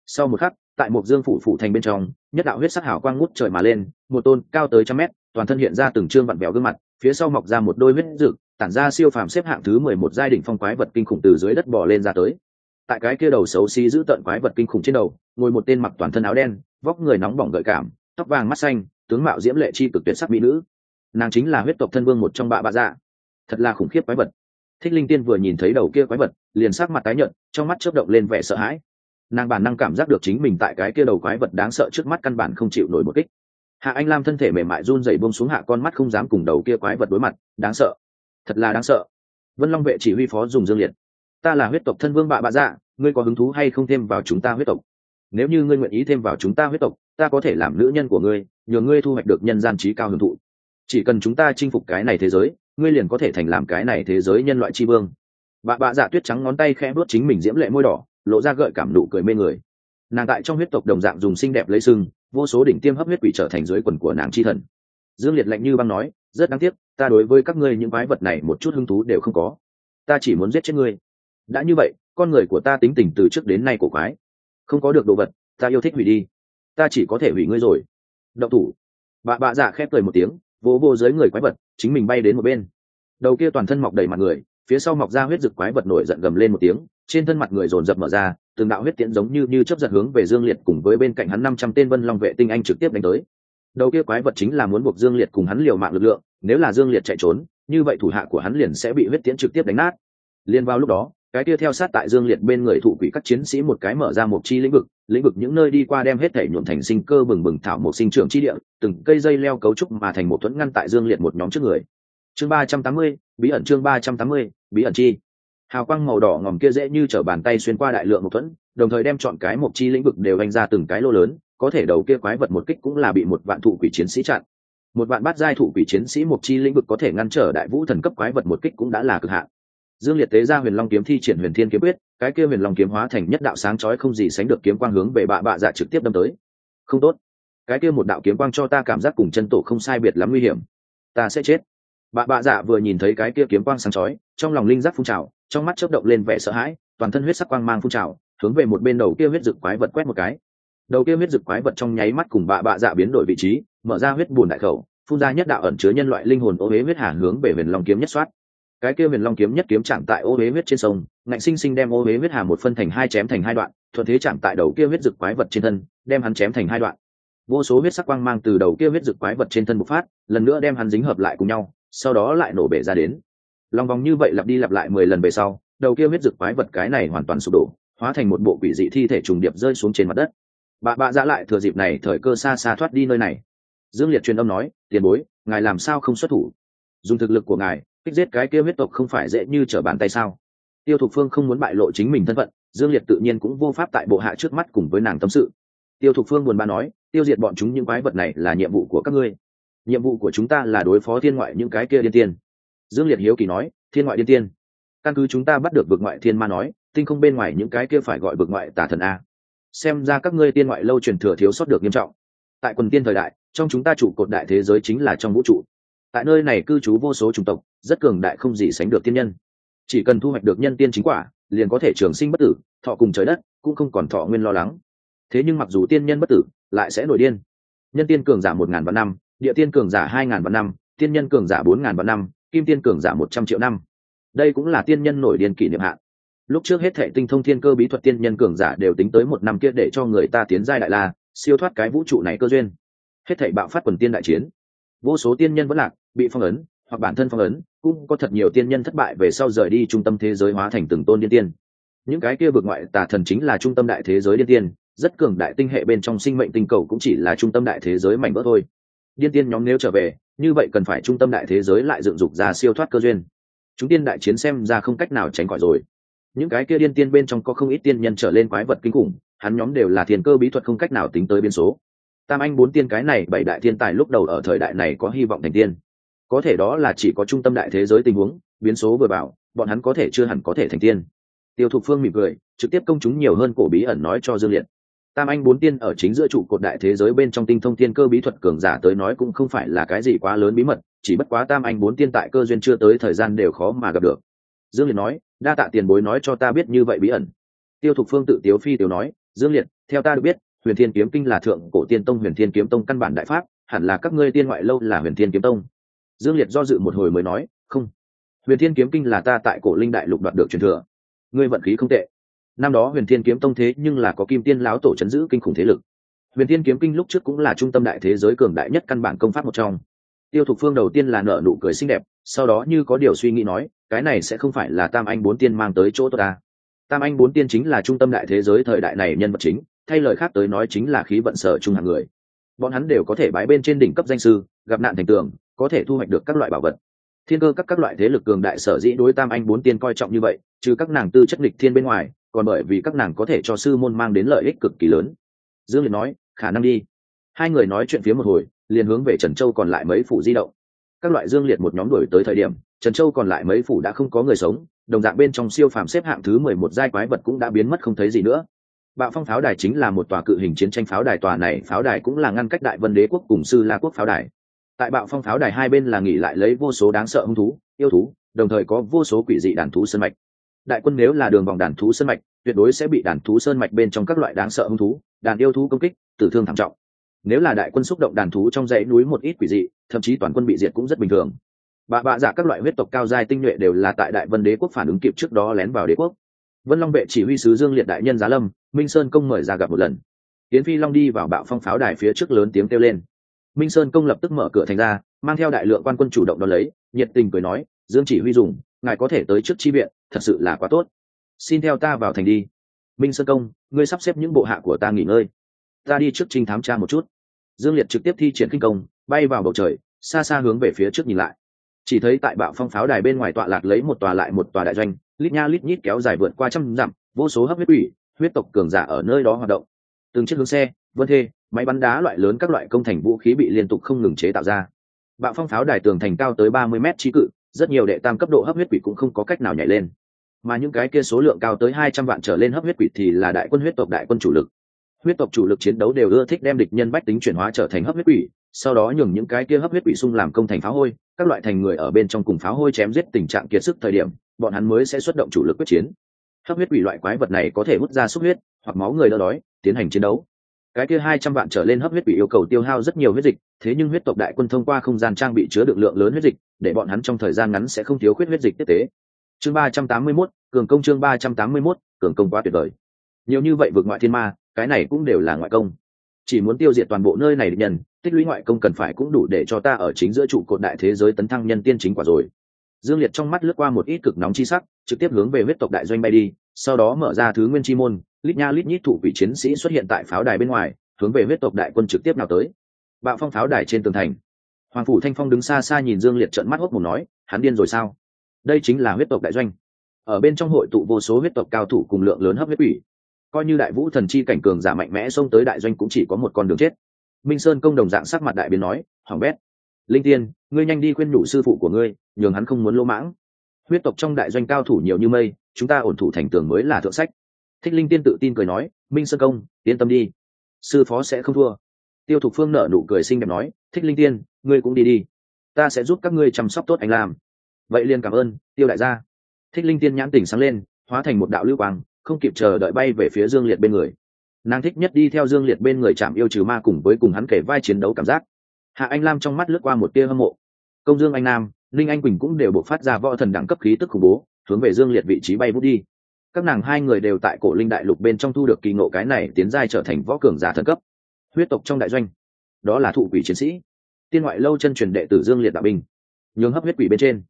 Sau một khắc tại một dương phủ phủ thành bên trong, nhất đạo huyết sắc hào quang ngút trời mà lên, một tôn cao tới trăm mét, toàn thân hiện ra từng trương vặn vẹo gương mặt, phía sau mọc ra một đôi huyết dực tản ra siêu phàm xếp hạng thứ mười một giai đỉnh phong quái vật kinh khủng từ dưới đất bò lên ra tới. Tại cái kia đầu xấu xí giữ tận quái vật kinh khủng trên đầu, ngồi một tên mặc toàn thân áo đen, vóc người nóng bỏng gợi cảm, tóc vàng mắt xanh, tướng mạo diễm lệ chi cực tuyệt sắc mỹ nữ. Nàng chính là huyết tộc thân vương một trong bạ bạ dạ. Thật là khủng khiếp quái vật. Thích linh tiên vừa nhìn thấy đầu kia quái vật, liền sắc mặt tái nhợt, trong mắt chớp động lên vẻ sợ hãi nàng bản năng cảm giác được chính mình tại cái kia đầu quái vật đáng sợ trước mắt căn bản không chịu nổi một kích. Hạ anh lam thân thể mềm mại run rẩy buông xuống hạ con mắt không dám cùng đầu kia quái vật đối mặt, đáng sợ. Thật là đáng sợ. Vân long vệ chỉ huy phó dùng dương liệt. Ta là huyết tộc thân vương bạ bạ dạ ngươi có hứng thú hay không thêm vào chúng ta huyết tộc? Nếu như ngươi nguyện ý thêm vào chúng ta huyết tộc, ta có thể làm nữ nhân của ngươi, nhờ ngươi thu hoạch được nhân gian trí cao hưởng thụ. Chỉ cần chúng ta chinh phục cái này thế giới, ngươi liền có thể thành làm cái này thế giới nhân loại tri vương. Bạ bạ dạ tuyết trắng ngón tay khẽ bước chính mình diễm lệ môi đỏ lộ ra gợi cảm nụ cười mê người. Nàng tại trong huyết tộc đồng dạng dùng xinh đẹp lấy sưng, vô số đỉnh tiêm hấp huyết quỷ trở thành dưới quần của nàng chi thần. Dương liệt lạnh như băng nói, rất đáng tiếc, ta đối với các ngươi những quái vật này một chút hứng thú đều không có. Ta chỉ muốn giết chết ngươi. Đã như vậy, con người của ta tính tình từ trước đến nay của quái. Không có được đồ vật, ta yêu thích hủy đi. Ta chỉ có thể hủy ngươi rồi. Đậu thủ. Bà bạ dạ khép cười một tiếng, vỗ vô dưới người quái vật, chính mình bay đến một bên. Đầu kia toàn thân mọc đầy mặt người, phía sau mọc ra huyết rực quái vật nổi giận gầm lên một tiếng trên thân mặt người dồn dập mở ra, từng đạo huyết tiễn giống như như chấp giật hướng về dương liệt cùng với bên cạnh hắn năm trăm tên vân long vệ tinh anh trực tiếp đánh tới. Đầu kia quái vật chính là muốn buộc dương liệt cùng hắn liều mạng lực lượng, nếu là dương liệt chạy trốn, như vậy thủ hạ của hắn liền sẽ bị huyết tiễn trực tiếp đánh nát. Liên vào lúc đó, cái kia theo sát tại dương liệt bên người thủ quỷ các chiến sĩ một cái mở ra một chi lĩnh vực lĩnh vực những nơi đi qua đem hết thể nhuộm thành sinh cơ bừng bừng thảo một sinh trưởng chi địa, từng cây dây leo cấu trúc mà thành một thuẫn ngăn tại dương liệt một nhóm trước người. Chương ba trăm tám mươi, bí ẩn chương ba trăm tám mươi, bí ẩn chi hào quang màu đỏ ngòm kia dễ như t r ở bàn tay xuyên qua đại lượng một thuẫn, đồng thời đem chọn cái mộc chi lĩnh vực đều đánh ra từng cái lô lớn, có thể đầu kia quái vật một kích cũng là bị một vạn thụ quỷ chiến sĩ chặn. Một vạn bát giai thụ quỷ chiến sĩ mộc chi lĩnh vực có thể ngăn trở đại vũ thần cấp quái vật một kích cũng đã là cực hạn. Dương liệt tế ra huyền long kiếm thi triển huyền thiên kiếm quyết, cái kia huyền long kiếm hóa thành nhất đạo sáng chói không gì sánh được kiếm quang hướng về bạ bạ dạ trực tiếp đâm tới. Không tốt. Cái kia một đạo kiếm quang cho ta cảm giác cùng chân tổ không sai biệt lắm nguy hiểm. Ta sẽ chết. Bạ bạ dạ vừa nhìn thấy cái kia kiếm quang sáng chói, trong lòng linh giác phun trào trong mắt chớp động lên vẻ sợ hãi, toàn thân huyết sắc quang mang phun trào, hướng về một bên đầu kia huyết dực quái vật quét một cái. Đầu kia huyết dực quái vật trong nháy mắt cùng bạ bạ dạ biến đổi vị trí, mở ra huyết bùn đại khẩu, phun ra nhất đạo ẩn chứa nhân loại linh hồn ô huế huyết hà hướng về huyền long kiếm nhất soát cái kia huyền long kiếm nhất kiếm chạm tại ô huế huyết trên sông, ngạnh sinh sinh đem ô huế huyết hà một phân thành hai chém thành hai đoạn, thuận thế chạm tại đầu kia huyết dực quái vật trên thân, đem hắn chém thành hai đoạn. Vô số huyết sắc quang mang từ đầu kia huyết dực quái vật trên thân bộc phát, lần nữa đem hắn dính hợp lại cùng nhau, sau đó lại nổ bể ra đến lòng vòng như vậy lặp đi lặp lại mười lần về sau, đầu kia huyết dực quái vật cái này hoàn toàn sụp đổ, hóa thành một bộ quỷ dị thi thể trùng điệp rơi xuống trên mặt đất. Bà bạ ra lại thừa dịp này thời cơ xa xa thoát đi nơi này. Dương liệt truyền âm nói, tiền bối, ngài làm sao không xuất thủ? Dùng thực lực của ngài, kích giết cái kia huyết tộc không phải dễ như trở bàn tay sao? Tiêu thục phương không muốn bại lộ chính mình thân phận, dương liệt tự nhiên cũng vô pháp tại bộ hạ trước mắt cùng với nàng tâm sự. Tiêu thục phương buồn bã nói, tiêu diệt bọn chúng những quái vật này là nhiệm vụ của các ngươi. Nhiệm vụ của chúng ta là đối phó thiên ngoại những cái kia điên tiên dương liệt hiếu kỳ nói, thiên ngoại điên tiên, căn cứ chúng ta bắt được vực ngoại thiên ma nói, tinh không bên ngoài những cái kia phải gọi vực ngoại tả thần a. Xem ra các ngươi tiên ngoại lâu truyền thừa thiếu sót được nghiêm trọng. Tại quần tiên thời đại, trong chúng ta trụ cột đại thế giới chính là trong vũ trụ. Tại nơi này cư trú vô số chủng tộc, rất cường đại không gì sánh được tiên nhân. Chỉ cần thu hoạch được nhân tiên chính quả, liền có thể trường sinh bất tử, thọ cùng trời đất, cũng không còn thọ nguyên lo lắng. Thế nhưng mặc dù tiên nhân bất tử, lại sẽ nổi điên. Nhân tiên cường giả một ngàn vạn năm, địa tiên cường giả hai ngàn vạn năm, tiên nhân cường giả bốn ngàn vạn năm kim tiên cường giả một trăm triệu năm. Đây cũng là tiên nhân nổi điên kỷ niệm hạn. Lúc trước hết thệ tinh thông thiên cơ bí thuật tiên nhân cường giả đều tính tới một năm kia để cho người ta tiến giai đại la, siêu thoát cái vũ trụ này cơ duyên. Hết thệ bạo phát quần tiên đại chiến. Vô số tiên nhân vẫn lạc, bị phong ấn, hoặc bản thân phong ấn, cũng có thật nhiều tiên nhân thất bại về sau rời đi trung tâm thế giới hóa thành từng tôn điên tiên. Những cái kia vượt ngoại tà thần chính là trung tâm đại thế giới điên tiên, rất cường đại tinh hệ bên trong sinh mệnh tinh cầu cũng chỉ là trung tâm đại thế giới mảnh vỡ thôi. Điên tiên nhóm nếu trở về như vậy cần phải trung tâm đại thế giới lại dựng dục ra siêu thoát cơ duyên. Chúng tiên đại chiến xem ra không cách nào tránh khỏi rồi. Những cái kia điên tiên bên trong có không ít tiên nhân trở lên quái vật kinh khủng, hắn nhóm đều là thiên cơ bí thuật không cách nào tính tới biên số. Tam anh bốn tiên cái này bảy đại thiên tài lúc đầu ở thời đại này có hy vọng thành tiên. Có thể đó là chỉ có trung tâm đại thế giới tình huống, biến số vừa bảo, bọn hắn có thể chưa hẳn có thể thành tiên. Tiêu thục phương mỉm cười, trực tiếp công chúng nhiều hơn cổ bí ẩn nói cho dương liệt tam anh bốn tiên ở chính giữa trụ cột đại thế giới bên trong tinh thông tiên cơ bí thuật cường giả tới nói cũng không phải là cái gì quá lớn bí mật, chỉ bất quá tam anh bốn tiên tại cơ duyên chưa tới thời gian đều khó mà gặp được. Dương liệt nói, đa tạ tiền bối nói cho ta biết như vậy bí ẩn. Tiêu thục phương tự tiếu phi Tiểu nói, dương liệt, theo ta được biết, huyền thiên kiếm kinh là thượng cổ tiên tông, huyền thiên kiếm tông căn bản đại pháp, hẳn là các ngươi tiên ngoại lâu là huyền thiên kiếm tông. Dương liệt do dự một hồi mới nói, không, huyền thiên kiếm kinh là ta tại cổ linh đại lục đoạt được truyền thừa. Ngươi vận khí không tệ năm đó huyền thiên kiếm tông thế nhưng là có kim tiên lão tổ c h ấ n giữ kinh khủng thế lực. Huyền thiên kiếm kinh lúc trước cũng là trung tâm đại thế giới cường đại nhất căn bản công pháp một trong. Tiêu thục phương đầu tiên là nợ nụ cười xinh đẹp, sau đó như có điều suy nghĩ nói, cái này sẽ không phải là tam anh bốn tiên mang tới chỗ tôi ta. Tam anh bốn tiên chính là trung tâm đại thế giới thời đại này nhân vật chính, thay lời khác tới nói chính là khí vận sở chung hạng người. Bọn hắn đều có thể bái bên trên đỉnh cấp danh sư, gặp nạn thành tường, có thể thu hoạch được các loại bảo vật. Thiên cơ các các loại thế lực cường đại sở dĩ đối tam anh bốn tiên coi trọng như vậy, trừ các nàng tư chất lịch thiên bên ngoài còn bởi vì các nàng có thể cho sư môn mang đến lợi ích cực kỳ lớn. Dương liệt nói, khả năng đi. Hai người nói chuyện phía một hồi, liền hướng về trần châu còn lại mấy phủ di động. Các loại dương liệt một nhóm đuổi tới thời điểm, trần châu còn lại mấy phủ đã không có người sống, đồng dạng bên trong siêu phàm xếp hạng thứ mười một giai quái vật cũng đã biến mất không thấy gì nữa. Bạo phong pháo đài chính là một tòa cự hình chiến tranh pháo đài, tòa này pháo đài cũng là ngăn cách đại vân đế quốc cùng sư la quốc pháo đài. Tại bạo phong pháo đài hai bên là nghỉ lại lấy vô số đáng sợ hung thú, yêu thú, đồng thời có vô số quỷ dị đàn thú sân mạch đại quân nếu là đường vòng đàn thú sơn mạch, tuyệt đối sẽ bị đàn thú sơn mạch bên trong các loại đáng sợ hung thú, đàn yêu thú công kích, tử thương thảm trọng. Nếu là đại quân xúc động đàn thú trong dãy núi một ít quỷ dị, thậm chí toàn quân bị diệt cũng rất bình thường. Bà bạ giả các loại huyết tộc cao giai tinh nhuệ đều là tại đại vân đế quốc phản ứng kịp trước đó lén vào đế quốc. Vân long vệ chỉ huy sứ dương liệt đại nhân giá lâm, minh sơn công mời ra gặp một lần. Tiến phi long đi vào bạo phong pháo đài phía trước lớn tiếng kêu lên. Minh sơn công lập tức mở cửa thành ra, mang theo đại lượng quan quân chủ động đón lấy, nhiệt tình cười nói, dương chỉ huy dùng ngài có thể tới trước chi viện, thật sự là quá tốt. Xin theo ta vào thành đi. Minh sơn công, ngươi sắp xếp những bộ hạ của ta nghỉ ngơi. Ta đi trước trinh thám tra một chút. Dương liệt trực tiếp thi triển kinh công, bay vào bầu trời, xa xa hướng về phía trước nhìn lại. Chỉ thấy tại bạo phong pháo đài bên ngoài tọa lạc lấy một tòa lại một tòa đại doanh, lít nha lít nhít kéo dài vượt qua trăm dặm, vô số hấp huyết ủy huyết tộc cường giả ở nơi đó hoạt động. Từng chiếc hướng xe, vân thê, máy bắn đá loại lớn các loại công thành vũ khí bị liên tục không ngừng chế tạo ra. Bạo phong pháo đài tường thành cao tới ba mươi mét trí cự rất nhiều đệ tam cấp độ hấp huyết quỷ cũng không có cách nào nhảy lên. Mà những cái kia số lượng cao tới hai trăm vạn trở lên hấp huyết quỷ thì là đại quân huyết tộc đại quân chủ lực. Huyết tộc chủ lực chiến đấu đều ưa thích đem địch nhân bách tính chuyển hóa trở thành hấp huyết quỷ, sau đó nhường những cái kia hấp huyết quỷ xung làm công thành pháo hôi, các loại thành người ở bên trong cùng pháo hôi chém giết tình trạng kiệt sức thời điểm, bọn hắn mới sẽ xuất động chủ lực quyết chiến. Hấp huyết quỷ loại quái vật này có thể hút ra xúc huyết, hoặc máu người đỡ đói, tiến hành chiến đấu cái kia hai trăm vạn trở lên hấp huyết bị yêu cầu tiêu hao rất nhiều huyết dịch, thế nhưng huyết tộc đại quân thông qua không gian trang bị chứa được lượng lớn huyết dịch, để bọn hắn trong thời gian ngắn sẽ không thiếu khuyết huyết dịch tiếp tế. Chương ba trăm tám mươi mốt, cường công chương ba trăm tám mươi mốt, cường công quá tuyệt vời. Nhiều như vậy vượt ngoại thiên ma, cái này cũng đều là ngoại công. Chỉ muốn tiêu diệt toàn bộ nơi này nhân, tích lũy ngoại công cần phải cũng đủ để cho ta ở chính giữa trụ cột đại thế giới tấn thăng nhân tiên chính quả rồi. Dương liệt trong mắt lướt qua một ít cực nóng chi sắc, trực tiếp hướng về huyết tộc đại doanh bay đi, sau đó mở ra thứ nguyên chi môn lít nha lít nhít thủ vị chiến sĩ xuất hiện tại pháo đài bên ngoài, hướng về huyết tộc đại quân trực tiếp nào tới. Bạo phong pháo đài trên tường thành. Hoàng phủ thanh phong đứng xa xa nhìn dương liệt trận mắt hốc một nói, hắn điên rồi sao? Đây chính là huyết tộc đại doanh. Ở bên trong hội tụ vô số huyết tộc cao thủ cùng lượng lớn hấp huyết ủy coi như đại vũ thần chi cảnh cường giả mạnh mẽ xông tới đại doanh cũng chỉ có một con đường chết. Minh sơn công đồng dạng sắc mặt đại biến nói hỏng bét, linh tiên, ngươi nhanh đi khuyên nhủ sư phụ của ngươi, nhường hắn không muốn lỗ mãng. Huyết tộc trong đại doanh cao thủ nhiều như mây, chúng ta ổn thủ thành tường mới là thượng sách thích linh tiên tự tin cười nói, minh sơn công, yên tâm đi. Sư phó sẽ không thua. Tiêu thục phương nở nụ cười xinh đẹp nói, thích linh tiên, ngươi cũng đi đi. Ta sẽ giúp các ngươi chăm sóc tốt anh làm vậy liền cảm ơn, tiêu đại gia. Thích linh tiên nhãn tỉnh sáng lên, hóa thành một đạo lưu quang, không kịp chờ đợi bay về phía dương liệt bên người. Nàng thích nhất đi theo dương liệt bên người chạm yêu trừ ma cùng với cùng hắn kể vai chiến đấu cảm giác. Hạ anh lam trong mắt lướt qua một tia hâm mộ. Công dương anh nam, linh anh quỳnh cũng đều buộc phát ra võ thần đẳng cấp khí tức khủng bố, hướng về dương liệt vị trí bay bút đi các nàng hai người đều tại cổ linh đại lục bên trong thu được kỳ ngộ cái này tiến giai trở thành võ cường giả thần cấp. Huyết tộc trong đại doanh, đó là thụ quỷ chiến sĩ, tiên ngoại lâu chân truyền đệ tử dương liệt đạo binh, nhường hấp huyết quỷ bên trên.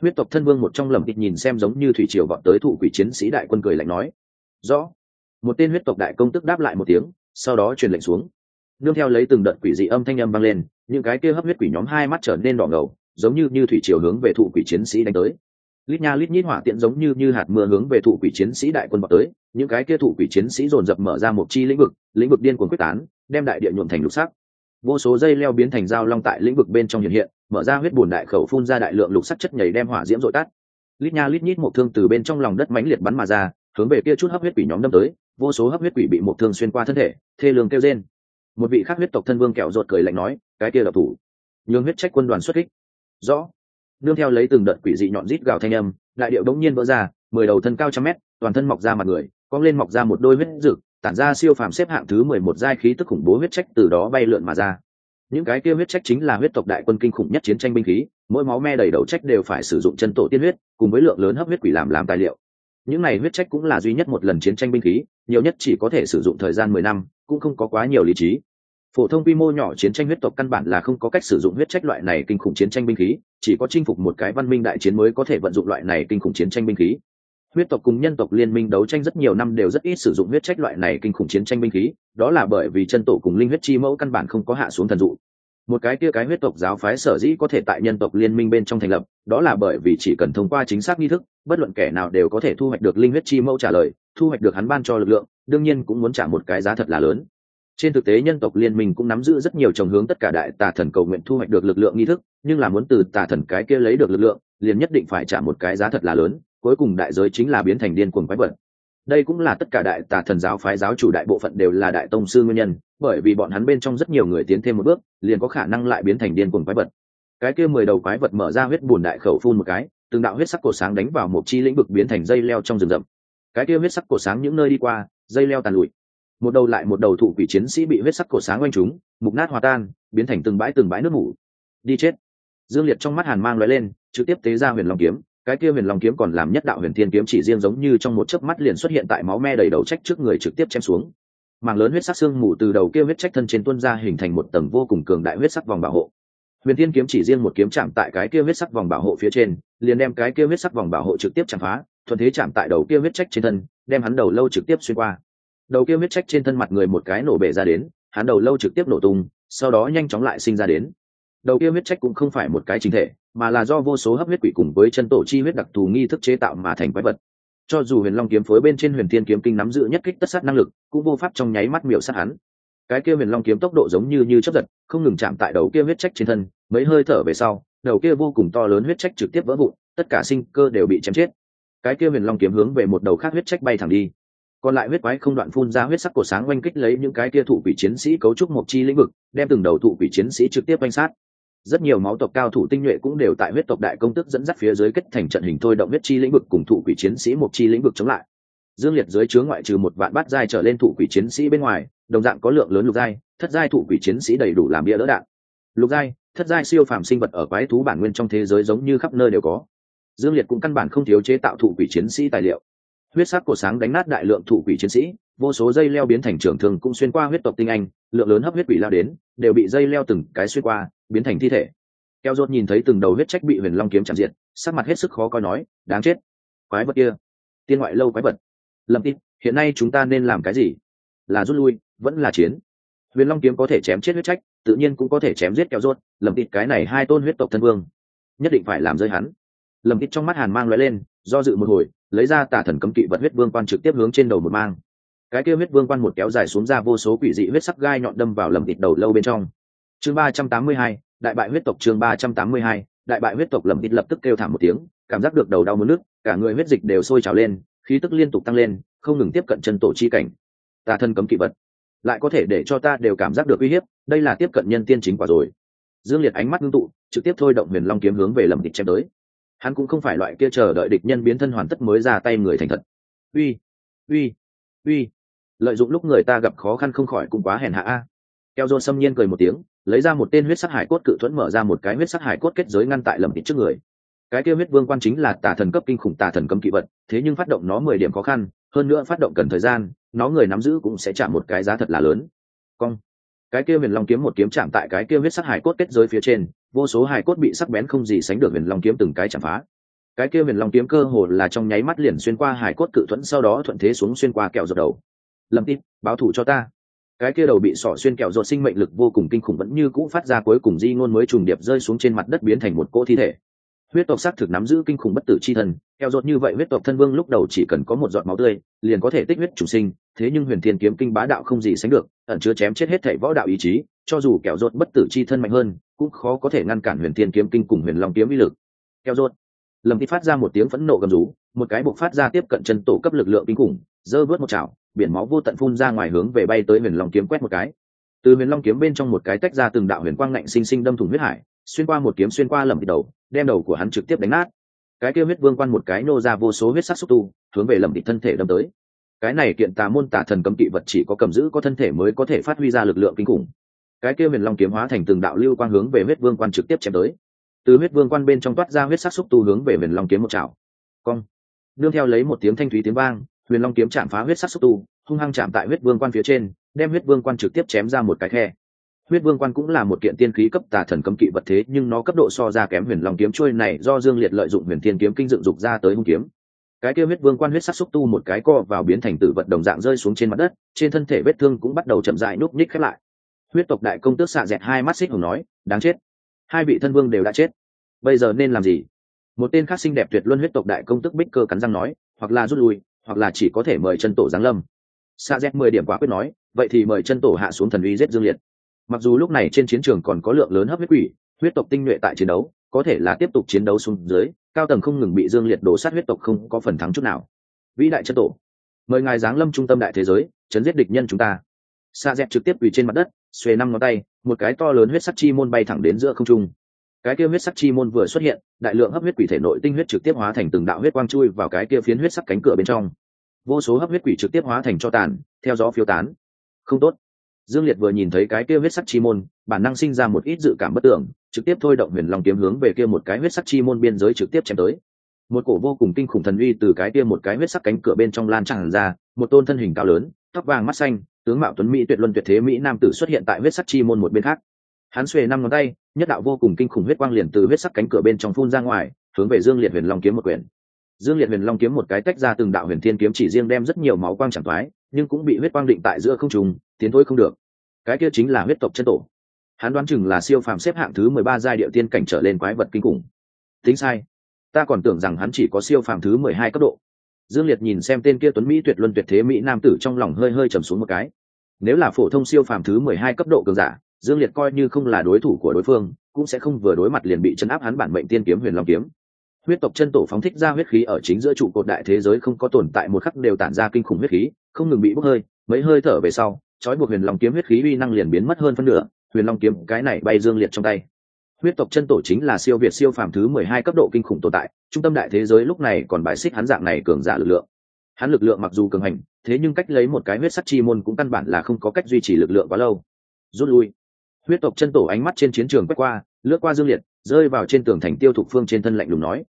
Huyết tộc thân vương một trong lầm kịch nhìn xem giống như thủy triều vọt tới thụ quỷ chiến sĩ đại quân cười lạnh nói, rõ. Một tên huyết tộc đại công tức đáp lại một tiếng, sau đó truyền lệnh xuống. Nương theo lấy từng đợt quỷ dị âm thanh âm vang lên, những cái kia hấp huyết quỷ nhóm hai mắt trở nên đỏ ngầu, giống như như thủy triều hướng về thụ quỷ chiến sĩ đánh tới lít nha lít nhít hỏa tiện giống như như hạt mưa hướng về thủ quỷ chiến sĩ đại quân vào tới, những cái kia thủ quỷ chiến sĩ dồn dập mở ra một chi lĩnh vực lĩnh vực điên cuồng quyết tán, đem đại địa nhuộm thành lục sắc. Vô số dây leo biến thành dao long tại lĩnh vực bên trong hiện hiện, mở ra huyết bùn đại khẩu phun ra đại lượng lục sắc chất nhảy đem hỏa diễm dội tắt. Lít nha lít nhít một thương từ bên trong lòng đất mãnh liệt bắn mà ra, hướng về kia chút hấp huyết quỷ nhóm đâm tới, vô số hấp huyết quỷ bị một thương xuyên qua thân thể, thê lương kêu trên một vị khác huyết tộc thân vương kẹo ruột cười lạnh nói, cái kia độc thủ. Nhường huyết trách quân đoàn xuất kích. Rõ nương theo lấy từng đợt quỷ dị nhọn rít gào thanh âm, đại điệu bỗng nhiên vỡ ra, mười đầu thân cao trăm mét, toàn thân mọc ra mặt người, cong lên mọc ra một đôi huyết rực tản ra siêu phàm xếp hạng thứ mười một giai khí tức khủng bố huyết trách từ đó bay lượn mà ra. Những cái kia huyết trách chính là huyết tộc đại quân kinh khủng nhất chiến tranh binh khí, mỗi máu me đầy đầu trách đều phải sử dụng chân tổ tiên huyết, cùng với lượng lớn hấp huyết quỷ làm làm tài liệu. Những này huyết trách cũng là duy nhất một lần chiến tranh binh khí, nhiều nhất chỉ có thể sử dụng thời gian mười năm, cũng không có quá nhiều lý trí phổ thông quy mô nhỏ chiến tranh huyết tộc căn bản là không có cách sử dụng huyết trách loại này kinh khủng chiến tranh binh khí, chỉ có chinh phục một cái văn minh đại chiến mới có thể vận dụng loại này kinh khủng chiến tranh binh khí. Huyết tộc cùng nhân tộc liên minh đấu tranh rất nhiều năm đều rất ít sử dụng huyết trách loại này kinh khủng chiến tranh binh khí, đó là bởi vì chân tổ cùng linh huyết chi mẫu căn bản không có hạ xuống thần dụ. Một cái kia cái huyết tộc giáo phái sở dĩ có thể tại nhân tộc liên minh bên trong thành lập, đó là bởi vì chỉ cần thông qua chính xác nghi thức, bất luận kẻ nào đều có thể thu hoạch được linh huyết chi mẫu trả lời, thu hoạch được hắn ban cho lực lượng, đương nhiên cũng muốn trả một cái giá thật là lớn trên thực tế nhân tộc liên minh cũng nắm giữ rất nhiều trồng hướng tất cả đại tà thần cầu nguyện thu hoạch được lực lượng nghi thức, nhưng là muốn từ tà thần cái kia lấy được lực lượng, liền nhất định phải trả một cái giá thật là lớn, cuối cùng đại giới chính là biến thành điên cuồng quái vật. Đây cũng là tất cả đại tà thần giáo phái giáo chủ đại bộ phận đều là đại tông sư nguyên nhân, bởi vì bọn hắn bên trong rất nhiều người tiến thêm một bước, liền có khả năng lại biến thành điên cuồng quái vật. Cái kia mười đầu quái vật mở ra huyết bùn đại khẩu phun một cái, từng đạo huyết sắc cổ sáng đánh vào một chi lĩnh vực biến thành dây leo trong rừng rậm. Cái kia huyết sắc cổ sáng những nơi đi qua, dây leo tàn lụi một đầu lại một đầu thụ quỷ chiến sĩ bị huyết sắc cổ sáng oanh chúng mục nát hòa tan, biến thành từng bãi từng bãi nước mủ. Đi chết. Dương liệt trong mắt hàn mang l lên, trực tiếp tế ra huyền long kiếm, cái kia huyền long kiếm còn làm nhất đạo huyền thiên kiếm chỉ riêng giống như trong một chớp mắt liền xuất hiện tại máu me đầy đầu trách trước người trực tiếp chém xuống. Mảng lớn huyết sắc xương mù từ đầu kia huyết trách thân trên tuân ra hình thành một tầng vô cùng cường đại huyết sắc vòng bảo hộ. Huyền thiên kiếm chỉ riêng một kiếm chạm tại cái kia huyết sắc vòng bảo hộ phía trên, liền đem cái kia huyết sắc vòng bảo hộ trực tiếp chạm phá, thuận thế chạm tại đầu kia huyết trách trên thân, đem hắn đầu lâu trực tiếp xuyên qua đầu kia huyết trách trên thân mặt người một cái nổ bể ra đến, hắn đầu lâu trực tiếp nổ tung, sau đó nhanh chóng lại sinh ra đến. Đầu kia huyết trách cũng không phải một cái chính thể, mà là do vô số hấp huyết quỷ cùng với chân tổ chi huyết đặc thù nghi thức chế tạo mà thành quái vật. Cho dù huyền long kiếm phối bên trên huyền thiên kiếm kinh nắm giữ nhất kích tất sát năng lực, cũng vô pháp trong nháy mắt miểu sát hắn. Cái kia huyền long kiếm tốc độ giống như như chấp giật, không ngừng chạm tại đầu kia huyết trách trên thân, mấy hơi thở về sau, đầu kia vô cùng to lớn huyết trách trực tiếp vỡ vụn, tất cả sinh cơ đều bị chém chết. Cái kia huyền long kiếm hướng về một đầu khác huyết trách bay thẳng đi còn lại huyết quái không đoạn phun ra huyết sắc cổ sáng oanh kích lấy những cái kia thụ quỷ chiến sĩ cấu trúc một chi lĩnh vực, đem từng đầu thụ quỷ chiến sĩ trực tiếp oanh sát. Rất nhiều máu tộc cao thủ tinh nhuệ cũng đều tại huyết tộc đại công tức dẫn dắt phía dưới kết thành trận hình thôi động huyết chi lĩnh vực cùng thụ quỷ chiến sĩ một chi lĩnh vực chống lại. Dương liệt dưới chứa ngoại trừ một vạn bát giai trở lên thụ quỷ chiến sĩ bên ngoài, đồng dạng có lượng lớn lục giai, thất giai thụ quỷ chiến sĩ đầy đủ làm bia đỡ đạn. Lục giai, thất giai siêu phàm sinh vật ở quái thú bản nguyên trong thế giới giống như khắp nơi đều có. Dương liệt cũng căn bản không thiếu chế tạo thụ quỷ chiến sĩ tài liệu huyết sắc cổ sáng đánh nát đại lượng thụ quỷ chiến sĩ, vô số dây leo biến thành trường thường cũng xuyên qua huyết tộc tinh anh, lượng lớn hấp huyết quỷ lao đến, đều bị dây leo từng cái xuyên qua, biến thành thi thể. Keo rốt nhìn thấy từng đầu huyết trách bị huyền long kiếm chạm diệt sắc mặt hết sức khó coi nói, đáng chết, quái vật kia, tiên ngoại lâu quái vật. Lâm tin hiện nay chúng ta nên làm cái gì? Là rút lui, vẫn là chiến? Huyền long kiếm có thể chém chết huyết trách, tự nhiên cũng có thể chém giết keo rốt lầm tin cái này hai tôn huyết tộc thân vương, nhất định phải làm rơi hắn. Lầm tin trong mắt hàn mang lóe lên do dự một hồi, lấy ra tà thần cấm kỵ vật huyết vương quan trực tiếp hướng trên đầu một mang. Cái kia huyết vương quan một kéo dài xuống ra vô số quỷ dị huyết sắc gai nhọn đâm vào lầm thịt đầu lâu bên trong. Chương ba trăm tám mươi hai, đại bại huyết tộc chương ba trăm tám mươi hai, đại bại huyết tộc lầm thịt lập tức kêu thảm một tiếng, cảm giác được đầu đau mất nước, cả người huyết dịch đều sôi trào lên, khí tức liên tục tăng lên, không ngừng tiếp cận chân tổ chi cảnh. Tà thần cấm kỵ vật, lại có thể để cho ta đều cảm giác được uy hiếp, đây là tiếp cận nhân tiên chính quả rồi. Dương liệt ánh mắt ngưng tụ, trực tiếp thôi động huyền long kiếm hướng về lầm thịt chém tới hắn cũng không phải loại kia chờ đợi địch nhân biến thân hoàn tất mới ra tay người thành thật. Uy uy uy. Lợi dụng lúc người ta gặp khó khăn không khỏi cũng quá hèn hạ a. Keo dôn xâm nhiên cười một tiếng, lấy ra một tên huyết sắc hải cốt cự thuẫn mở ra một cái huyết sắc hải cốt kết giới ngăn tại lầm thịt trước người. Cái kia huyết vương quan chính là tà thần cấp kinh khủng tà thần cấm kỵ vật, thế nhưng phát động nó mười điểm khó khăn, hơn nữa phát động cần thời gian, nó người nắm giữ cũng sẽ trả một cái giá thật là lớn. Cong. Cái kia huyền long kiếm một kiếm chạm tại cái kia huyết sắc hải cốt kết giới phía trên vô số hải cốt bị sắc bén không gì sánh được huyền long kiếm từng cái chạm phá. Cái kia huyền long kiếm cơ hồ là trong nháy mắt liền xuyên qua hải cốt cự thuẫn, sau đó thuận thế xuống xuyên qua kẹo dột đầu. Lầm tin, báo thủ cho ta. Cái kia đầu bị sỏ xuyên kẹo dột sinh mệnh lực vô cùng kinh khủng vẫn như cũ phát ra cuối cùng di ngôn mới trùng điệp rơi xuống trên mặt đất biến thành một cỗ thi thể huyết tộc xác thực nắm giữ kinh khủng bất tử chi thần theo dột như vậy huyết tộc thân vương lúc đầu chỉ cần có một giọt máu tươi, liền có thể tích huyết chủ sinh, thế nhưng huyền thiên kiếm kinh bá đạo không gì sánh được, ẩn chứa chém chết hết thảy võ đạo ý chí, cho dù kẹo dột bất tử chi thân mạnh hơn, cũng khó có thể ngăn cản huyền thiên kiếm kinh cùng huyền long kiếm uy lực. Kẹo dột lầm thì phát ra một tiếng phẫn nộ gầm rú, một cái buộc phát ra tiếp cận chân tổ cấp lực lượng kinh khủng dơ vớt một chảo, biển máu vô tận phun ra ngoài hướng về bay tới huyền long kiếm quét một cái. Từ huyền long kiếm bên trong một cái tách ra từng đạo huyền quang ngạnh sinh sinh đâm thủng huyết hải, xuyên qua một kiếm xuyên qua lầm đầu đem đầu của hắn trực tiếp đánh nát. Cái kia huyết vương quan một cái nô ra vô số huyết sắc xúc tu, hướng về lầm địch thân thể đâm tới. Cái này kiện tà môn tà thần cấm kỵ vật chỉ có cầm giữ có thân thể mới có thể phát huy ra lực lượng kinh khủng. Cái kia huyền long kiếm hóa thành từng đạo lưu quang hướng về huyết vương quan trực tiếp chém tới. Từ huyết vương quan bên trong toát ra huyết sắc xúc tu hướng về huyền long kiếm một chảo. Cong. Nương theo lấy một tiếng thanh thúy tiếng vang, huyền long kiếm chạm phá huyết sắc xúc tu, hung hăng chạm tại huyết vương quan phía trên, đem huyết vương quan trực tiếp chém ra một cái khe huyết vương quan cũng là một kiện tiên khí cấp tà thần cấm kỵ vật thế, nhưng nó cấp độ so ra kém huyền long kiếm trôi này do dương liệt lợi dụng huyền thiên kiếm kinh dựng dục ra tới hung kiếm. Cái kia huyết vương quan huyết sắc xúc tu một cái co vào biến thành tử vận đồng dạng rơi xuống trên mặt đất, trên thân thể vết thương cũng bắt đầu chậm dại núp nhích khép lại. Huyết tộc đại công tước xạ dẹt hai mắt xích hùng nói, đáng chết. Hai vị thân vương đều đã chết. Bây giờ nên làm gì? Một tên khác xinh đẹp tuyệt luân huyết tộc đại công tức bích cơ cắn răng nói, hoặc là rút lui, hoặc là chỉ có thể mời chân tổ giáng lâm. Sa dẹt mười điểm quả quyết nói, vậy thì mời chân tổ hạ xuống thần uy giết dương liệt mặc dù lúc này trên chiến trường còn có lượng lớn hấp huyết quỷ, huyết tộc tinh nhuệ tại chiến đấu, có thể là tiếp tục chiến đấu xuống dưới, cao tầng không ngừng bị dương liệt đổ sát huyết tộc không có phần thắng chút nào. Vĩ đại chân tổ, mời ngài giáng lâm trung tâm đại thế giới, chấn giết địch nhân chúng ta. Sa dẹp trực tiếp quỳ trên mặt đất, xuề năm ngón tay, một cái to lớn huyết sắc chi môn bay thẳng đến giữa không trung. Cái kia huyết sắc chi môn vừa xuất hiện, đại lượng hấp huyết quỷ thể nội tinh huyết trực tiếp hóa thành từng đạo huyết quang chui vào cái kia phiến huyết sắc cánh cửa bên trong. Vô số hấp huyết quỷ trực tiếp hóa thành cho tàn, theo gió phiêu tán. Không tốt dương liệt vừa nhìn thấy cái kia huyết sắc chi môn, bản năng sinh ra một ít dự cảm bất tưởng, trực tiếp thôi động huyền long kiếm hướng về kia một cái huyết sắc chi môn biên giới trực tiếp chém tới. Một cổ vô cùng kinh khủng thần uy từ cái kia một cái huyết sắc cánh cửa bên trong lan tràn ra, một tôn thân hình cao lớn, tóc vàng mắt xanh, tướng mạo tuấn mỹ tuyệt luân tuyệt thế mỹ nam tử xuất hiện tại huyết sắc chi môn một bên khác. Hắn xuề năm ngón tay, nhất đạo vô cùng kinh khủng huyết quang liền từ huyết sắc cánh cửa bên trong phun ra ngoài, hướng về dương liệt huyền long kiếm một quyển dương liệt huyền long kiếm một cái tách ra từng đạo huyền thiên kiếm chỉ riêng đem rất nhiều máu quang chẳng thoái nhưng cũng bị huyết quang định tại giữa không trùng tiến thôi không được cái kia chính là huyết tộc chân tổ. Hắn đoán chừng là siêu phàm xếp hạng thứ mười ba giai điệu tiên cảnh trở lên quái vật kinh khủng. Tính sai. Ta còn tưởng rằng hắn chỉ có siêu phàm thứ mười hai cấp độ. Dương liệt nhìn xem tên kia tuấn mỹ tuyệt luân tuyệt thế mỹ nam tử trong lòng hơi hơi trầm xuống một cái. Nếu là phổ thông siêu phàm thứ mười hai cấp độ cường giả, dương liệt coi như không là đối thủ của đối phương, cũng sẽ không vừa đối mặt liền bị chấn áp hắn bản mệnh tiên kiếm huyền long kiếm. Huyết tộc chân tổ phóng thích ra huyết khí ở chính giữa trụ cột đại thế giới không có tồn tại, một khắc đều tản ra kinh khủng huyết khí, không ngừng bị bốc hơi, mấy hơi thở về sau trói buộc huyền long kiếm huyết khí uy năng liền biến mất hơn phân nửa, huyền long kiếm cái này bay dương liệt trong tay. Huyết tộc chân tổ chính là siêu việt siêu phàm thứ mười hai cấp độ kinh khủng tồn tại, trung tâm đại thế giới lúc này còn bài xích hắn dạng này cường giả lực lượng. Hắn lực lượng mặc dù cường hành, thế nhưng cách lấy một cái huyết sắc chi môn cũng căn bản là không có cách duy trì lực lượng quá lâu. Rút lui. Huyết tộc chân tổ ánh mắt trên chiến trường quét qua, lướt qua dương liệt, rơi vào trên tường thành tiêu thục phương trên thân lạnh lùng nói.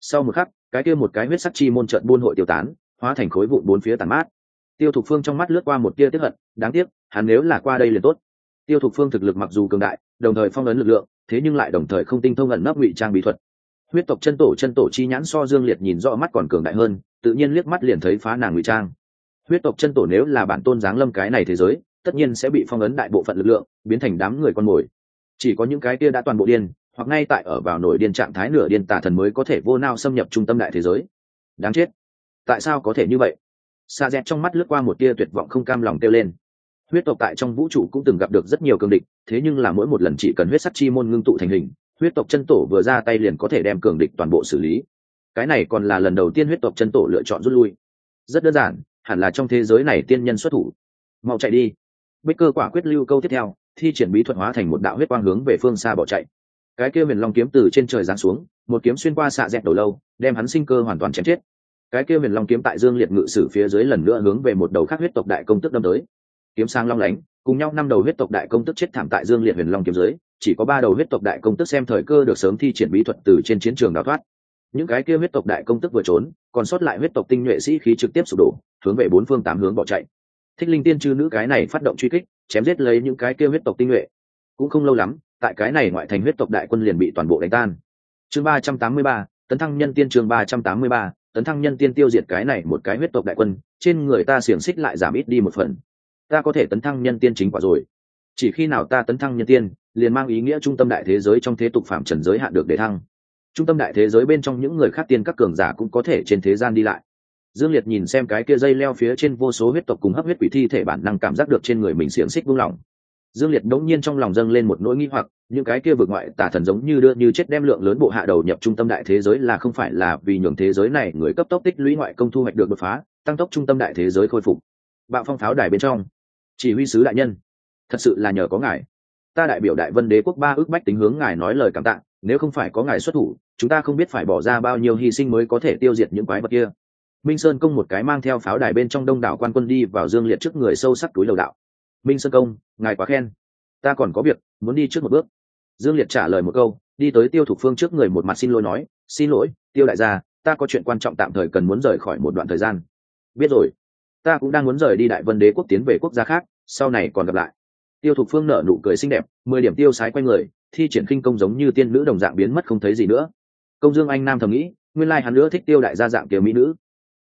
Sau một khắc, cái kia một cái huyết sắc chi môn trợn buôn hội tiêu tán, hóa thành khối vụn bốn phía tàn mát tiêu thục phương trong mắt lướt qua một tia tiếp hận, đáng tiếc, hắn nếu là qua đây liền tốt. Tiêu thục phương thực lực mặc dù cường đại, đồng thời phong ấn lực lượng, thế nhưng lại đồng thời không tinh thông ẩn nấp ngụy trang bí thuật. Huyết tộc chân tổ chân tổ chi nhãn so dương liệt nhìn rõ mắt còn cường đại hơn, tự nhiên liếc mắt liền thấy phá nàng ngụy trang. Huyết tộc chân tổ nếu là bản tôn giáng lâm cái này thế giới, tất nhiên sẽ bị phong ấn đại bộ phận lực lượng, biến thành đám người con mồi. Chỉ có những cái kia đã toàn bộ điên, hoặc ngay tại ở vào nổi điên trạng thái nửa điên tà thần mới có thể vô nao xâm nhập trung tâm đại thế giới. Đáng chết. Tại sao có thể như vậy? Xa dẹt trong mắt lướt qua một tia tuyệt vọng không cam lòng kêu lên. Huyết tộc tại trong vũ trụ cũng từng gặp được rất nhiều cường địch, thế nhưng là mỗi một lần chỉ cần huyết sắc chi môn ngưng tụ thành hình, huyết tộc chân tổ vừa ra tay liền có thể đem cường địch toàn bộ xử lý. Cái này còn là lần đầu tiên huyết tộc chân tổ lựa chọn rút lui. Rất đơn giản, hẳn là trong thế giới này tiên nhân xuất thủ. Mau chạy đi. Bích cơ quả quyết lưu câu tiếp theo, thi triển bí thuật hóa thành một đạo huyết quang hướng về phương xa bỏ chạy. Cái kia huyền long kiếm từ trên trời giáng xuống, một kiếm xuyên qua xạ dẹt đầu lâu, đem hắn sinh cơ hoàn toàn chém chết cái kia huyền long kiếm tại dương liệt ngự sử phía dưới lần nữa hướng về một đầu khác huyết tộc đại công tức đâm tới. Kiếm sang long lánh, cùng nhau năm đầu huyết tộc đại công tức chết thảm tại dương liệt huyền long kiếm dưới, chỉ có ba đầu huyết tộc đại công tức xem thời cơ được sớm thi triển bí thuật từ trên chiến trường đào thoát. Những cái kia huyết tộc đại công tức vừa trốn, còn sót lại huyết tộc tinh nhuệ sĩ khí trực tiếp sụp đổ, hướng về bốn phương tám hướng bỏ chạy. Thích linh tiên chư nữ cái này phát động truy kích, chém giết lấy những cái kia huyết tộc tinh nhuệ. Cũng không lâu lắm, tại cái này ngoại thành huyết tộc đại quân liền bị toàn bộ đánh tan. Chương ba trăm tám mươi ba, tấn thăng nhân tiên chương ba trăm tám mươi ba tấn thăng nhân tiên tiêu diệt cái này một cái huyết tộc đại quân, trên người ta xiềng xích lại giảm ít đi một phần. Ta có thể tấn thăng nhân tiên chính quả rồi. Chỉ khi nào ta tấn thăng nhân tiên, liền mang ý nghĩa trung tâm đại thế giới trong thế tục phạm trần giới hạn được để thăng. Trung tâm đại thế giới bên trong những người khác tiên các cường giả cũng có thể trên thế gian đi lại. Dương liệt nhìn xem cái kia dây leo phía trên vô số huyết tộc cùng hấp huyết quỷ thi thể bản năng cảm giác được trên người mình xiềng xích buông lỏng dương liệt đống nhiên trong lòng dâng lên một nỗi nghi hoặc, những cái kia vượt ngoại tả thần giống như đưa như chết đem lượng lớn bộ hạ đầu nhập trung tâm đại thế giới là không phải là vì nhường thế giới này người cấp tốc tích lũy ngoại công thu hoạch được đột phá, tăng tốc trung tâm đại thế giới khôi phục. Bạo phong pháo đài bên trong, chỉ huy sứ đại nhân, thật sự là nhờ có ngài. Ta đại biểu đại vân đế quốc ba ước bách tính hướng ngài nói lời cảm tạ, nếu không phải có ngài xuất thủ, chúng ta không biết phải bỏ ra bao nhiêu hy sinh mới có thể tiêu diệt những quái vật kia. Minh sơn công một cái mang theo pháo đài bên trong đông đảo quan quân đi vào dương liệt trước người sâu sắc túi lầu đạo minh sơn công, ngài quá khen. Ta còn có việc, muốn đi trước một bước. Dương liệt trả lời một câu, đi tới tiêu thục phương trước người một mặt xin lỗi nói, xin lỗi, tiêu đại gia, ta có chuyện quan trọng tạm thời cần muốn rời khỏi một đoạn thời gian. Biết rồi. Ta cũng đang muốn rời đi đại vân đế quốc tiến về quốc gia khác, sau này còn gặp lại. Tiêu thục phương nở nụ cười xinh đẹp, mười điểm tiêu sái q u a n người, thi triển khinh công giống như tiên nữ đồng dạng biến mất không thấy gì nữa. Công dương anh nam thầm nghĩ, nguyên lai hắn nữa thích tiêu đại gia dạng kiểu mỹ nữ.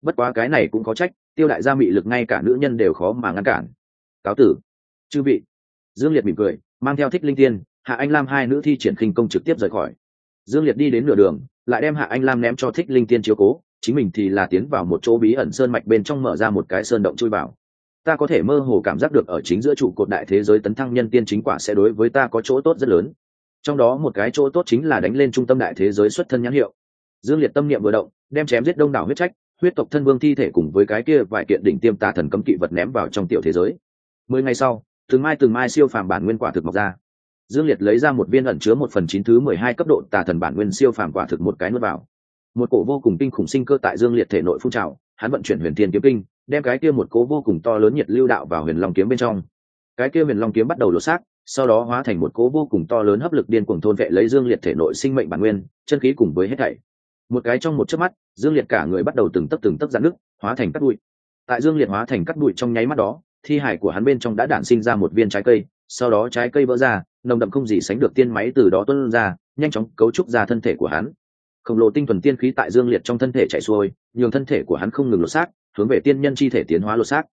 Bất quá cái này cũng có trách, tiêu đại gia mị lực ngay cả nữ nhân đều khó mà ngăn cản. Cáo tử chư vị. Dương liệt mỉm cười, mang theo thích linh tiên, hạ anh lam hai nữ thi triển khinh công trực tiếp rời khỏi. Dương liệt đi đến nửa đường, lại đem hạ anh lam ném cho thích linh tiên chiếu cố, chính mình thì là tiến vào một chỗ bí ẩn sơn mạch bên trong mở ra một cái sơn động chui vào. Ta có thể mơ hồ cảm giác được ở chính giữa trụ cột đại thế giới tấn thăng nhân tiên chính quả sẽ đối với ta có chỗ tốt rất lớn. Trong đó một cái chỗ tốt chính là đánh lên trung tâm đại thế giới xuất thân nhãn hiệu. Dương liệt tâm niệm vừa động, đem chém giết đông đảo huyết trách, huyết tộc thân vương thi thể cùng với cái kia vài kiện đỉnh tiêm tà thần cấm kỵ vật ném vào trong tiểu thế giới. Mười ngày sau từng mai từng mai siêu phàm bản nguyên quả thực mọc ra. Dương liệt lấy ra một viên ẩn chứa một phần chín thứ mười hai cấp độ tà thần bản nguyên siêu phàm quả thực một cái nuốt vào. Một cổ vô cùng kinh khủng sinh cơ tại dương liệt thể nội phun trào, hắn vận chuyển huyền thiên kiếm kinh, đem cái kia một cố vô cùng to lớn nhiệt lưu đạo vào huyền long kiếm bên trong. Cái kia huyền long kiếm bắt đầu lột xác, sau đó hóa thành một cố vô cùng to lớn hấp lực điên cuồng thôn vệ lấy dương liệt thể nội sinh mệnh bản nguyên, chân khí cùng với hết thảy. Một cái trong một chớp mắt, dương liệt cả người bắt đầu từng tấc từng tấc giãn nước hóa thành cắt bụi. Tại dương liệt hóa thành cắt bụi trong nháy mắt đó thi hải của hắn bên trong đã đản sinh ra một viên trái cây, sau đó trái cây vỡ ra, nồng đậm không gì sánh được tiên máy từ đó tuân ra, nhanh chóng cấu trúc ra thân thể của hắn. Khổng lồ tinh thuần tiên khí tại dương liệt trong thân thể chạy xuôi, nhường thân thể của hắn không ngừng lột xác, hướng về tiên nhân chi thể tiến hóa lột xác.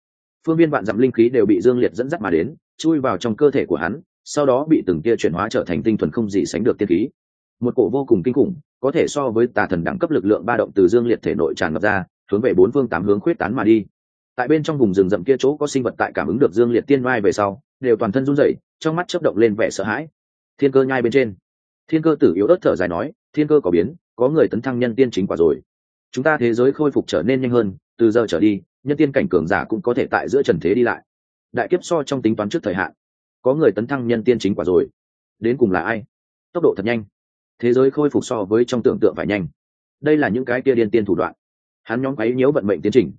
Phương viên vạn dặm linh khí đều bị dương liệt dẫn dắt mà đến, chui vào trong cơ thể của hắn, sau đó bị từng kia chuyển hóa trở thành tinh thuần không gì sánh được tiên khí. Một cổ vô cùng kinh khủng, có thể so với tà thần đẳng cấp lực lượng ba động từ dương liệt thể nội tràn ngập ra, hướng về bốn phương tám hướng khuyết tán mà đi tại bên trong vùng rừng rậm kia chỗ có sinh vật tại cảm ứng được dương liệt tiên vai về sau, đều toàn thân run rẩy, trong mắt chớp động lên vẻ sợ hãi. Thiên cơ nhai bên trên. Thiên cơ tử yếu ớt thở dài nói, thiên cơ có biến, có người tấn thăng nhân tiên chính quả rồi. Chúng ta thế giới khôi phục trở nên nhanh hơn, từ giờ trở đi, nhân tiên cảnh cường giả cũng có thể tại giữa trần thế đi lại. Đại kiếp so trong tính toán trước thời hạn, có người tấn thăng nhân tiên chính quả rồi. Đến cùng là ai? Tốc độ thật nhanh. Thế giới khôi phục so với trong tưởng tượng phải nhanh. Đây là những cái kia điên tiên thủ đoạn. Hắn nhóm ấy nhiễu vận mệnh tiến trình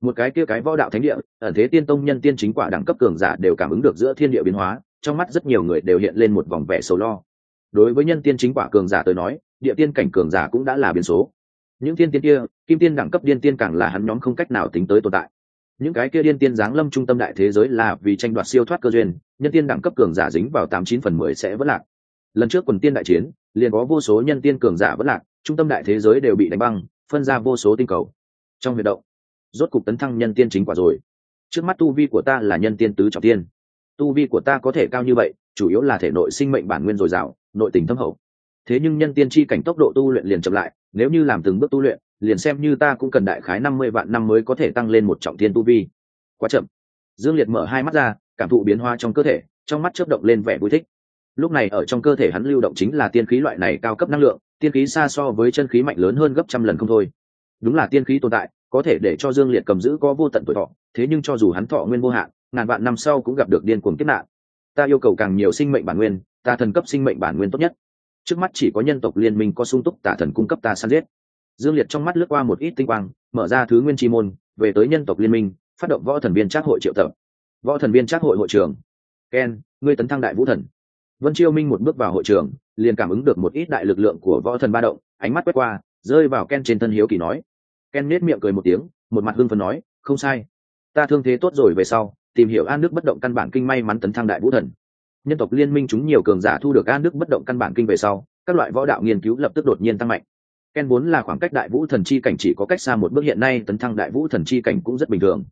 một cái kia cái võ đạo thánh địa, ẩn thế tiên tông nhân tiên chính quả đẳng cấp cường giả đều cảm ứng được giữa thiên địa biến hóa, trong mắt rất nhiều người đều hiện lên một vòng vẻ sầu lo. Đối với nhân tiên chính quả cường giả tới nói, địa tiên cảnh cường giả cũng đã là biến số. Những tiên tiên kia, kim tiên đẳng cấp điên tiên càng là hắn nhóm không cách nào tính tới tồn tại. Những cái kia điên tiên giáng lâm trung tâm đại thế giới là vì tranh đoạt siêu thoát cơ duyên, nhân tiên đẳng cấp cường giả dính vào tám chín phần mười sẽ vất lạc. Lần trước quần tiên đại chiến, liền có vô số nhân tiên cường giả vất lạc, trung tâm đại thế giới đều bị đánh băng, phân ra vô số tinh cầu. Trong huyệt động rốt cục tấn thăng nhân tiên chính quả rồi. Trước mắt tu vi của ta là nhân tiên tứ trọng tiên. Tu vi của ta có thể cao như vậy, chủ yếu là thể nội sinh mệnh bản nguyên dồi dào, nội tình thâm hậu. Thế nhưng nhân tiên tri cảnh tốc độ tu luyện liền chậm lại, nếu như làm từng bước tu luyện, liền xem như ta cũng cần đại khái năm mươi vạn năm mới có thể tăng lên một trọng tiên tu vi. Quá chậm. Dương liệt mở hai mắt ra, cảm thụ biến hoa trong cơ thể, trong mắt chớp động lên vẻ vui thích. Lúc này ở trong cơ thể hắn lưu động chính là tiên khí loại này cao cấp năng lượng, tiên khí xa so với chân khí mạnh lớn hơn gấp trăm lần không thôi. Đúng là tiên khí tồn tại có thể để cho dương liệt cầm giữ có vô tận tuổi thọ, thế nhưng cho dù hắn thọ nguyên vô hạn, ngàn vạn năm sau cũng gặp được điên cuồng kiếp nạn. Ta yêu cầu càng nhiều sinh mệnh bản nguyên, ta thần cấp sinh mệnh bản nguyên tốt nhất. Trước mắt chỉ có nhân tộc liên minh có sung túc tả thần cung cấp ta săn giết. Dương liệt trong mắt lướt qua một ít tinh quang, mở ra thứ nguyên chi môn, về tới nhân tộc liên minh, phát động võ thần viên trác hội triệu tập. Võ thần viên trác hội hội trường ken, ngươi tấn thăng đại vũ thần. Vân chiêu minh một bước vào hội trường liền cảm ứng được một ít đại lực lượng của võ thần ba động, ánh mắt quét qua, rơi vào ken trên thân hiếu kỳ nói ken nết miệng cười một tiếng, một mặt hưng phấn nói, không sai. Ta thương thế tốt rồi về sau, tìm hiểu an đức bất động căn bản kinh may mắn tấn thăng đại vũ thần. Nhân tộc liên minh chúng nhiều cường giả thu được an đức bất động căn bản kinh về sau, các loại võ đạo nghiên cứu lập tức đột nhiên tăng mạnh. Ken vốn là khoảng cách đại vũ thần chi cảnh chỉ có cách xa một bước, hiện nay tấn thăng đại vũ thần chi cảnh cũng rất bình thường.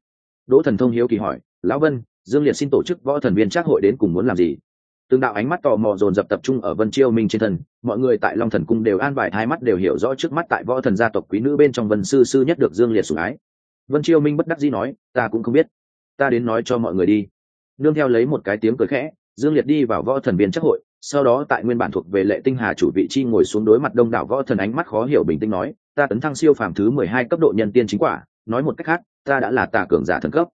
Đỗ thần thông hiếu kỳ hỏi, lão vân, dương liệt xin tổ chức võ thần viên trác hội đến cùng muốn làm gì? Từng đạo ánh mắt tò mò dồn dập tập trung ở vân chiêu minh trên thần. mọi người tại long thần cung đều an bài, hai mắt đều hiểu rõ trước mắt tại võ thần gia tộc quý nữ bên trong vân sư sư nhất được dương liệt sủng ái. Vân chiêu minh bất đắc dĩ nói, ta cũng không biết. Ta đến nói cho mọi người đi. Nương theo lấy một cái tiếng cười khẽ, dương liệt đi vào võ thần viên chắc hội, sau đó tại nguyên bản thuộc về lệ tinh hà chủ vị chi ngồi xuống đối mặt đông đảo võ thần ánh mắt khó hiểu bình tĩnh nói, ta tấn thăng siêu phàm thứ mười hai cấp độ nhân tiên chính quả, nói một cách khác, ta đã là tà cường giả thần cấp.